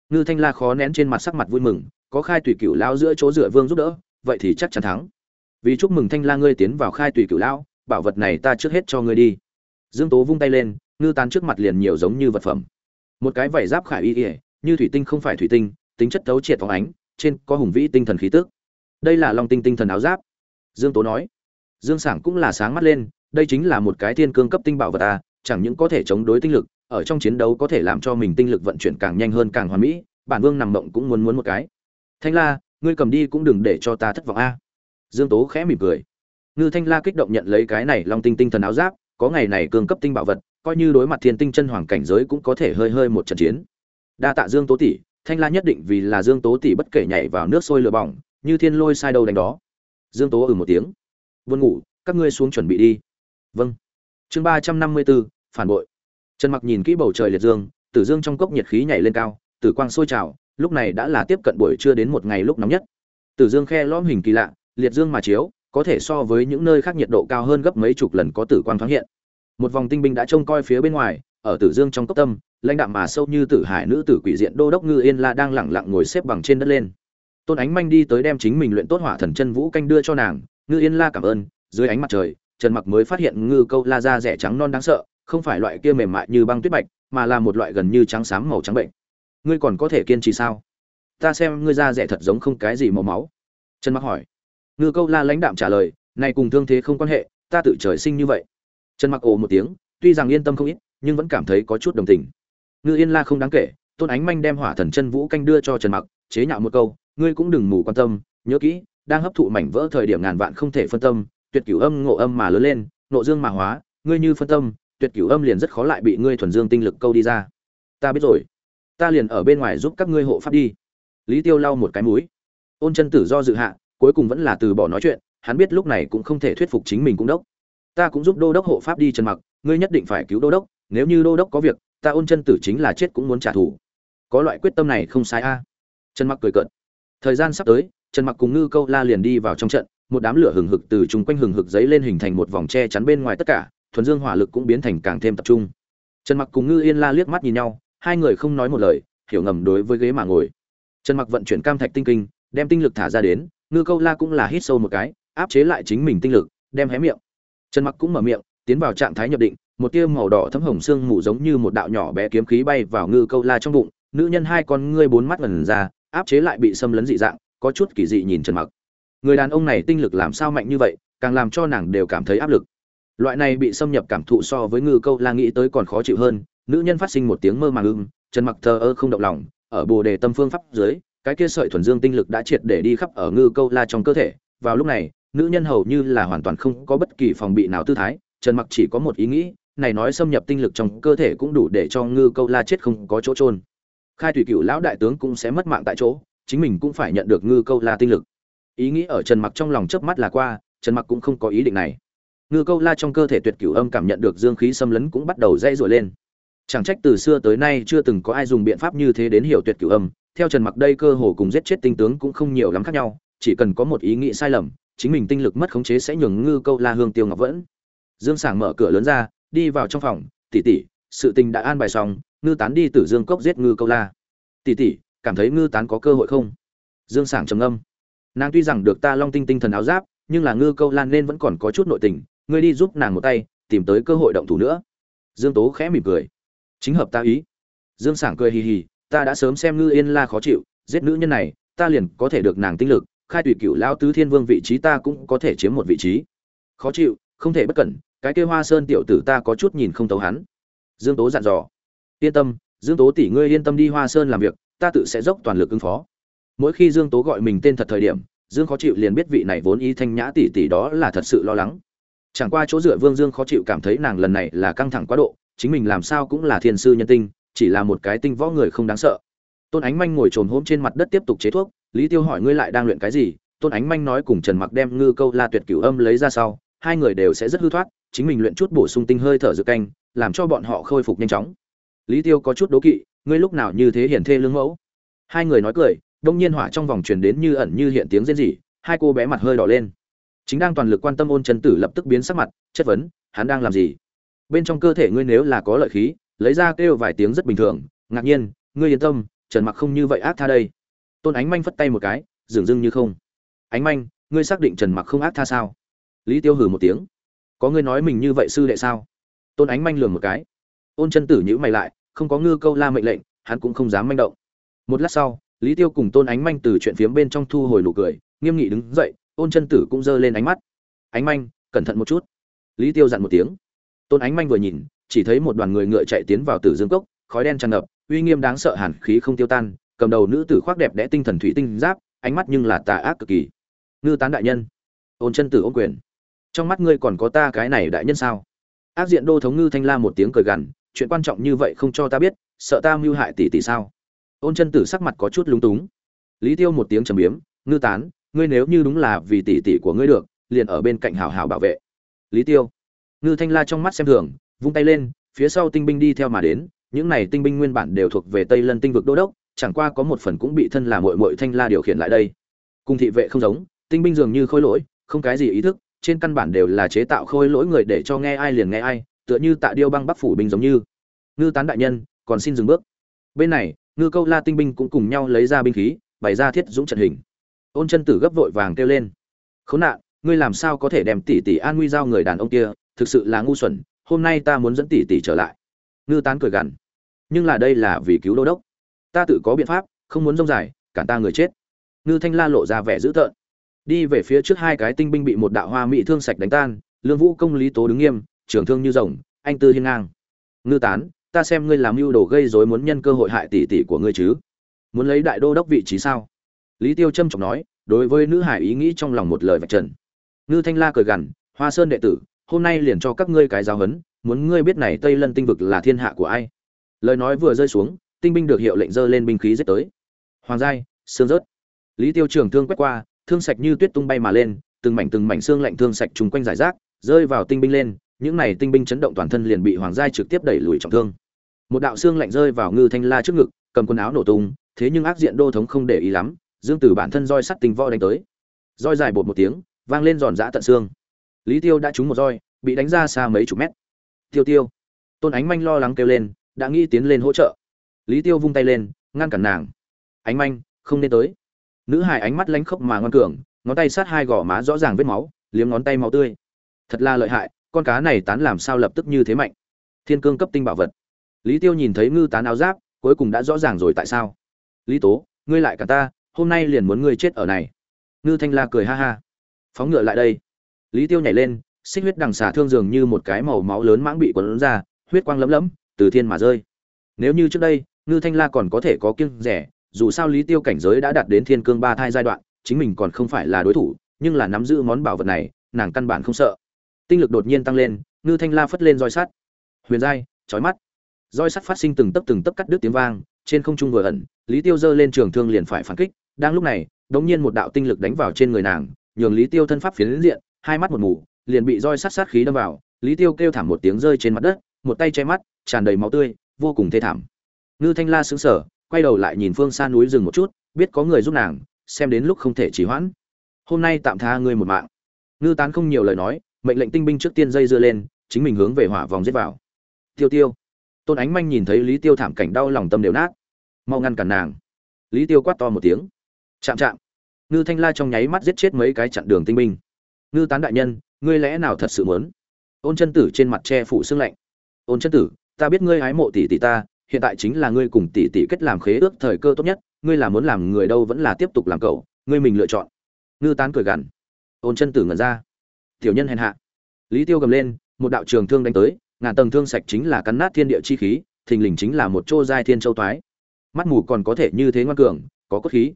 ngư thanh la khó nén trên mặt sắc mặt vui mừng, có khai tùy cửu lao giữa chỗ dựa vương giúp đỡ, vậy thì chắc chắn thắng. Vì chúc mừng thanh la ngươi tiến vào khai tùy cửu lão, bảo vật này ta trước hết cho ngươi đi. Dương tố vung tay lên, ngư tán trước mặt liền nhiều giống như vật phẩm. Một cái vảy giáp khải y ỉa như thủy tinh không phải thủy tinh, tính chất thấu triệt phóng ánh, trên có hùng vĩ tinh thần khí tức. Đây là long tinh tinh thần áo giáp. Dương tố nói. Dương sảng cũng là sáng mắt lên, đây chính là một cái thiên cương cấp tinh bảo vật ta chẳng những có thể chống đối tinh lực ở trong chiến đấu có thể làm cho mình tinh lực vận chuyển càng nhanh hơn càng hoàn mỹ, bản vương nằm mộng cũng muốn muốn một cái. Thanh la, ngươi cầm đi cũng đừng để cho ta thất vọng a. Dương tố khẽ mỉm cười. Ngư thanh la kích động nhận lấy cái này long tinh tinh thần áo giáp, có ngày này cường cấp tinh bảo vật, coi như đối mặt thiên tinh chân hoàng cảnh giới cũng có thể hơi hơi một trận chiến. Đa tạ dương tố tỷ, thanh la nhất định vì là dương tố tỷ bất kể nhảy vào nước sôi lửa bỏng, như thiên lôi sai đâu đánh đó. Dương tố ừ một tiếng. Vươn ngủ, các ngươi xuống chuẩn bị đi. Vâng. Chương ba trăm năm mươi bốn phản bội trần mặc nhìn kỹ bầu trời liệt dương tử dương trong cốc nhiệt khí nhảy lên cao tử quang sôi trào lúc này đã là tiếp cận buổi trưa đến một ngày lúc nóng nhất Tử Dương khe lõm hình kỳ lạ, liệt dương mà chiếu, có thể so với những nơi khác nhiệt độ cao hơn gấp mấy chục lần có tử quang thoáng hiện. Một vòng tinh binh đã trông coi phía bên ngoài, ở Tử Dương trong cốc tâm, lãnh đạm mà sâu như tử hải nữ tử quỷ diện đô đốc Ngư Yên La đang lẳng lặng ngồi xếp bằng trên đất lên. Tôn Ánh Manh đi tới đem chính mình luyện tốt hỏa thần chân vũ canh đưa cho nàng, Ngư Yên La cảm ơn, dưới ánh mặt trời, Trần Mặc mới phát hiện ngư câu la da rẻ trắng non đáng sợ, không phải loại kia mềm mại như băng tuyết bạch, mà là một loại gần như trắng xám màu trắng bệnh. Ngươi còn có thể kiên trì sao? Ta xem ngươi da rẻ thật giống không cái gì màu máu. Trần Mặc hỏi. Ngư câu la lãnh đạm trả lời, này cùng thương thế không quan hệ, ta tự trời sinh như vậy. Trần Mặc ồ một tiếng, tuy rằng yên tâm không ít, nhưng vẫn cảm thấy có chút đồng tình. Ngư Yên La không đáng kể, Tôn Ánh Manh đem hỏa thần chân vũ canh đưa cho Trần Mặc, chế nhạo một câu, ngươi cũng đừng mù quan tâm, nhớ kỹ, đang hấp thụ mảnh vỡ thời điểm ngàn vạn không thể phân tâm, tuyệt cửu âm ngộ âm mà lớn lên, ngộ dương mà hóa, ngươi như phân tâm, tuyệt cửu âm liền rất khó lại bị ngươi thuần dương tinh lực câu đi ra. Ta biết rồi, ta liền ở bên ngoài giúp các ngươi hộ pháp đi. Lý Tiêu lau một cái mũi. Ôn chân tử do dự hạ, cuối cùng vẫn là từ bỏ nói chuyện, hắn biết lúc này cũng không thể thuyết phục chính mình cũng đốc. Ta cũng giúp đô đốc hộ pháp đi Trần Mặc, ngươi nhất định phải cứu đô đốc, nếu như đô đốc có việc, ta ôn chân tử chính là chết cũng muốn trả thù. Có loại quyết tâm này không sai a. Trần Mặc cười cợt. Thời gian sắp tới, Trần Mặc cùng Ngư Câu La liền đi vào trong trận, một đám lửa hừng hực từ chung quanh hừng hực giấy lên hình thành một vòng che chắn bên ngoài tất cả, thuần dương hỏa lực cũng biến thành càng thêm tập trung. Trần Mặc cùng Ngư Yên La liếc mắt nhìn nhau, hai người không nói một lời, hiểu ngầm đối với ghế mà ngồi. Trần Mặc vận chuyển cam thạch tinh kinh, đem tinh lực thả ra đến, Ngư Câu La cũng là hít sâu một cái, áp chế lại chính mình tinh lực, đem hé miệng. Trần Mặc cũng mở miệng, tiến vào trạng thái nhập định, một tia màu đỏ thấm hồng xương mù giống như một đạo nhỏ bé kiếm khí bay vào Ngư Câu La trong bụng, nữ nhân hai con ngươi bốn mắt ngần ra, áp chế lại bị xâm lấn dị dạng, có chút kỳ dị nhìn Trần Mặc. Người đàn ông này tinh lực làm sao mạnh như vậy, càng làm cho nàng đều cảm thấy áp lực. Loại này bị xâm nhập cảm thụ so với ngư câu la nghĩ tới còn khó chịu hơn, nữ nhân phát sinh một tiếng mơ màng ưng, Trần Mặc thờ ơ không động lòng, ở Bồ đề tâm phương pháp dưới, cái kia sợi thuần dương tinh lực đã triệt để đi khắp ở ngư câu la trong cơ thể. Vào lúc này, nữ nhân hầu như là hoàn toàn không có bất kỳ phòng bị nào tư thái, Trần Mặc chỉ có một ý nghĩ, này nói xâm nhập tinh lực trong cơ thể cũng đủ để cho ngư câu la chết không có chỗ trôn. Khai thủy Cựu lão đại tướng cũng sẽ mất mạng tại chỗ, chính mình cũng phải nhận được ngư câu la tinh lực ý nghĩ ở trần mặc trong lòng chớp mắt là qua trần mặc cũng không có ý định này ngư câu la trong cơ thể tuyệt cửu âm cảm nhận được dương khí xâm lấn cũng bắt đầu dây dội lên. Chẳng trách từ xưa tới nay chưa từng có ai dùng biện pháp như thế đến hiểu tuyệt cửu âm. Theo trần mặc đây cơ hồ cùng giết chết tinh tướng cũng không nhiều lắm khác nhau, chỉ cần có một ý nghĩ sai lầm, chính mình tinh lực mất khống chế sẽ nhường ngư câu la hương tiêu ngọc vẫn. Dương sảng mở cửa lớn ra, đi vào trong phòng. Tỷ tỷ, sự tình đã an bài xong, ngư tán đi từ dương cốc giết ngư câu la. Tỷ tỷ, cảm thấy ngư tán có cơ hội không? Dương sảng trầm âm nàng tuy rằng được ta long tinh tinh thần áo giáp, nhưng là ngư câu lan nên vẫn còn có chút nội tình ngươi đi giúp nàng một tay, tìm tới cơ hội động thủ nữa. Dương tố khẽ mỉm cười. Chính hợp ta ý. Dương sảng cười hì hì, ta đã sớm xem ngư yên la khó chịu, giết nữ nhân này, ta liền có thể được nàng tinh lực, khai tùy cựu lao tứ thiên vương vị trí ta cũng có thể chiếm một vị trí. Khó chịu, không thể bất cẩn, cái kêu hoa sơn tiểu tử ta có chút nhìn không tấu hắn. Dương tố dặn dò. Yên tâm, dương tố tỷ ngươi yên tâm đi hoa sơn làm việc, ta tự sẽ dốc toàn lực ứng phó. Mỗi khi dương tố gọi mình tên thật thời điểm, dương khó chịu liền biết vị này vốn ý thanh nhã tỷ tỷ đó là thật sự lo lắng chẳng qua chỗ dựa vương dương khó chịu cảm thấy nàng lần này là căng thẳng quá độ, chính mình làm sao cũng là thiên sư nhân tinh, chỉ là một cái tinh võ người không đáng sợ. Tôn ánh manh ngồi trồm hôm trên mặt đất tiếp tục chế thuốc, lý tiêu hỏi ngươi lại đang luyện cái gì? Tôn ánh manh nói cùng trần mặc đem ngư câu la tuyệt cửu âm lấy ra sau, hai người đều sẽ rất hư thoát, chính mình luyện chút bổ sung tinh hơi thở dự canh, làm cho bọn họ khôi phục nhanh chóng. Lý tiêu có chút đố kỵ, ngươi lúc nào như thế hiển thê lương mẫu? Hai người nói cười, đông nhiên hỏa trong vòng truyền đến như ẩn như hiện tiếng rên rỉ, hai cô bé mặt hơi đỏ lên chính đang toàn lực quan tâm ôn chân tử lập tức biến sắc mặt, chất vấn, hắn đang làm gì? Bên trong cơ thể ngươi nếu là có lợi khí, lấy ra kêu vài tiếng rất bình thường, ngạc nhiên, ngươi yên tâm, trần mặc không như vậy ác tha đây. Tôn ánh manh phất tay một cái, dường dưng như không. Ánh manh, ngươi xác định trần mặc không ác tha sao? Lý tiêu hử một tiếng. Có ngươi nói mình như vậy sư đệ sao? Tôn ánh manh lường một cái. Ôn chân tử nhữ mày lại, không có ngư câu la mệnh lệnh, hắn cũng không dám manh động. Một lát sau, lý tiêu cùng tôn ánh manh từ chuyện phiếm bên trong thu hồi nụ cười, nghiêm nghị đứng dậy ôn chân tử cũng giơ lên ánh mắt. Ánh manh, cẩn thận một chút. Lý tiêu dặn một tiếng. Tôn ánh manh vừa nhìn, chỉ thấy một đoàn người ngựa chạy tiến vào tử dương cốc, khói đen tràn ngập, uy nghiêm đáng sợ hàn khí không tiêu tan, cầm đầu nữ tử khoác đẹp đẽ tinh thần thủy tinh giáp, ánh mắt nhưng là tà ác cực kỳ. Ngư tán đại nhân. Ôn chân tử ôn quyền. Trong mắt ngươi còn có ta cái này đại nhân sao? Ác diện đô thống ngư thanh la một tiếng cười gằn, chuyện quan trọng như vậy không cho ta biết, sợ ta mưu hại tỷ tỷ sao? Ôn chân tử sắc mặt có chút lúng túng. Lý tiêu một tiếng trầm biếm, ngư tán ngươi nếu như đúng là vì tỷ tỷ của ngươi được, liền ở bên cạnh hảo hảo bảo vệ. Lý tiêu, ngư thanh la trong mắt xem thường, vung tay lên, phía sau tinh binh đi theo mà đến, những này tinh binh nguyên bản đều thuộc về tây lân tinh vực đô đốc, chẳng qua có một phần cũng bị thân là mội mội thanh la điều khiển lại đây. Cùng thị vệ không giống, tinh binh dường như khôi lỗi, không cái gì ý thức, trên căn bản đều là chế tạo khôi lỗi người để cho nghe ai liền nghe ai, tựa như tạ điêu băng bắc phủ binh giống như. Ngư tán đại nhân, còn xin dừng bước. Bên này, ngư câu la tinh binh cũng cùng nhau lấy ra binh khí, bày ra thiết dũng trận hình ôn chân tử gấp vội vàng kêu lên. Khốn nạn, ngươi làm sao có thể đem tỷ tỷ an nguy giao người đàn ông kia? Thực sự là ngu xuẩn, hôm nay ta muốn dẫn tỷ tỷ trở lại. Ngư tán cười gằn. Nhưng là đây là vì cứu đô đốc. Ta tự có biện pháp, không muốn rông dài, cản ta người chết. Ngư thanh la lộ ra vẻ dữ tợn. Đi về phía trước hai cái tinh binh bị một đạo hoa mỹ thương sạch đánh tan, lương vũ công lý tố đứng nghiêm trưởng thương như rồng, anh tư hiên ngang. Ngư tán, ta xem ngươi làm mưu đồ gây rối muốn nhân cơ hội hại tỷ tỷ của ngươi chứ? Muốn lấy đại đô đốc vị trí sao? Lý tiêu trâm trọng nói đối với nữ hải ý nghĩ trong lòng một lời vạch trần. Ngư thanh la cười gằn hoa sơn đệ tử hôm nay liền cho các ngươi cái giáo huấn, muốn ngươi biết này tây lân tinh vực là thiên hạ của ai. Lời nói vừa rơi xuống tinh binh được hiệu lệnh dơ lên binh khí giết tới. Hoàng giai xương rớt. Lý tiêu trường thương quét qua thương sạch như tuyết tung bay mà lên từng mảnh từng mảnh xương lạnh thương sạch trùng quanh giải rác rơi vào tinh binh lên những này tinh binh chấn động toàn thân liền bị hoàng giai trực tiếp đẩy lùi trọng thương. Một đạo xương lạnh rơi vào ngư thanh la trước ngực cầm quần áo nổ tung thế nhưng ác diện đô thống không để ý lắm dương Tử bản thân roi sắt tinh võ đánh tới. Roi dài bột một tiếng, vang lên giòn giã tận xương. Lý tiêu đã trúng một roi, bị đánh ra xa mấy chục mét. Tiêu tiêu, tôn ánh manh lo lắng kêu lên, đã nghĩ tiến lên hỗ trợ. Lý tiêu vung tay lên, ngăn cản nàng. Ánh manh, không nên tới. Nữ hài ánh mắt lánh khốc mà ngoan cường, ngón tay sát hai gò má rõ ràng vết máu, liếm ngón tay máu tươi. Thật là lợi hại, con cá này tán làm sao lập tức như thế mạnh? Thiên cương cấp tinh bảo vật. Lý tiêu nhìn thấy ngư tán áo giáp, cuối cùng đã rõ ràng rồi tại sao. Lý tố, ngươi lại cả ta hôm nay liền muốn ngươi chết ở này. Ngư thanh la cười ha ha. Phóng ngựa lại đây. Lý tiêu nhảy lên, xích huyết đằng xà thương dường như một cái màu máu lớn mãng bị quấn ra, huyết quang lấm lấm, từ thiên mà rơi. Nếu như trước đây, ngư thanh la còn có thể có kiêng rẻ, dù sao lý tiêu cảnh giới đã đạt đến thiên cương ba thai giai đoạn, chính mình còn không phải là đối thủ, nhưng là nắm giữ món bảo vật này, nàng căn bản không sợ. Tinh lực đột nhiên tăng lên, ngư thanh la phất lên roi sắt. Huyền dai trói mắt. Roi sắt phát sinh từng tấc từng tấc cắt đứt tiếng vang, trên không trung vừa ẩn, lý tiêu giơ lên trường thương liền phải phản kích đang lúc này, đống nhiên một đạo tinh lực đánh vào trên người nàng, nhường lý tiêu thân pháp phiến diện, hai mắt một mù, liền bị roi sát sát khí đâm vào. Lý tiêu kêu thảm một tiếng rơi trên mặt đất, một tay che mắt, tràn đầy máu tươi, vô cùng thê thảm. Ngư thanh la sững sờ, quay đầu lại nhìn phương xa núi rừng một chút, biết có người giúp nàng, xem đến lúc không thể trì hoãn. Hôm nay tạm tha ngươi một mạng. Ngư tán không nhiều lời nói, mệnh lệnh tinh binh trước tiên dây dưa lên, chính mình hướng về hỏa vòng giết vào. Tiêu tiêu. Tôn ánh manh nhìn thấy lý tiêu thảm cảnh đau lòng tâm đều nát, mau ngăn cản nàng. Lý tiêu quát to một tiếng chạm chạm. Ngư thanh la trong nháy mắt giết chết mấy cái chặn đường tinh binh. Ngư tán đại nhân, ngươi lẽ nào thật sự muốn? Ôn chân tử trên mặt che phủ xương lạnh. Ôn chân tử, ta biết ngươi hái mộ tỷ tỷ ta, hiện tại chính là ngươi cùng tỷ tỷ kết làm khế ước thời cơ tốt nhất, ngươi là muốn làm người đâu vẫn là tiếp tục làm cậu, ngươi mình lựa chọn. Ngư tán cười gằn. Ôn chân tử ngẩn ra. Tiểu nhân hèn hạ. Lý tiêu gầm lên, một đạo trường thương đánh tới, ngàn tầng thương sạch chính là cắn nát thiên địa chi khí, thình lình chính là một chỗ giai thiên châu toái. Mắt mù còn có thể như thế ngoan cường, có cốt khí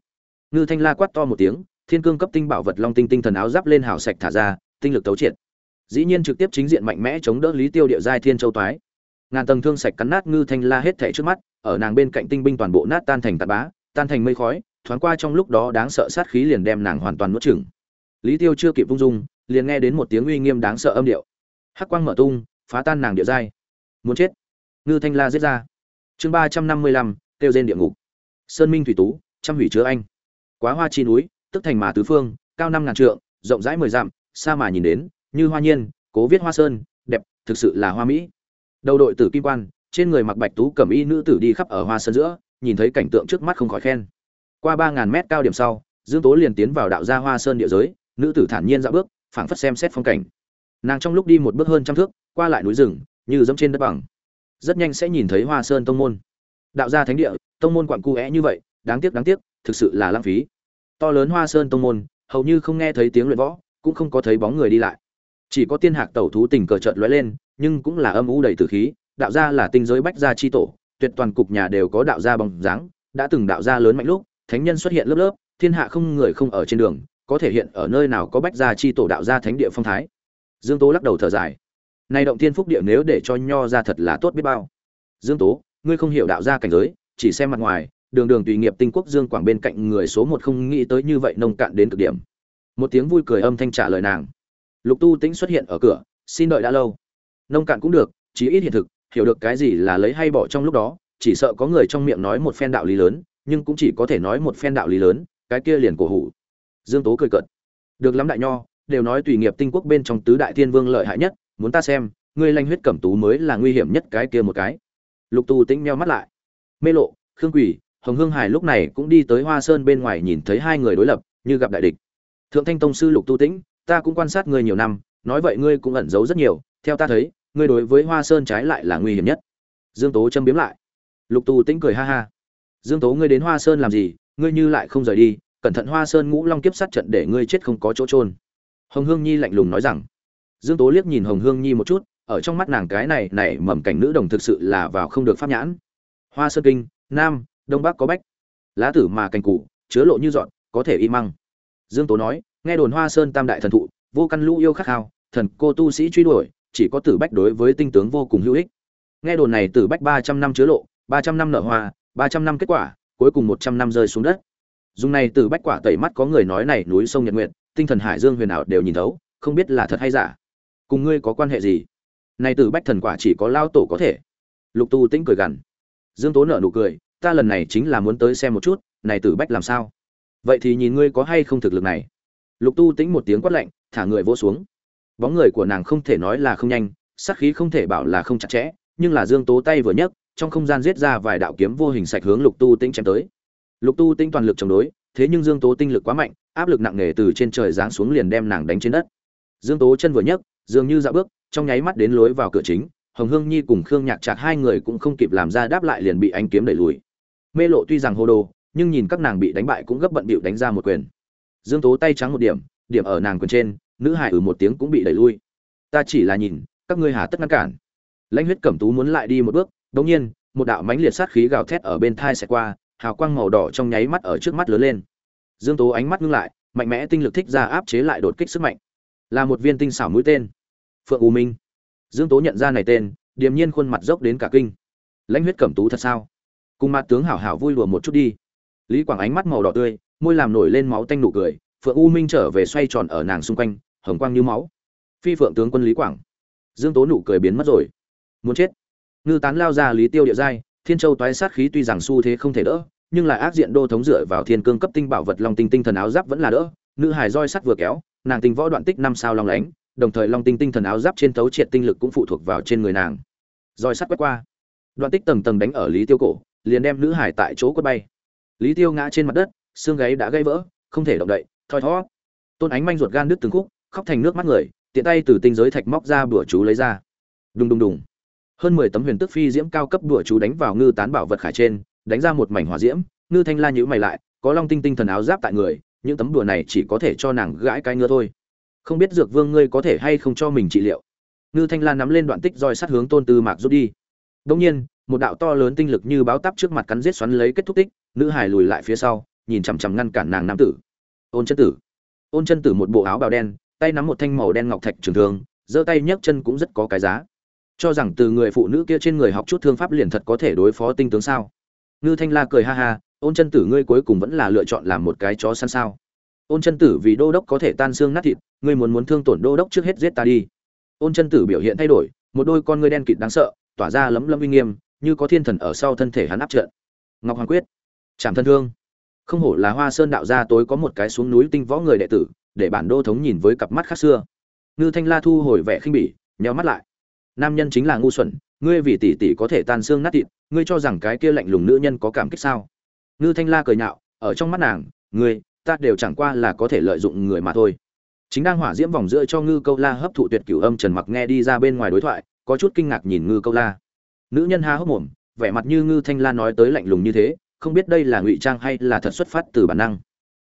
ngư thanh la quát to một tiếng, thiên cương cấp tinh bảo vật long tinh tinh thần áo giáp lên hào sạch thả ra, tinh lực tấu triệt. Dĩ nhiên trực tiếp chính diện mạnh mẽ chống đỡ lý tiêu địa giai thiên châu toái. Ngàn tầng thương sạch cắn nát ngư thanh la hết thảy trước mắt, ở nàng bên cạnh tinh binh toàn bộ nát tan thành tạt bá, tan thành mây khói, thoáng qua trong lúc đó đáng sợ sát khí liền đem nàng hoàn toàn nuốt chửng. Lý tiêu chưa kịp vung dung, liền nghe đến một tiếng uy nghiêm đáng sợ âm điệu. Hắc quang mở tung, phá tan nàng địa giai. Muốn chết. Ngư thanh la giết ra. Chương ba trăm năm mươi lăm, kêu trên địa ngục. Sơn minh thủy tú, trăm hủy chứa anh quá hoa chi núi, tức thành mà tứ phương, cao năm ngàn trượng, rộng rãi mười dặm, xa mà nhìn đến, như hoa nhiên, cố viết hoa sơn, đẹp, thực sự là hoa mỹ. Đầu đội tử kim quan, trên người mặc bạch tú cẩm y nữ tử đi khắp ở hoa sơn giữa, nhìn thấy cảnh tượng trước mắt không khỏi khen. Qua ba ngàn mét cao điểm sau, dương tố liền tiến vào đạo gia hoa sơn địa giới, nữ tử thản nhiên dạo bước, phảng phất xem xét phong cảnh. Nàng trong lúc đi một bước hơn trăm thước, qua lại núi rừng, như dẫm trên đất bằng. Rất nhanh sẽ nhìn thấy hoa sơn tông môn. Đạo gia thánh địa, tông môn quặn cu é như vậy đáng tiếc đáng tiếc, thực sự là lãng phí. To lớn hoa sơn tông môn, hầu như không nghe thấy tiếng luyện võ, cũng không có thấy bóng người đi lại. Chỉ có tiên hạc tẩu thú tình cờ trợn lóe lên, nhưng cũng là âm u đầy tử khí, đạo gia là tinh giới bách gia chi tổ, tuyệt toàn cục nhà đều có đạo gia bóng dáng, đã từng đạo gia lớn mạnh lúc, thánh nhân xuất hiện lớp lớp, thiên hạ không người không ở trên đường, có thể hiện ở nơi nào có bách gia chi tổ đạo gia thánh địa phong thái. Dương tố lắc đầu thở dài. Nay động thiên phúc địa nếu để cho nho ra thật là tốt biết bao. Dương tố, ngươi không hiểu đạo gia cảnh giới, chỉ xem mặt ngoài đường đường tùy nghiệp tinh quốc dương quảng bên cạnh người số một không nghĩ tới như vậy nông cạn đến cực điểm. Một tiếng vui cười âm thanh trả lời nàng. Lục tu tĩnh xuất hiện ở cửa, xin đợi đã lâu. Nông cạn cũng được, chí ít hiện thực, hiểu được cái gì là lấy hay bỏ trong lúc đó, chỉ sợ có người trong miệng nói một phen đạo lý lớn, nhưng cũng chỉ có thể nói một phen đạo lý lớn, cái kia liền cổ hủ. Dương tố cười cợt. Được lắm đại nho, đều nói tùy nghiệp tinh quốc bên trong tứ đại thiên vương lợi hại nhất, muốn ta xem, ngươi lanh huyết cẩm tú mới là nguy hiểm nhất cái kia một cái. Lục tu tĩnh meo mắt lại. Mê lộ, khương quỷ hồng hương hải lúc này cũng đi tới hoa sơn bên ngoài nhìn thấy hai người đối lập, như gặp đại địch. Thượng thanh tông sư lục tu tĩnh, ta cũng quan sát ngươi nhiều năm, nói vậy ngươi cũng ẩn giấu rất nhiều, theo ta thấy, ngươi đối với hoa sơn trái lại là nguy hiểm nhất. Dương tố châm biếm lại. Lục tu tĩnh cười ha ha. Dương tố ngươi đến hoa sơn làm gì, ngươi như lại không rời đi, cẩn thận hoa sơn ngũ long kiếp sát trận để ngươi chết không có chỗ trôn hồng hương nhi lạnh lùng nói rằng. Dương tố liếc nhìn hồng hương nhi một chút, ở trong mắt nàng cái này này mầm cảnh nữ đồng thực sự là vào không được pháp nhãn. Hoa sơn kinh, nam đông bắc có bách. Lá tử mà cành củ, chứa lộ như dọn có thể y măng. Dương tố nói, nghe đồn hoa sơn tam đại thần thụ, vô căn lũ yêu khắc khao, thần cô tu sĩ truy đuổi, chỉ có tử bách đối với tinh tướng vô cùng hữu ích. Nghe đồn này tử bách ba trăm năm chứa lộ, ba trăm năm nở hoa, ba trăm năm kết quả, cuối cùng một trăm năm rơi xuống đất. Dùng này tử bách quả tẩy mắt có người nói này núi sông nhật nguyện tinh thần hải dương huyền ảo đều nhìn thấu, không biết là thật hay giả. Cùng ngươi có quan hệ gì? Này tử bách thần quả chỉ có lao tổ có thể. Lục tu tĩnh cười gằn. Dương tố nợ nụ cười ta lần này chính là muốn tới xem một chút, này tử bách làm sao? Vậy thì nhìn ngươi có hay không thực lực này. Lục tu tĩnh một tiếng quát lạnh, thả người vỗ xuống. Bóng người của nàng không thể nói là không nhanh sắc khí không thể bảo là không chặt chẽ, nhưng là dương tố tay vừa nhấc, trong không gian giết ra vài đạo kiếm vô hình sạch hướng lục tu tĩnh chém tới. Lục tu tĩnh toàn lực chống đối, thế nhưng dương tố tinh lực quá mạnh, áp lực nặng nề từ trên trời giáng xuống liền đem nàng đánh trên đất. Dương tố chân vừa nhấc, dường như dạo bước, trong nháy mắt đến lối vào cửa chính, hồng hương nhi cùng khương nhạc chặt hai người cũng không kịp làm ra đáp lại liền bị ánh kiếm đẩy lùi mê lộ tuy rằng hô đồ, nhưng nhìn các nàng bị đánh bại cũng gấp bận bịu đánh ra một quyền. Dương tố tay trắng một điểm điểm ở nàng quyền trên, nữ hải ử ừ một tiếng cũng bị đẩy lui. Ta chỉ là nhìn, các ngươi hà tất ngăn cản. Lãnh huyết cẩm tú muốn lại đi một bước, đống nhiên, một đạo mánh liệt sát khí gào thét ở bên thai xẹt qua, hào quang màu đỏ trong nháy mắt ở trước mắt lớn lên. Dương tố ánh mắt ngưng lại, mạnh mẽ tinh lực thích ra áp chế lại đột kích sức mạnh. Là một viên tinh xảo mũi tên. Phượng u minh. Dương tố nhận ra này tên, điềm nhiên khuôn mặt dốc đến cả kinh. Lãnh huyết cẩm tú thật sao? Cùng mặt tướng hảo hảo vui lùa một chút đi. Lý quảng ánh mắt màu đỏ tươi, môi làm nổi lên máu tanh nụ cười, phượng u minh trở về xoay tròn ở nàng xung quanh, hồng quang như máu. Phi phượng tướng quân lý quảng. Dương tố nụ cười biến mất rồi. Muốn chết. Ngư tán lao ra lý tiêu địa giai, thiên châu toái sát khí tuy rằng xu thế không thể đỡ, nhưng lại ác diện đô thống dựa vào thiên cương cấp tinh bảo vật long tinh tinh thần áo giáp vẫn là đỡ. Nữ hài roi sắt vừa kéo, nàng tinh võ đoạn tích năm sao long lánh, đồng thời long tinh tinh thần áo giáp trên tấu triệt tinh lực cũng phụ thuộc vào trên người nàng. Roi sắt quét qua. Đoạn tích tầng tầng đánh ở lý tiêu cổ liền đem nữ hải tại chỗ quất bay. Lý tiêu ngã trên mặt đất, xương gáy đã gãy vỡ, không thể động đậy, thoi thót tôn ánh manh ruột gan đứt từng khúc, khóc thành nước mắt người, tiện tay từ tinh giới thạch móc ra bửa chú lấy ra. Đùng đùng đùng. Hơn mười tấm huyền tức phi diễm cao cấp bửa chú đánh vào ngư tán bảo vật khải trên, đánh ra một mảnh hỏa diễm, ngư thanh la nhữ mày lại, có long tinh tinh thần áo giáp tại người, những tấm đùa này chỉ có thể cho nàng gãi cái ngứa thôi. Không biết dược vương ngươi có thể hay không cho mình trị liệu. Ngư thanh la nắm lên đoạn tích roi sát hướng tôn tư mạc rút đi. Đông nhiên một đạo to lớn tinh lực như báo táp trước mặt cắn giết xoắn lấy kết thúc tích, nữ hải lùi lại phía sau, nhìn chằm chằm ngăn cản nàng nam tử. Ôn chân tử. Ôn chân tử một bộ áo bào đen, tay nắm một thanh màu đen ngọc thạch trường thường giơ tay nhấc chân cũng rất có cái giá. Cho rằng từ người phụ nữ kia trên người học chút thương pháp liền thật có thể đối phó tinh tướng sao? Ngư thanh la cười ha ha, ôn chân tử, ngươi cuối cùng vẫn là lựa chọn làm một cái chó săn sao? Ôn chân tử vì đô đốc có thể tan xương nát thịt, ngươi muốn muốn thương tổn đô đốc trước hết giết ta đi. Ôn chân tử biểu hiện thay đổi, một đôi con ngươi đen kịt đáng sợ, tỏa ra lấm lấm uy nghiêm như có thiên thần ở sau thân thể hắn áp trận. Ngọc hoàng quyết chạm thân thương. Không hổ là hoa sơn đạo gia tối có một cái xuống núi tinh võ người đệ tử, để bản đô thống nhìn với cặp mắt khác xưa. Ngư thanh la thu hồi vẻ khinh bỉ, nheo mắt lại. Nam nhân chính là ngu xuẩn, ngươi vì tỷ tỷ có thể tan xương nát thịt, ngươi cho rằng cái kia lạnh lùng nữ nhân có cảm kích sao? Ngư thanh la cười nhạo, ở trong mắt nàng, ngươi, ta đều chẳng qua là có thể lợi dụng người mà thôi. Chính đang hỏa diễm vòng giữa cho ngư câu la hấp thụ tuyệt cửu âm trần mặc nghe đi ra bên ngoài đối thoại, có chút kinh ngạc nhìn ngư câu la nữ nhân ha hốc mồm, vẻ mặt như ngư thanh la nói tới lạnh lùng như thế, không biết đây là ngụy trang hay là thật xuất phát từ bản năng.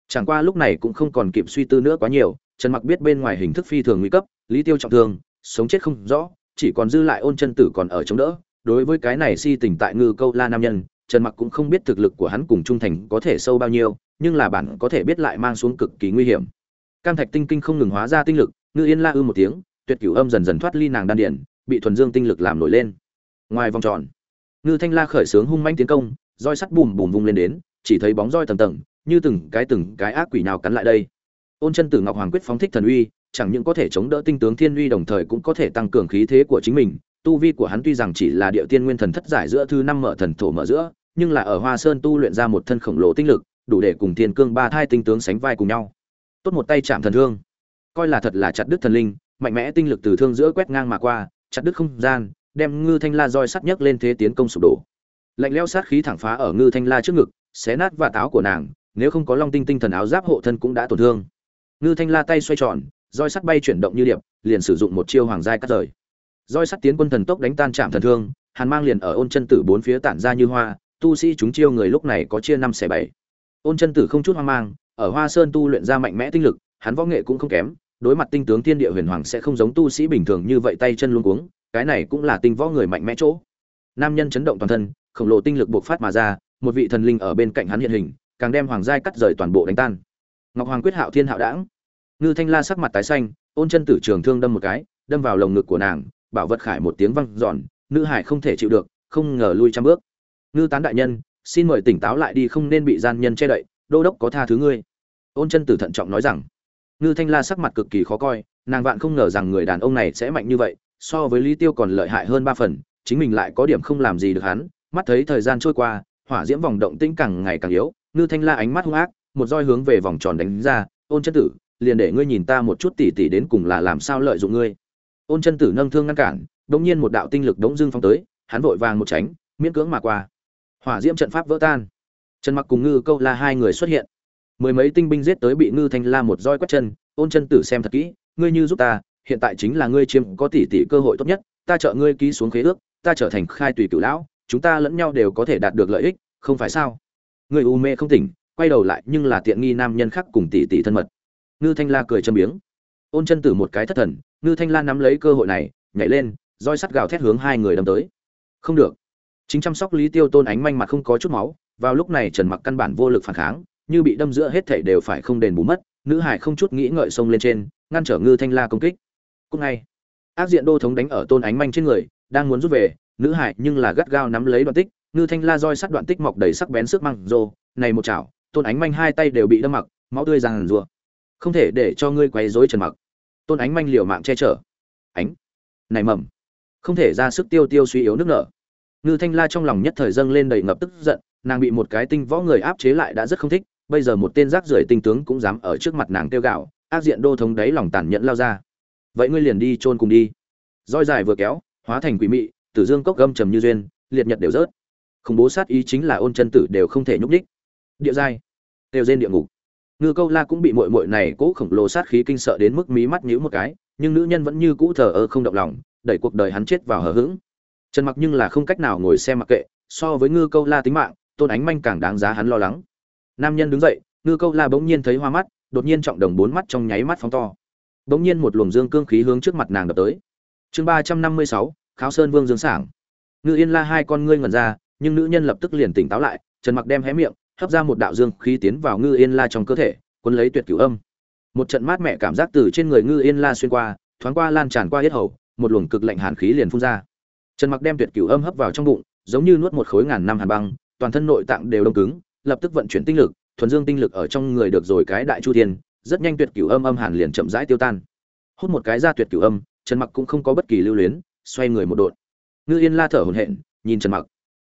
Chẳng qua lúc này cũng không còn kịp suy tư nữa quá nhiều, trần mặc biết bên ngoài hình thức phi thường nguy cấp, lý tiêu trọng thương, sống chết không rõ, chỉ còn dư lại ôn chân tử còn ở chống đỡ. Đối với cái này si tình tại ngư câu la nam nhân, trần mặc cũng không biết thực lực của hắn cùng trung thành có thể sâu bao nhiêu, nhưng là bản có thể biết lại mang xuống cực kỳ nguy hiểm. Cam thạch tinh kinh không ngừng hóa ra tinh lực, ngư yên la ư một tiếng, tuyệt cửu âm dần dần thoát ly nàng đan điển bị thuần dương tinh lực làm nổi lên ngoài vòng tròn. Ngư thanh la khởi sướng hung manh tiến công, roi sắt bùm bùm vung lên đến, chỉ thấy bóng roi tầng tầng, như từng cái từng cái ác quỷ nào cắn lại đây. Ôn chân tử ngọc hoàng quyết phóng thích thần uy, chẳng những có thể chống đỡ tinh tướng thiên uy đồng thời cũng có thể tăng cường khí thế của chính mình. Tu vi của hắn tuy rằng chỉ là địa tiên nguyên thần thất giải giữa thứ năm mở thần thổ mở giữa, nhưng là ở hoa sơn tu luyện ra một thân khổng lồ tinh lực, đủ để cùng thiên cương ba thai tinh tướng sánh vai cùng nhau. Tốt một tay chạm thần thương. Coi là thật là chặt đứt thần linh, mạnh mẽ tinh lực từ thương giữa quét ngang mà qua, chặt đứt không gian đem ngư thanh la roi sắt nhấc lên thế tiến công sụp đổ. Lạnh leo sát khí thẳng phá ở ngư thanh la trước ngực, xé nát và táo của nàng, nếu không có long tinh tinh thần áo giáp hộ thân cũng đã tổn thương. Ngư thanh la tay xoay tròn, roi sắt bay chuyển động như điệp, liền sử dụng một chiêu hoàng giai cắt rời. Roi sắt tiến quân thần tốc đánh tan chạm thần thương, hàn mang liền ở ôn chân tử bốn phía tản ra như hoa, tu sĩ chúng chiêu người lúc này có chia năm xẻ bảy. Ôn chân tử không chút hoang mang, ở hoa sơn tu luyện ra mạnh mẽ tinh lực, hắn võ nghệ cũng không kém, đối mặt tinh tướng thiên địa huyền hoàng sẽ không giống tu sĩ bình thường như vậy tay chân luống cuống cái này cũng là tinh võ người mạnh mẽ chỗ. Nam nhân chấn động toàn thân, khổng lồ tinh lực bộc phát mà ra, một vị thần linh ở bên cạnh hắn hiện hình, càng đem hoàng giai cắt rời toàn bộ đánh tan. Ngọc hoàng quyết hạo thiên hạo đãng ngư thanh la sắc mặt tái xanh, ôn chân tử trường thương đâm một cái, đâm vào lồng ngực của nàng, bảo vật khải một tiếng văng giòn nữ hải không thể chịu được, không ngờ lui trăm bước. Ngư tán đại nhân, xin mời tỉnh táo lại đi không nên bị gian nhân che đậy, đô đốc có tha thứ ngươi. Ôn chân tử thận trọng nói rằng. Ngư thanh la sắc mặt cực kỳ khó coi, nàng vạn không ngờ rằng người đàn ông này sẽ mạnh như vậy so với lý tiêu còn lợi hại hơn ba phần, chính mình lại có điểm không làm gì được hắn. Mắt thấy thời gian trôi qua, hỏa diễm vòng động tĩnh càng ngày càng yếu, ngư thanh la ánh mắt hung ác, một roi hướng về vòng tròn đánh ra. Ôn chân tử, liền để ngươi nhìn ta một chút tỉ tỉ đến cùng là làm sao lợi dụng ngươi. Ôn chân tử nâng thương ngăn cản đống nhiên một đạo tinh lực đống dưng phong tới, hắn vội vàng một tránh, miễn cưỡng mà qua. Hỏa diễm trận pháp vỡ tan. Trần mặc cùng ngư câu la hai người xuất hiện. Mười mấy tinh binh giết tới bị ngư thanh la một roi quét chân. Ôn chân tử xem thật kỹ, ngươi như giúp ta hiện tại chính là ngươi chiếm có tỷ tỷ cơ hội tốt nhất, ta trợ ngươi ký xuống khế ước, ta trở thành khai tùy cửu lão, chúng ta lẫn nhau đều có thể đạt được lợi ích, không phải sao? Ngươi u mê không tỉnh, quay đầu lại nhưng là tiện nghi nam nhân khác cùng tỷ tỷ thân mật. Ngư thanh la cười châm biếng. Ôn chân tử một cái thất thần, ngư thanh la nắm lấy cơ hội này, nhảy lên, roi sắt gào thét hướng hai người đâm tới. Không được. Chính chăm sóc lý tiêu tôn ánh manh mặt không có chút máu, vào lúc này trần mặc căn bản vô lực phản kháng, như bị đâm giữa hết thảy đều phải không đền bù mất, nữ hải không chút nghĩ ngợi xông lên trên, ngăn trở ngư thanh la công kích cũng ngay. Ác diện đô thống đánh ở tôn ánh manh trên người, đang muốn rút về, nữ hải nhưng là gắt gao nắm lấy đoạn tích, ngư thanh la roi sắt đoạn tích mọc đầy sắc bén sức măng rô, này một chảo, tôn ánh manh hai tay đều bị đâm mặc, máu tươi ràng rùa không thể để cho ngươi quấy rối trần mặc. Tôn ánh manh liều mạng che chở. Ánh. Này mầm. Không thể ra sức tiêu tiêu suy yếu nước nở. Ngư thanh la trong lòng nhất thời dâng lên đầy ngập tức giận, nàng bị một cái tinh võ người áp chế lại đã rất không thích, bây giờ một tên rác rưởi tinh tướng cũng dám ở trước mặt nàng tiêu gạo, ác diện đô thống đấy lòng tàn nhẫn lao ra vậy ngươi liền đi chôn cùng đi. Roi dài vừa kéo, hóa thành quỷ mị, tử dương cốc gâm trầm như duyên, liệt nhật đều rớt. Khủng bố sát ý chính là ôn chân tử đều không thể nhúc đích địa giai, đều trên địa ngục. Ngư câu la cũng bị mội mội này cố khổng lồ sát khí kinh sợ đến mức mí mắt nhíu một cái, nhưng nữ nhân vẫn như cũ thờ ơ không động lòng, đẩy cuộc đời hắn chết vào hờ hững. Trần mặc nhưng là không cách nào ngồi xem mặc kệ, so với ngư câu la tính mạng, tôn ánh manh càng đáng giá hắn lo lắng. Nam nhân đứng dậy, ngư câu la bỗng nhiên thấy hoa mắt, đột nhiên trọng đồng bốn mắt trong nháy mắt phóng to bỗng nhiên một luồng dương cương khí hướng trước mặt nàng đập tới. Chương ba trăm năm mươi sáu, kháo sơn vương dương sảng. Ngư yên la hai con ngươi ngẩn ra, nhưng nữ nhân lập tức liền tỉnh táo lại, trần mặc đem hé miệng, hấp ra một đạo dương khí tiến vào ngư yên la trong cơ thể, cuốn lấy tuyệt cửu âm. Một trận mát mẻ cảm giác từ trên người ngư yên la xuyên qua, thoáng qua lan tràn qua yết hầu, một luồng cực lạnh hàn khí liền phun ra. Trần mặc đem tuyệt cửu âm hấp vào trong bụng, giống như nuốt một khối ngàn năm hàn băng, toàn thân nội tạng đều đông cứng, lập tức vận chuyển tinh lực, thuần dương tinh lực ở trong người được rồi cái đại chu thiên rất nhanh tuyệt cửu âm âm hàn liền chậm rãi tiêu tan. Hút một cái ra tuyệt cửu âm, trần mặc cũng không có bất kỳ lưu luyến, xoay người một đột ngư yên la thở hổn hển, nhìn trần mặc.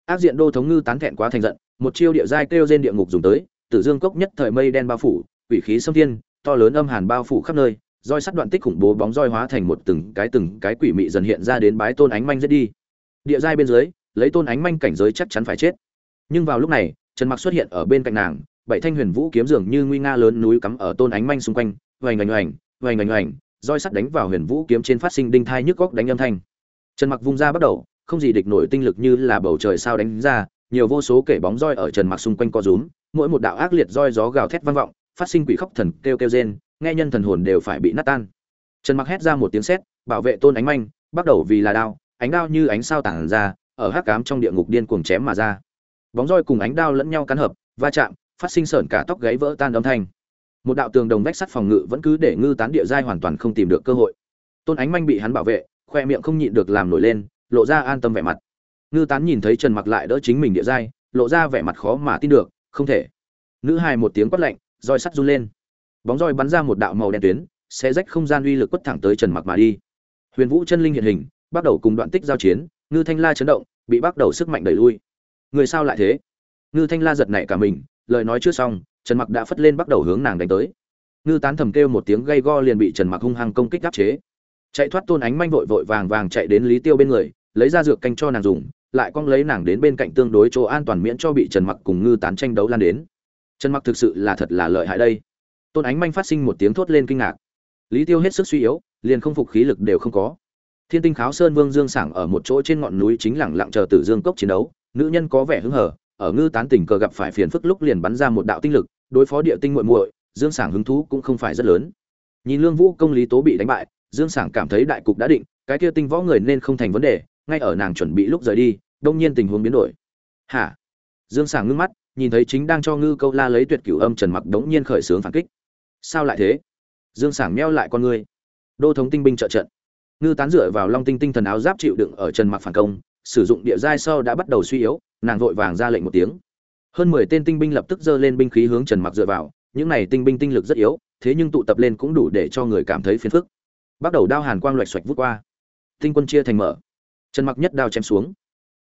Ác diện đô thống ngư tán thẹn quá thành giận, một chiêu địa giai kêu trên địa ngục dùng tới, tử dương cốc nhất thời mây đen bao phủ, quỷ khí xâm thiên, to lớn âm hàn bao phủ khắp nơi, roi sắt đoạn tích khủng bố bóng roi hóa thành một từng cái từng cái quỷ mị dần hiện ra đến bái tôn ánh manh giết đi. Địa giai bên dưới, lấy tôn ánh manh cảnh giới chắc chắn phải chết. Nhưng vào lúc này, trần mặc xuất hiện ở bên cạnh nàng bảy thanh huyền vũ kiếm dường như nguy nga lớn núi cắm ở tôn ánh manh xung quanh, oành oành oành oành oành oành, roi sắt đánh vào huyền vũ kiếm trên phát sinh đinh thai nhức góc đánh âm thanh. Trần mặc vung ra bắt đầu, không gì địch nổi tinh lực như là bầu trời sao đánh ra, nhiều vô số kể bóng roi ở trần mặc xung quanh co rúm, mỗi một đạo ác liệt roi gió gào thét vang vọng, phát sinh quỷ khóc thần kêu kêu rên, nghe nhân thần hồn đều phải bị nát tan. Trần mặc hét ra một tiếng sét, bảo vệ tôn ánh manh, bắt đầu vì là đao, ánh đao như ánh sao tản ra, ở hắc cám trong địa ngục điên cuồng chém mà ra. Bóng roi cùng ánh đao lẫn nhau cắn hợp, va chạm phát sinh sởn cả tóc gáy vỡ tan âm thanh. Một đạo tường đồng vách sắt phòng ngự vẫn cứ để ngư tán địa giai hoàn toàn không tìm được cơ hội. Tôn ánh manh bị hắn bảo vệ, khoe miệng không nhịn được làm nổi lên, lộ ra an tâm vẻ mặt. Ngư tán nhìn thấy trần mặc lại đỡ chính mình địa giai, lộ ra vẻ mặt khó mà tin được, không thể. Nữ hài một tiếng quát lạnh, roi sắt run lên. Bóng roi bắn ra một đạo màu đen tuyến sẽ rách không gian uy lực quất thẳng tới trần mặc mà đi. Huyền vũ chân linh hiện hình, bắt đầu cùng đoạn tích giao chiến, ngư thanh la chấn động, bị bắt đầu sức mạnh đẩy lui. Người sao lại thế? Ngư thanh la giật nảy cả mình lời nói chưa xong, trần mặc đã phất lên bắt đầu hướng nàng đánh tới. Ngư tán thầm kêu một tiếng gay go liền bị trần mặc hung hăng công kích áp chế. Chạy thoát tôn ánh manh vội vội vàng vàng chạy đến lý tiêu bên người, lấy ra dược canh cho nàng dùng, lại cong lấy nàng đến bên cạnh tương đối chỗ an toàn miễn cho bị trần mặc cùng ngư tán tranh đấu lan đến. Trần mặc thực sự là thật là lợi hại đây. Tôn ánh manh phát sinh một tiếng thốt lên kinh ngạc. Lý tiêu hết sức suy yếu, liền không phục khí lực đều không có. Thiên tinh kháo sơn vương dương sảng ở một chỗ trên ngọn núi chính lẳng lặng chờ tử dương cốc chiến đấu, nữ nhân có vẻ hứng hở ở ngư tán tình cờ gặp phải phiền phức lúc liền bắn ra một đạo tinh lực, đối phó địa tinh muội muội, dương sảng hứng thú cũng không phải rất lớn. Nhìn lương vũ công lý tố bị đánh bại, dương sảng cảm thấy đại cục đã định, cái kia tinh võ người nên không thành vấn đề, ngay ở nàng chuẩn bị lúc rời đi, đông nhiên tình huống biến đổi. Hả? Dương sảng ngưng mắt, nhìn thấy chính đang cho ngư câu la lấy tuyệt cửu âm trần mặc đống nhiên khởi sướng phản kích. Sao lại thế? Dương sảng meo lại con ngươi đô thống tinh binh trợ trận. Ngư tán dựa vào long tinh tinh thần áo giáp chịu đựng ở trần mặc phản công, sử dụng địa giai sau đã bắt đầu suy yếu nàng vội vàng ra lệnh một tiếng. Hơn mười tên tinh binh lập tức giơ lên binh khí hướng trần mặc dựa vào, những này tinh binh tinh lực rất yếu, thế nhưng tụ tập lên cũng đủ để cho người cảm thấy phiền phức. Bắt đầu đao hàn quang loạch xoạch vút qua. Tinh quân chia thành mở. Trần mặc nhất đao chém xuống.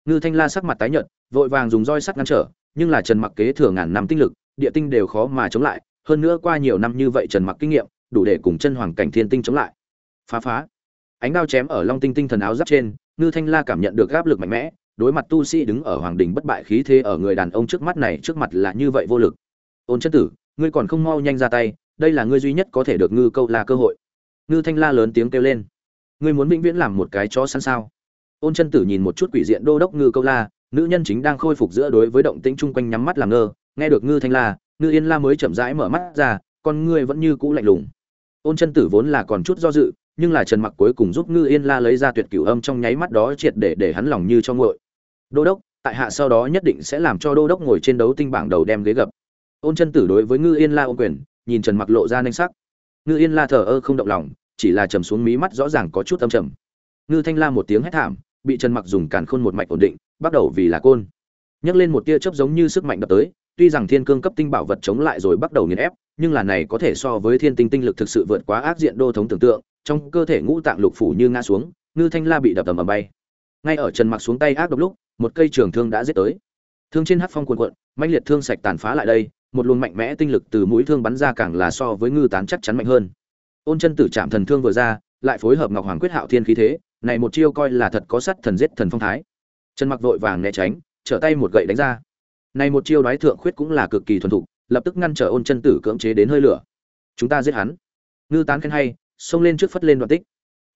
Ngư thanh la sắc mặt tái nhợt, vội vàng dùng roi sắt ngăn trở, nhưng là trần mặc kế thừa ngàn năm tinh lực, địa tinh đều khó mà chống lại. Hơn nữa qua nhiều năm như vậy trần mặc kinh nghiệm, đủ để cùng chân hoàng cảnh thiên tinh chống lại. Phá phá. Ánh đao chém ở long tinh tinh thần áo giáp trên, ngư thanh la cảm nhận được áp lực mạnh mẽ đối mặt tu sĩ đứng ở hoàng đình bất bại khí thế ở người đàn ông trước mắt này trước mặt là như vậy vô lực. Ôn chân tử, ngươi còn không mau nhanh ra tay, đây là ngươi duy nhất có thể được ngư câu la cơ hội. Ngư thanh la lớn tiếng kêu lên. Ngươi muốn vĩnh viễn làm một cái chó săn sao? Ôn chân tử nhìn một chút quỷ diện đô đốc ngư câu la, nữ nhân chính đang khôi phục giữa đối với động tĩnh chung quanh nhắm mắt làm ngơ, nghe được ngư thanh la, ngư yên la mới chậm rãi mở mắt ra, con ngươi vẫn như cũ lạnh lùng. Ôn chân tử vốn là còn chút do dự, nhưng là trần mặc cuối cùng giúp ngư yên la lấy ra tuyệt cửu âm trong nháy mắt đó triệt để để hắn lòng như cho nguội đô đốc, tại hạ sau đó nhất định sẽ làm cho đô đốc ngồi trên đấu tinh bảng đầu đem ghế gập. Ôn chân tử đối với ngư yên la ôn quyền, nhìn trần mặc lộ ra nanh sắc. Ngư yên la thờ ơ không động lòng, chỉ là trầm xuống mí mắt rõ ràng có chút âm trầm. Ngư thanh la một tiếng hét thảm, bị trần mặc dùng càn khôn một mạch ổn định, bắt đầu vì là côn. Nhấc lên một tia chớp giống như sức mạnh đập tới, tuy rằng thiên cương cấp tinh bảo vật chống lại rồi bắt đầu nghiền ép, nhưng là này có thể so với thiên tinh tinh lực thực sự vượt quá ác diện đô thống tưởng tượng, trong cơ thể ngũ tạng lục phủ như ngã xuống, ngư thanh la bị đập tầm ầm bay. Ngay ở trần mặc xuống tay ác độc lúc một cây trường thương đã giết tới. Thương trên hắc phong cuồn cuộn, mãnh liệt thương sạch tàn phá lại đây, một luồng mạnh mẽ tinh lực từ mũi thương bắn ra càng là so với ngư tán chắc chắn mạnh hơn. Ôn chân tử chạm thần thương vừa ra, lại phối hợp ngọc hoàng quyết hạo thiên khí thế, này một chiêu coi là thật có sắt thần giết thần phong thái. Trần mặc vội vàng né tránh, trở tay một gậy đánh ra. Này một chiêu đoái thượng khuyết cũng là cực kỳ thuần thục, lập tức ngăn trở ôn chân tử cưỡng chế đến hơi lửa. Chúng ta giết hắn. Ngư tán khen hay, xông lên trước phất lên đoạn tích.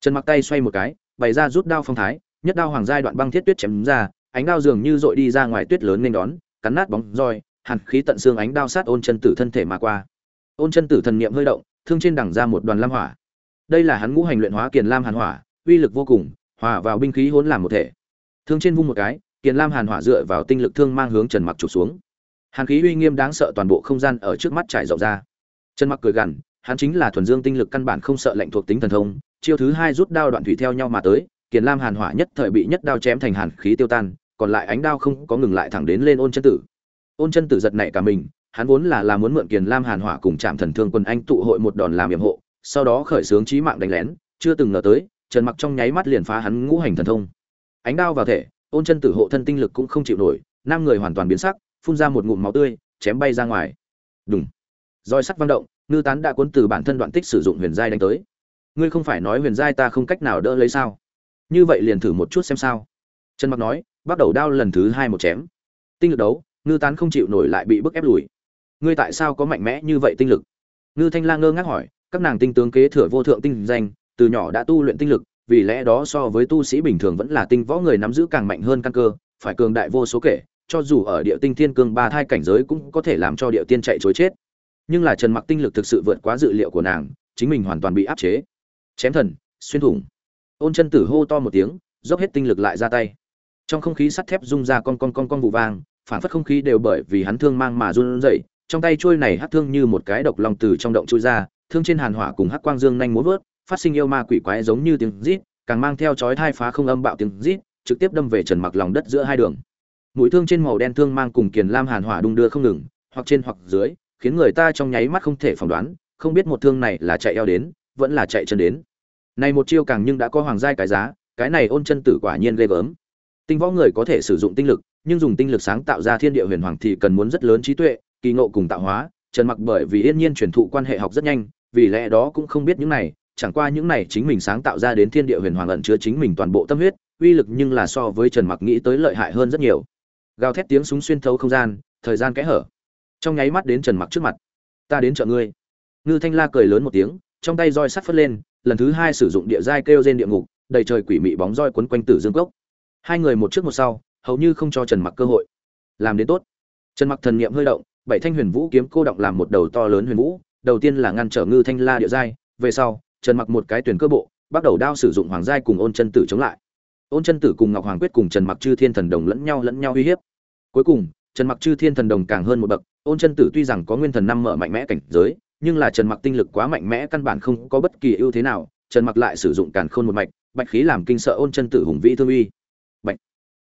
Trần mặc tay xoay một cái, bày ra rút đao phong thái, nhất đao hoàng giai đoạn băng thiết tuyết chém ra ánh đao dường như dội đi ra ngoài tuyết lớn nên đón, cắn nát bóng roi, hàn khí tận xương ánh đao sát ôn chân tử thân thể mà qua. Ôn chân tử thần niệm hơi động, thương trên đằng ra một đoàn lam hỏa. Đây là hắn ngũ hành luyện hóa kiền lam hàn hỏa, uy lực vô cùng, hòa vào binh khí hỗn làm một thể. Thương trên vung một cái, kiền lam hàn hỏa dựa vào tinh lực thương mang hướng trần mặc trục xuống. Hàn khí uy nghiêm đáng sợ toàn bộ không gian ở trước mắt trải rộng ra. Trần mặc cười gằn, hắn chính là thuần dương tinh lực căn bản không sợ lệnh thuộc tính thần thông, chiêu thứ hai rút đao đoạn thủy theo nhau mà tới, kiền lam hàn hỏa nhất thời bị nhất đao chém thành hàn khí tiêu tan còn lại ánh đao không có ngừng lại thẳng đến lên ôn chân tử. Ôn chân tử giật nảy cả mình, hắn vốn là là muốn mượn kiền lam hàn hỏa cùng chạm thần thương quân anh tụ hội một đòn làm yểm hộ, sau đó khởi xướng chí mạng đánh lén, chưa từng ngờ tới, trần mặc trong nháy mắt liền phá hắn ngũ hành thần thông. Ánh đao vào thể, ôn chân tử hộ thân tinh lực cũng không chịu nổi nam người hoàn toàn biến sắc, phun ra một ngụm máu tươi, chém bay ra ngoài. Đúng roi sắt vang động, ngư tán đã cuốn từ bản thân đoạn tích sử dụng huyền giai đánh tới. Ngươi không phải nói huyền giai ta không cách nào đỡ lấy sao? Như vậy liền thử một chút xem sao. Trần mặc nói bắt đầu đao lần thứ hai một chém. Tinh lực đấu, ngư tán không chịu nổi lại bị bức ép lùi. Ngươi tại sao có mạnh mẽ như vậy tinh lực? Ngư thanh lang ngơ ngác hỏi, các nàng tinh tướng kế thừa vô thượng tinh danh, từ nhỏ đã tu luyện tinh lực, vì lẽ đó so với tu sĩ bình thường vẫn là tinh võ người nắm giữ càng mạnh hơn căn cơ, phải cường đại vô số kể, cho dù ở địa tinh thiên cương ba thai cảnh giới cũng có thể làm cho địa tiên chạy chối chết. Nhưng là trần mặc tinh lực thực sự vượt quá dự liệu của nàng, chính mình hoàn toàn bị áp chế. Chém thần, xuyên thủng. Ôn chân tử hô to một tiếng, dốc hết tinh lực lại ra tay trong không khí sắt thép rung ra con con con con vụ vang, phản phất không khí đều bởi vì hắn thương mang mà run rẩy, trong tay trôi này hắc thương như một cái độc long từ trong động trôi ra, thương trên hàn hỏa cùng hắc quang dương nhanh múa vớt, phát sinh yêu ma quỷ quái giống như tiếng rít, càng mang theo chói thai phá không âm bạo tiếng rít, trực tiếp đâm về trần mặc lòng đất giữa hai đường. Mũi thương trên màu đen thương mang cùng kiền lam hàn hỏa đung đưa không ngừng, hoặc trên hoặc dưới, khiến người ta trong nháy mắt không thể phỏng đoán, không biết một thương này là chạy eo đến, vẫn là chạy chân đến. Này một chiêu càng nhưng đã có hoàng giai cái giá, cái này ôn chân tử quả nhiên ghê gớm tinh võ người có thể sử dụng tinh lực, nhưng dùng tinh lực sáng tạo ra thiên địa huyền hoàng thì cần muốn rất lớn trí tuệ, kỳ ngộ cùng tạo hóa. Trần mặc bởi vì yên nhiên truyền thụ quan hệ học rất nhanh, vì lẽ đó cũng không biết những này, chẳng qua những này chính mình sáng tạo ra đến thiên địa huyền hoàng ẩn chứa chính mình toàn bộ tâm huyết, uy lực nhưng là so với trần mặc nghĩ tới lợi hại hơn rất nhiều. Gào thét tiếng súng xuyên thấu không gian, thời gian kẽ hở. Trong nháy mắt đến trần mặc trước mặt. Ta đến chợ ngươi. Ngư thanh la cười lớn một tiếng, trong tay roi sắt phất lên, lần thứ hai sử dụng địa giai kêu trên địa ngục, đầy trời quỷ mị bóng roi quấn quanh tử dương cốc hai người một trước một sau, hầu như không cho trần mặc cơ hội. Làm đến tốt. Trần mặc thần niệm hơi động, bảy thanh huyền vũ kiếm cô động làm một đầu to lớn huyền vũ, đầu tiên là ngăn trở ngư thanh la địa giai, về sau, trần mặc một cái tuyển cơ bộ, bắt đầu đao sử dụng hoàng giai cùng ôn chân tử chống lại. Ôn chân tử cùng ngọc hoàng quyết cùng trần mặc chư thiên thần đồng lẫn nhau lẫn nhau uy hiếp. Cuối cùng, trần mặc chư thiên thần đồng càng hơn một bậc, ôn chân tử tuy rằng có nguyên thần năm mở mạnh mẽ cảnh giới, nhưng là trần mặc tinh lực quá mạnh mẽ căn bản không có bất kỳ ưu thế nào, trần mặc lại sử dụng càn khôn một mạch, bạch khí làm kinh sợ ôn chân tử hùng vĩ thương uy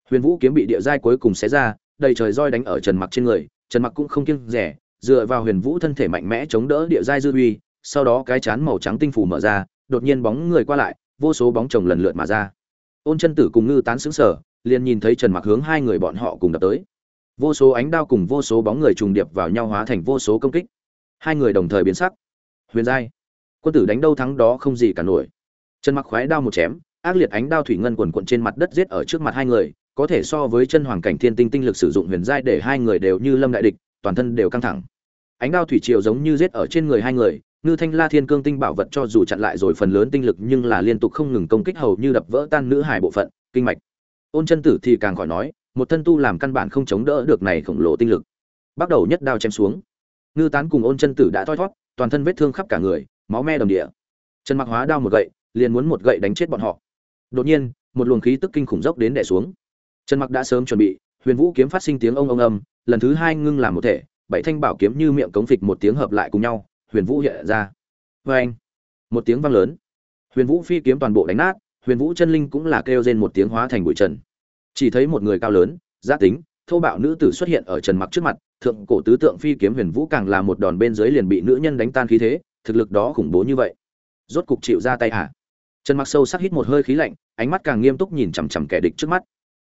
huyền vũ kiếm bị địa giai cuối cùng xé ra, đầy trời roi đánh ở trần mặc trên người, trần mặc cũng không kiêng rẻ, dựa vào huyền vũ thân thể mạnh mẽ chống đỡ địa giai dư uy, sau đó cái chán màu trắng tinh phủ mở ra, đột nhiên bóng người qua lại, vô số bóng chồng lần lượt mà ra. Ôn chân tử cùng ngư tán xứng sở liền nhìn thấy trần mặc hướng hai người bọn họ cùng đập tới. Vô số ánh đao cùng vô số bóng người trùng điệp vào nhau hóa thành vô số công kích. Hai người đồng thời biến sắc. Huyền giai. Quân tử đánh đâu thắng đó không gì cả nổi. Trần mặc khoái đao một chém, ác liệt ánh đao thủy ngân quần quận trên mặt đất giết ở trước mặt hai người có thể so với chân hoàng cảnh thiên tinh tinh lực sử dụng huyền giai để hai người đều như lâm đại địch, toàn thân đều căng thẳng. Ánh đao thủy triều giống như giết ở trên người hai người, ngư thanh la thiên cương tinh bảo vật cho dù chặn lại rồi phần lớn tinh lực nhưng là liên tục không ngừng công kích hầu như đập vỡ tan nữ hải bộ phận, kinh mạch. Ôn chân tử thì càng khỏi nói, một thân tu làm căn bản không chống đỡ được này khổng lồ tinh lực. Bắt đầu nhất đao chém xuống. Ngư tán cùng ôn chân tử đã thoi thót toàn thân vết thương khắp cả người, máu me đồng địa. Trần mặc hóa đao một gậy, liền muốn một gậy đánh chết bọn họ. Đột nhiên, một luồng khí tức kinh khủng dốc đến đè xuống trần mặc đã sớm chuẩn bị, huyền vũ kiếm phát sinh tiếng ông ông âm, lần thứ hai ngưng làm một thể, bảy thanh bảo kiếm như miệng cống phịch một tiếng hợp lại cùng nhau, huyền vũ hiện ra. Oeng! anh, một tiếng vang lớn. Huyền vũ phi kiếm toàn bộ đánh nát, huyền vũ chân linh cũng là kêu rên một tiếng hóa thành bụi trần. Chỉ thấy một người cao lớn giá tính, thô bạo nữ tử xuất hiện ở trần mặc trước mặt, thượng cổ tứ tượng phi kiếm huyền vũ càng là một đòn bên dưới liền bị nữ nhân đánh tan khí thế, thực lực đó khủng bố như vậy. Rốt cục chịu ra tay hả? Trần mặc sâu sắc hít một hơi khí lạnh, ánh mắt càng nghiêm túc nhìn chằm chằm kẻ địch trước mắt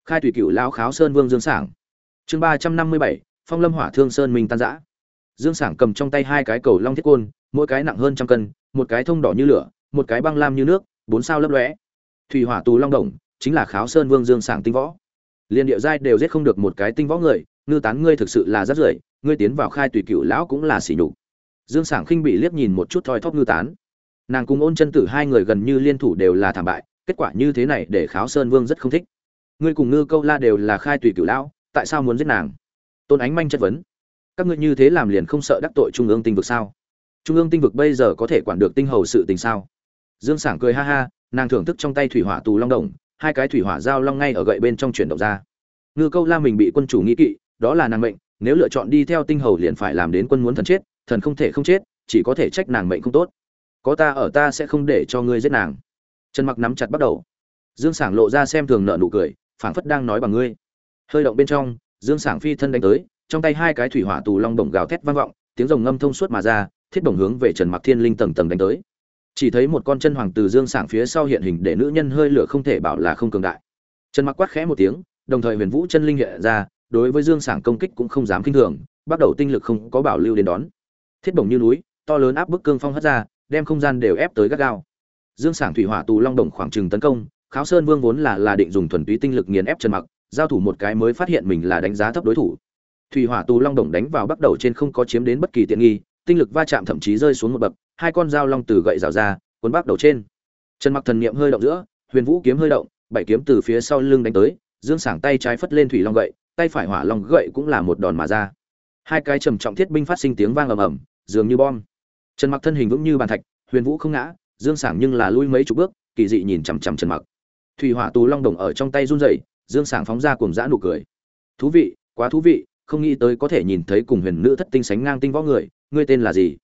khai thủy cựu lao kháo sơn vương dương sảng. Chương ba trăm năm mươi bảy, phong lâm hỏa thương sơn minh tan giã. Dương sảng cầm trong tay hai cái cầu long thiết côn, mỗi cái nặng hơn trăm cân, một cái thông đỏ như lửa, một cái băng lam như nước, bốn sao lấp lóe. Thủy hỏa tù long đồng, chính là kháo sơn vương dương sảng tinh võ. Liên địa giai đều giết không được một cái tinh võ người, ngư tán ngươi thực sự là rất rưởi, ngươi tiến vào khai tùy cựu lão cũng là xỉ nhục. Dương sảng khinh bị liếc nhìn một chút thoi thóp ngư tán. Nàng cùng ôn chân tử hai người gần như liên thủ đều là thảm bại, kết quả như thế này để kháo sơn vương rất không thích ngươi cùng ngư câu la đều là khai tùy cửu lão, tại sao muốn giết nàng? Tôn ánh manh chất vấn. Các ngươi như thế làm liền không sợ đắc tội trung ương tinh vực sao? Trung ương tinh vực bây giờ có thể quản được tinh hầu sự tình sao? Dương sảng cười ha ha, nàng thưởng thức trong tay thủy hỏa tù long đồng, hai cái thủy hỏa giao long ngay ở gậy bên trong chuyển động ra. Ngư câu la mình bị quân chủ nghĩ kỵ, đó là nàng mệnh, nếu lựa chọn đi theo tinh hầu liền phải làm đến quân muốn thần chết, thần không thể không chết, chỉ có thể trách nàng mệnh không tốt. Có ta ở ta sẽ không để cho ngươi giết nàng. Trần mặc nắm chặt bắt đầu. Dương sảng lộ ra xem thường nợ nụ cười phảng phất đang nói bằng ngươi. Hơi động bên trong, dương sảng phi thân đánh tới, trong tay hai cái thủy hỏa tù long đồng gào thét vang vọng, tiếng rồng ngâm thông suốt mà ra, thiết đồng hướng về trần mặc thiên linh tầng tầng đánh tới. Chỉ thấy một con chân hoàng từ dương sảng phía sau hiện hình để nữ nhân hơi lửa không thể bảo là không cường đại. Trần mặc quát khẽ một tiếng, đồng thời huyền vũ chân linh hiện ra, đối với dương sảng công kích cũng không dám kinh thường, bắt đầu tinh lực không có bảo lưu đến đón. Thiết bổng như núi, to lớn áp bức cương phong hất ra, đem không gian đều ép tới gắt gao. Dương sảng thủy hỏa tù long đồng khoảng trừng tấn công kháo sơn vương vốn là là định dùng thuần túy tinh lực nghiền ép trần mặc, giao thủ một cái mới phát hiện mình là đánh giá thấp đối thủ. Thủy hỏa tù long đồng đánh vào bắt đầu trên không có chiếm đến bất kỳ tiện nghi, tinh lực va chạm thậm chí rơi xuống một bậc, hai con dao long từ gậy rào ra, cuốn bắt đầu trên. Trần mặc thần niệm hơi động giữa, huyền vũ kiếm hơi động, bảy kiếm từ phía sau lưng đánh tới, dương sảng tay trái phất lên thủy long gậy, tay phải hỏa long gậy cũng là một đòn mà ra. Hai cái trầm trọng thiết binh phát sinh tiếng vang ầm ầm, dường như bom. Trần mặc thân hình vững như bàn thạch, huyền vũ không ngã, dương sảng nhưng là lui mấy chục bước, kỳ dị nhìn chằm chằm trần mặc thủy hỏa tù long đồng ở trong tay run rẩy, dương sảng phóng ra cùng dã nụ cười. Thú vị, quá thú vị, không nghĩ tới có thể nhìn thấy cùng huyền nữ thất tinh sánh ngang tinh võ người, ngươi tên là gì?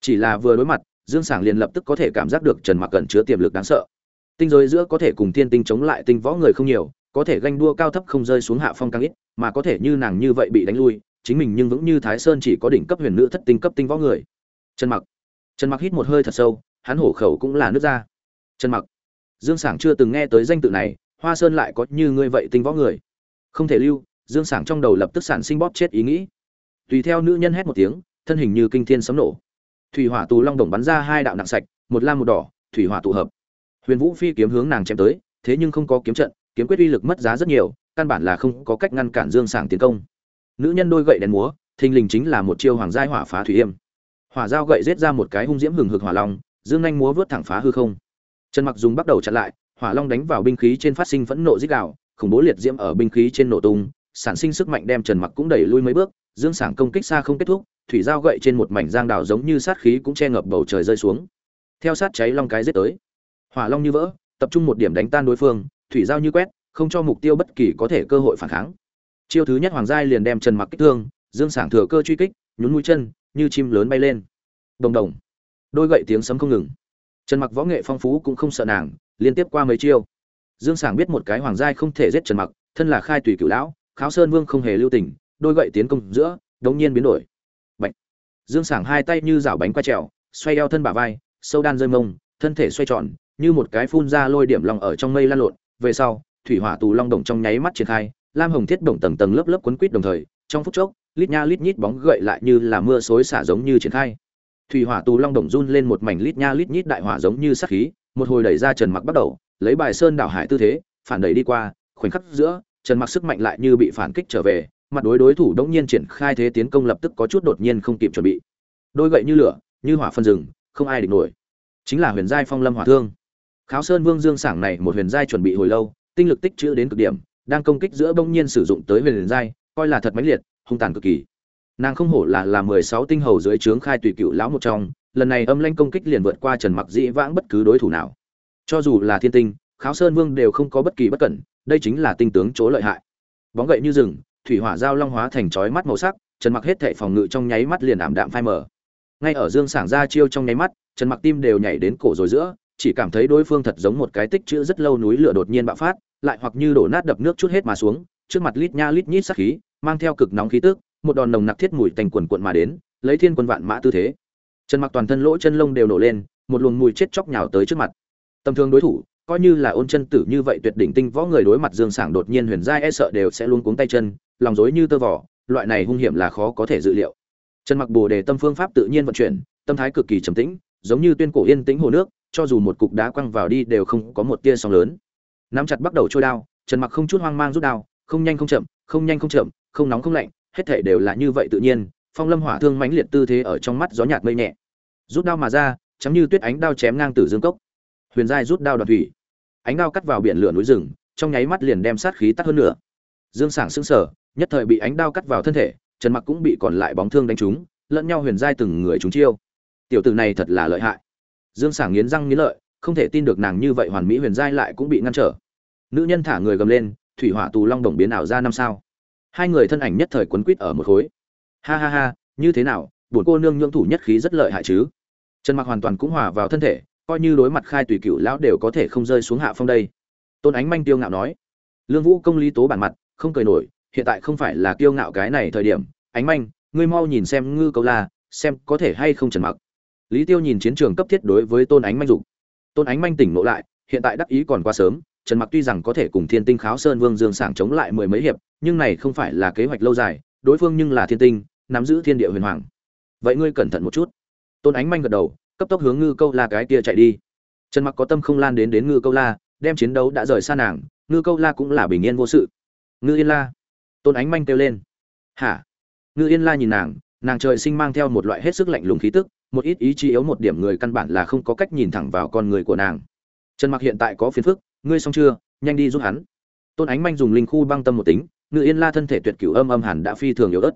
Chỉ là vừa đối mặt, dương sảng liền lập tức có thể cảm giác được trần mặc cẩn chứa tiềm lực đáng sợ. Tinh giới giữa có thể cùng thiên tinh chống lại tinh võ người không nhiều, có thể ganh đua cao thấp không rơi xuống hạ phong càng ít, mà có thể như nàng như vậy bị đánh lui, chính mình nhưng vững như thái sơn chỉ có đỉnh cấp huyền nữ thất tinh cấp tinh võ người. Trần mặc. Trần mặc hít một hơi thật sâu, hắn hổ khẩu cũng là nước da. trần mặc dương sảng chưa từng nghe tới danh tự này, hoa sơn lại có như ngươi vậy tinh võ người. Không thể lưu, dương sảng trong đầu lập tức sản sinh bóp chết ý nghĩ. Tùy theo nữ nhân hét một tiếng, thân hình như kinh thiên sấm nổ. Thủy hỏa tù long đồng bắn ra hai đạo nặng sạch, một lam một đỏ, thủy hỏa tụ hợp. Huyền vũ phi kiếm hướng nàng chém tới, thế nhưng không có kiếm trận, kiếm quyết uy lực mất giá rất nhiều, căn bản là không có cách ngăn cản dương sảng tiến công. Nữ nhân đôi gậy đèn múa, thình lình chính là một chiêu hoàng giai hỏa phá thủy yêm. Hỏa dao gậy giết ra một cái hung diễm hừng hực hỏa long, dương anh múa vớt thẳng phá hư không trần mặc dùng bắt đầu chặn lại, hỏa long đánh vào binh khí trên phát sinh phẫn nộ dích đạo khủng bố liệt diễm ở binh khí trên nổ tung, sản sinh sức mạnh đem trần mặc cũng đẩy lui mấy bước, dương sảng công kích xa không kết thúc, thủy dao gậy trên một mảnh giang đảo giống như sát khí cũng che ngập bầu trời rơi xuống. Theo sát cháy long cái giết tới, hỏa long như vỡ, tập trung một điểm đánh tan đối phương, thủy dao như quét, không cho mục tiêu bất kỳ có thể cơ hội phản kháng. Chiêu thứ nhất hoàng giai liền đem trần mặc kích thương, dương sảng thừa cơ truy kích, nhún mũi chân, như chim lớn bay lên. Đồng đồng. Đôi gậy tiếng sấm không ngừng trần mặc võ nghệ phong phú cũng không sợ nàng, liên tiếp qua mấy chiêu. Dương sảng biết một cái hoàng giai không thể giết trần mặc, thân là khai tùy cửu lão, kháo sơn vương không hề lưu tình, đôi gậy tiến công giữa, đống nhiên biến đổi. Bạch. dương sảng hai tay như rảo bánh qua trèo, xoay eo thân bả vai, sâu đan rơi mông, thân thể xoay tròn, như một cái phun ra lôi điểm lòng ở trong mây lan lộn. Về sau, thủy hỏa tù long đồng trong nháy mắt triển khai, lam hồng thiết đồng tầng tầng lớp lớp quấn quít đồng thời, trong phút chốc, lít nha lít nhít bóng gậy lại như là mưa xối xả giống như triển khai thủy hỏa tù long đồng run lên một mảnh lít nha lít nhít đại hỏa giống như sắc khí, một hồi đẩy ra trần mặc bắt đầu, lấy bài sơn đảo hải tư thế, phản đẩy đi qua, khoảnh khắc giữa, trần mặc sức mạnh lại như bị phản kích trở về, mặt đối đối thủ đống nhiên triển khai thế tiến công lập tức có chút đột nhiên không kịp chuẩn bị. Đôi gậy như lửa, như hỏa phân rừng, không ai địch nổi. Chính là huyền giai phong lâm hỏa thương. Kháo sơn vương dương sảng này một huyền giai chuẩn bị hồi lâu, tinh lực tích trữ đến cực điểm, đang công kích giữa bỗng nhiên sử dụng tới huyền giai, coi là thật mãnh liệt, hung tàn cực kỳ nàng không hổ là là mười sáu tinh hầu dưới trướng khai tùy cựu lão một trong, lần này âm lanh công kích liền vượt qua trần mặc dĩ vãng bất cứ đối thủ nào. Cho dù là thiên tinh, kháo sơn vương đều không có bất kỳ bất cẩn, đây chính là tinh tướng chỗ lợi hại. Bóng gậy như rừng, thủy hỏa giao long hóa thành chói mắt màu sắc, trần mặc hết thệ phòng ngự trong nháy mắt liền ảm đạm phai mờ. Ngay ở dương sảng ra chiêu trong nháy mắt, trần mặc tim đều nhảy đến cổ rồi giữa, chỉ cảm thấy đối phương thật giống một cái tích chữ rất lâu núi lửa đột nhiên bạo phát, lại hoặc như đổ nát đập nước chút hết mà xuống, trước mặt lít nha lít nhít sắc khí, mang theo cực nóng khí tức một đòn nồng nặc thiết mùi tành quần cuộn mà đến, lấy thiên quân vạn mã tư thế. Trần mặc toàn thân lỗ chân lông đều nổ lên, một luồng mùi chết chóc nhào tới trước mặt. Tầm thường đối thủ, coi như là ôn chân tử như vậy tuyệt đỉnh tinh võ người đối mặt dương sảng đột nhiên huyền giai e sợ đều sẽ luôn cuống tay chân, lòng rối như tơ vỏ loại này hung hiểm là khó có thể dự liệu. Trần mặc bồ đề tâm phương pháp tự nhiên vận chuyển, tâm thái cực kỳ trầm tĩnh, giống như tuyên cổ yên tĩnh hồ nước, cho dù một cục đá quăng vào đi đều không có một tia sóng lớn. Nắm chặt bắt đầu trôi đao trần mặc không chút hoang mang rút đao, không nhanh không chậm, không nhanh không chậm, không nóng không lạnh hết thể đều là như vậy tự nhiên, phong lâm hỏa thương mãnh liệt tư thế ở trong mắt gió nhạt mây nhẹ. Rút đao mà ra, chấm như tuyết ánh đao chém ngang tử dương cốc. Huyền giai rút đao đoạt thủy. Ánh đao cắt vào biển lửa núi rừng, trong nháy mắt liền đem sát khí tắt hơn nữa dương sảng sững sờ, nhất thời bị ánh đao cắt vào thân thể, trần mặc cũng bị còn lại bóng thương đánh trúng, lẫn nhau huyền giai từng người chúng chiêu. Tiểu tử này thật là lợi hại. Dương sảng nghiến răng nghiến lợi, không thể tin được nàng như vậy hoàn mỹ huyền giai lại cũng bị ngăn trở. Nữ nhân thả người gầm lên, thủy hỏa tù long đồng biến ảo ra năm sao hai người thân ảnh nhất thời quấn quýt ở một khối. Ha ha ha, như thế nào bổn cô nương nhượng thủ nhất khí rất lợi hại chứ? Trần mặc hoàn toàn cũng hòa vào thân thể, coi như đối mặt khai tùy cựu lão đều có thể không rơi xuống hạ phong đây. Tôn ánh manh tiêu ngạo nói, lương vũ công lý tố bản mặt, không cười nổi, hiện tại không phải là kiêu ngạo cái này thời điểm. Ánh manh, ngươi mau nhìn xem ngư câu la, xem có thể hay không trần mặc. Lý tiêu nhìn chiến trường cấp thiết đối với tôn ánh manh dục. Tôn ánh manh tỉnh ngộ lại, hiện tại đắc ý còn quá sớm trần mặc tuy rằng có thể cùng thiên tinh kháo sơn vương dương sảng chống lại mười mấy hiệp, nhưng này không phải là kế hoạch lâu dài, đối phương nhưng là thiên tinh, nắm giữ thiên địa huyền hoàng. Vậy ngươi cẩn thận một chút. Tôn ánh manh gật đầu, cấp tốc hướng ngư câu la cái kia chạy đi. Trần mặc có tâm không lan đến đến ngư câu la, đem chiến đấu đã rời xa nàng, ngư câu la cũng là bình yên vô sự. Ngư yên la. Tôn ánh manh kêu lên. Hả? Ngư yên la nhìn nàng nàng trời sinh mang theo một loại hết sức lạnh lùng khí tức, một ít ý chí yếu một điểm người căn bản là không có cách nhìn thẳng vào con người của nàng. Trần mặc hiện tại có phiền phức ngươi xong chưa, nhanh đi giúp hắn. Tôn ánh manh dùng linh khu băng tâm một tính ngư yên la thân thể tuyệt cửu âm âm hẳn đã phi thường yếu ớt.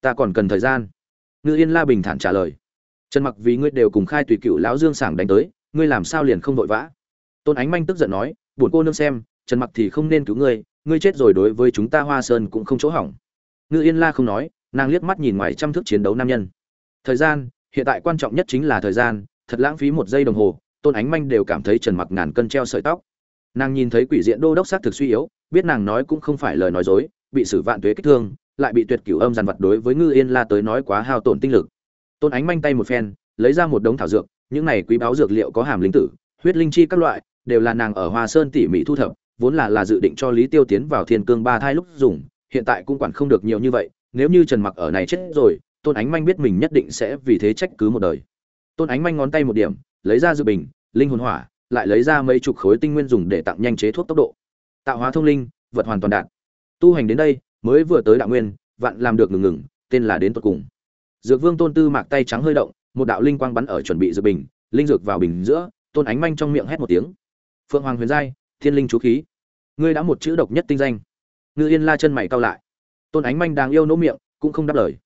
Ta còn cần thời gian. Ngư yên la bình thản trả lời. Trần mặc vì ngươi đều cùng khai tùy cựu lão dương sảng đánh tới, ngươi làm sao liền không vội vã? Tôn ánh manh tức giận nói, buồn cô nương xem, trần mặc thì không nên cứu ngươi ngươi chết rồi đối với chúng ta hoa sơn cũng không chỗ hỏng. Ngư yên la không nói, nàng liếc mắt nhìn ngoài trăm thước chiến đấu nam nhân. Thời gian, hiện tại quan trọng nhất chính là thời gian, thật lãng phí một giây đồng hồ. Tôn ánh manh đều cảm thấy trần mặc ngàn cân treo sợi tóc nàng nhìn thấy quỷ diện đô đốc sát thực suy yếu, biết nàng nói cũng không phải lời nói dối, bị xử vạn tuế kích thương, lại bị tuyệt cửu âm dàn vật đối với ngư yên la tới nói quá hao tổn tinh lực. Tôn ánh manh tay một phen, lấy ra một đống thảo dược, những này quý báo dược liệu có hàm linh tử, huyết linh chi các loại, đều là nàng ở hoa sơn tỉ mỉ thu thập, vốn là là dự định cho lý tiêu tiến vào thiên cương ba thai lúc dùng, hiện tại cũng quản không được nhiều như vậy, nếu như trần mặc ở này chết rồi, tôn ánh manh biết mình nhất định sẽ vì thế trách cứ một đời. Tôn ánh manh ngón tay một điểm, lấy ra dự bình, linh hồn hỏa lại lấy ra mấy chục khối tinh nguyên dùng để tặng nhanh chế thuốc tốc độ. Tạo hóa thông linh, vật hoàn toàn đạt. Tu hành đến đây, mới vừa tới đạo nguyên, vạn làm được ngừng ngừng, tên là đến tột cùng. Dược vương tôn tư mạc tay trắng hơi động, một đạo linh quang bắn ở chuẩn bị dược bình, linh dược vào bình giữa, tôn ánh manh trong miệng hét một tiếng. Phượng hoàng huyền giai, thiên linh chú khí. Ngươi đã một chữ độc nhất tinh danh. Ngư yên la chân mày cao lại. Tôn ánh manh đang yêu nỗ miệng, cũng không đáp lời.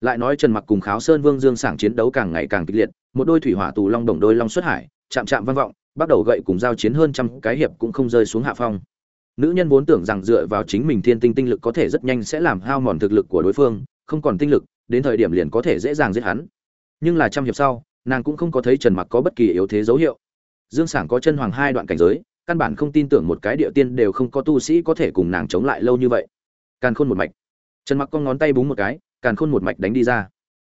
Lại nói trần mặc cùng kháo sơn vương dương sảng chiến đấu càng ngày càng kịch liệt, một đôi thủy hỏa tù long đồng đôi long xuất hải, chạm chạm vang vọng bắt đầu gậy cùng giao chiến hơn trăm cái hiệp cũng không rơi xuống hạ phong. Nữ nhân vốn tưởng rằng dựa vào chính mình thiên tinh tinh lực có thể rất nhanh sẽ làm hao mòn thực lực của đối phương, không còn tinh lực, đến thời điểm liền có thể dễ dàng giết hắn. Nhưng là trăm hiệp sau, nàng cũng không có thấy trần mặc có bất kỳ yếu thế dấu hiệu. Dương sảng có chân hoàng hai đoạn cảnh giới, căn bản không tin tưởng một cái địa tiên đều không có tu sĩ có thể cùng nàng chống lại lâu như vậy. Càn khôn một mạch. Trần mặc con ngón tay búng một cái, càn khôn một mạch đánh đi ra.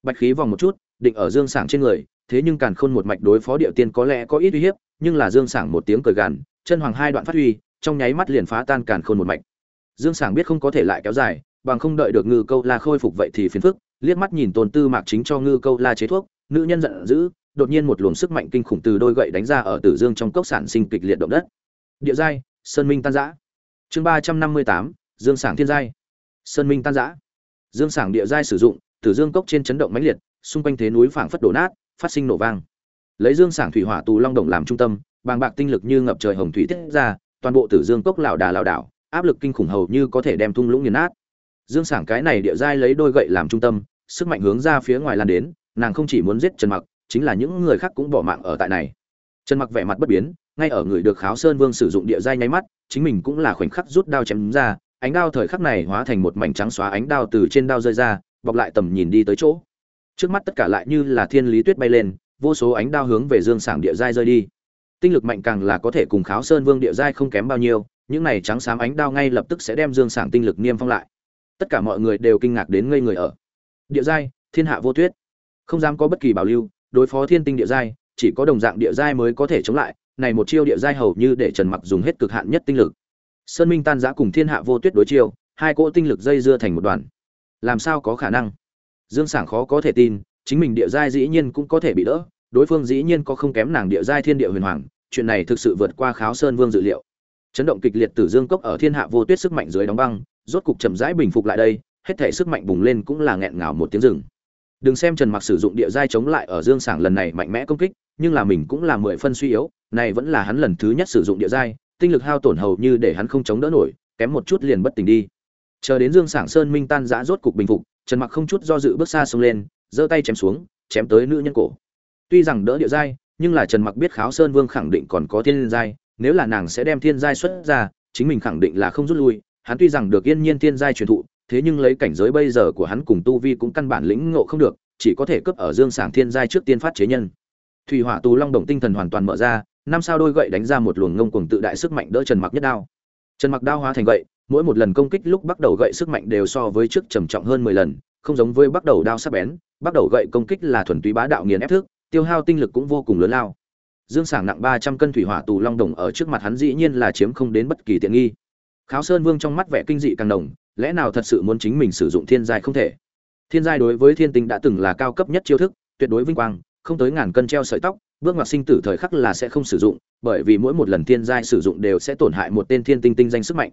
Bạch khí vòng một chút, định ở dương sảng trên người thế nhưng càn khôn một mạch đối phó địa tiên có lẽ có ít uy hiếp, nhưng là dương sảng một tiếng cười gằn, chân hoàng hai đoạn phát huy, trong nháy mắt liền phá tan càn khôn một mạch. Dương sảng biết không có thể lại kéo dài, bằng không đợi được ngư câu la khôi phục vậy thì phiền phức, liếc mắt nhìn tôn tư mạc chính cho ngư câu la chế thuốc, nữ nhân giận dữ, đột nhiên một luồng sức mạnh kinh khủng từ đôi gậy đánh ra ở tử dương trong cốc sản sinh kịch liệt động đất. Địa giai, sơn minh tan giã. Chương ba trăm năm mươi tám, dương sảng thiên giai. Sơn minh tan giã. Dương sảng địa giai sử dụng, tử dương cốc trên chấn động mãnh liệt, xung quanh thế núi phảng phất đổ nát phát sinh nổ vang. Lấy dương sảng thủy hỏa tù long động làm trung tâm, bàng bạc tinh lực như ngập trời hồng thủy tiết ra, toàn bộ tử dương cốc lảo đà lảo đảo, áp lực kinh khủng hầu như có thể đem thung lũng nghiền nát. Dương sảng cái này địa giai lấy đôi gậy làm trung tâm, sức mạnh hướng ra phía ngoài lan đến, nàng không chỉ muốn giết trần mặc, chính là những người khác cũng bỏ mạng ở tại này. Trần mặc vẻ mặt bất biến, ngay ở người được kháo sơn vương sử dụng địa giai nháy mắt, chính mình cũng là khoảnh khắc rút đao chém ra, ánh đao thời khắc này hóa thành một mảnh trắng xóa ánh đao từ trên đao rơi ra, bọc lại tầm nhìn đi tới chỗ trước mắt tất cả lại như là thiên lý tuyết bay lên, vô số ánh đao hướng về dương sảng địa giai rơi đi. Tinh lực mạnh càng là có thể cùng kháo sơn vương địa giai không kém bao nhiêu, những này trắng xám ánh đao ngay lập tức sẽ đem dương sảng tinh lực niêm phong lại. Tất cả mọi người đều kinh ngạc đến ngây người ở. Địa giai, thiên hạ vô tuyết. Không dám có bất kỳ bảo lưu, đối phó thiên tinh địa giai, chỉ có đồng dạng địa giai mới có thể chống lại, này một chiêu địa giai hầu như để trần mặc dùng hết cực hạn nhất tinh lực. Sơn minh tan giã cùng thiên hạ vô tuyết đối chiêu, hai cỗ tinh lực dây dưa thành một đoàn. Làm sao có khả năng? Dương sảng khó có thể tin, chính mình địa giai dĩ nhiên cũng có thể bị đỡ, đối phương dĩ nhiên có không kém nàng địa giai thiên địa huyền hoàng, chuyện này thực sự vượt qua kháo sơn vương dự liệu. Chấn động kịch liệt tử dương cốc ở thiên hạ vô tuyết sức mạnh dưới đóng băng, rốt cục chậm rãi bình phục lại đây, hết thể sức mạnh bùng lên cũng là nghẹn ngào một tiếng rừng. Đừng xem trần mặc sử dụng địa giai chống lại ở dương sảng lần này mạnh mẽ công kích, nhưng là mình cũng là mười phân suy yếu, này vẫn là hắn lần thứ nhất sử dụng địa giai, tinh lực hao tổn hầu như để hắn không chống đỡ nổi, kém một chút liền bất tỉnh đi. Chờ đến dương sảng sơn minh tan giã rốt cục bình phục trần mặc không chút do dự bước xa xông lên, giơ tay chém xuống, chém tới nữ nhân cổ. Tuy rằng đỡ địa giai nhưng là trần mặc biết kháo sơn vương khẳng định còn có thiên giai nếu là nàng sẽ đem thiên giai xuất ra, chính mình khẳng định là không rút lui. Hắn tuy rằng được yên nhiên thiên giai truyền thụ, thế nhưng lấy cảnh giới bây giờ của hắn cùng tu vi cũng căn bản lĩnh ngộ không được, chỉ có thể cấp ở dương sảng thiên giai trước tiên phát chế nhân. Thủy hỏa tù long động tinh thần hoàn toàn mở ra, năm sao đôi gậy đánh ra một luồng ngông cuồng tự đại sức mạnh đỡ trần mặc nhất đao. Trần mặc đao hóa thành gậy mỗi một lần công kích lúc bắt đầu gậy sức mạnh đều so với trước trầm trọng hơn 10 lần, không giống với bắt đầu đao sắc bén, bắt đầu gậy công kích là thuần túy bá đạo nghiền ép thức, tiêu hao tinh lực cũng vô cùng lớn lao. Dương sảng nặng 300 cân thủy hỏa tù long đồng ở trước mặt hắn dĩ nhiên là chiếm không đến bất kỳ tiện nghi. Kháo sơn vương trong mắt vẻ kinh dị càng đồng lẽ nào thật sự muốn chính mình sử dụng thiên giai không thể? Thiên giai đối với thiên tinh đã từng là cao cấp nhất chiêu thức, tuyệt đối vinh quang, không tới ngàn cân treo sợi tóc, bước ngoặt sinh tử thời khắc là sẽ không sử dụng, bởi vì mỗi một lần thiên giai sử dụng đều sẽ tổn hại một tên thiên tinh tinh danh sức mạnh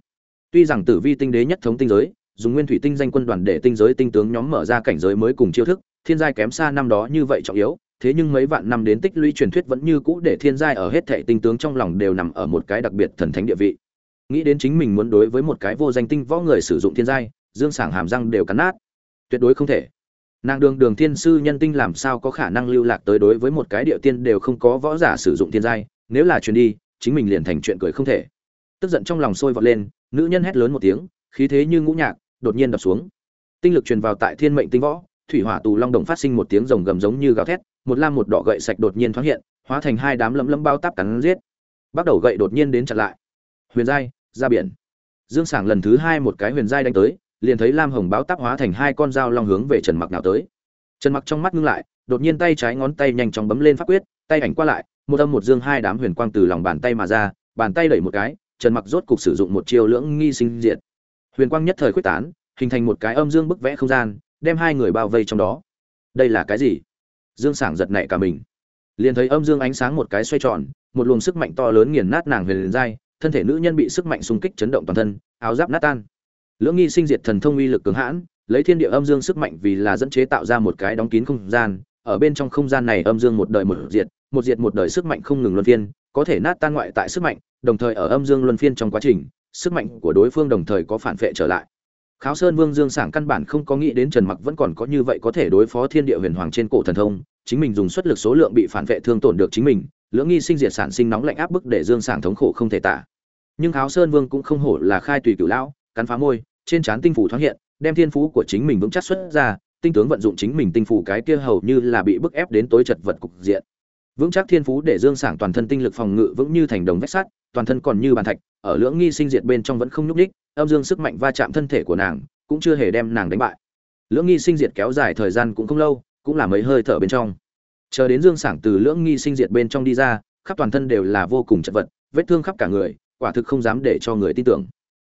tuy rằng tử vi tinh đế nhất thống tinh giới, dùng nguyên thủy tinh danh quân đoàn để tinh giới tinh tướng nhóm mở ra cảnh giới mới cùng chiêu thức, thiên giai kém xa năm đó như vậy trọng yếu, thế nhưng mấy vạn năm đến tích lũy truyền thuyết vẫn như cũ để thiên giai ở hết thảy tinh tướng trong lòng đều nằm ở một cái đặc biệt thần thánh địa vị. Nghĩ đến chính mình muốn đối với một cái vô danh tinh võ người sử dụng thiên giai, dương sảng hàm răng đều cắn nát. Tuyệt đối không thể. Nàng đường đường thiên sư nhân tinh làm sao có khả năng lưu lạc tới đối với một cái địa tiên đều không có võ giả sử dụng thiên giai, nếu là truyền đi, chính mình liền thành chuyện cười không thể tức giận trong lòng sôi vọt lên, nữ nhân hét lớn một tiếng, khí thế như ngũ nhạc, đột nhiên đập xuống. Tinh lực truyền vào tại thiên mệnh tinh võ, thủy hỏa tù long đồng phát sinh một tiếng rồng gầm giống như gào thét, một lam một đỏ gậy sạch đột nhiên thoáng hiện, hóa thành hai đám lấm lấm bao táp cắn giết. Bắt đầu gậy đột nhiên đến chặn lại. Huyền giai, ra biển. Dương sảng lần thứ hai một cái huyền giai đánh tới, liền thấy lam hồng báo táp hóa thành hai con dao long hướng về trần mặc nào tới. Trần mặc trong mắt ngưng lại, đột nhiên tay trái ngón tay nhanh chóng bấm lên pháp quyết, tay ảnh qua lại, một âm một dương hai đám huyền quang từ lòng bàn tay mà ra, bàn tay đẩy một cái trần mặc rốt cục sử dụng một chiêu lưỡng nghi sinh diệt. Huyền quang nhất thời quyết tán, hình thành một cái âm dương bức vẽ không gian, đem hai người bao vây trong đó. Đây là cái gì? Dương sảng giật nảy cả mình. Liền thấy âm dương ánh sáng một cái xoay tròn, một luồng sức mạnh to lớn nghiền nát nàng huyền liền dai, thân thể nữ nhân bị sức mạnh xung kích chấn động toàn thân, áo giáp nát tan. Lưỡng nghi sinh diệt thần thông uy lực cường hãn, lấy thiên địa âm dương sức mạnh vì là dẫn chế tạo ra một cái đóng kín không gian, ở bên trong không gian này âm dương một đời một diệt một diệt một đời sức mạnh không ngừng luân phiên có thể nát tan ngoại tại sức mạnh, đồng thời ở âm dương luân phiên trong quá trình, sức mạnh của đối phương đồng thời có phản vệ trở lại. Kháo sơn vương dương sảng căn bản không có nghĩ đến trần mặc vẫn còn có như vậy có thể đối phó thiên địa huyền hoàng trên cổ thần thông, chính mình dùng suất lực số lượng bị phản vệ thương tổn được chính mình, lưỡng nghi sinh diệt sản sinh nóng lạnh áp bức để dương sảng thống khổ không thể tả. Nhưng kháo sơn vương cũng không hổ là khai tùy cửu lão, cắn phá môi, trên trán tinh phủ thoáng hiện, đem thiên phú của chính mình vững chắc xuất ra, tinh tướng vận dụng chính mình tinh phủ cái kia hầu như là bị bức ép đến tối chật vật cục diện vững chắc thiên phú để dương sảng toàn thân tinh lực phòng ngự vững như thành đồng vách sắt, toàn thân còn như bàn thạch, ở lưỡng nghi sinh diệt bên trong vẫn không nhúc ních âm dương sức mạnh va chạm thân thể của nàng cũng chưa hề đem nàng đánh bại. Lưỡng nghi sinh diệt kéo dài thời gian cũng không lâu, cũng là mấy hơi thở bên trong. Chờ đến dương sảng từ lưỡng nghi sinh diệt bên trong đi ra, khắp toàn thân đều là vô cùng chật vật, vết thương khắp cả người, quả thực không dám để cho người tin tưởng.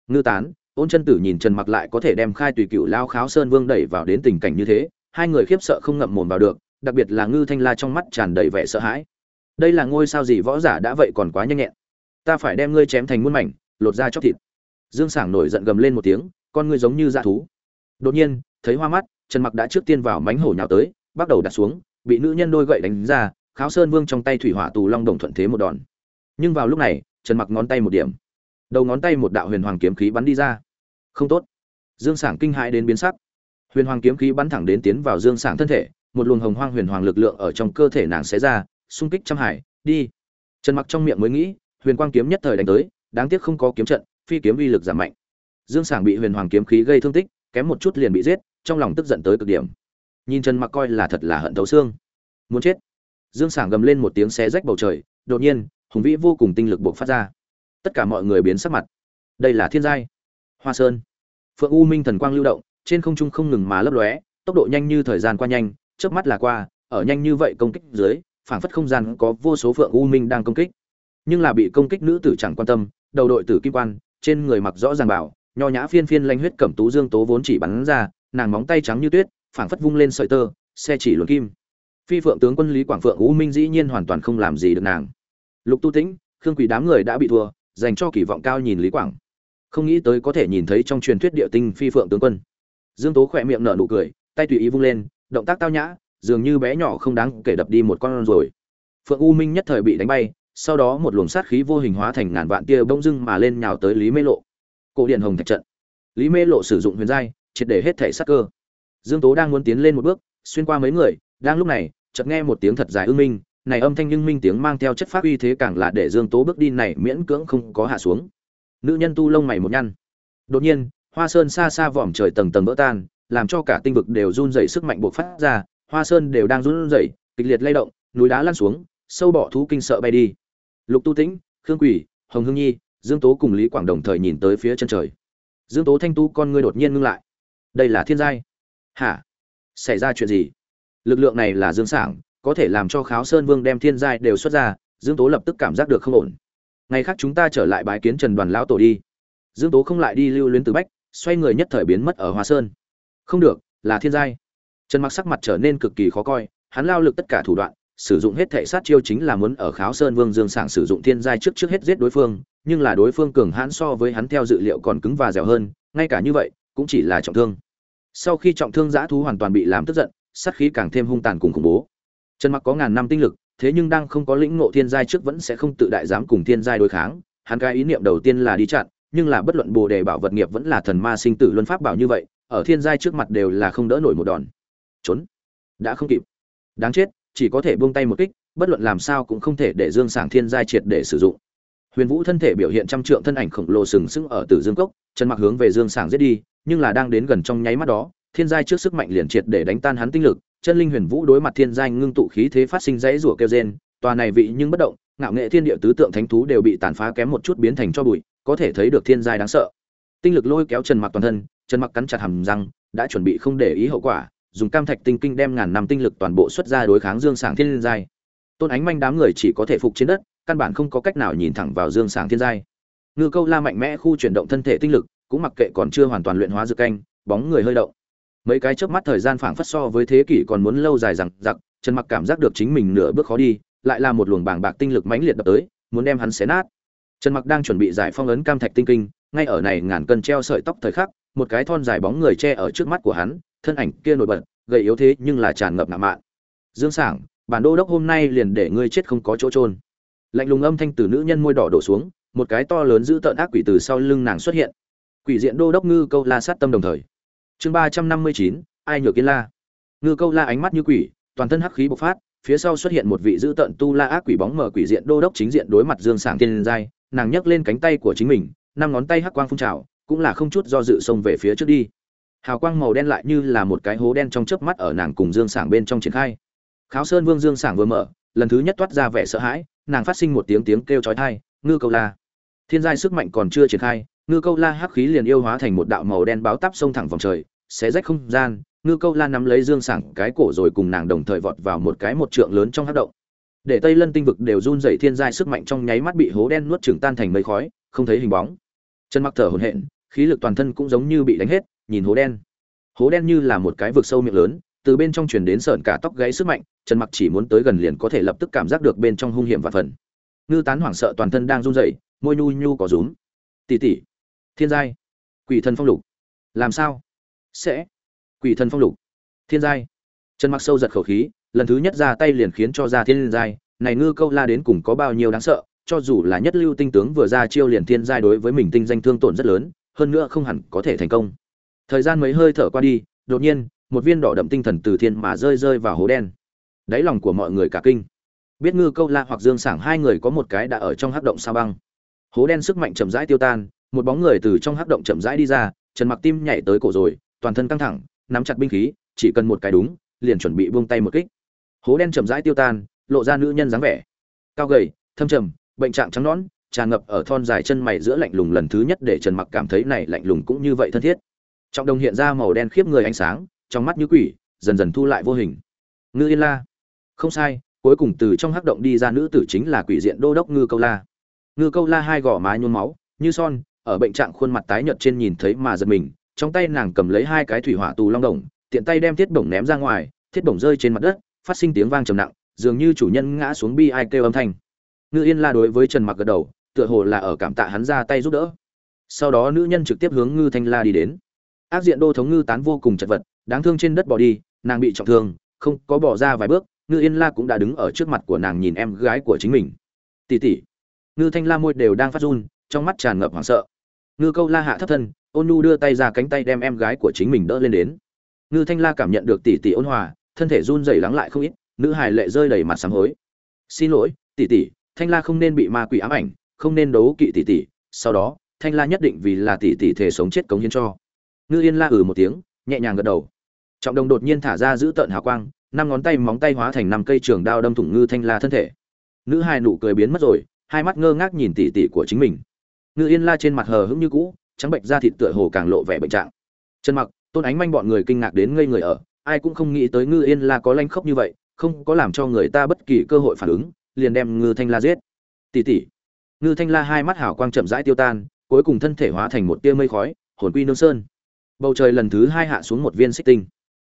Ngư tán, ôn chân tử nhìn trần mặc lại có thể đem khai tùy cựu lao kháo sơn vương đẩy vào đến tình cảnh như thế, hai người khiếp sợ không ngậm mồm vào được đặc biệt là ngư thanh la trong mắt tràn đầy vẻ sợ hãi. Đây là ngôi sao gì võ giả đã vậy còn quá nhanh nhẹn. Ta phải đem ngươi chém thành muôn mảnh, lột ra chóc thịt. Dương sảng nổi giận gầm lên một tiếng, con ngươi giống như dã thú. Đột nhiên, thấy hoa mắt, trần mặc đã trước tiên vào mánh hổ nhào tới, bắt đầu đặt xuống, bị nữ nhân đôi gậy đánh ra, kháo sơn vương trong tay thủy hỏa tù long đồng thuận thế một đòn. Nhưng vào lúc này, trần mặc ngón tay một điểm. Đầu ngón tay một đạo huyền hoàng kiếm khí bắn đi ra. Không tốt. Dương sảng kinh hãi đến biến sắc. Huyền hoàng kiếm khí bắn thẳng đến tiến vào dương sảng thân thể một luồng hồng hoang huyền hoàng lực lượng ở trong cơ thể nàng xé ra, xung kích trăm hải, đi. Trần mặc trong miệng mới nghĩ, huyền quang kiếm nhất thời đánh tới, đáng tiếc không có kiếm trận, phi kiếm uy lực giảm mạnh. Dương sảng bị huyền hoàng kiếm khí gây thương tích, kém một chút liền bị giết, trong lòng tức giận tới cực điểm. Nhìn trần mặc coi là thật là hận thấu xương. Muốn chết. Dương sảng gầm lên một tiếng xé rách bầu trời, đột nhiên, hùng vĩ vô cùng tinh lực buộc phát ra. Tất cả mọi người biến sắc mặt. Đây là thiên giai. Hoa sơn. Phượng u minh thần quang lưu động, trên không trung không ngừng mà lấp lóe, tốc độ nhanh như thời gian qua nhanh chớp mắt là qua, ở nhanh như vậy công kích dưới, phảng phất không gian có vô số phượng u minh đang công kích. Nhưng là bị công kích nữ tử chẳng quan tâm, đầu đội tử kim quan, trên người mặc rõ ràng bảo, nho nhã phiên phiên lanh huyết cẩm tú dương tố vốn chỉ bắn ra, nàng móng tay trắng như tuyết, phảng phất vung lên sợi tơ, xe chỉ luồn kim. Phi phượng tướng quân lý quảng phượng u minh dĩ nhiên hoàn toàn không làm gì được nàng. Lục tu tĩnh, khương quỷ đám người đã bị thua, dành cho kỳ vọng cao nhìn lý quảng. Không nghĩ tới có thể nhìn thấy trong truyền thuyết địa tinh phi phượng tướng quân. Dương tố khỏe miệng nở nụ cười, tay tùy ý vung lên động tác tao nhã, dường như bé nhỏ không đáng kể đập đi một con rồi. Phượng u minh nhất thời bị đánh bay, sau đó một luồng sát khí vô hình hóa thành ngàn vạn tia bông dưng mà lên nhào tới lý mê lộ. Cổ điện hồng thạch trận. Lý mê lộ sử dụng huyền giai, triệt để hết thể sát cơ. Dương tố đang muốn tiến lên một bước, xuyên qua mấy người, đang lúc này, chợt nghe một tiếng thật dài ưng minh, này âm thanh nhưng minh tiếng mang theo chất phát uy thế càng là để dương tố bước đi này miễn cưỡng không có hạ xuống. Nữ nhân tu lông mày một nhăn. Đột nhiên, hoa sơn xa xa vòm trời tầng tầng vỡ tan làm cho cả tinh vực đều run rẩy sức mạnh buộc phát ra, hoa sơn đều đang run rẩy, kịch liệt lay động, núi đá lăn xuống, sâu bọ thú kinh sợ bay đi. Lục tu tĩnh, khương quỷ, hồng hương nhi, dương tố cùng lý quảng đồng thời nhìn tới phía chân trời. Dương tố thanh tu con ngươi đột nhiên ngưng lại. Đây là thiên giai. Hả? Xảy ra chuyện gì? Lực lượng này là dương sảng, có thể làm cho kháo sơn vương đem thiên giai đều xuất ra, dương tố lập tức cảm giác được không ổn. Ngày khác chúng ta trở lại bái kiến trần đoàn lão tổ đi. Dương tố không lại đi lưu luyến từ bách, xoay người nhất thời biến mất ở hoa sơn không được, là thiên giai. Trần mặc sắc mặt trở nên cực kỳ khó coi, hắn lao lực tất cả thủ đoạn, sử dụng hết thể sát chiêu chính là muốn ở kháo sơn vương dương sảng sử dụng thiên giai trước trước hết giết đối phương, nhưng là đối phương cường hãn so với hắn theo dự liệu còn cứng và dẻo hơn, ngay cả như vậy, cũng chỉ là trọng thương. Sau khi trọng thương giã thú hoàn toàn bị làm tức giận, sát khí càng thêm hung tàn cùng khủng bố. Trần mặc có ngàn năm tinh lực, thế nhưng đang không có lĩnh ngộ thiên giai trước vẫn sẽ không tự đại dám cùng thiên giai đối kháng. Hắn cái ý niệm đầu tiên là đi chặn, nhưng là bất luận bồ đề bảo vật nghiệp vẫn là thần ma sinh tử luân pháp bảo như vậy ở thiên giai trước mặt đều là không đỡ nổi một đòn. Trốn. Đã không kịp. Đáng chết, chỉ có thể buông tay một kích, bất luận làm sao cũng không thể để dương sảng thiên giai triệt để sử dụng. Huyền vũ thân thể biểu hiện trăm trượng thân ảnh khổng lồ sừng sững ở tử dương cốc trần mặc hướng về dương sảng giết đi, nhưng là đang đến gần trong nháy mắt đó, thiên giai trước sức mạnh liền triệt để đánh tan hắn tinh lực, chân linh huyền vũ đối mặt thiên giai ngưng tụ khí thế phát sinh dãy rủa kêu rên, tòa này vị nhưng bất động, ngạo nghệ thiên địa tứ tượng thánh thú đều bị tàn phá kém một chút biến thành cho bụi, có thể thấy được thiên giai đáng sợ. Tinh lực lôi kéo trần mặc toàn thân trần mặc cắn chặt hàm răng, đã chuẩn bị không để ý hậu quả, dùng cam thạch tinh kinh đem ngàn năm tinh lực toàn bộ xuất ra đối kháng dương sảng thiên giai. Tôn ánh manh đám người chỉ có thể phục trên đất, căn bản không có cách nào nhìn thẳng vào dương sảng thiên giai. Ngư câu la mạnh mẽ khu chuyển động thân thể tinh lực, cũng mặc kệ còn chưa hoàn toàn luyện hóa dược canh, bóng người hơi động. Mấy cái chớp mắt thời gian phảng phất so với thế kỷ còn muốn lâu dài rằng giặc trần mặc cảm giác được chính mình nửa bước khó đi, lại là một luồng bàng bạc tinh lực mãnh liệt đập tới, muốn đem hắn xé nát. Trần mặc đang chuẩn bị giải phong ấn cam thạch tinh kinh, ngay ở này ngàn cân treo sợi tóc thời khắc một cái thon dài bóng người che ở trước mắt của hắn, thân ảnh kia nổi bật, gầy yếu thế nhưng là tràn ngập ngạo mạn. Dương sảng, bản đô đốc hôm nay liền để ngươi chết không có chỗ trôn lạnh lùng âm thanh từ nữ nhân môi đỏ đổ xuống, một cái to lớn giữ tợn ác quỷ từ sau lưng nàng xuất hiện. Quỷ diện đô đốc ngư câu la sát tâm đồng thời. Chương ba trăm năm mươi chín, ai nhược kiên la? Ngư câu la ánh mắt như quỷ, toàn thân hắc khí bộc phát, phía sau xuất hiện một vị giữ tợn tu la ác quỷ bóng mở quỷ diện đô đốc chính diện đối mặt dương sảng tiên giai nàng nhấc lên cánh tay của chính mình, năm ngón tay hắc quang phun trào cũng là không chút do dự xông về phía trước đi. Hào quang màu đen lại như là một cái hố đen trong chớp mắt ở nàng cùng dương sảng bên trong triển khai. Kháo sơn vương dương sảng vừa mở, lần thứ nhất toát ra vẻ sợ hãi, nàng phát sinh một tiếng tiếng kêu chói tai, ngư câu la! Thiên giai sức mạnh còn chưa triển khai, ngư câu la hắc khí liền yêu hóa thành một đạo màu đen báo táp xông thẳng vòng trời, xé rách không gian, ngư câu la nắm lấy dương sảng cái cổ rồi cùng nàng đồng thời vọt vào một cái một trượng lớn trong hắc động. Để tây lân tinh vực đều run rẩy thiên giai sức mạnh trong nháy mắt bị hố đen nuốt chửng tan thành mây khói, không thấy hình bóng chân mặc thở hổn hển, khí lực toàn thân cũng giống như bị đánh hết, nhìn hố đen. Hố đen như là một cái vực sâu miệng lớn, từ bên trong truyền đến sợn cả tóc gáy sức mạnh, trần mặc chỉ muốn tới gần liền có thể lập tức cảm giác được bên trong hung hiểm và phần. Ngư tán hoảng sợ toàn thân đang run rẩy, môi nhu nhu có rúm. Tỷ tỷ, thiên giai, quỷ thần phong lục. Làm sao? Sẽ. Quỷ thần phong lục. Thiên giai. Trần mặc sâu giật khẩu khí, lần thứ nhất ra tay liền khiến cho ra thiên giai, này ngư câu la đến cùng có bao nhiêu đáng sợ cho dù là nhất lưu tinh tướng vừa ra chiêu liền thiên giai đối với mình tinh danh thương tổn rất lớn, hơn nữa không hẳn có thể thành công. Thời gian mấy hơi thở qua đi, đột nhiên, một viên đỏ đậm tinh thần từ thiên mà rơi rơi vào hố đen. Đáy lòng của mọi người cả kinh. Biết ngư câu la hoặc dương sảng hai người có một cái đã ở trong hắc động sao băng. Hố đen sức mạnh chậm rãi tiêu tan, một bóng người từ trong hắc động chậm rãi đi ra, trần mặc tim nhảy tới cổ rồi, toàn thân căng thẳng, nắm chặt binh khí, chỉ cần một cái đúng, liền chuẩn bị buông tay một kích. Hố đen chậm rãi tiêu tan, lộ ra nữ nhân dáng vẻ. Cao gầy, thâm trầm bệnh trạng trắng nõn tràn ngập ở thon dài chân mày giữa lạnh lùng lần thứ nhất để trần mặc cảm thấy này lạnh lùng cũng như vậy thân thiết. Trọng đồng hiện ra màu đen khiếp người ánh sáng, trong mắt như quỷ, dần dần thu lại vô hình. Ngư yên la. Không sai, cuối cùng từ trong hắc động đi ra nữ tử chính là quỷ diện đô đốc ngư câu la. Ngư câu la hai gò má nhuôn máu, như son, ở bệnh trạng khuôn mặt tái nhợt trên nhìn thấy mà giật mình, trong tay nàng cầm lấy hai cái thủy hỏa tù long đồng, tiện tay đem thiết bổng ném ra ngoài, thiết bổng rơi trên mặt đất, phát sinh tiếng vang trầm nặng, dường như chủ nhân ngã xuống bi ai kêu âm thanh ngư yên la đối với trần mặc gật đầu, tựa hồ là ở cảm tạ hắn ra tay giúp đỡ. Sau đó nữ nhân trực tiếp hướng ngư thanh la đi đến. Ác diện đô thống ngư tán vô cùng chật vật, đáng thương trên đất bỏ đi, nàng bị trọng thương, không có bỏ ra vài bước, ngư yên la cũng đã đứng ở trước mặt của nàng nhìn em gái của chính mình. Tỉ tỉ ngư thanh la môi đều đang phát run, trong mắt tràn ngập hoảng sợ. Ngư câu la hạ thấp thân, ôn nu đưa tay ra cánh tay đem em gái của chính mình đỡ lên đến. Ngư thanh la cảm nhận được tỷ tỷ ôn hòa, thân thể run rẩy lắng lại không ít, nữ hài lệ rơi đầy mặt sám hối. Xin lỗi, tỷ tỷ thanh la không nên bị ma quỷ ám ảnh, không nên đấu kỵ tỷ tỷ sau đó, thanh la nhất định vì là tỷ tỷ thể sống chết cống hiến cho. Ngư yên la ừ một tiếng, nhẹ nhàng gật đầu. Trọng đồng đột nhiên thả ra giữ tợn hào quang, năm ngón tay móng tay hóa thành năm cây trường đao đâm thủng ngư thanh la thân thể. Nữ hài nụ cười biến mất rồi, hai mắt ngơ ngác nhìn tỷ tỷ của chính mình. Ngư yên la trên mặt hờ hững như cũ, trắng bệnh da thịt tựa hồ càng lộ vẻ bệnh trạng. Chân mặc, tôn ánh manh bọn người kinh ngạc đến ngây người ở, ai cũng không nghĩ tới ngư yên la có lanh khốc như vậy, không có làm cho người ta bất kỳ cơ hội phản ứng liền đem ngư thanh la giết. Tỷ tỷ. Ngư thanh la hai mắt hảo quang chậm rãi tiêu tan, cuối cùng thân thể hóa thành một tia mây khói, hồn quy nương sơn. Bầu trời lần thứ hai hạ xuống một viên xích tinh.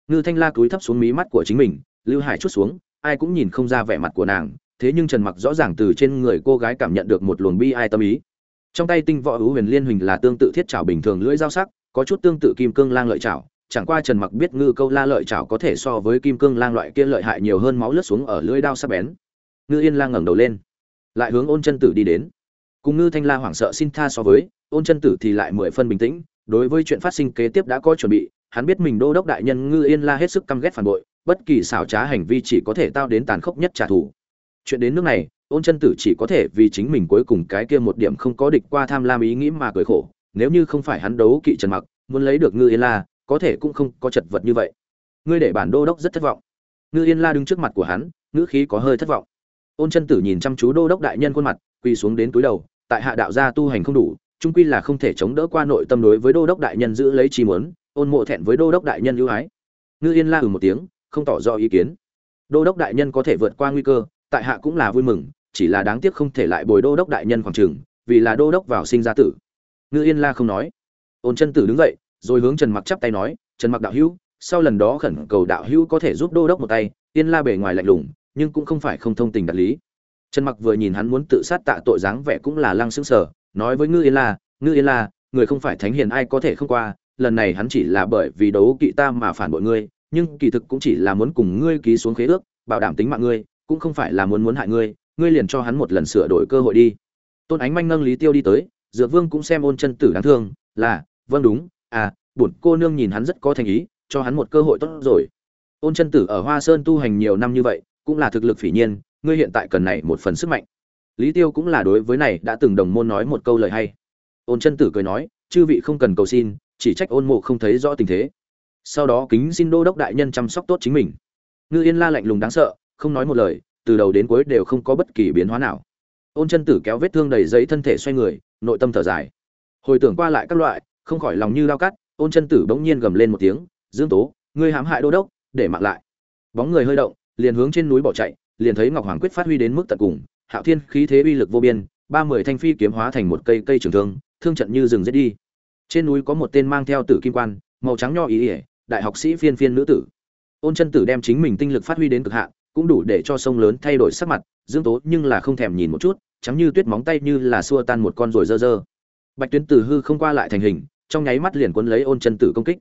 Ngư thanh la cúi thấp xuống mí mắt của chính mình, lưu hải chút xuống, ai cũng nhìn không ra vẻ mặt của nàng, thế nhưng trần mặc rõ ràng từ trên người cô gái cảm nhận được một luồng bi ai tâm ý. Trong tay tinh võ hữu huyền liên huỳnh là tương tự thiết trảo bình thường lưỡi dao sắc, có chút tương tự kim cương lang lợi chảo, chẳng qua trần mặc biết ngư câu la lợi chảo có thể so với kim cương lang loại kia lợi hại nhiều hơn máu lướt xuống ở lưỡi đao sắc bén ngư yên La ngẩng đầu lên, lại hướng ôn chân tử đi đến. Cùng ngư thanh la hoảng sợ xin tha so với, ôn chân tử thì lại mười phân bình tĩnh, đối với chuyện phát sinh kế tiếp đã có chuẩn bị, hắn biết mình đô đốc đại nhân ngư yên la hết sức căm ghét phản bội, bất kỳ xảo trá hành vi chỉ có thể tao đến tàn khốc nhất trả thù. Chuyện đến nước này, ôn chân tử chỉ có thể vì chính mình cuối cùng cái kia một điểm không có địch qua tham lam ý nghĩ mà cười khổ, nếu như không phải hắn đấu kỵ trần mặc, muốn lấy được ngư yên la, có thể cũng không có chật vật như vậy. Ngươi để bản đô đốc rất thất vọng. Ngư yên la đứng trước mặt của hắn, ngữ khí có hơi thất vọng ôn chân tử nhìn chăm chú đô đốc đại nhân khuôn mặt, quỳ xuống đến túi đầu, tại hạ đạo gia tu hành không đủ trung quy là không thể chống đỡ qua nội tâm đối với đô đốc đại nhân giữ lấy chi muốn, ôn mộ thẹn với đô đốc đại nhân ưu ái. Ngư yên la ừ một tiếng, không tỏ rõ ý kiến. Đô đốc đại nhân có thể vượt qua nguy cơ, tại hạ cũng là vui mừng, chỉ là đáng tiếc không thể lại bồi đô đốc đại nhân khoảng trường, vì là đô đốc vào sinh ra tử. Ngư yên la không nói. Ôn chân tử đứng dậy, rồi hướng trần mặc chắp tay nói, trần mặc đạo hữu, sau lần đó khẩn cầu đạo hữu có thể giúp đô đốc một tay. Yên la bề ngoài lạnh lùng nhưng cũng không phải không thông tình đạt lý. Trần mặc vừa nhìn hắn muốn tự sát tạ tội dáng vẻ cũng là lăng sững sờ, nói với ngư yên la, ngư yên la, người không phải thánh hiền ai có thể không qua, lần này hắn chỉ là bởi vì đấu kỵ ta mà phản bội ngươi, nhưng kỳ thực cũng chỉ là muốn cùng ngươi ký xuống khế ước, bảo đảm tính mạng ngươi, cũng không phải là muốn muốn hại ngươi ngươi liền cho hắn một lần sửa đổi cơ hội đi. Tôn ánh manh nâng lý tiêu đi tới, dược vương cũng xem ôn chân tử đáng thương, là vâng đúng à bổn cô nương nhìn hắn rất có thành ý, cho hắn một cơ hội tốt rồi. Ôn chân tử ở hoa sơn tu hành nhiều năm như vậy cũng là thực lực phỉ nhiên, ngươi hiện tại cần này một phần sức mạnh. Lý tiêu cũng là đối với này đã từng đồng môn nói một câu lời hay. Ôn chân tử cười nói, chư vị không cần cầu xin, chỉ trách ôn mộ không thấy rõ tình thế. Sau đó kính xin đô đốc đại nhân chăm sóc tốt chính mình. Ngư yên la lạnh lùng đáng sợ, không nói một lời, từ đầu đến cuối đều không có bất kỳ biến hóa nào. Ôn chân tử kéo vết thương đầy giấy thân thể xoay người, nội tâm thở dài. Hồi tưởng qua lại các loại, không khỏi lòng như lao cắt, ôn chân tử bỗng nhiên gầm lên một tiếng, dương tố, ngươi hãm hại đô đốc, để mạng lại. Bóng người hơi động liền hướng trên núi bỏ chạy, liền thấy ngọc hoàng quyết phát huy đến mức tận cùng, hạo thiên khí thế uy lực vô biên, ba mươi thanh phi kiếm hóa thành một cây cây trường thương thương trận như rừng giết đi. Trên núi có một tên mang theo tử kim quan, màu trắng nho ý ý đại học sĩ phiên phiên nữ tử. Ôn chân tử đem chính mình tinh lực phát huy đến cực hạn, cũng đủ để cho sông lớn thay đổi sắc mặt, dương tố nhưng là không thèm nhìn một chút, trắng như tuyết móng tay như là xua tan một con rồi dơ dơ. Bạch tuyến tử hư không qua lại thành hình, trong nháy mắt liền cuốn lấy ôn chân tử công kích.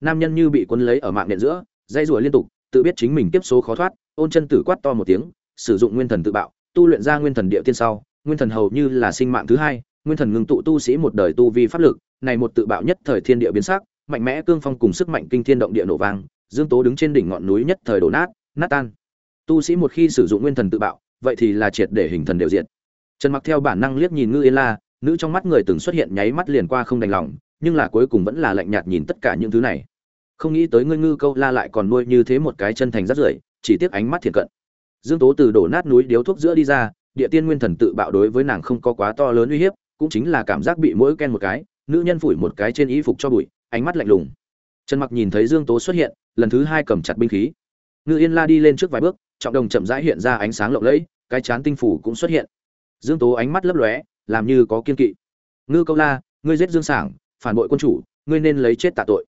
Nam nhân như bị cuốn lấy ở mạng nện giữa dây rủa liên tục tự biết chính mình tiếp số khó thoát, ôn chân tử quát to một tiếng, sử dụng nguyên thần tự bạo, tu luyện ra nguyên thần địa tiên sau, nguyên thần hầu như là sinh mạng thứ hai, nguyên thần ngưng tụ tu sĩ một đời tu vi pháp lực, này một tự bạo nhất thời thiên địa biến sắc, mạnh mẽ cương phong cùng sức mạnh kinh thiên động địa nổ vang, dương tố đứng trên đỉnh ngọn núi nhất thời đổ nát nát tan. Tu sĩ một khi sử dụng nguyên thần tự bạo, vậy thì là triệt để hình thần đều diện trần mặc theo bản năng liếc nhìn ngư yên la, nữ trong mắt người từng xuất hiện nháy mắt liền qua không đành lòng, nhưng là cuối cùng vẫn là lạnh nhạt nhìn tất cả những thứ này không nghĩ tới ngươi ngư câu la lại còn nuôi như thế một cái chân thành rất rưởi, chỉ tiếc ánh mắt thiện cận. Dương tố từ đổ nát núi điếu thuốc giữa đi ra, địa tiên nguyên thần tự bạo đối với nàng không có quá to lớn uy hiếp, cũng chính là cảm giác bị mỗi ken một cái, nữ nhân phủi một cái trên y phục cho bụi, ánh mắt lạnh lùng. Trần mặc nhìn thấy dương tố xuất hiện, lần thứ hai cầm chặt binh khí. Ngư yên la đi lên trước vài bước, trọng đồng chậm rãi hiện ra ánh sáng lộng lẫy, cái chán tinh phủ cũng xuất hiện. Dương tố ánh mắt lấp lóe, làm như có kiên kỵ. Ngư câu la, ngươi giết dương sảng, phản bội quân chủ, ngươi nên lấy chết tạ tội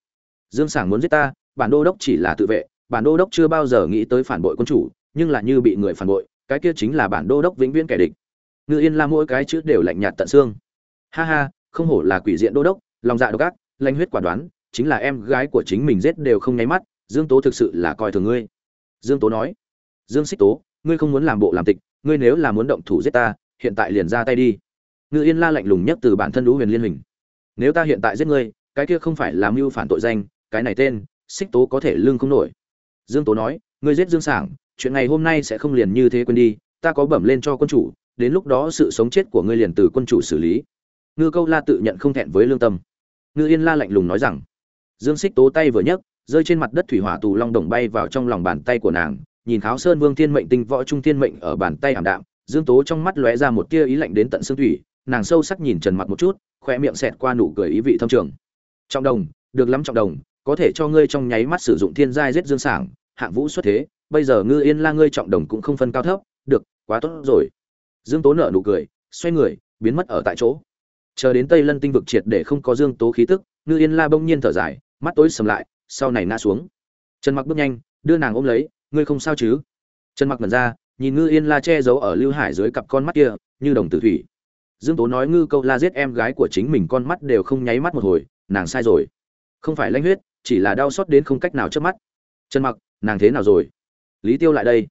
dương sảng muốn giết ta, bản đô đốc chỉ là tự vệ, bản đô đốc chưa bao giờ nghĩ tới phản bội quân chủ, nhưng là như bị người phản bội, cái kia chính là bản đô đốc vĩnh viễn kẻ địch. Ngư yên la mỗi cái chữ đều lạnh nhạt tận xương. Ha ha, không hổ là quỷ diện đô đốc, lòng dạ độc ác, lanh huyết quả đoán, chính là em gái của chính mình giết đều không nháy mắt, dương tố thực sự là coi thường ngươi. Dương tố nói, dương xích tố, ngươi không muốn làm bộ làm tịch, ngươi nếu là muốn động thủ giết ta, hiện tại liền ra tay đi. Ngư yên la lạnh lùng nhất từ bản thân lũ huyền liên hình nếu ta hiện tại giết ngươi, cái kia không phải làm mưu phản tội danh cái này tên, xích tố có thể lương không nổi. Dương tố nói, ngươi giết dương sảng, chuyện ngày hôm nay sẽ không liền như thế quên đi, ta có bẩm lên cho quân chủ, đến lúc đó sự sống chết của ngươi liền từ quân chủ xử lý. Ngư câu la tự nhận không thẹn với lương tâm. Ngư yên la lạnh lùng nói rằng, dương xích tố tay vừa nhấc, rơi trên mặt đất thủy hỏa tù long đồng bay vào trong lòng bàn tay của nàng, nhìn kháo sơn vương thiên mệnh tinh võ trung thiên mệnh ở bàn tay ảm đạm, dương tố trong mắt lóe ra một tia ý lạnh đến tận xương thủy, nàng sâu sắc nhìn trần mặt một chút, khoe miệng xẹt qua nụ cười ý vị thâm trường. Trọng đồng, được lắm trọng đồng có thể cho ngươi trong nháy mắt sử dụng thiên giai giết dương sảng, hạng vũ xuất thế, bây giờ ngư yên la ngươi trọng đồng cũng không phân cao thấp, được, quá tốt rồi. Dương tố nở nụ cười, xoay người, biến mất ở tại chỗ. Chờ đến tây lân tinh vực triệt để không có dương tố khí tức, ngư yên la bỗng nhiên thở dài, mắt tối sầm lại, sau này ngã xuống. Trần mặc bước nhanh, đưa nàng ôm lấy, ngươi không sao chứ? Trần mặc mở ra, nhìn ngư yên la che giấu ở lưu hải dưới cặp con mắt kia, như đồng tử thủy. Dương tố nói ngư câu la giết em gái của chính mình con mắt đều không nháy mắt một hồi, nàng sai rồi. Không phải lanh huyết chỉ là đau xót đến không cách nào chớp mắt. Trần mặc, nàng thế nào rồi? Lý tiêu lại đây.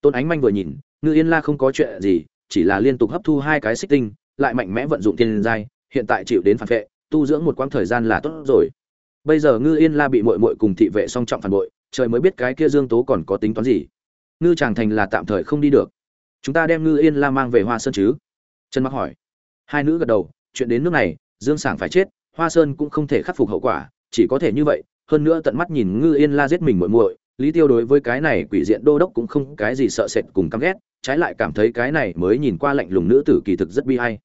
Tôn ánh manh vừa nhìn, ngư yên la không có chuyện gì, chỉ là liên tục hấp thu hai cái xích tinh, lại mạnh mẽ vận dụng thiên giai, hiện tại chịu đến phản vệ, tu dưỡng một quãng thời gian là tốt rồi. Bây giờ ngư yên la bị mội mội cùng thị vệ song trọng phản bội, trời mới biết cái kia dương tố còn có tính toán gì. Ngư tràng thành là tạm thời không đi được. Chúng ta đem ngư yên la mang về hoa sơn chứ? Trần mặc hỏi. Hai nữ gật đầu, chuyện đến nước này, dương sảng phải chết, hoa sơn cũng không thể khắc phục hậu quả, chỉ có thể như vậy hơn nữa tận mắt nhìn ngư yên la giết mình muội muội, lý tiêu đối với cái này quỷ diện đô đốc cũng không cái gì sợ sệt cùng căm ghét, trái lại cảm thấy cái này mới nhìn qua lạnh lùng nữ tử kỳ thực rất bi hay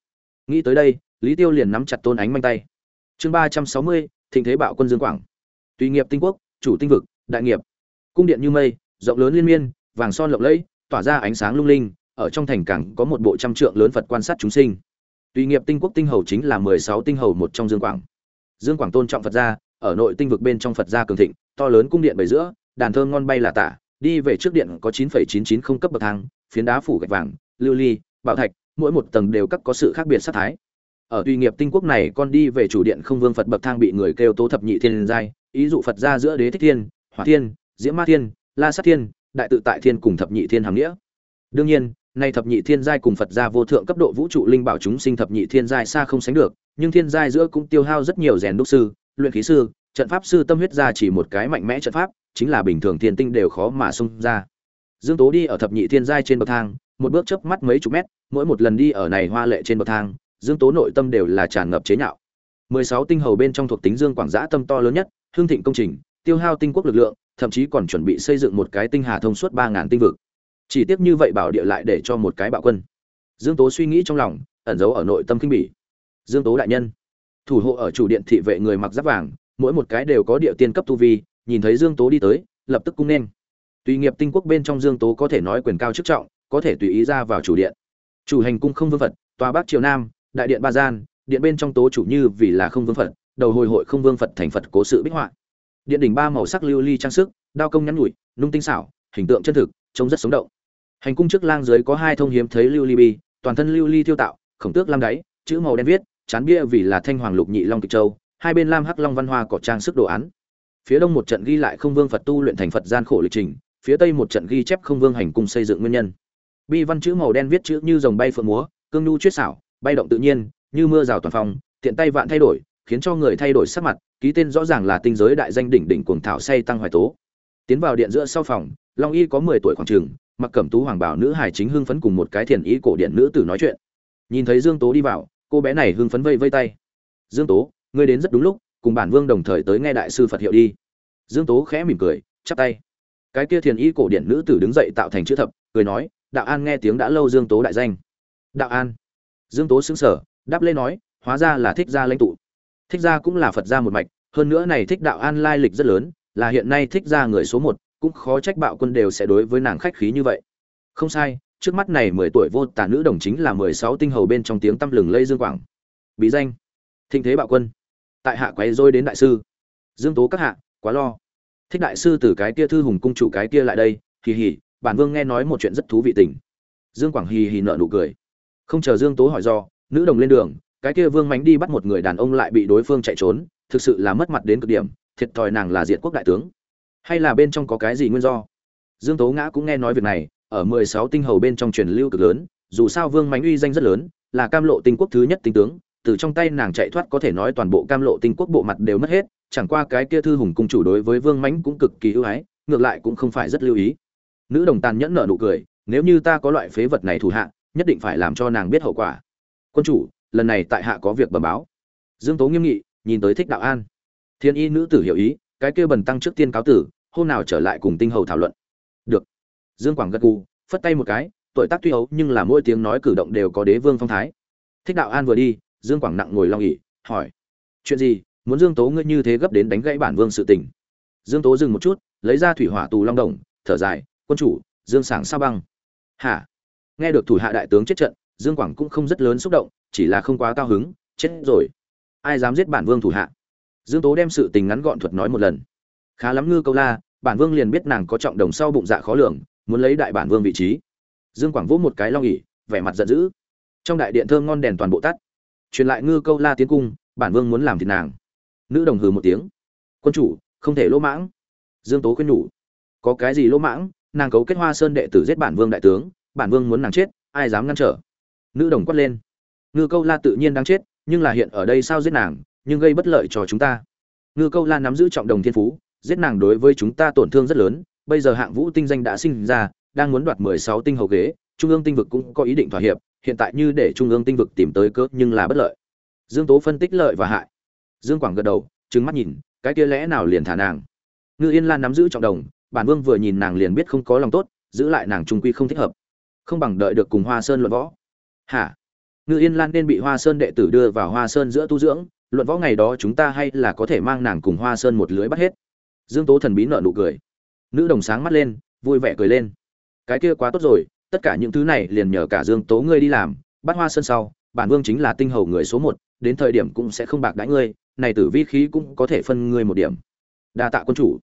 nghĩ tới đây, lý tiêu liền nắm chặt tôn ánh manh tay. Chương ba trăm sáu mươi, thịnh thế bạo quân dương quảng. Tùy nghiệp tinh quốc, chủ tinh vực, đại nghiệp. Cung điện như mây, rộng lớn liên miên, vàng son lộng lẫy, tỏa ra ánh sáng lung linh, ở trong thành cảng có một bộ trăm trượng lớn phật quan sát chúng sinh. Tùy nghiệp tinh quốc tinh hầu chính là mười sáu tinh hầu một trong dương quảng. Dương quảng tôn trọng phật gia ở nội tinh vực bên trong phật gia cường thịnh to lớn cung điện bầy giữa đàn thơm ngon bay là tả đi về trước điện có 9,990 cấp bậc thang phiến đá phủ gạch vàng lưu ly bảo thạch mỗi một tầng đều các có sự khác biệt sát thái. Ở tùy nghiệp tinh quốc này con đi về chủ điện không vương phật bậc thang bị người kêu tố thập nhị thiên giai ý dụ phật gia giữa đế thích thiên hỏa thiên diễm ma thiên la sát thiên đại tự tại thiên cùng thập nhị thiên hàm nghĩa. Đương nhiên nay thập nhị thiên giai cùng phật gia vô thượng cấp độ vũ trụ linh bảo chúng sinh thập nhị thiên giai xa không sánh được nhưng thiên giai giữa cũng tiêu hao rất nhiều rèn đúc sư luyện khí sư, trận pháp sư tâm huyết ra chỉ một cái mạnh mẽ trận pháp, chính là bình thường thiên tinh đều khó mà xung ra. Dương tố đi ở thập nhị thiên giai trên bậc thang, một bước chớp mắt mấy chục mét, mỗi một lần đi ở này hoa lệ trên bậc thang, dương tố nội tâm đều là tràn ngập chế nhạo. Mười sáu tinh hầu bên trong thuộc tính dương quảng giã tâm to lớn nhất, hương thịnh công trình, tiêu hao tinh quốc lực lượng, thậm chí còn chuẩn bị xây dựng một cái tinh hà thông suốt ba ngàn tinh vực. Chỉ tiếc như vậy bảo địa lại để cho một cái bạo quân. Dương tố suy nghĩ trong lòng, ẩn giấu ở nội tâm kinh bỉ. Dương tố đại nhân thủ hộ ở chủ điện thị vệ người mặc giáp vàng, mỗi một cái đều có địa tiên cấp tu vi, nhìn thấy dương tố đi tới, lập tức cung nên. Tùy nghiệp tinh quốc bên trong dương tố có thể nói quyền cao chức trọng, có thể tùy ý ra vào chủ điện. Chủ hành cung không vương phật, tòa bắc triều nam, đại điện ba gian, điện bên trong tố chủ như vì là không vương phật, đầu hồi hội không vương phật thành phật cố sự bích họa. Điện đỉnh ba màu sắc lưu ly trang sức, đao công nhắn nhủi, nung tinh xảo, hình tượng chân thực, trông rất sống động. Hành cung trước lang dưới có hai thông hiếm thấy lưu ly bi, toàn thân lưu ly tiêu tạo, khổng tước lam đáy, chữ màu đen viết chán bia vì là thanh hoàng lục nhị long kịch châu, hai bên lam hắc long văn hoa cỏ trang sức đồ án. Phía đông một trận ghi lại không vương phật tu luyện thành phật gian khổ lịch trình, phía tây một trận ghi chép không vương hành cung xây dựng nguyên nhân. Bi văn chữ màu đen viết chữ như dòng bay phượng múa, cương nhu chuyết xảo, bay động tự nhiên, như mưa rào toàn phòng tiện tay vạn thay đổi, khiến cho người thay đổi sắc mặt, ký tên rõ ràng là tinh giới đại danh đỉnh đỉnh cuồng thảo say tăng hoài tố. Tiến vào điện giữa sau phòng, long y có mười tuổi khoảng trường, mặc cẩm tú hoàng bảo nữ hài chính hưng phấn cùng một cái thiền ý cổ điện nữ tử nói chuyện. Nhìn thấy dương tố đi vào cô bé này hưng phấn vây vây tay. Dương tố, ngươi đến rất đúng lúc, cùng bản vương đồng thời tới nghe đại sư phật hiệu đi. Dương tố khẽ mỉm cười, chắp tay. Cái kia thiền y cổ điện nữ tử đứng dậy tạo thành chữ thập, cười nói, đạo an nghe tiếng đã lâu dương tố đại danh. Đạo an? Dương tố xứng sở đáp lê nói, hóa ra là thích gia lãnh tụ. Thích gia cũng là phật gia một mạch, hơn nữa này thích đạo an lai lịch rất lớn, là hiện nay thích gia người số một, cũng khó trách bạo quân đều sẽ đối với nàng khách khí như vậy. Không sai trước mắt này mười tuổi vô tà nữ đồng chính là mười sáu tinh hầu bên trong tiếng tăm lừng lây dương quảng. Bí danh, thịnh thế bạo quân. Tại hạ quay rối đến đại sư. Dương tố các hạ, quá lo. Thích đại sư từ cái kia thư hùng cung chủ cái kia lại đây, hì hì, bản vương nghe nói một chuyện rất thú vị tình. Dương quảng hì hì nở nụ cười. Không chờ dương tố hỏi do, nữ đồng lên đường, cái kia vương mánh đi bắt một người đàn ông lại bị đối phương chạy trốn, thực sự là mất mặt đến cực điểm, thiệt thòi nàng là diện quốc đại tướng. Hay là bên trong có cái gì nguyên do? Dương tố ngã cũng nghe nói việc này ở mười sáu tinh hầu bên trong truyền lưu cực lớn, dù sao vương Mạnh uy danh rất lớn, là cam lộ tinh quốc thứ nhất tinh tướng, từ trong tay nàng chạy thoát có thể nói toàn bộ cam lộ tinh quốc bộ mặt đều mất hết, chẳng qua cái kia thư hùng cung chủ đối với vương Mạnh cũng cực kỳ ưu ái, ngược lại cũng không phải rất lưu ý. Nữ đồng tàn nhẫn nở nụ cười, nếu như ta có loại phế vật này thủ hạ, nhất định phải làm cho nàng biết hậu quả. Quân chủ, lần này tại hạ có việc bẩm báo. Dương tố nghiêm nghị, nhìn tới thích đạo an. Thiên y nữ tử hiểu ý, cái kia bần tăng trước tiên cáo tử, hôm nào trở lại cùng tinh hầu thảo luận dương quảng gật gù, phất tay một cái, tuổi tác tuy ấu nhưng là mỗi tiếng nói cử động đều có đế vương phong thái. Thích đạo an vừa đi, dương quảng nặng ngồi long ỉ hỏi, chuyện gì? Muốn dương tố ngươi như thế gấp đến đánh gãy bản vương sự tình? Dương tố dừng một chút, lấy ra thủy hỏa tù long đồng, thở dài, quân chủ, dương sảng sao băng? Hả? Nghe được thủ hạ đại tướng chết trận, dương quảng cũng không rất lớn xúc động, chỉ là không quá cao hứng, chết rồi, ai dám giết bản vương thủ hạ? Dương tố đem sự tình ngắn gọn thuật nói một lần. Khá lắm ngư câu la, bản vương liền biết nàng có trọng đồng sau bụng dạ khó lường muốn lấy đại bản vương vị trí. Dương quảng vỗ một cái long ỉ vẻ mặt giận dữ. Trong đại điện thơm ngon đèn toàn bộ tắt. Truyền lại ngư câu la tiến cung, bản vương muốn làm thịt nàng. Nữ đồng hừ một tiếng. Quân chủ, không thể lỗ mãng. Dương tố khuyên nhủ. Có cái gì lỗ mãng? Nàng cấu kết hoa sơn đệ tử giết bản vương đại tướng, bản vương muốn nàng chết, ai dám ngăn trở? Nữ đồng quát lên. Ngư câu la tự nhiên đang chết, nhưng là hiện ở đây sao giết nàng, nhưng gây bất lợi cho chúng ta. Ngư câu la nắm giữ trọng đồng thiên phú, giết nàng đối với chúng ta tổn thương rất lớn bây giờ hạng vũ tinh danh đã sinh ra, đang muốn đoạt mười sáu tinh hầu ghế, trung ương tinh vực cũng có ý định thỏa hiệp, hiện tại như để trung ương tinh vực tìm tới cớ nhưng là bất lợi. Dương tố phân tích lợi và hại. Dương quảng gật đầu, trừng mắt nhìn, cái kia lẽ nào liền thả nàng? Ngư yên lan nắm giữ trọng đồng, bản vương vừa nhìn nàng liền biết không có lòng tốt, giữ lại nàng trung quy không thích hợp. Không bằng đợi được cùng hoa sơn luận võ. Hả? Ngư yên lan nên bị hoa sơn đệ tử đưa vào hoa sơn giữa tu dưỡng, luận võ ngày đó chúng ta hay là có thể mang nàng cùng hoa sơn một lưới bắt hết. Dương tố thần bí nợ nụ cười nữ đồng sáng mắt lên, vui vẻ cười lên. Cái kia quá tốt rồi, tất cả những thứ này liền nhờ cả dương tố ngươi đi làm. Bắt hoa sơn sau, bản vương chính là tinh hầu người số một, đến thời điểm cũng sẽ không bạc đãi ngươi, này tử vi khí cũng có thể phân ngươi một điểm. Đa tạ quân chủ.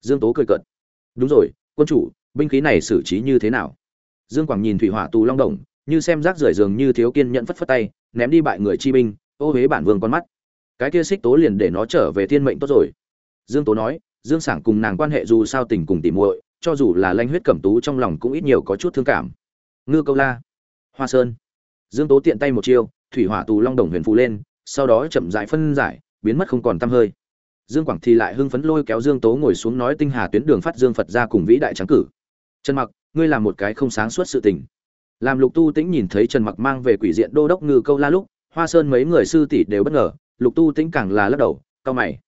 Dương tố cười cợt. Đúng rồi, quân chủ, binh khí này xử trí như thế nào? Dương quảng nhìn thủy hỏa tù long đồng, như xem rác rưởi giường như thiếu kiên nhẫn phất phất tay, ném đi bại người chi binh, ô huế bản vương con mắt. Cái kia xích tố liền để nó trở về thiên mệnh tốt rồi. Dương tố nói dương sảng cùng nàng quan hệ dù sao tình cùng tỉ muội, cho dù là lanh huyết cẩm tú trong lòng cũng ít nhiều có chút thương cảm. Ngư câu la, hoa sơn. Dương tố tiện tay một chiêu, thủy hỏa tù long đồng huyền phù lên, sau đó chậm rãi phân giải, biến mất không còn tăm hơi. Dương quảng thì lại hưng phấn lôi kéo dương tố ngồi xuống nói tinh hà tuyến đường phát dương phật ra cùng vĩ đại trắng cử. Trần mặc, ngươi làm một cái không sáng suốt sự tình. Làm lục tu tĩnh nhìn thấy trần mặc mang về quỷ diện đô đốc ngư câu la lúc, hoa sơn mấy người sư tỷ đều bất ngờ, lục tu tĩnh càng là lắc đầu cao mày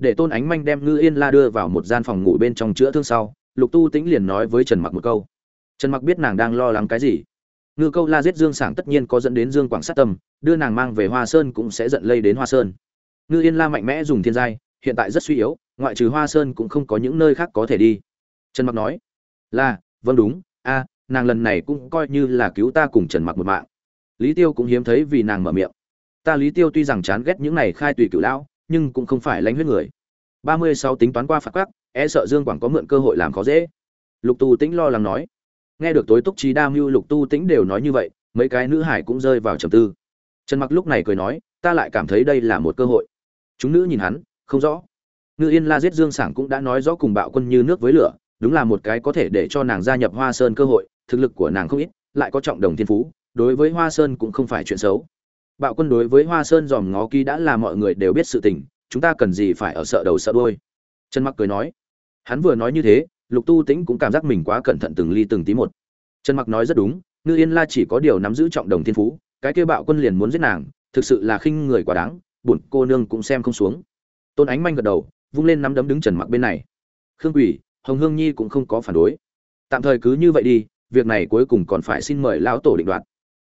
để tôn ánh manh đem ngư yên la đưa vào một gian phòng ngủ bên trong chữa thương sau, lục tu tĩnh liền nói với trần mặc một câu. Trần mặc biết nàng đang lo lắng cái gì. Ngư câu la giết dương sảng tất nhiên có dẫn đến dương quảng sát tâm, đưa nàng mang về hoa sơn cũng sẽ dẫn lây đến hoa sơn. Ngư yên la mạnh mẽ dùng thiên giai, hiện tại rất suy yếu, ngoại trừ hoa sơn cũng không có những nơi khác có thể đi. Trần mặc nói là vâng đúng, a, nàng lần này cũng coi như là cứu ta cùng trần mặc một mạng. Lý tiêu cũng hiếm thấy vì nàng mở miệng. Ta lý tiêu tuy rằng chán ghét những này khai tùy cựu lão nhưng cũng không phải lãnh huyết người. Ba mươi sáu tính toán qua phạt quắc e sợ dương quảng có mượn cơ hội làm khó dễ. Lục tu tĩnh lo lắng nói. Nghe được tối túc trí đa mưu, lục tu tĩnh đều nói như vậy, mấy cái nữ hải cũng rơi vào trầm tư. Trần mặc lúc này cười nói, ta lại cảm thấy đây là một cơ hội. Chúng nữ nhìn hắn, không rõ. Ngư yên la giết dương sảng cũng đã nói rõ cùng bạo quân như nước với lửa, đúng là một cái có thể để cho nàng gia nhập hoa sơn cơ hội, thực lực của nàng không ít, lại có trọng đồng thiên phú, đối với hoa sơn cũng không phải chuyện xấu bạo quân đối với hoa sơn dòm ngó ký đã là mọi người đều biết sự tình, chúng ta cần gì phải ở sợ đầu sợ đôi trần mặc cười nói. Hắn vừa nói như thế, lục tu tĩnh cũng cảm giác mình quá cẩn thận từng ly từng tí một. Trần mặc nói rất đúng, ngư yên la chỉ có điều nắm giữ trọng đồng thiên phú, cái kia bạo quân liền muốn giết nàng, thực sự là khinh người quá đáng, bổn cô nương cũng xem không xuống. Tôn ánh manh gật đầu, vung lên nắm đấm đứng trần mặc bên này. Khương quỷ, hồng hương nhi cũng không có phản đối. Tạm thời cứ như vậy đi, việc này cuối cùng còn phải xin mời lão tổ định đoạt.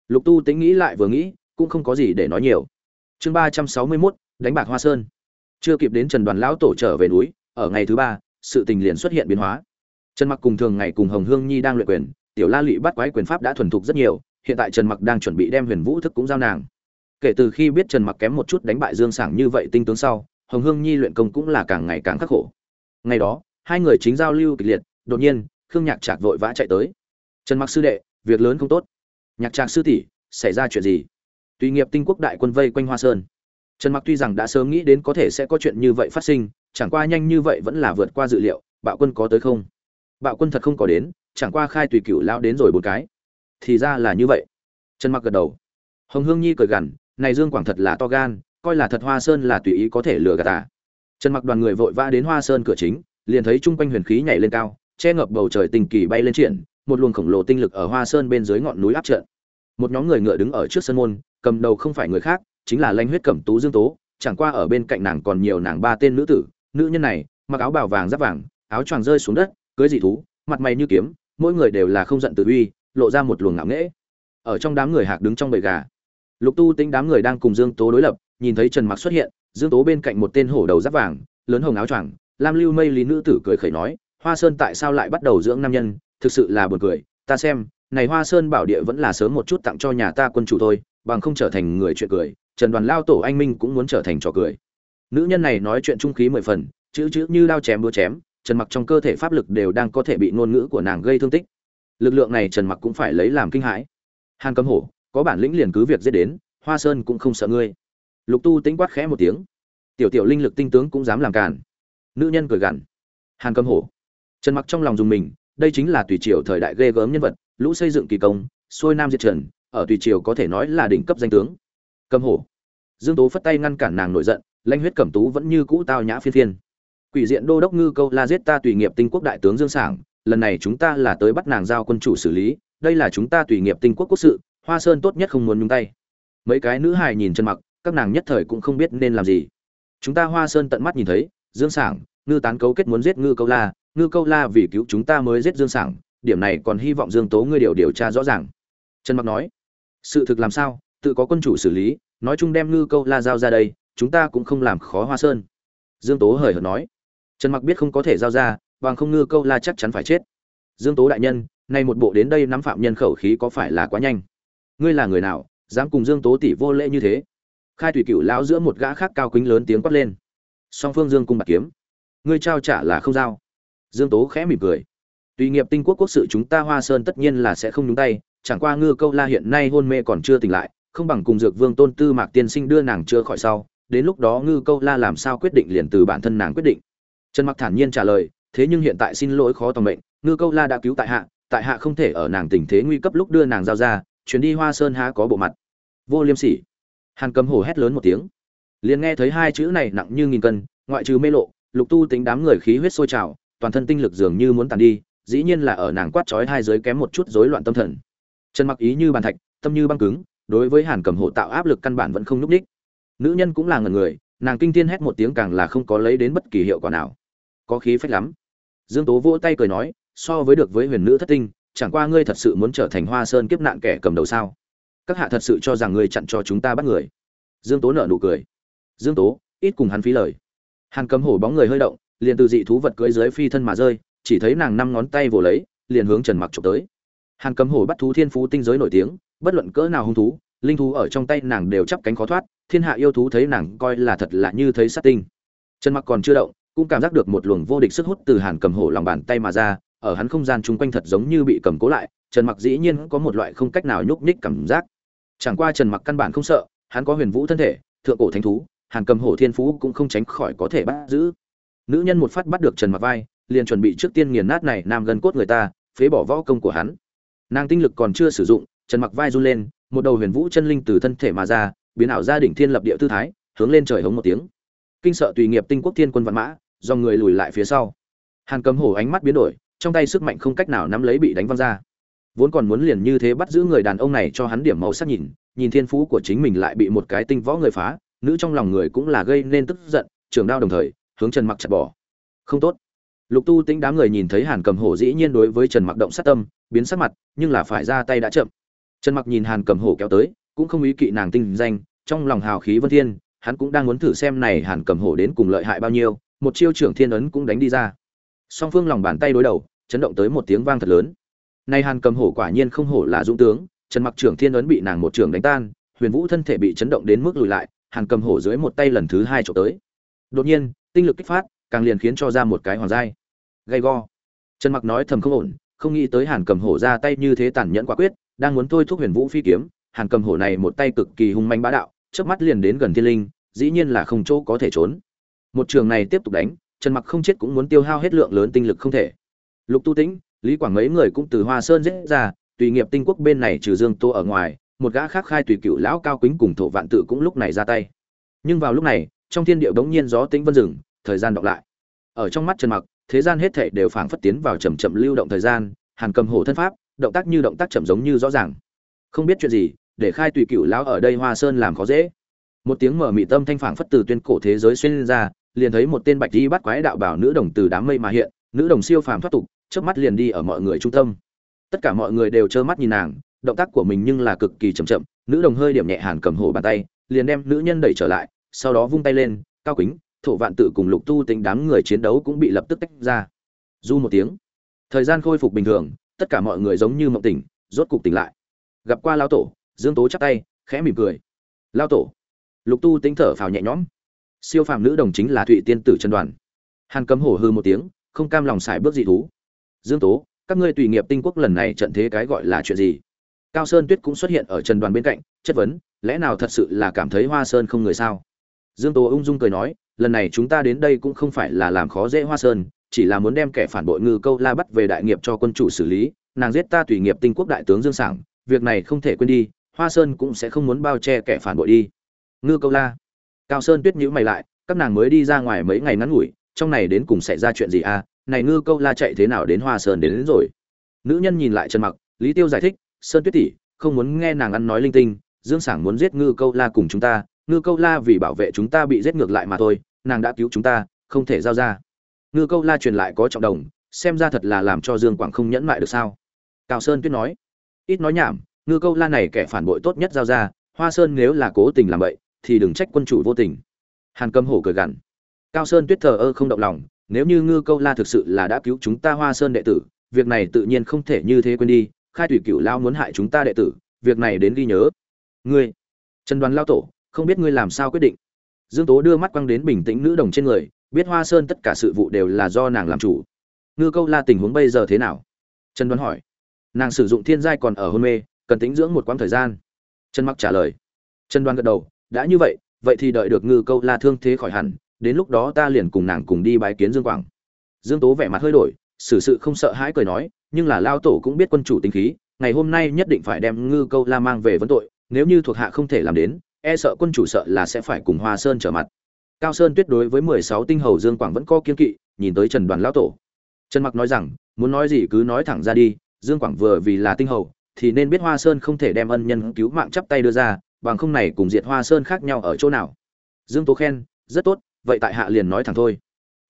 Lục tu tính nghĩ lại vừa nghĩ cũng không có gì để nói nhiều. Chương ba trăm sáu mươi 361, đánh bạc hoa sơn. Chưa kịp đến trần đoàn lão tổ trở về núi ở ngày thứ ba sự tình liền xuất hiện biến hóa. Trần mặc cùng thường ngày cùng hồng hương nhi đang luyện quyền tiểu la lụy bắt quái quyền pháp đã thuần thục rất nhiều hiện tại trần mặc đang chuẩn bị đem huyền vũ thức cũng giao nàng. Kể từ khi biết trần mặc kém một chút đánh bại dương sảng như vậy tinh tướng sau hồng hương nhi luyện công cũng là càng ngày càng khắc khổ. Ngày đó hai người chính giao lưu kịch liệt đột nhiên khương nhạc trạc vội vã chạy tới. Trần mặc sư đệ việc lớn không tốt. Nhạc trạc sư tỷ xảy ra chuyện gì? Tùy nghiệp tinh quốc đại quân vây quanh hoa sơn. Trần mặc tuy rằng đã sớm nghĩ đến có thể sẽ có chuyện như vậy phát sinh, chẳng qua nhanh như vậy vẫn là vượt qua dự liệu, bạo quân có tới không? Bạo quân thật không có đến, chẳng qua khai tùy cửu lão đến rồi một cái. Thì ra là như vậy. Trần mặc gật đầu. Hồng hương nhi cười gằn, này dương quảng thật là to gan, coi là thật hoa sơn là tùy ý có thể lừa gạt ta. Trần mặc đoàn người vội vã đến hoa sơn cửa chính, liền thấy chung quanh huyền khí nhảy lên cao, che ngập bầu trời tình kỳ bay lên triển, một luồng khổng lồ tinh lực ở hoa sơn bên dưới ngọn núi áp trận một nhóm người ngựa đứng ở trước sân môn cầm đầu không phải người khác, chính là lanh huyết cẩm tú dương tố, chẳng qua ở bên cạnh nàng còn nhiều nàng ba tên nữ tử. Nữ nhân này, mặc áo bào vàng giáp vàng, áo choàng rơi xuống đất, cưới dị thú, mặt mày như kiếm, mỗi người đều là không giận tự uy, lộ ra một luồng ngạo nghễ. Ở trong đám người hạc đứng trong bầy gà, lục tu tính đám người đang cùng dương tố đối lập, nhìn thấy trần mặc xuất hiện, dương tố bên cạnh một tên hổ đầu giáp vàng, lớn hồng áo choàng, lam lưu mây lý nữ tử cười khẩy nói, hoa sơn tại sao lại bắt đầu dưỡng nam nhân? Thực sự là buồn cười, ta xem, này hoa sơn bảo địa vẫn là sớm một chút tặng cho nhà ta quân chủ thôi bằng không trở thành người chuyện cười, trần đoàn lao tổ anh minh cũng muốn trở thành trò cười. Nữ nhân này nói chuyện trung khí mười phần, chữ chữ như lao chém búa chém, trần mặc trong cơ thể pháp lực đều đang có thể bị ngôn ngữ của nàng gây thương tích. Lực lượng này trần mặc cũng phải lấy làm kinh hãi. Hàn cấm hổ, có bản lĩnh liền cứ việc giết đến, hoa sơn cũng không sợ ngươi. Lục tu tính quát khẽ một tiếng. Tiểu tiểu linh lực tinh tướng cũng dám làm càn. Nữ nhân cười gằn. Hàn cấm hổ, trần mặc trong lòng dùng mình, đây chính là tùy triều thời đại ghê gớm nhân vật, lũ xây dựng kỳ công, xuôi nam diệt trần ở tùy triều có thể nói là đỉnh cấp danh tướng. Cầm hổ. Dương tố phất tay ngăn cản nàng nổi giận, lãnh huyết cẩm tú vẫn như cũ tao nhã phiên phiên. Quỷ diện đô đốc ngư câu la giết ta tùy nghiệp tinh quốc đại tướng dương sảng, lần này chúng ta là tới bắt nàng giao quân chủ xử lý, đây là chúng ta tùy nghiệp tinh quốc quốc sự, hoa sơn tốt nhất không muốn nhúng tay. Mấy cái nữ hài nhìn chân mặc, các nàng nhất thời cũng không biết nên làm gì. Chúng ta hoa sơn tận mắt nhìn thấy, dương sảng, ngư tán cấu kết muốn giết ngư câu la, ngư câu la vì cứu chúng ta mới giết dương sảng, điểm này còn hy vọng dương tố ngươi điều điều tra rõ ràng. Trần mặc nói sự thực làm sao? Tự có quân chủ xử lý, nói chung đem ngư câu la giao ra đây, chúng ta cũng không làm khó hoa sơn. Dương tố hời hợt nói. Trần mặc biết không có thể giao ra, bằng không ngư câu la chắc chắn phải chết. Dương tố đại nhân, nay một bộ đến đây nắm phạm nhân khẩu khí có phải là quá nhanh? Ngươi là người nào, dám cùng dương tố tỷ vô lễ như thế? Khai thủy cựu lão giữa một gã khác cao kính lớn tiếng quát lên. Song phương dương cung bạc kiếm. Ngươi trao trả là không giao. Dương tố khẽ mỉm cười. Tùy nghiệp tinh quốc quốc sự chúng ta hoa sơn tất nhiên là sẽ không nhúng tay chẳng qua ngư câu la hiện nay hôn mê còn chưa tỉnh lại, không bằng cùng dược vương tôn tư mạc tiên sinh đưa nàng chưa khỏi sau, đến lúc đó ngư câu la làm sao quyết định liền từ bản thân nàng quyết định. Trần mặc thản nhiên trả lời, thế nhưng hiện tại xin lỗi khó tòng mệnh, ngư câu la đã cứu tại hạ tại hạ không thể ở nàng tình thế nguy cấp lúc đưa nàng giao ra, chuyến đi hoa sơn há có bộ mặt. Vô liêm sỉ. Hàn cầm hổ hét lớn một tiếng. Liền nghe thấy hai chữ này nặng như nghìn cân, ngoại trừ mê lộ, lục tu tính đám người khí huyết sôi trào, toàn thân tinh lực dường như muốn tàn đi, dĩ nhiên là ở nàng quát chói hai giới kém một chút rối loạn tâm thần trần mặc ý như bàn thạch, tâm như băng cứng, đối với hàn cầm hổ tạo áp lực căn bản vẫn không nhúc ních. nữ nhân cũng là ngần người, nàng kinh thiên hét một tiếng càng là không có lấy đến bất kỳ hiệu quả nào. Có khí phách lắm. Dương tố vỗ tay cười nói, so với được với huyền nữ thất tinh, chẳng qua ngươi thật sự muốn trở thành hoa sơn kiếp nạn kẻ cầm đầu sao? Các hạ thật sự cho rằng ngươi chặn cho chúng ta bắt người? Dương tố nở nụ cười. Dương tố, ít cùng hắn phí lời. Hàn cầm hổ bóng người hơi động, liền từ dị thú vật cưỡi dưới phi thân mà rơi, chỉ thấy nàng năm ngón tay vồ lấy, liền hướng trần mặc chụp tới hàn cầm hổ bắt thú thiên phú tinh giới nổi tiếng, bất luận cỡ nào hung thú, linh thú ở trong tay nàng đều chắp cánh khó thoát, thiên hạ yêu thú thấy nàng coi là thật là như thấy sát tinh. Trần mặc còn chưa động, cũng cảm giác được một luồng vô địch sức hút từ hàn cầm hổ lòng bàn tay mà ra, ở hắn không gian chung quanh thật giống như bị cầm cố lại, trần mặc dĩ nhiên có một loại không cách nào nhúc nhích cảm giác. Chẳng qua trần mặc căn bản không sợ, hắn có huyền vũ thân thể, thượng cổ thánh thú, hàn cầm hổ thiên phú cũng không tránh khỏi có thể bắt giữ. Nữ nhân một phát bắt được trần mặc vai, liền chuẩn bị trước tiên nghiền nát này nam gần cốt người ta, phế bỏ võ công của hắn nàng tinh lực còn chưa sử dụng, trần mặc vai run lên, một đầu huyền vũ chân linh từ thân thể mà ra, biến ảo ra đỉnh thiên lập địa tư thái, hướng lên trời hống một tiếng. Kinh sợ tùy nghiệp tinh quốc thiên quân văn mã do người lùi lại phía sau. Hàn cầm hổ ánh mắt biến đổi, trong tay sức mạnh không cách nào nắm lấy bị đánh văng ra. Vốn còn muốn liền như thế bắt giữ người đàn ông này cho hắn điểm màu sắc nhìn nhìn thiên phú của chính mình lại bị một cái tinh võ người phá, nữ trong lòng người cũng là gây nên tức giận, trường đao đồng thời, hướng trần mặc chặt bỏ. Không tốt. Lục tu tính đám người nhìn thấy hàn cầm hổ dĩ nhiên đối với trần mặc động sát tâm biến sắc mặt, nhưng là phải ra tay đã chậm. Trần mặc nhìn hàn cầm hổ kéo tới, cũng không ý kỵ nàng tinh danh, trong lòng hào khí vân thiên, hắn cũng đang muốn thử xem này hàn cầm hổ đến cùng lợi hại bao nhiêu, một chiêu trưởng thiên ấn cũng đánh đi ra. Song phương lòng bàn tay đối đầu, chấn động tới một tiếng vang thật lớn. Nay hàn cầm hổ quả nhiên không hổ là dũng tướng, trần mặc trưởng thiên ấn bị nàng một trưởng đánh tan, huyền vũ thân thể bị chấn động đến mức lùi lại, hàn cầm hổ dưới một tay lần thứ hai trộm tới. Đột nhiên, tinh lực kích phát, càng liền khiến cho ra một cái hoàng giai. Gay go. Trần mặc nói thầm không ổn không nghĩ tới hàn cầm hổ ra tay như thế tàn nhẫn quả quyết, đang muốn thôi thúc huyền vũ phi kiếm, hàn cầm hổ này một tay cực kỳ hung manh bá đạo, chớp mắt liền đến gần thiên linh, dĩ nhiên là không chỗ có thể trốn. Một trường này tiếp tục đánh, trần mặc không chết cũng muốn tiêu hao hết lượng lớn tinh lực không thể. Lục tu tĩnh, lý quảng mấy người cũng từ hoa sơn giết ra, tùy nghiệp tinh quốc bên này trừ dương tô ở ngoài, một gã khác khai tùy cựu lão cao kính cùng thổ vạn tự cũng lúc này ra tay. Nhưng vào lúc này, trong thiên địa bỗng nhiên gió tĩnh vân rừng, thời gian đọc lại. Ở trong mắt trần mặc thế gian hết thảy đều phảng phất tiến vào chậm chậm lưu động thời gian, hàn cầm hổ thân pháp, động tác như động tác chậm giống như rõ ràng. Không biết chuyện gì, để khai tùy cửu lão ở đây hoa sơn làm khó dễ. Một tiếng mở mị tâm thanh phảng phất từ tuyên cổ thế giới xuyên ra, liền thấy một tên bạch y bắt quái đạo bảo nữ đồng từ đám mây mà hiện, nữ đồng siêu phàm thoát tục, chớp mắt liền đi ở mọi người trung tâm. Tất cả mọi người đều trơ mắt nhìn nàng, động tác của mình nhưng là cực kỳ chậm chậm, nữ đồng hơi điểm nhẹ hàn cầm hổ bàn tay, liền đem nữ nhân đẩy trở lại, sau đó vung tay lên, cao kính thổ vạn tự cùng lục tu tính đám người chiến đấu cũng bị lập tức tách ra. Du một tiếng, thời gian khôi phục bình thường, tất cả mọi người giống như mộng tỉnh, rốt cục tỉnh lại. Gặp qua lao tổ, dương tố chắp tay, khẽ mỉm cười. Lao tổ, lục tu tính thở phào nhẹ nhõm. Siêu phàm nữ đồng chính là thụy tiên tử chân đoàn. Hàn cấm hổ hư một tiếng, không cam lòng xài bước dị thú. Dương tố, các ngươi tùy nghiệp tinh quốc lần này trận thế cái gọi là chuyện gì? Cao sơn tuyết cũng xuất hiện ở trần đoàn bên cạnh, chất vấn, lẽ nào thật sự là cảm thấy hoa sơn không người sao? Dương Tô ung dung cười nói lần này chúng ta đến đây cũng không phải là làm khó dễ hoa sơn chỉ là muốn đem kẻ phản bội ngư câu la bắt về đại nghiệp cho quân chủ xử lý nàng giết ta tùy nghiệp tinh quốc đại tướng dương sảng việc này không thể quên đi hoa sơn cũng sẽ không muốn bao che kẻ phản bội đi. Ngư câu la cao sơn tuyết nhíu mày lại các nàng mới đi ra ngoài mấy ngày ngắn ngủi trong này đến cùng xảy ra chuyện gì à? Này ngư câu la chạy thế nào đến hoa sơn đến, đến rồi? Nữ nhân nhìn lại trần mặc lý tiêu giải thích sơn tuyết tỷ không muốn nghe nàng ăn nói linh tinh dương sảng muốn giết ngư câu la cùng chúng ta ngư câu la vì bảo vệ chúng ta bị giết ngược lại mà thôi, nàng đã cứu chúng ta, không thể giao ra. Ngư câu la truyền lại có trọng đồng, xem ra thật là làm cho dương quảng không nhẫn mại được sao? Cao sơn tuyết nói. Ít nói nhảm, ngư câu la này kẻ phản bội tốt nhất giao ra, hoa sơn nếu là cố tình làm vậy, thì đừng trách quân chủ vô tình. Hàn cầm hổ cười gằn. Cao sơn tuyết thờ ơ không động lòng, nếu như ngư câu la thực sự là đã cứu chúng ta hoa sơn đệ tử, việc này tự nhiên không thể như thế quên đi, khai thủy cựu lao muốn hại chúng ta đệ tử, việc này đến ghi nhớ. Ngươi, trần đoàn lao tổ không biết ngươi làm sao quyết định. Dương tố đưa mắt quăng đến bình tĩnh nữ đồng trên người, biết hoa sơn tất cả sự vụ đều là do nàng làm chủ. Ngư câu la tình huống bây giờ thế nào? Trần đoán hỏi. Nàng sử dụng thiên giai còn ở hôn mê, cần tính dưỡng một quãng thời gian. Trần mặc trả lời. Trần đoán gật đầu. Đã như vậy vậy thì đợi được ngư câu la thương thế khỏi hẳn, đến lúc đó ta liền cùng nàng cùng đi bái kiến dương quảng. Dương tố vẻ mặt hơi đổi, xử sự không sợ hãi cười nói, nhưng là lao tổ cũng biết quân chủ tính khí, ngày hôm nay nhất định phải đem ngư câu la mang về vấn tội, nếu như thuộc hạ không thể làm đến e sợ quân chủ sợ là sẽ phải cùng hoa sơn trở mặt. Cao sơn tuyệt đối với mười sáu tinh hầu dương quảng vẫn có kiên kỵ, nhìn tới trần đoàn lão tổ. Trần mặc nói rằng, muốn nói gì cứ nói thẳng ra đi, dương quảng vừa vì là tinh hầu, thì nên biết hoa sơn không thể đem ân nhân cứu mạng chắp tay đưa ra, bằng không này cùng diệt hoa sơn khác nhau ở chỗ nào. Dương tố khen, rất tốt, vậy tại hạ liền nói thẳng thôi.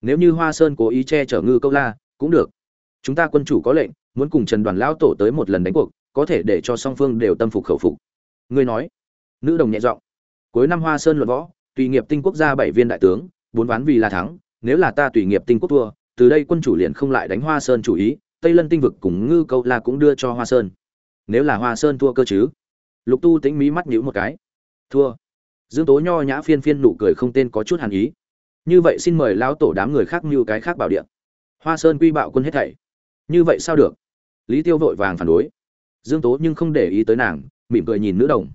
Nếu như hoa sơn cố ý che chở ngư câu la, cũng được. Chúng ta quân chủ có lệnh, muốn cùng trần đoàn lão tổ tới một lần đánh cuộc, có thể để cho song phương đều tâm phục khẩu phục. Ngươi nói nữ đồng nhẹ giọng, cuối năm hoa sơn luận võ, tùy nghiệp tinh quốc gia bảy viên đại tướng, bốn ván vì là thắng, nếu là ta tùy nghiệp tinh quốc thua, từ đây quân chủ liền không lại đánh hoa sơn chủ ý, tây lân tinh vực cùng ngư câu la cũng đưa cho hoa sơn. Nếu là hoa sơn thua cơ chứ? Lục tu tính mí mắt nhíu một cái. Thua. Dương tố nho nhã phiên phiên nụ cười không tên có chút hàn ý. Như vậy xin mời lão tổ đám người khác mưu cái khác bảo điện. Hoa sơn quy bạo quân hết thảy. Như vậy sao được? Lý tiêu vội vàng phản đối. Dương tố nhưng không để ý tới nàng, mỉm cười nhìn nữ đồng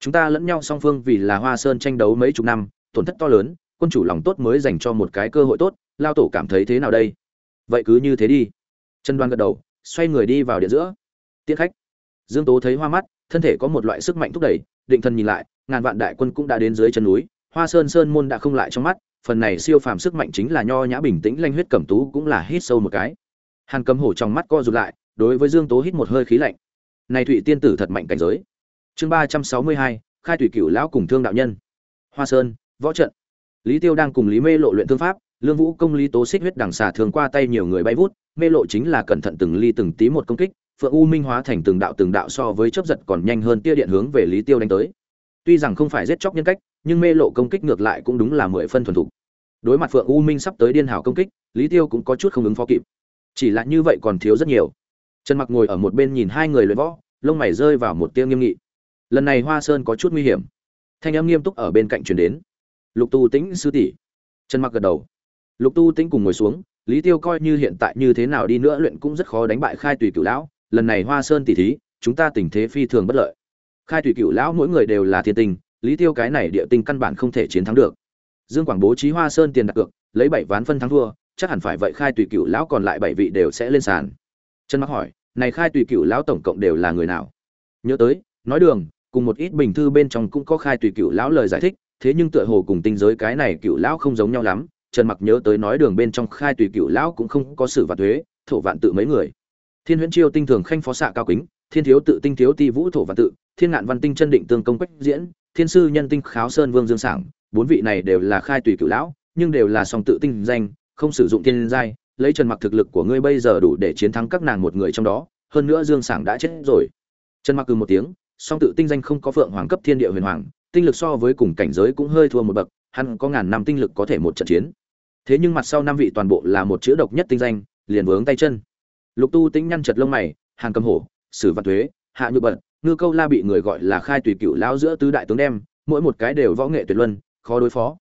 chúng ta lẫn nhau song phương vì là hoa sơn tranh đấu mấy chục năm, tổn thất to lớn, quân chủ lòng tốt mới dành cho một cái cơ hội tốt, lao tổ cảm thấy thế nào đây? Vậy cứ như thế đi. Trần đoan gật đầu, xoay người đi vào điện giữa. Tiết khách. Dương tố thấy hoa mắt, thân thể có một loại sức mạnh thúc đẩy, định thần nhìn lại, ngàn vạn đại quân cũng đã đến dưới chân núi, hoa sơn sơn môn đã không lại trong mắt, phần này siêu phàm sức mạnh chính là nho nhã bình tĩnh lanh huyết cẩm tú cũng là hít sâu một cái. Hàn cầm hổ trong mắt co rụt lại, đối với dương tố hít một hơi khí lạnh. Này thụy tiên tử thật mạnh cảnh giới chương ba trăm sáu mươi hai, khai thủy cửu lão cùng thương đạo nhân. Hoa sơn, võ trận. Lý tiêu đang cùng lý mê lộ luyện thương pháp, lương vũ công lý tố xích huyết đằng xà thường qua tay nhiều người bay vút, mê lộ chính là cẩn thận từng ly từng tí một công kích, phượng u minh hóa thành từng đạo từng đạo so với chớp giật còn nhanh hơn tia điện hướng về lý tiêu đánh tới. Tuy rằng không phải giết chóc nhân cách, nhưng mê lộ công kích ngược lại cũng đúng là mười phân thuần thục. Đối mặt phượng u minh sắp tới điên hảo công kích, lý tiêu cũng có chút không ứng phó kịp. Chỉ là như vậy còn thiếu rất nhiều. Trần mặc ngồi ở một bên nhìn hai người luyện võ, lông mày rơi vào một tia nghiêm nghị lần này hoa sơn có chút nguy hiểm. Thanh âm nghiêm túc ở bên cạnh truyền đến. Lục tu tĩnh sư tỷ. Trần mặc gật đầu. Lục tu tĩnh cùng ngồi xuống, lý tiêu coi như hiện tại như thế nào đi nữa luyện cũng rất khó đánh bại khai tùy cửu lão. Lần này hoa sơn tỷ thí, chúng ta tình thế phi thường bất lợi. Khai tùy cửu lão mỗi người đều là thiên tinh, lý tiêu cái này địa tinh căn bản không thể chiến thắng được. Dương quảng bố trí hoa sơn tiền đặt cược, lấy bảy ván phân thắng thua, chắc hẳn phải vậy khai tùy cửu lão còn lại bảy vị đều sẽ lên sàn. Trần mặc hỏi, này khai tùy cửu lão tổng cộng đều là người nào? Nhớ tới, nói đường cùng một ít bình thư bên trong cũng có khai tùy cửu lão lời giải thích, thế nhưng tựa hồ cùng tinh giới cái này cửu lão không giống nhau lắm, trần mặc nhớ tới nói đường bên trong khai tùy cửu lão cũng không có sự vạn thuế, thổ vạn tự mấy người. Thiên huyễn chiêu tinh thường khanh phó xạ cao kính, thiên thiếu tự tinh thiếu ti vũ thổ vạn tự, thiên ngạn văn tinh chân định tương công quách diễn, thiên sư nhân tinh kháo sơn vương dương sảng, bốn vị này đều là khai tùy cửu lão, nhưng đều là song tự tinh danh, không sử dụng thiên giai, lấy trần mặc thực lực của ngươi bây giờ đủ để chiến thắng các nàng một người trong đó, hơn nữa dương sảng đã chết rồi. Trần mặc cừ một tiếng song tự tinh danh không có phượng hoàng cấp thiên địa huyền hoàng, tinh lực so với cùng cảnh giới cũng hơi thua một bậc, hắn có ngàn năm tinh lực có thể một trận chiến. Thế nhưng mặt sau năm vị toàn bộ là một chữ độc nhất tinh danh, liền vướng tay chân. Lục tu tính nhăn chật lông mày, hàng cầm hổ, sử văn thuế, hạ như bận ngư câu la bị người gọi là khai tùy cựu lão giữa tứ đại tướng đem, mỗi một cái đều võ nghệ tuyệt luân, khó đối phó.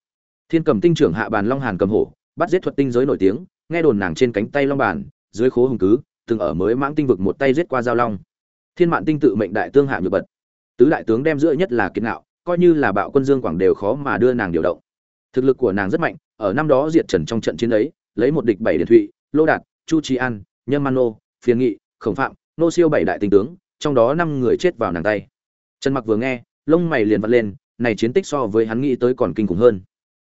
Thiên cầm tinh trưởng hạ bàn long hàn cầm hổ, bắt giết thuật tinh giới nổi tiếng, nghe đồn nàng trên cánh tay long bàn, dưới khố hùng cứ, từng ở mới mãng tinh vực một tay giết qua giao long thiên mạn tinh tự mệnh đại tương hạ nhược bật. Tứ đại tướng đem giữa nhất là kiến nạo coi như là bạo quân dương quảng đều khó mà đưa nàng điều động. Thực lực của nàng rất mạnh, ở năm đó diệt trần trong trận chiến ấy, lấy một địch bảy điển thụy, lô đạt, chu trí an, Nhâm man nô, phiền nghị, khổng phạm, nô siêu bảy đại tinh tướng, trong đó năm người chết vào nàng tay. Trần mặc vừa nghe, lông mày liền vặt lên, này chiến tích so với hắn nghĩ tới còn kinh khủng hơn.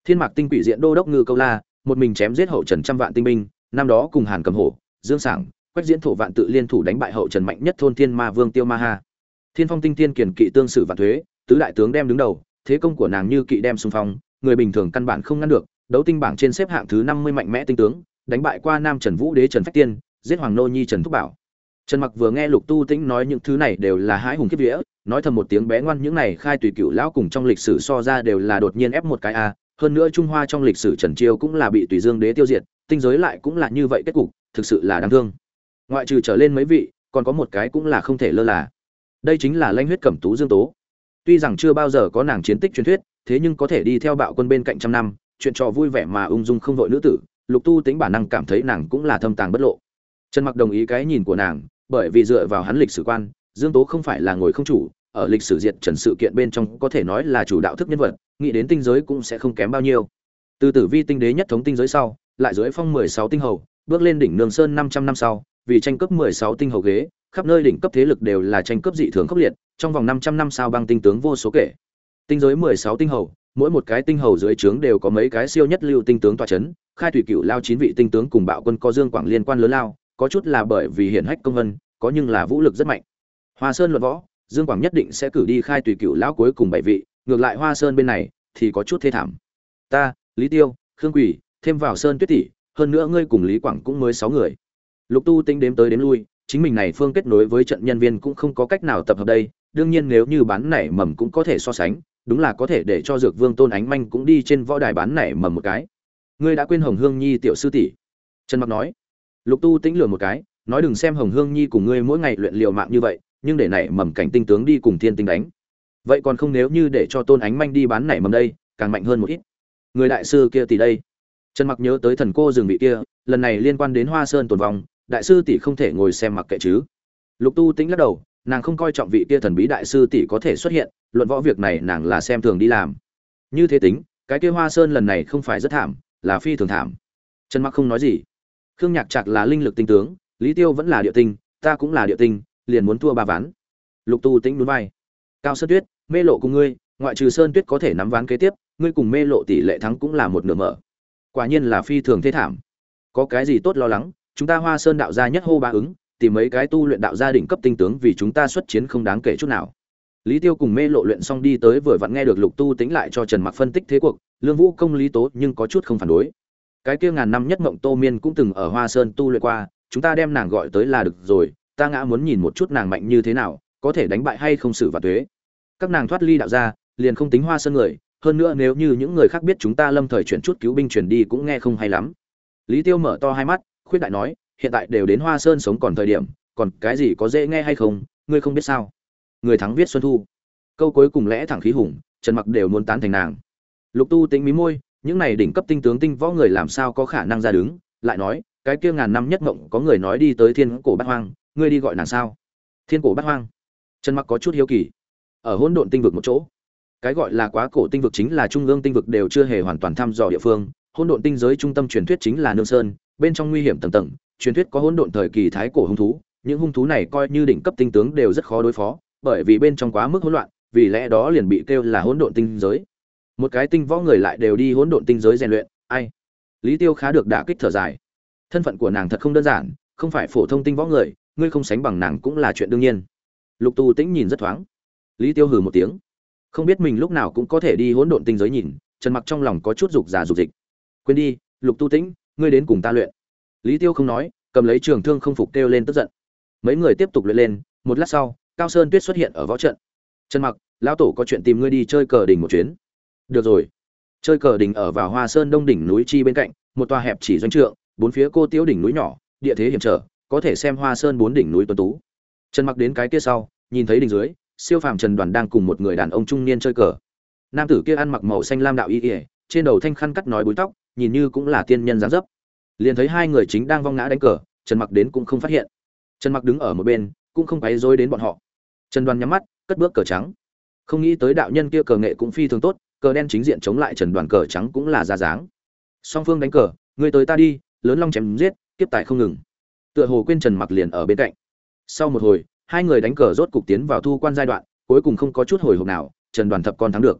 Thiên mạc tinh quỷ diện đô đốc ngư câu la, một mình chém giết hậu trần trăm vạn tinh binh, năm đó cùng hàn cầm hổ, dương sảng quách diễn thổ vạn tự liên thủ đánh bại hậu trần mạnh nhất thôn thiên ma vương tiêu ma ha. Thiên phong tinh tiên kiền kỵ tương sử vạn thuế, tứ đại tướng đem đứng đầu, thế công của nàng như kỵ đem xung phong, người bình thường căn bản không ngăn được, đấu tinh bảng trên xếp hạng thứ năm mươi mạnh mẽ tinh tướng, đánh bại qua nam trần vũ đế trần phách tiên, giết hoàng nô nhi trần thúc bảo. Trần mặc vừa nghe lục tu tĩnh nói những thứ này đều là hãi hùng kiếp vía, nói thầm một tiếng bé ngoan, những này khai tùy cựu lão cùng trong lịch sử so ra đều là đột nhiên ép một cái a, hơn nữa trung hoa trong lịch sử trần chiêu cũng là bị tùy dương đế tiêu diệt, tinh giới lại cũng là như vậy, kết cục thực sự là đáng thương ngoại trừ trở lên mấy vị, còn có một cái cũng là không thể lơ là. Đây chính là lanh huyết cẩm tú dương tố. Tuy rằng chưa bao giờ có nàng chiến tích truyền thuyết, thế nhưng có thể đi theo bạo quân bên cạnh trăm năm, chuyện trò vui vẻ mà ung dung không vội nữ tử, lục tu tính bản năng cảm thấy nàng cũng là thâm tàng bất lộ. Trần mặc đồng ý cái nhìn của nàng, bởi vì dựa vào hắn lịch sử quan, dương tố không phải là ngồi không chủ, ở lịch sử diệt trần sự kiện bên trong có thể nói là chủ đạo thức nhân vật, nghĩ đến tinh giới cũng sẽ không kém bao nhiêu. Từ tử vi tinh đế nhất thống tinh giới sau, lại dưới phong 16 tinh hầu, bước lên đỉnh nương sơn 500 năm sau vì tranh cướp 16 tinh hầu ghế, khắp nơi đỉnh cấp thế lực đều là tranh cướp dị thường khốc liệt, trong vòng 500 năm sao băng tinh tướng vô số kể. Tinh giới 16 tinh hầu, mỗi một cái tinh hầu dưới trướng đều có mấy cái siêu nhất lưu tinh tướng tọa chấn, khai thủy cựu lao chín vị tinh tướng cùng bạo quân có dương quảng liên quan lớn lao, có chút là bởi vì hiển hách công vân, có nhưng là vũ lực rất mạnh. Hoa sơn luận võ, dương quảng nhất định sẽ cử đi khai tùy cựu lão cuối cùng bảy vị, ngược lại hoa sơn bên này thì có chút thê thảm. Ta, lý tiêu, khương quỷ thêm vào sơn tuyết tỷ, hơn nữa ngươi cùng lý quảng cũng mới sáu người lục tu tính đếm tới đếm lui, chính mình này phương kết nối với trận nhân viên cũng không có cách nào tập hợp đây, đương nhiên nếu như bán nảy mầm cũng có thể so sánh, đúng là có thể để cho dược vương tôn ánh manh cũng đi trên võ đài bán nảy mầm một cái. Ngươi đã quên hồng hương nhi tiểu sư tỷ? Trần mặc nói. Lục tu tính lừa một cái, nói đừng xem hồng hương nhi cùng ngươi mỗi ngày luyện liều mạng như vậy, nhưng để nảy mầm cảnh tinh tướng đi cùng thiên tinh đánh. Vậy còn không nếu như để cho tôn ánh manh đi bán nảy mầm đây, càng mạnh hơn một ít. Người đại sư kia tỷ đây. Trần mặc nhớ tới thần cô rừng vị kia, lần này liên quan đến hoa sơn tồn vong đại sư tỷ không thể ngồi xem mặc kệ chứ. Lục tu tĩnh lắc đầu, nàng không coi trọng vị kia thần bí đại sư tỷ có thể xuất hiện, luận võ việc này nàng là xem thường đi làm. Như thế tính, cái kia hoa sơn lần này không phải rất thảm, là phi thường thảm. Trần mặc không nói gì. Khương nhạc trạc là linh lực tinh tướng, lý tiêu vẫn là địa tinh, ta cũng là địa tinh, liền muốn thua ba ván. Lục tu tĩnh núi vai. Cao sơn tuyết, mê lộ cùng ngươi, ngoại trừ sơn tuyết có thể nắm ván kế tiếp, ngươi cùng mê lộ tỷ lệ thắng cũng là một nửa mở. Quả nhiên là phi thường thế thảm. Có cái gì tốt lo lắng? Chúng ta hoa sơn đạo gia nhất hô ba ứng, tìm mấy cái tu luyện đạo gia đỉnh cấp tinh tướng vì chúng ta xuất chiến không đáng kể chút nào. Lý tiêu cùng mê lộ luyện xong đi tới vừa vặn nghe được lục tu tính lại cho trần mặc phân tích thế cuộc, lương vũ công lý tố nhưng có chút không phản đối. Cái kia ngàn năm nhất mộng tô miên cũng từng ở hoa sơn tu luyện qua, chúng ta đem nàng gọi tới là được rồi, ta ngã muốn nhìn một chút nàng mạnh như thế nào, có thể đánh bại hay không xử và tuế. các nàng thoát ly đạo gia, liền không tính hoa sơn người, hơn nữa nếu như những người khác biết chúng ta lâm thời chuyển chút cứu binh chuyển đi cũng nghe không hay lắm. Lý tiêu mở to hai mắt khuyết đại nói, hiện tại đều đến hoa sơn sống còn thời điểm, còn cái gì có dễ nghe hay không, ngươi không biết sao? Người thắng viết xuân thu. Câu cuối cùng lẽ thẳng khí hùng, trần mặc đều muốn tán thành nàng. Lục tu tính mí môi, những này đỉnh cấp tinh tướng tinh võ người làm sao có khả năng ra đứng? Lại nói, cái kia ngàn năm nhất mộng, có người nói đi tới thiên cổ bát hoang, ngươi đi gọi nàng sao? Thiên cổ bát hoang? Trần mặc có chút hiếu kỳ. Ở hỗn độn tinh vực một chỗ. Cái gọi là quá cổ tinh vực chính là trung ương tinh vực đều chưa hề hoàn toàn thăm dò địa phương. Hỗn độn tinh giới trung tâm truyền thuyết chính là nương sơn bên trong nguy hiểm tầng tầng, truyền thuyết có hỗn độn thời kỳ thái cổ hung thú, những hung thú này coi như đỉnh cấp tinh tướng đều rất khó đối phó, bởi vì bên trong quá mức hỗn loạn, vì lẽ đó liền bị kêu là hỗn độn tinh giới. Một cái tinh võ người lại đều đi hỗn độn tinh giới rèn luyện, ai? Lý tiêu khá được đả kích thở dài. Thân phận của nàng thật không đơn giản, không phải phổ thông tinh võ người, ngươi không sánh bằng nàng cũng là chuyện đương nhiên. Lục tu tĩnh nhìn rất thoáng. Lý tiêu hừ một tiếng. Không biết mình lúc nào cũng có thể đi hỗn độn tinh giới nhìn, trần mặc trong lòng có chút dục giả dục dịch. Quên đi, lục tu tĩnh ngươi đến cùng ta luyện. Lý tiêu không nói, cầm lấy trường thương không phục kêu lên tức giận. Mấy người tiếp tục luyện lên, một lát sau, cao sơn tuyết xuất hiện ở võ trận. Trần mặc, lão tổ có chuyện tìm ngươi đi chơi cờ đỉnh một chuyến. Được rồi. Chơi cờ đỉnh ở vào hoa sơn đông đỉnh núi chi bên cạnh, một tòa hẹp chỉ doanh trượng, bốn phía cô tiêu đỉnh núi nhỏ, địa thế hiểm trở, có thể xem hoa sơn bốn đỉnh núi tuấn tú. Trần mặc đến cái kia sau, nhìn thấy đỉnh dưới, siêu phàm trần đoàn đang cùng một người đàn ông trung niên chơi cờ. Nam tử kia ăn mặc màu xanh lam đạo y ỉa trên đầu thanh khăn cắt nói búi tóc nhìn như cũng là tiên nhân dáng dấp. Liền thấy hai người chính đang vong ngã đánh cờ, trần mặc đến cũng không phát hiện. Trần mặc đứng ở một bên, cũng không quấy rối đến bọn họ. Trần đoàn nhắm mắt, cất bước cờ trắng. Không nghĩ tới đạo nhân kia cờ nghệ cũng phi thường tốt, cờ đen chính diện chống lại trần đoàn cờ trắng cũng là ra dáng. Song phương đánh cờ người tới ta đi, lớn long chém giết, kiếp tài không ngừng. Tựa hồ quên trần mặc liền ở bên cạnh. Sau một hồi, hai người đánh cờ rốt cục tiến vào thu quan giai đoạn, cuối cùng không có chút hồi hộp nào, trần đoàn thập con thắng được.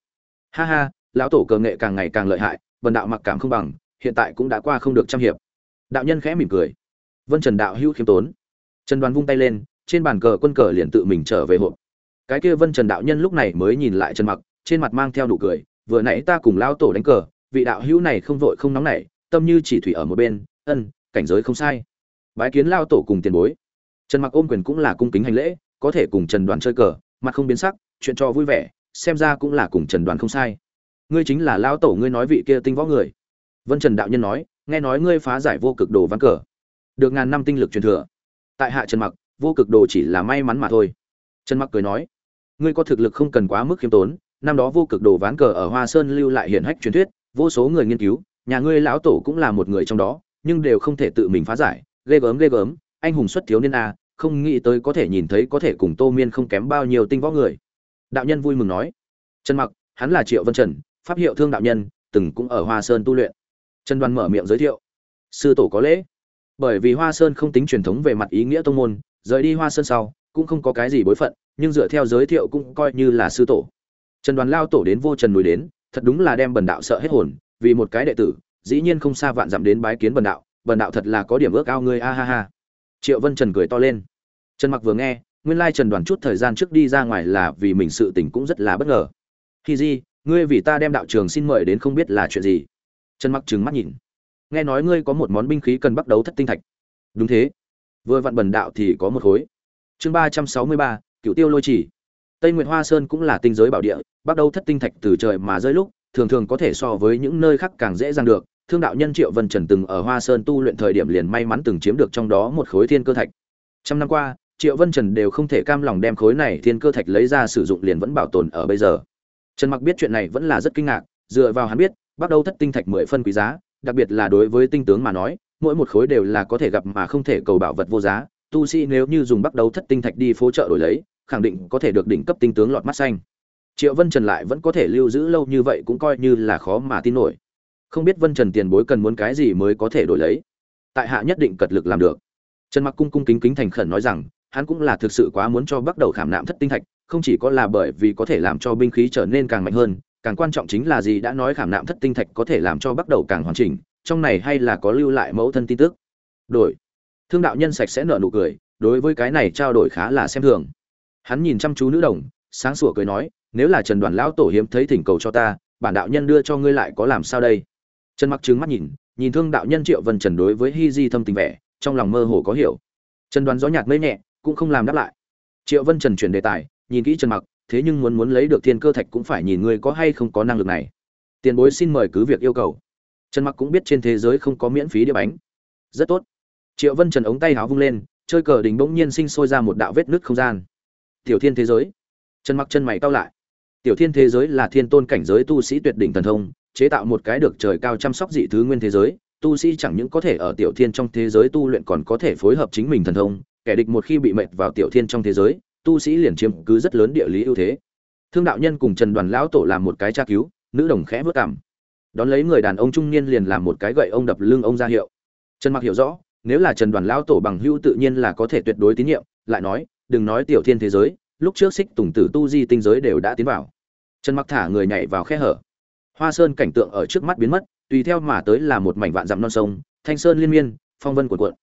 Ha ha, lão tổ cờ nghệ càng ngày càng lợi hại vần đạo mặc cảm không bằng, hiện tại cũng đã qua không được trăm hiệp. Đạo nhân khẽ mỉm cười. Vân trần đạo hữu khiêm tốn. Trần đoàn vung tay lên, trên bàn cờ quân cờ liền tự mình trở về hộp. Cái kia vân trần đạo nhân lúc này mới nhìn lại trần mặc, trên mặt mang theo nụ cười, vừa nãy ta cùng lao tổ đánh cờ, vị đạo hữu này không vội không nóng nảy, tâm như chỉ thủy ở một bên, ân, cảnh giới không sai. Bái kiến lao tổ cùng tiền bối. Trần mặc ôm quyền cũng là cung kính hành lễ, có thể cùng trần đoàn chơi cờ, mặt không biến sắc, chuyện cho vui vẻ, xem ra cũng là cùng trần đoàn không sai ngươi chính là lão tổ ngươi nói vị kia tinh võ người. Vân trần đạo nhân nói, nghe nói ngươi phá giải vô cực đồ ván cờ. Được ngàn năm tinh lực truyền thừa. Tại hạ trần mặc, vô cực đồ chỉ là may mắn mà thôi. Trần mặc cười nói, ngươi có thực lực không cần quá mức khiêm tốn, năm đó vô cực đồ ván cờ ở hoa sơn lưu lại hiển hách truyền thuyết, vô số người nghiên cứu, nhà ngươi lão tổ cũng là một người trong đó, nhưng đều không thể tự mình phá giải. Ghê gớm ghê gớm, anh hùng xuất thiếu niên a, không nghĩ tới có thể nhìn thấy có thể cùng tô miên không kém bao nhiêu tinh võ người. Đạo nhân vui mừng nói, trần mặc, hắn là triệu vân trần pháp hiệu thương đạo nhân, từng cũng ở hoa sơn tu luyện. Trần đoàn mở miệng giới thiệu. Sư tổ có lễ. Bởi vì hoa sơn không tính truyền thống về mặt ý nghĩa tông môn, rời đi hoa sơn sau, cũng không có cái gì bối phận, nhưng dựa theo giới thiệu cũng coi như là sư tổ. Trần đoàn lao tổ đến vô trần núi đến, thật đúng là đem bần đạo sợ hết hồn, vì một cái đệ tử, dĩ nhiên không xa vạn dặm đến bái kiến bần đạo bần đạo thật là có điểm ước ao ngươi, a ha ha. Triệu vân trần cười to lên. Trần mặc vừa nghe, nguyên lai trần đoàn chút thời gian trước đi ra ngoài là vì mình sự tình cũng rất là bất ngờ. Khi di ngươi vì ta đem đạo trường xin mời đến không biết là chuyện gì. Trần mặc trừng mắt nhìn. Nghe nói ngươi có một món binh khí cần bắt đấu thất tinh thạch. Đúng thế. Vừa vặn bần đạo thì có một khối. Chương ba trăm sáu mươi ba cựu tiêu lôi chỉ. Tây nguyệt hoa sơn cũng là tinh giới bảo địa, bắt đầu thất tinh thạch từ trời mà rơi lúc, thường thường có thể so với những nơi khác càng dễ dàng được. Thương đạo nhân triệu vân trần từng ở hoa sơn tu luyện thời điểm liền may mắn từng chiếm được trong đó một khối thiên cơ thạch. Trăm năm qua, triệu vân trần đều không thể cam lòng đem khối này thiên cơ thạch lấy ra sử dụng liền vẫn bảo tồn ở bây giờ trần mặc biết chuyện này vẫn là rất kinh ngạc, dựa vào hắn biết bắt đầu thất tinh thạch mười phân quý giá, đặc biệt là đối với tinh tướng mà nói, mỗi một khối đều là có thể gặp mà không thể cầu bảo vật vô giá. Tu sĩ nếu như dùng bắt đầu thất tinh thạch đi phố chợ đổi lấy, khẳng định có thể được đỉnh cấp tinh tướng lọt mắt xanh. Triệu vân trần lại vẫn có thể lưu giữ lâu như vậy cũng coi như là khó mà tin nổi. Không biết vân trần tiền bối cần muốn cái gì mới có thể đổi lấy. Tại hạ nhất định cật lực làm được. Trần mặc cung cung kính kính thành khẩn nói rằng, hắn cũng là thực sự quá muốn cho bắt đầu khảm nạm thất tinh thạch không chỉ có là bởi vì có thể làm cho binh khí trở nên càng mạnh hơn, càng quan trọng chính là gì đã nói khảm nạm thất tinh thạch có thể làm cho bắt đầu càng hoàn chỉnh, trong này hay là có lưu lại mẫu thân tin tức. Đổi. Thương đạo nhân sạch sẽ nở nụ cười, đối với cái này trao đổi khá là xem thường. Hắn nhìn chăm chú nữ đồng, sáng sủa cười nói, nếu là trần đoàn lão tổ hiếm thấy thỉnh cầu cho ta, bản đạo nhân đưa cho ngươi lại có làm sao đây? Trần mặc trừng mắt nhìn nhìn thương đạo nhân triệu vân trần đối với hi di thâm tình vẻ, trong lòng mơ hồ có hiểu. Trần đoàn gió nhạt mây nhẹ, cũng không làm đáp lại. Triệu vân trần chuyển đề tài nhìn kỹ trần mặc, thế nhưng muốn muốn lấy được thiên cơ thạch cũng phải nhìn ngươi có hay không có năng lực này. Tiền bối xin mời cứ việc yêu cầu. Trần mặc cũng biết trên thế giới không có miễn phí đĩa bánh rất tốt. Triệu vân trần ống tay háo vung lên, chơi cờ đình bỗng nhiên sinh sôi ra một đạo vết nứt không gian. Tiểu thiên thế giới. Trần mặc chân mày cao lại. Tiểu thiên thế giới là thiên tôn cảnh giới tu sĩ tuyệt đỉnh thần thông, chế tạo một cái được trời cao chăm sóc dị thứ nguyên thế giới, tu sĩ chẳng những có thể ở tiểu thiên trong thế giới tu luyện còn có thể phối hợp chính mình thần thông, kẻ địch một khi bị mệt vào tiểu thiên trong thế giới tu sĩ liền chiếm cứ rất lớn địa lý ưu thế. Thương đạo nhân cùng trần đoàn lão tổ làm một cái tra cứu, nữ đồng khẽ vớt cảm. Đón lấy người đàn ông trung niên liền làm một cái gậy ông đập lưng ông ra hiệu. Trần mặc hiểu rõ, nếu là trần đoàn lão tổ bằng hữu tự nhiên là có thể tuyệt đối tín nhiệm, lại nói, đừng nói tiểu thiên thế giới, lúc trước xích tùng tử tu di tinh giới đều đã tiến vào. Trần mặc thả người nhảy vào khe hở. Hoa sơn cảnh tượng ở trước mắt biến mất, tùy theo mà tới là một mảnh vạn dặm non sông, thanh sơn liên miên, phong vân cuộn cuộn.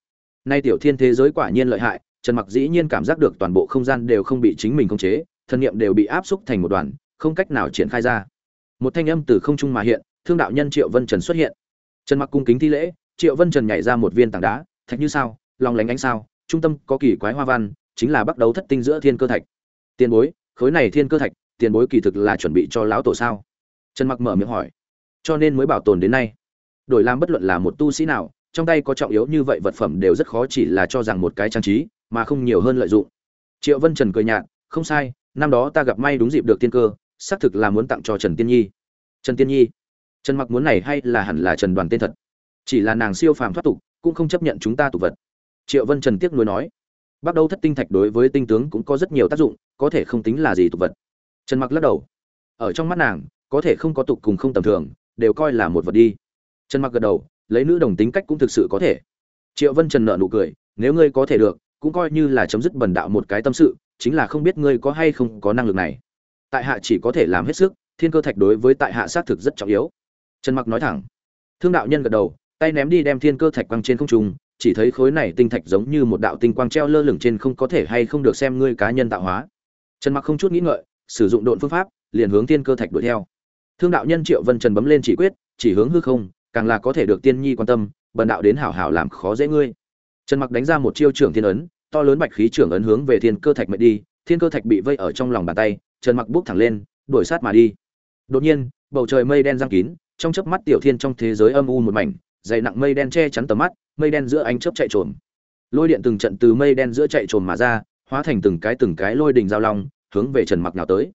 Nay tiểu thiên thế giới quả nhiên lợi hại trần mặc dĩ nhiên cảm giác được toàn bộ không gian đều không bị chính mình khống chế, thân niệm đều bị áp xúc thành một đoàn, không cách nào triển khai ra. Một thanh âm từ không trung mà hiện, thương đạo nhân triệu vân trần xuất hiện. Trần mặc cung kính thi lễ, triệu vân trần nhảy ra một viên tảng đá, thạch như sao, lòng lánh ánh sao, trung tâm có kỳ quái hoa văn, chính là bắt đầu thất tinh giữa thiên cơ thạch. Tiền bối, khối này thiên cơ thạch, tiền bối kỳ thực là chuẩn bị cho lão tổ sao? Trần mặc mở miệng hỏi. Cho nên mới bảo tồn đến nay. Đổi làm bất luận là một tu sĩ nào, trong tay có trọng yếu như vậy vật phẩm đều rất khó chỉ là cho rằng một cái trang trí mà không nhiều hơn lợi dụng. Triệu vân trần cười nhạt, không sai, năm đó ta gặp may đúng dịp được tiên cơ, xác thực là muốn tặng cho trần tiên nhi. Trần tiên nhi? Trần mặc muốn này hay là hẳn là trần đoàn tên thật? Chỉ là nàng siêu phàm thoát tục, cũng không chấp nhận chúng ta tục vật. Triệu vân trần tiếc nuối nói bắt đầu thất tinh thạch đối với tinh tướng cũng có rất nhiều tác dụng, có thể không tính là gì tục vật. Trần mặc lắc đầu, ở trong mắt nàng, có thể không có tục cùng không tầm thường, đều coi là một vật đi. Trần mặc gật đầu, lấy nữ đồng tính cách cũng thực sự có thể. Triệu vân trần nợ nụ cười, nếu ngươi có thể được cũng coi như là chấm dứt bần đạo một cái tâm sự, chính là không biết ngươi có hay không có năng lực này. Tại hạ chỉ có thể làm hết sức, thiên cơ thạch đối với tại hạ xác thực rất trọng yếu. Trần mặc nói thẳng. Thương đạo nhân gật đầu, tay ném đi đem thiên cơ thạch quăng trên không trung, chỉ thấy khối này tinh thạch giống như một đạo tinh quang treo lơ lửng trên không có thể hay không được xem ngươi cá nhân tạo hóa. Trần mặc không chút nghĩ ngợi, sử dụng độn phương pháp, liền hướng thiên cơ thạch đuổi theo. Thương đạo nhân triệu vân trần bấm lên chỉ quyết, chỉ hướng hư không, càng là có thể được tiên nhi quan tâm, bần đạo đến hảo hảo làm khó dễ ngươi trần mặc đánh ra một chiêu trưởng thiên ấn, to lớn bạch khí trưởng ấn hướng về thiên cơ thạch mệnh đi, thiên cơ thạch bị vây ở trong lòng bàn tay, trần mặc bước thẳng lên, đuổi sát mà đi. Đột nhiên, bầu trời mây đen giăng kín, trong chớp mắt tiểu thiên trong thế giới âm u một mảnh, dày nặng mây đen che chắn tầm mắt, mây đen giữa ánh chớp chạy trồm. Lôi điện từng trận từ mây đen giữa chạy trồm mà ra, hóa thành từng cái từng cái lôi đình giao long, hướng về trần mặc nào tới.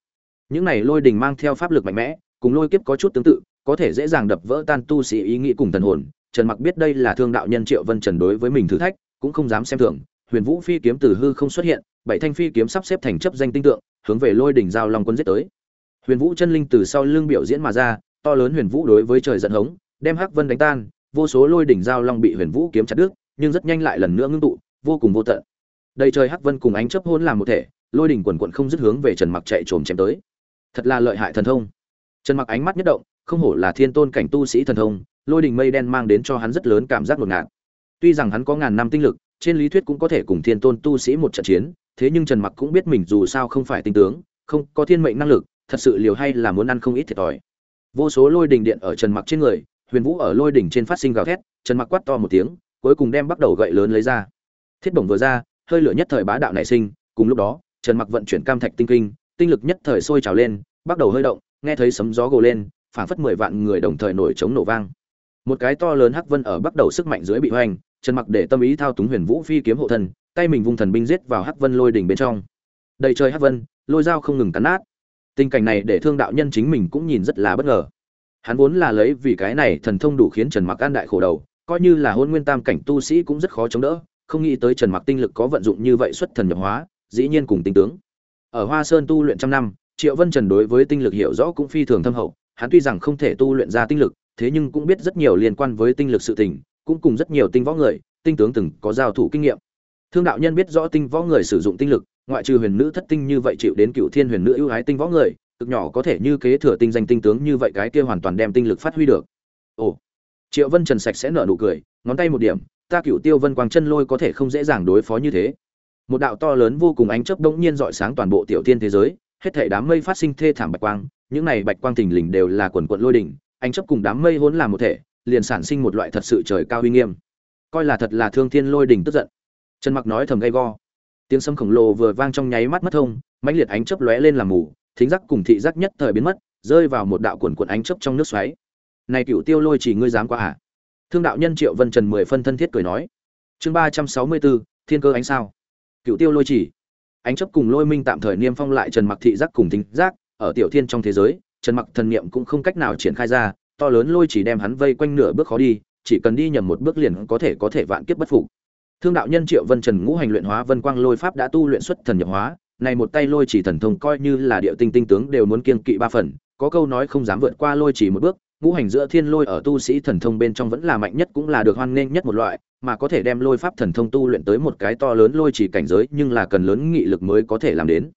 Những này lôi đình mang theo pháp lực mạnh mẽ, cùng lôi kiếp có chút tương tự, có thể dễ dàng đập vỡ tan tu sĩ ý nghĩ cùng thần hồn trần mặc biết đây là thương đạo nhân triệu vân trần đối với mình thử thách, cũng không dám xem thường. Huyền vũ phi kiếm từ hư không xuất hiện, bảy thanh phi kiếm sắp xếp thành chấp danh tinh tượng, hướng về lôi đỉnh giao long quân giết tới. Huyền vũ chân linh từ sau lưng biểu diễn mà ra, to lớn huyền vũ đối với trời giận hống, đem hắc vân đánh tan, vô số lôi đỉnh giao long bị huyền vũ kiếm chặt đứt, nhưng rất nhanh lại lần nữa ngưng tụ, vô cùng vô tận. Đây trời hắc vân cùng ánh chớp hôn làm một thể, lôi đỉnh quần quần không dứt hướng về trần mặc chạy trồm chém tới. Thật là lợi hại thần thông. Trần mặc ánh mắt nhất động, không hổ là thiên tôn cảnh tu sĩ thần thông lôi đỉnh mây đen mang đến cho hắn rất lớn cảm giác ngột ngạt. Tuy rằng hắn có ngàn năm tinh lực, trên lý thuyết cũng có thể cùng thiên tôn tu sĩ một trận chiến, thế nhưng trần mặc cũng biết mình dù sao không phải tinh tướng, không có thiên mệnh năng lực, thật sự liều hay là muốn ăn không ít thiệt thòi. Vô số lôi đình điện ở trần mặc trên người, huyền vũ ở lôi đỉnh trên phát sinh gào thét, trần mặc quát to một tiếng, cuối cùng đem bắt đầu gậy lớn lấy ra. Thiết bổng vừa ra, hơi lửa nhất thời bá đạo nảy sinh, cùng lúc đó, trần mặc vận chuyển cam thạch tinh kinh, tinh lực nhất thời sôi trào lên, bắt đầu hơi động, nghe thấy sấm gió gồ lên, phảng phất mười vạn người đồng thời nổi trống nổ vang một cái to lớn hắc vân ở bắt đầu sức mạnh dưới bị hoành, trần mặc để tâm ý thao túng huyền vũ phi kiếm hộ thân, tay mình vung thần binh giết vào hắc vân lôi đỉnh bên trong. Đầy trời hắc vân, lôi dao không ngừng cắn nát. Tình cảnh này để thương đạo nhân chính mình cũng nhìn rất là bất ngờ. Hắn vốn là lấy vì cái này thần thông đủ khiến trần mặc an đại khổ đầu, coi như là hôn nguyên tam cảnh tu sĩ cũng rất khó chống đỡ, không nghĩ tới trần mặc tinh lực có vận dụng như vậy xuất thần nhập hóa, dĩ nhiên cùng tinh tướng. Ở hoa sơn tu luyện trăm năm, triệu vân trần đối với tinh lực hiểu rõ cũng phi thường thâm hậu, hắn tuy rằng không thể tu luyện ra tinh lực thế nhưng cũng biết rất nhiều liên quan với tinh lực sự tình, cũng cùng rất nhiều tinh võ người, tinh tướng từng có giao thủ kinh nghiệm. Thương đạo nhân biết rõ tinh võ người sử dụng tinh lực, ngoại trừ huyền nữ thất tinh như vậy chịu đến cựu thiên huyền nữ ưu ái tinh võ người, cực nhỏ có thể như kế thừa tinh danh tinh tướng như vậy cái kia hoàn toàn đem tinh lực phát huy được. Ồ, triệu vân trần sạch sẽ nở nụ cười, ngón tay một điểm, ta cựu tiêu vân quang chân lôi có thể không dễ dàng đối phó như thế. Một đạo to lớn vô cùng ánh chớp đông nhiên dọi sáng toàn bộ tiểu thiên thế giới, hết thảy đám mây phát sinh thê thảm bạch quang, những này bạch quang thình lình đều là quần quần lôi đỉnh ánh chớp cùng đám mây hỗn làm một thể, liền sản sinh một loại thật sự trời cao uy nghiêm. Coi là thật là thương thiên lôi đỉnh tức giận. Trần mặc nói thầm gay go. Tiếng sấm khổng lồ vừa vang trong nháy mắt mất thông, mãnh liệt ánh chớp lóe lên làm mù, thính giác cùng thị giác nhất thời biến mất, rơi vào một đạo cuộn cuộn ánh chớp trong nước xoáy. Này cựu tiêu lôi chỉ ngươi dám qua à? Thương đạo nhân triệu vân trần mười phân thân thiết cười nói. Chương ba trăm sáu mươi bốn thiên cơ ánh sao. Cựu tiêu lôi chỉ. Ánh chấp cùng lôi minh tạm thời niêm phong lại trần mặc thị giác cùng thính giác, ở tiểu thiên trong thế giới trần mặc thần niệm cũng không cách nào triển khai ra, to lớn lôi chỉ đem hắn vây quanh nửa bước khó đi, chỉ cần đi nhầm một bước liền có thể có thể vạn kiếp bất phục. Thương đạo nhân triệu vân trần ngũ hành luyện hóa vân quang lôi pháp đã tu luyện xuất thần nhập hóa, này một tay lôi chỉ thần thông coi như là địa tinh tinh tướng đều muốn kiêng kỵ ba phần, có câu nói không dám vượt qua lôi chỉ một bước, ngũ hành giữa thiên lôi ở tu sĩ thần thông bên trong vẫn là mạnh nhất cũng là được hoan nghênh nhất một loại, mà có thể đem lôi pháp thần thông tu luyện tới một cái to lớn lôi chỉ cảnh giới nhưng là cần lớn nghị lực mới có thể làm đến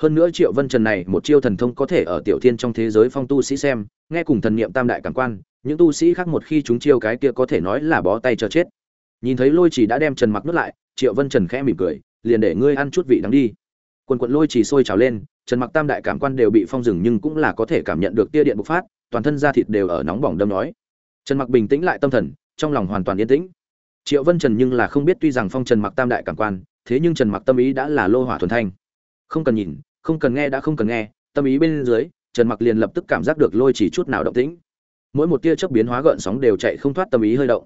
hơn nữa triệu vân trần này một chiêu thần thông có thể ở tiểu thiên trong thế giới phong tu sĩ xem, nghe cùng thần niệm tam đại cảm quan, những tu sĩ khác một khi chúng chiêu cái kia có thể nói là bó tay cho chết. Nhìn thấy lôi chỉ đã đem trần mặc nuốt lại, triệu vân trần khẽ mỉm cười, liền để ngươi ăn chút vị đắng đi. Quần quận lôi chỉ sôi trào lên, trần mặc tam đại cảm quan đều bị phong rừng nhưng cũng là có thể cảm nhận được tia điện bộc phát, toàn thân da thịt đều ở nóng bỏng đâm nói. Trần mặc bình tĩnh lại tâm thần, trong lòng hoàn toàn yên tĩnh. Triệu vân trần nhưng là không biết tuy rằng phong trần mặc tam đại cảm quan, thế nhưng trần mặc tâm ý đã là lô hỏa thuần thanh. Không cần nhìn không cần nghe đã không cần nghe, tâm ý bên dưới, trần mặc liền lập tức cảm giác được lôi chỉ chút nào động tĩnh. Mỗi một tia chớp biến hóa gợn sóng đều chạy không thoát tâm ý hơi động.